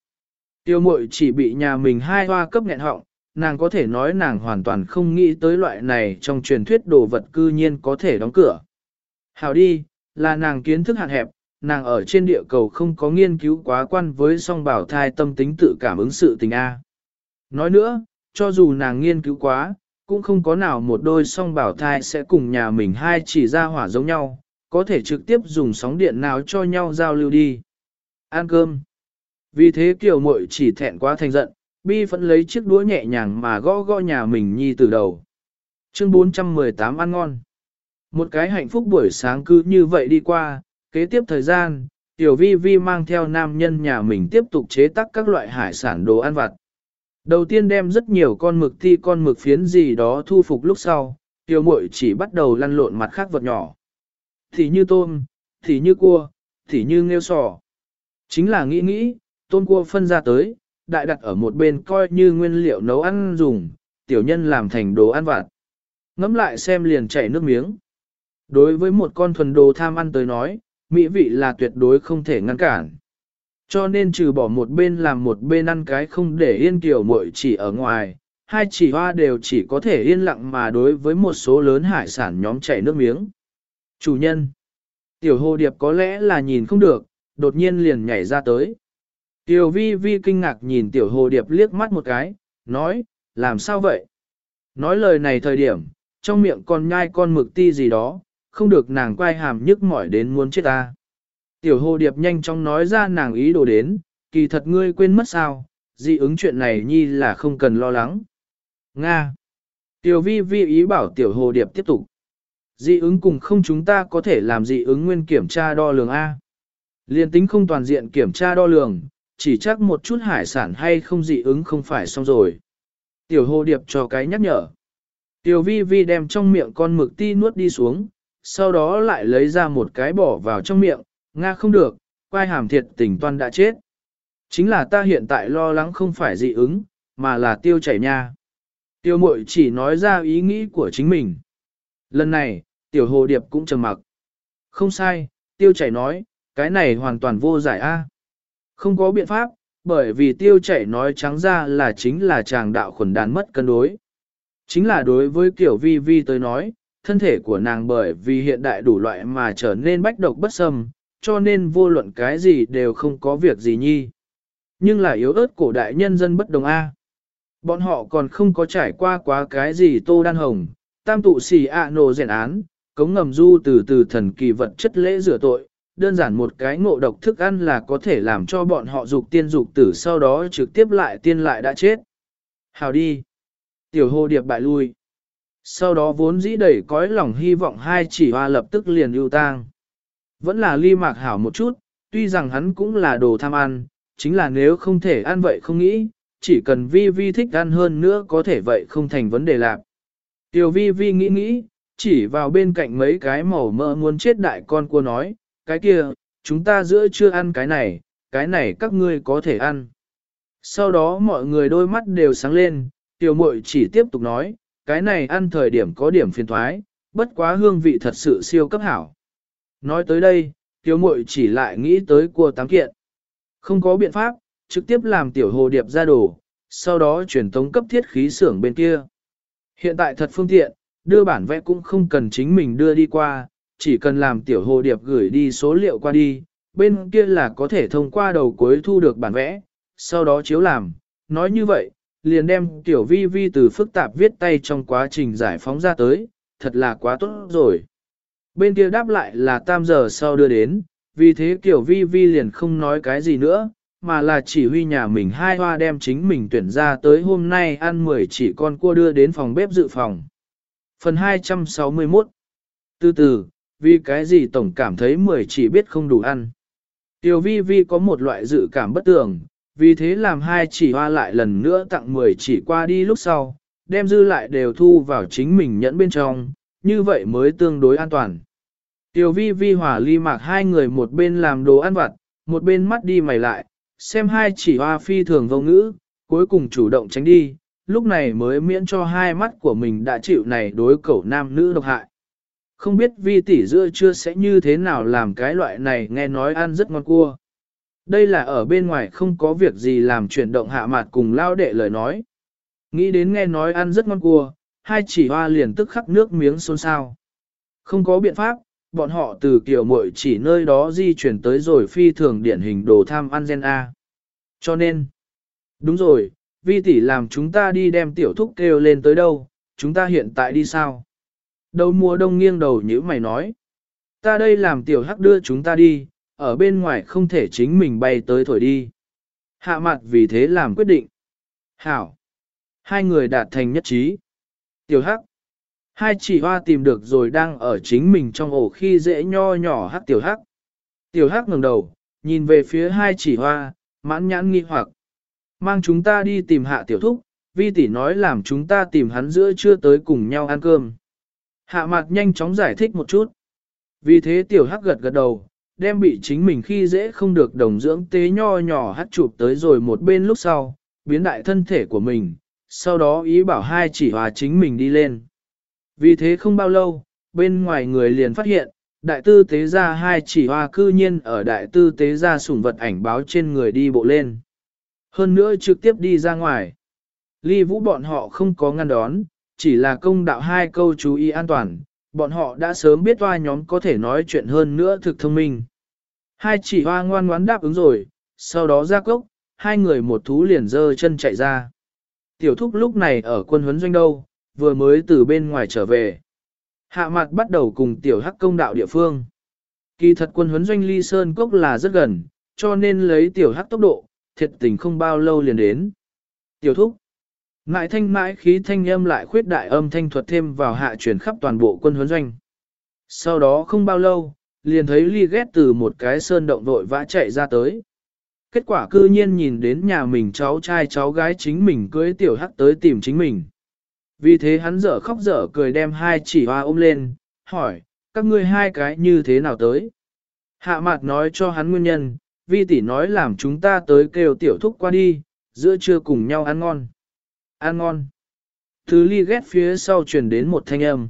Tiêu mội chỉ bị nhà mình hai hoa cấp nghẹn họng, nàng có thể nói nàng hoàn toàn không nghĩ tới loại này trong truyền thuyết đồ vật cư nhiên có thể đóng cửa. Hào đi, là nàng kiến thức hạn hẹp, nàng ở trên địa cầu không có nghiên cứu quá quan với song bảo thai tâm tính tự cảm ứng sự tình A. Nói nữa, cho dù nàng nghiên cứu quá, cũng không có nào một đôi song bảo thai sẽ cùng nhà mình hai chỉ ra hỏa giống nhau, có thể trực tiếp dùng sóng điện nào cho nhau giao lưu đi. Ăn cơm. Vì thế kiểu muội chỉ thẹn quá thành giận, bi vẫn lấy chiếc đũa nhẹ nhàng mà gõ gõ nhà mình nhi từ đầu. Chương 418 ăn ngon. Một cái hạnh phúc buổi sáng cứ như vậy đi qua, kế tiếp thời gian, Tiểu Vi Vi mang theo nam nhân nhà mình tiếp tục chế tác các loại hải sản đồ ăn vặt. Đầu tiên đem rất nhiều con mực thi con mực phiến gì đó thu phục lúc sau, Tiểu Muội chỉ bắt đầu lăn lộn mặt khác vật nhỏ. Thì như tôm, thì như cua, thì như nghêu sò. Chính là nghĩ nghĩ, tôm cua phân ra tới, đại đặt ở một bên coi như nguyên liệu nấu ăn dùng, tiểu nhân làm thành đồ ăn vặt. Ngắm lại xem liền chảy nước miếng. Đối với một con thuần đồ tham ăn tới nói, mỹ vị là tuyệt đối không thể ngăn cản. Cho nên trừ bỏ một bên làm một bên ăn cái không để yên kiểu muội chỉ ở ngoài, hai chỉ hoa đều chỉ có thể yên lặng mà đối với một số lớn hải sản nhóm chảy nước miếng. Chủ nhân, tiểu hồ điệp có lẽ là nhìn không được, đột nhiên liền nhảy ra tới. Tiểu vi vi kinh ngạc nhìn tiểu hồ điệp liếc mắt một cái, nói, làm sao vậy? Nói lời này thời điểm, trong miệng còn nhai con mực ti gì đó, không được nàng quay hàm nhức mỏi đến muốn chết ta. Tiểu hồ điệp nhanh chóng nói ra nàng ý đồ đến, kỳ thật ngươi quên mất sao, dị ứng chuyện này nhi là không cần lo lắng. Nga. Tiểu vi vi ý bảo tiểu hồ điệp tiếp tục. Dị ứng cùng không chúng ta có thể làm dị ứng nguyên kiểm tra đo lường A. Liên tính không toàn diện kiểm tra đo lường, chỉ chắc một chút hải sản hay không dị ứng không phải xong rồi. Tiểu hồ điệp cho cái nhắc nhở. Tiểu vi vi đem trong miệng con mực ti nuốt đi xuống, sau đó lại lấy ra một cái bỏ vào trong miệng, Nga không được, quai hàm thiệt tình toan đã chết. Chính là ta hiện tại lo lắng không phải dị ứng, mà là tiêu chảy nha. Tiêu mội chỉ nói ra ý nghĩ của chính mình. Lần này, tiểu hồ điệp cũng trầm mặc. Không sai, tiêu chảy nói, cái này hoàn toàn vô giải a. Không có biện pháp, bởi vì tiêu chảy nói trắng ra là chính là chàng đạo khuẩn đàn mất cân đối. Chính là đối với kiểu vi vi tới nói, thân thể của nàng bởi vì hiện đại đủ loại mà trở nên bách độc bất xâm, cho nên vô luận cái gì đều không có việc gì nhi. Nhưng là yếu ớt cổ đại nhân dân bất đồng A. Bọn họ còn không có trải qua quá cái gì tô đan hồng, tam tụ xì ạ nổ rèn án, cống ngầm du từ từ thần kỳ vật chất lễ rửa tội, đơn giản một cái ngộ độc thức ăn là có thể làm cho bọn họ dục tiên dục tử sau đó trực tiếp lại tiên lại đã chết. Hào đi. Tiểu hô điệp bại lui. Sau đó vốn dĩ đầy cõi lòng hy vọng hai chỉ hoa lập tức liền ưu tang. Vẫn là ly mạc hảo một chút, tuy rằng hắn cũng là đồ tham ăn, chính là nếu không thể ăn vậy không nghĩ, chỉ cần vi vi thích ăn hơn nữa có thể vậy không thành vấn đề lạc. Tiểu vi vi nghĩ nghĩ, chỉ vào bên cạnh mấy cái màu mỡ muốn chết đại con cua nói, cái kia, chúng ta giữa chưa ăn cái này, cái này các ngươi có thể ăn. Sau đó mọi người đôi mắt đều sáng lên, tiểu muội chỉ tiếp tục nói, cái này ăn thời điểm có điểm phiền thoái, bất quá hương vị thật sự siêu cấp hảo. Nói tới đây, tiểu muội chỉ lại nghĩ tới cua tám kiện. Không có biện pháp, trực tiếp làm tiểu hồ điệp ra đồ, sau đó chuyển tống cấp thiết khí xưởng bên kia. Hiện tại thật phương tiện, đưa bản vẽ cũng không cần chính mình đưa đi qua, chỉ cần làm tiểu hồ điệp gửi đi số liệu qua đi, bên kia là có thể thông qua đầu cuối thu được bản vẽ, sau đó chiếu làm. Nói như vậy, liền đem tiểu vi vi từ phức tạp viết tay trong quá trình giải phóng ra tới, thật là quá tốt rồi. Bên kia đáp lại là tam giờ sau đưa đến, vì thế tiểu vi vi liền không nói cái gì nữa, mà là chỉ huy nhà mình hai hoa đem chính mình tuyển ra tới hôm nay ăn 10 chỉ con cua đưa đến phòng bếp dự phòng. Phần 261 Từ từ, vì cái gì tổng cảm thấy 10 chỉ biết không đủ ăn. Tiểu vi vi có một loại dự cảm bất tường, vì thế làm hai chỉ hoa lại lần nữa tặng 10 chỉ qua đi lúc sau, đem dư lại đều thu vào chính mình nhẫn bên trong, như vậy mới tương đối an toàn. Tiểu vi vi hỏa ly mạc hai người một bên làm đồ ăn vặt, một bên mắt đi mày lại, xem hai chỉ hoa phi thường vô ngữ, cuối cùng chủ động tránh đi, lúc này mới miễn cho hai mắt của mình đã chịu này đối cẩu nam nữ độc hại. Không biết vi tỷ giữa chưa sẽ như thế nào làm cái loại này nghe nói ăn rất ngon cua. Đây là ở bên ngoài không có việc gì làm chuyển động hạ mặt cùng lao đệ lời nói. Nghĩ đến nghe nói ăn rất ngon cua, hai chỉ hoa liền tức khắc nước miếng xôn xao. Không có biện pháp, bọn họ từ kiểu mội chỉ nơi đó di chuyển tới rồi phi thường điển hình đồ tham ăn gen A. Cho nên, đúng rồi, vi tỷ làm chúng ta đi đem tiểu thúc kêu lên tới đâu, chúng ta hiện tại đi sao? Đầu mùa đông nghiêng đầu như mày nói. Ta đây làm tiểu hắc đưa chúng ta đi, ở bên ngoài không thể chính mình bay tới thổi đi. Hạ mặt vì thế làm quyết định. Hảo. Hai người đạt thành nhất trí. Tiểu hắc. Hai chỉ hoa tìm được rồi đang ở chính mình trong ổ khi dễ nho nhỏ hắc tiểu hắc. Tiểu hắc ngẩng đầu, nhìn về phía hai chỉ hoa, mãn nhãn nghi hoặc. Mang chúng ta đi tìm hạ tiểu thúc, vi tỷ nói làm chúng ta tìm hắn giữa trưa tới cùng nhau ăn cơm. Hạ mặt nhanh chóng giải thích một chút. Vì thế tiểu hắc gật gật đầu, đem bị chính mình khi dễ không được đồng dưỡng tế nho nhỏ hắt chụp tới rồi một bên lúc sau, biến đại thân thể của mình, sau đó ý bảo hai chỉ hòa chính mình đi lên. Vì thế không bao lâu, bên ngoài người liền phát hiện, đại tư tế ra hai chỉ hoa cư nhiên ở đại tư tế ra sủng vật ảnh báo trên người đi bộ lên. Hơn nữa trực tiếp đi ra ngoài. Ly vũ bọn họ không có ngăn đón, chỉ là công đạo hai câu chú ý an toàn, bọn họ đã sớm biết hoa nhóm có thể nói chuyện hơn nữa thực thông minh. Hai chỉ hoa ngoan ngoãn đáp ứng rồi, sau đó ra cốc, hai người một thú liền dơ chân chạy ra. Tiểu thúc lúc này ở quân huấn doanh đâu, vừa mới từ bên ngoài trở về. Hạ mặt bắt đầu cùng tiểu hắc công đạo địa phương. Kỳ thật quân huấn doanh ly sơn cốc là rất gần, cho nên lấy tiểu hắc tốc độ, thiệt tình không bao lâu liền đến. Tiểu thúc. Ngại thanh mãi khí thanh âm lại khuyết đại âm thanh thuật thêm vào hạ truyền khắp toàn bộ quân huấn doanh. Sau đó không bao lâu, liền thấy ly ghét từ một cái sơn động vội vã chạy ra tới. Kết quả cư nhiên nhìn đến nhà mình cháu trai cháu gái chính mình cưới tiểu hắc tới tìm chính mình. Vì thế hắn dở khóc dở cười đem hai chỉ hoa ôm lên, hỏi, các ngươi hai cái như thế nào tới? Hạ mặt nói cho hắn nguyên nhân, vi tỷ nói làm chúng ta tới kêu tiểu thúc qua đi, giữa trưa cùng nhau ăn ngon. Ăn ngon. Thứ ly ghét phía sau truyền đến một thanh âm.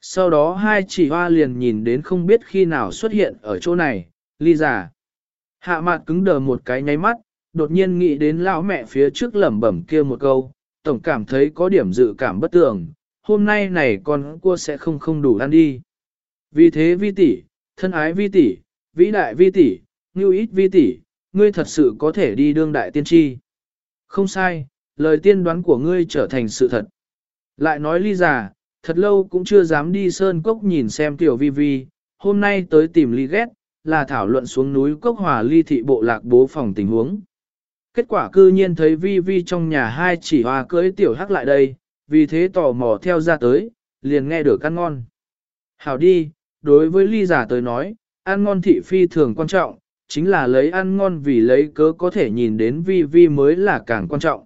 Sau đó hai chỉ hoa liền nhìn đến không biết khi nào xuất hiện ở chỗ này, ly giả. Hạ mặt cứng đờ một cái nháy mắt, đột nhiên nghĩ đến lão mẹ phía trước lẩm bẩm kia một câu, tổng cảm thấy có điểm dự cảm bất tường, hôm nay này con cua sẽ không không đủ ăn đi. Vì thế vi tỷ, thân ái vi tỷ, vĩ đại vi tỷ, ngưu ít vi tỷ, ngươi thật sự có thể đi đương đại tiên tri. Không sai, lời tiên đoán của ngươi trở thành sự thật. Lại nói ly giả thật lâu cũng chưa dám đi sơn cốc nhìn xem tiểu vi vi, hôm nay tới tìm ly ghét, là thảo luận xuống núi cốc hòa ly thị bộ lạc bố phòng tình huống. Kết quả cư nhiên thấy vi vi trong nhà hai chỉ hoa cưới tiểu hắc lại đây, vì thế tò mò theo ra tới, liền nghe được ăn ngon. Hảo đi, đối với ly giả tới nói, ăn ngon thị phi thường quan trọng, chính là lấy ăn ngon vì lấy cớ có thể nhìn đến vi vi mới là càng quan trọng.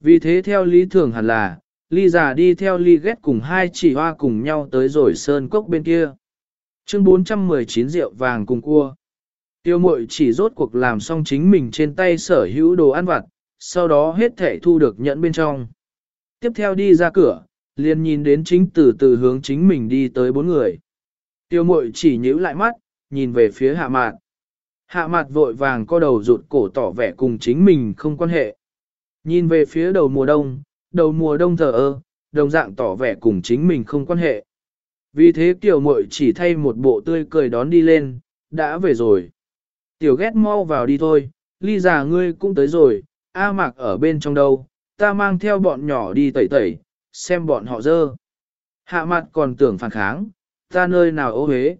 Vì thế theo lý thường hẳn là, ly giả đi theo ly ghét cùng hai chỉ hoa cùng nhau tới rồi sơn cốc bên kia. Chương 419 rượu vàng cùng cua. Tiêu mội chỉ rốt cuộc làm xong chính mình trên tay sở hữu đồ ăn vặt, sau đó hết thể thu được nhẫn bên trong. Tiếp theo đi ra cửa, liền nhìn đến chính từ từ hướng chính mình đi tới bốn người. Tiêu mội chỉ nhíu lại mắt, nhìn về phía hạ mạt. Hạ mạt vội vàng co đầu rụt cổ tỏ vẻ cùng chính mình không quan hệ. Nhìn về phía đầu mùa đông, đầu mùa đông thờ ơ, đồng dạng tỏ vẻ cùng chính mình không quan hệ. Vì thế tiểu muội chỉ thay một bộ tươi cười đón đi lên, đã về rồi. Tiểu ghét mau vào đi thôi, ly già ngươi cũng tới rồi, A mạc ở bên trong đâu, ta mang theo bọn nhỏ đi tẩy tẩy, xem bọn họ dơ. Hạ mặt còn tưởng phản kháng, ta nơi nào ô hế.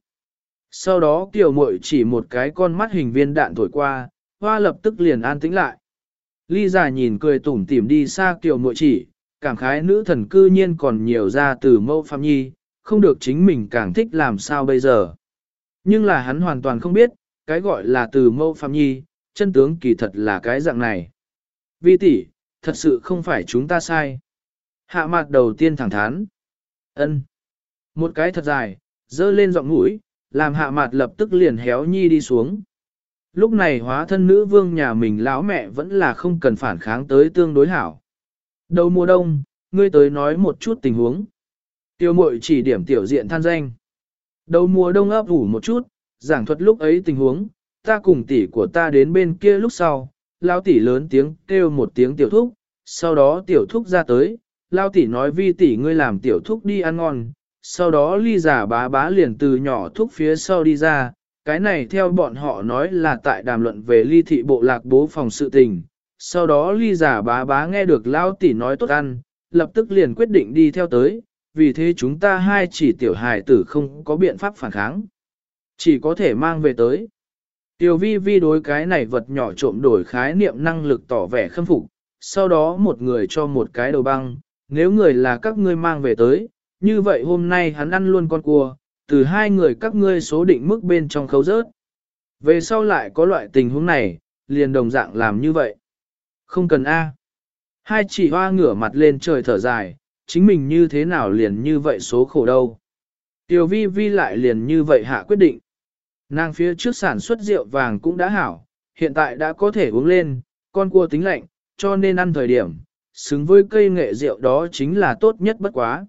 Sau đó tiểu muội chỉ một cái con mắt hình viên đạn thổi qua, hoa lập tức liền an tĩnh lại. Ly già nhìn cười tủm tỉm đi xa tiểu muội chỉ, cảm khái nữ thần cư nhiên còn nhiều ra từ mâu phạm nhi, không được chính mình càng thích làm sao bây giờ. Nhưng là hắn hoàn toàn không biết, cái gọi là từ mâu phạm nhi, chân tướng kỳ thật là cái dạng này. Vi tỷ, thật sự không phải chúng ta sai. Hạ mặt đầu tiên thẳng thắn. ân, Một cái thật dài, dơ lên giọng mũi, làm hạ mặt lập tức liền héo nhi đi xuống. Lúc này hóa thân nữ vương nhà mình lão mẹ vẫn là không cần phản kháng tới tương đối hảo. Đầu mùa đông, ngươi tới nói một chút tình huống. Tiêu mội chỉ điểm tiểu diện than danh. Đầu mùa đông ấp ủ một chút, giảng thuật lúc ấy tình huống, ta cùng tỷ của ta đến bên kia lúc sau, lao tỷ lớn tiếng kêu một tiếng tiểu thúc, sau đó tiểu thúc ra tới, lao tỷ nói vi tỷ ngươi làm tiểu thúc đi ăn ngon, sau đó ly giả bá bá liền từ nhỏ thúc phía sau đi ra, cái này theo bọn họ nói là tại đàm luận về ly thị bộ lạc bố phòng sự tình, sau đó ly giả bá bá nghe được lao tỷ nói tốt ăn, lập tức liền quyết định đi theo tới, vì thế chúng ta hai chỉ tiểu hài tử không có biện pháp phản kháng. Chỉ có thể mang về tới. Tiểu vi vi đối cái này vật nhỏ trộm đổi khái niệm năng lực tỏ vẻ khâm phục, sau đó một người cho một cái đầu băng, nếu người là các ngươi mang về tới, như vậy hôm nay hắn ăn luôn con cua, từ hai người các ngươi số định mức bên trong khấu rớt. Về sau lại có loại tình huống này, liền đồng dạng làm như vậy. Không cần A. Hai chỉ hoa ngửa mặt lên trời thở dài, chính mình như thế nào liền như vậy số khổ đâu. Tiểu vi vi lại liền như vậy hạ quyết định. Nàng phía trước sản xuất rượu vàng cũng đã hảo, hiện tại đã có thể uống lên, con cua tính lạnh, cho nên ăn thời điểm, xứng với cây nghệ rượu đó chính là tốt nhất bất quá.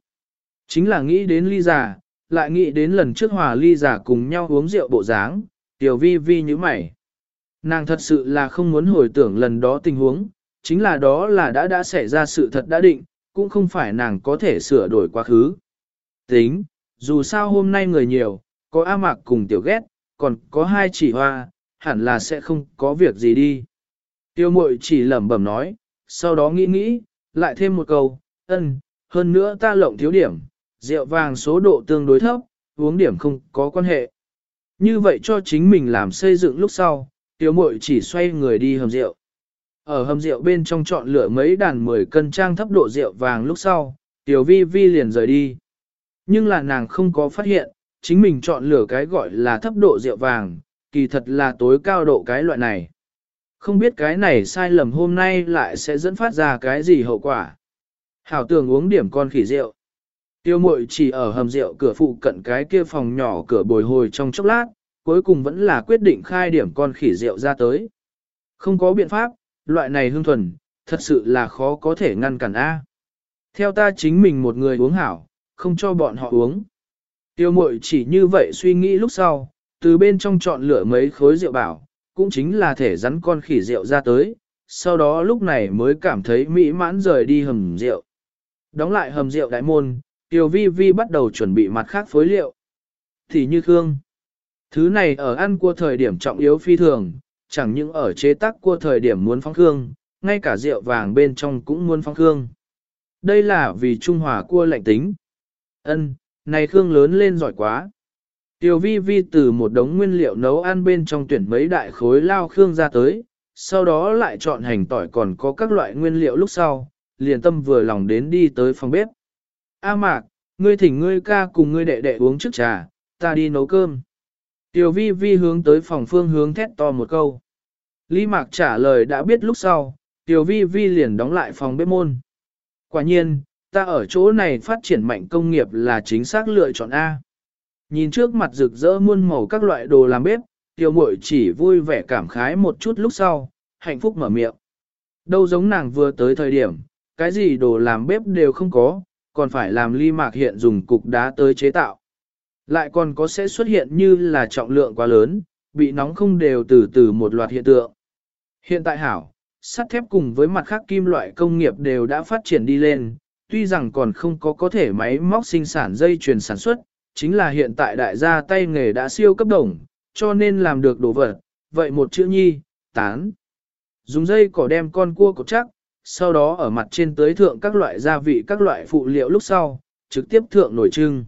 Chính là nghĩ đến ly già, lại nghĩ đến lần trước hòa ly giả cùng nhau uống rượu bộ dáng, tiểu vi vi như mày. Nàng thật sự là không muốn hồi tưởng lần đó tình huống, chính là đó là đã đã xảy ra sự thật đã định, cũng không phải nàng có thể sửa đổi quá khứ. Tính, dù sao hôm nay người nhiều, có A Mạc cùng tiểu ghét, còn có hai chỉ hoa, hẳn là sẽ không có việc gì đi. Tiêu mội chỉ lẩm bẩm nói, sau đó nghĩ nghĩ, lại thêm một câu, ân, hơn nữa ta lộng thiếu điểm, rượu vàng số độ tương đối thấp, uống điểm không có quan hệ. Như vậy cho chính mình làm xây dựng lúc sau, Tiểu mội chỉ xoay người đi hầm rượu. Ở hầm rượu bên trong chọn lựa mấy đàn 10 cân trang thấp độ rượu vàng lúc sau, tiểu vi vi liền rời đi. Nhưng là nàng không có phát hiện, chính mình chọn lựa cái gọi là thấp độ rượu vàng, kỳ thật là tối cao độ cái loại này. Không biết cái này sai lầm hôm nay lại sẽ dẫn phát ra cái gì hậu quả. Hảo tưởng uống điểm con khỉ rượu. Tiêu mội chỉ ở hầm rượu cửa phụ cận cái kia phòng nhỏ cửa bồi hồi trong chốc lát, cuối cùng vẫn là quyết định khai điểm con khỉ rượu ra tới. Không có biện pháp, loại này hương thuần, thật sự là khó có thể ngăn cản A. Theo ta chính mình một người uống hảo, không cho bọn họ uống. Tiêu mội chỉ như vậy suy nghĩ lúc sau, từ bên trong chọn lựa mấy khối rượu bảo, cũng chính là thể rắn con khỉ rượu ra tới, sau đó lúc này mới cảm thấy mỹ mãn rời đi hầm rượu. Đóng lại hầm rượu đại môn, Tiêu vi vi bắt đầu chuẩn bị mặt khác phối liệu. Thì như khương. Thứ này ở ăn cua thời điểm trọng yếu phi thường, chẳng những ở chế tác cua thời điểm muốn phong khương, ngay cả rượu vàng bên trong cũng muốn phong khương. Đây là vì Trung Hòa cua lạnh tính. Ân, này khương lớn lên giỏi quá. Tiểu vi vi từ một đống nguyên liệu nấu ăn bên trong tuyển mấy đại khối lao khương ra tới, sau đó lại chọn hành tỏi còn có các loại nguyên liệu lúc sau, liền tâm vừa lòng đến đi tới phòng bếp. A mạc, ngươi thỉnh ngươi ca cùng ngươi đệ đệ uống trước trà, ta đi nấu cơm. Tiểu vi vi hướng tới phòng phương hướng thét to một câu. Lý mạc trả lời đã biết lúc sau, tiểu vi vi liền đóng lại phòng bếp môn. Quả nhiên, ta ở chỗ này phát triển mạnh công nghiệp là chính xác lựa chọn A. Nhìn trước mặt rực rỡ muôn màu các loại đồ làm bếp, tiểu muội chỉ vui vẻ cảm khái một chút lúc sau, hạnh phúc mở miệng. Đâu giống nàng vừa tới thời điểm, cái gì đồ làm bếp đều không có, còn phải làm ly mạc hiện dùng cục đá tới chế tạo. Lại còn có sẽ xuất hiện như là trọng lượng quá lớn, bị nóng không đều từ từ một loạt hiện tượng. Hiện tại hảo, sắt thép cùng với mặt khác kim loại công nghiệp đều đã phát triển đi lên, tuy rằng còn không có có thể máy móc sinh sản dây chuyền sản xuất, chính là hiện tại đại gia tay nghề đã siêu cấp đồng, cho nên làm được đồ vật, vậy một chữ nhi, tán. Dùng dây cỏ đem con cua cột chắc, sau đó ở mặt trên tới thượng các loại gia vị các loại phụ liệu lúc sau, trực tiếp thượng nổi trưng.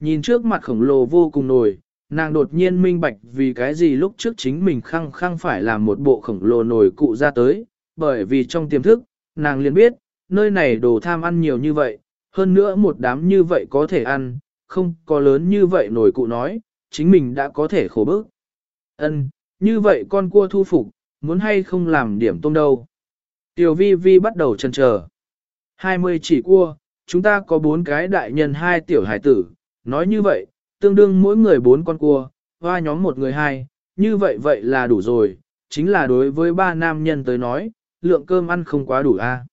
Nhìn trước mặt khổng lồ vô cùng nổi, nàng đột nhiên minh bạch vì cái gì lúc trước chính mình khăng khăng phải làm một bộ khổng lồ nổi cụ ra tới, bởi vì trong tiềm thức, nàng liền biết, nơi này đồ tham ăn nhiều như vậy, hơn nữa một đám như vậy có thể ăn, không có lớn như vậy nổi cụ nói, chính mình đã có thể khổ bức. Ân, như vậy con cua thu phục, muốn hay không làm điểm tôm đâu. Tiểu vi vi bắt đầu chần chờ. 20 chỉ cua, chúng ta có bốn cái đại nhân hai tiểu hải tử, nói như vậy, tương đương mỗi người bốn con cua, hoa nhóm một người hai, như vậy vậy là đủ rồi, chính là đối với ba nam nhân tới nói, lượng cơm ăn không quá đủ a.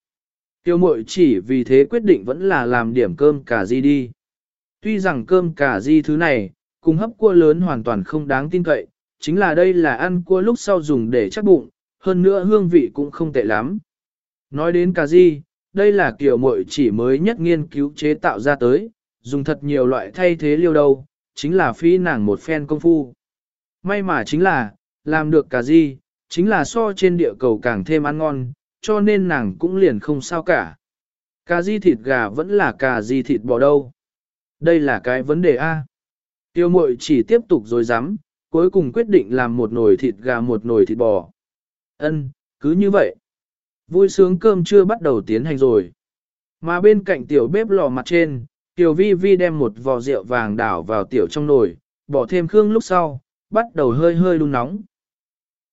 Tiêu mội chỉ vì thế quyết định vẫn là làm điểm cơm cả di đi. Tuy rằng cơm cả di thứ này, cùng hấp cua lớn hoàn toàn không đáng tin cậy, chính là đây là ăn cua lúc sau dùng để chắc bụng, hơn nữa hương vị cũng không tệ lắm. Nói đến cà di, đây là kiểu mội chỉ mới nhất nghiên cứu chế tạo ra tới, dùng thật nhiều loại thay thế liêu đâu, chính là phi nàng một phen công phu. May mà chính là, làm được cà di, chính là so trên địa cầu càng thêm ăn ngon, cho nên nàng cũng liền không sao cả. Cà di thịt gà vẫn là cà di thịt bò đâu. Đây là cái vấn đề A. Tiêu mội chỉ tiếp tục dối rắm cuối cùng quyết định làm một nồi thịt gà một nồi thịt bò. Ân, cứ như vậy. Vui sướng cơm chưa bắt đầu tiến hành rồi. Mà bên cạnh tiểu bếp lò mặt trên, tiểu vi vi đem một vò rượu vàng đảo vào tiểu trong nồi, bỏ thêm khương lúc sau, bắt đầu hơi hơi đun nóng.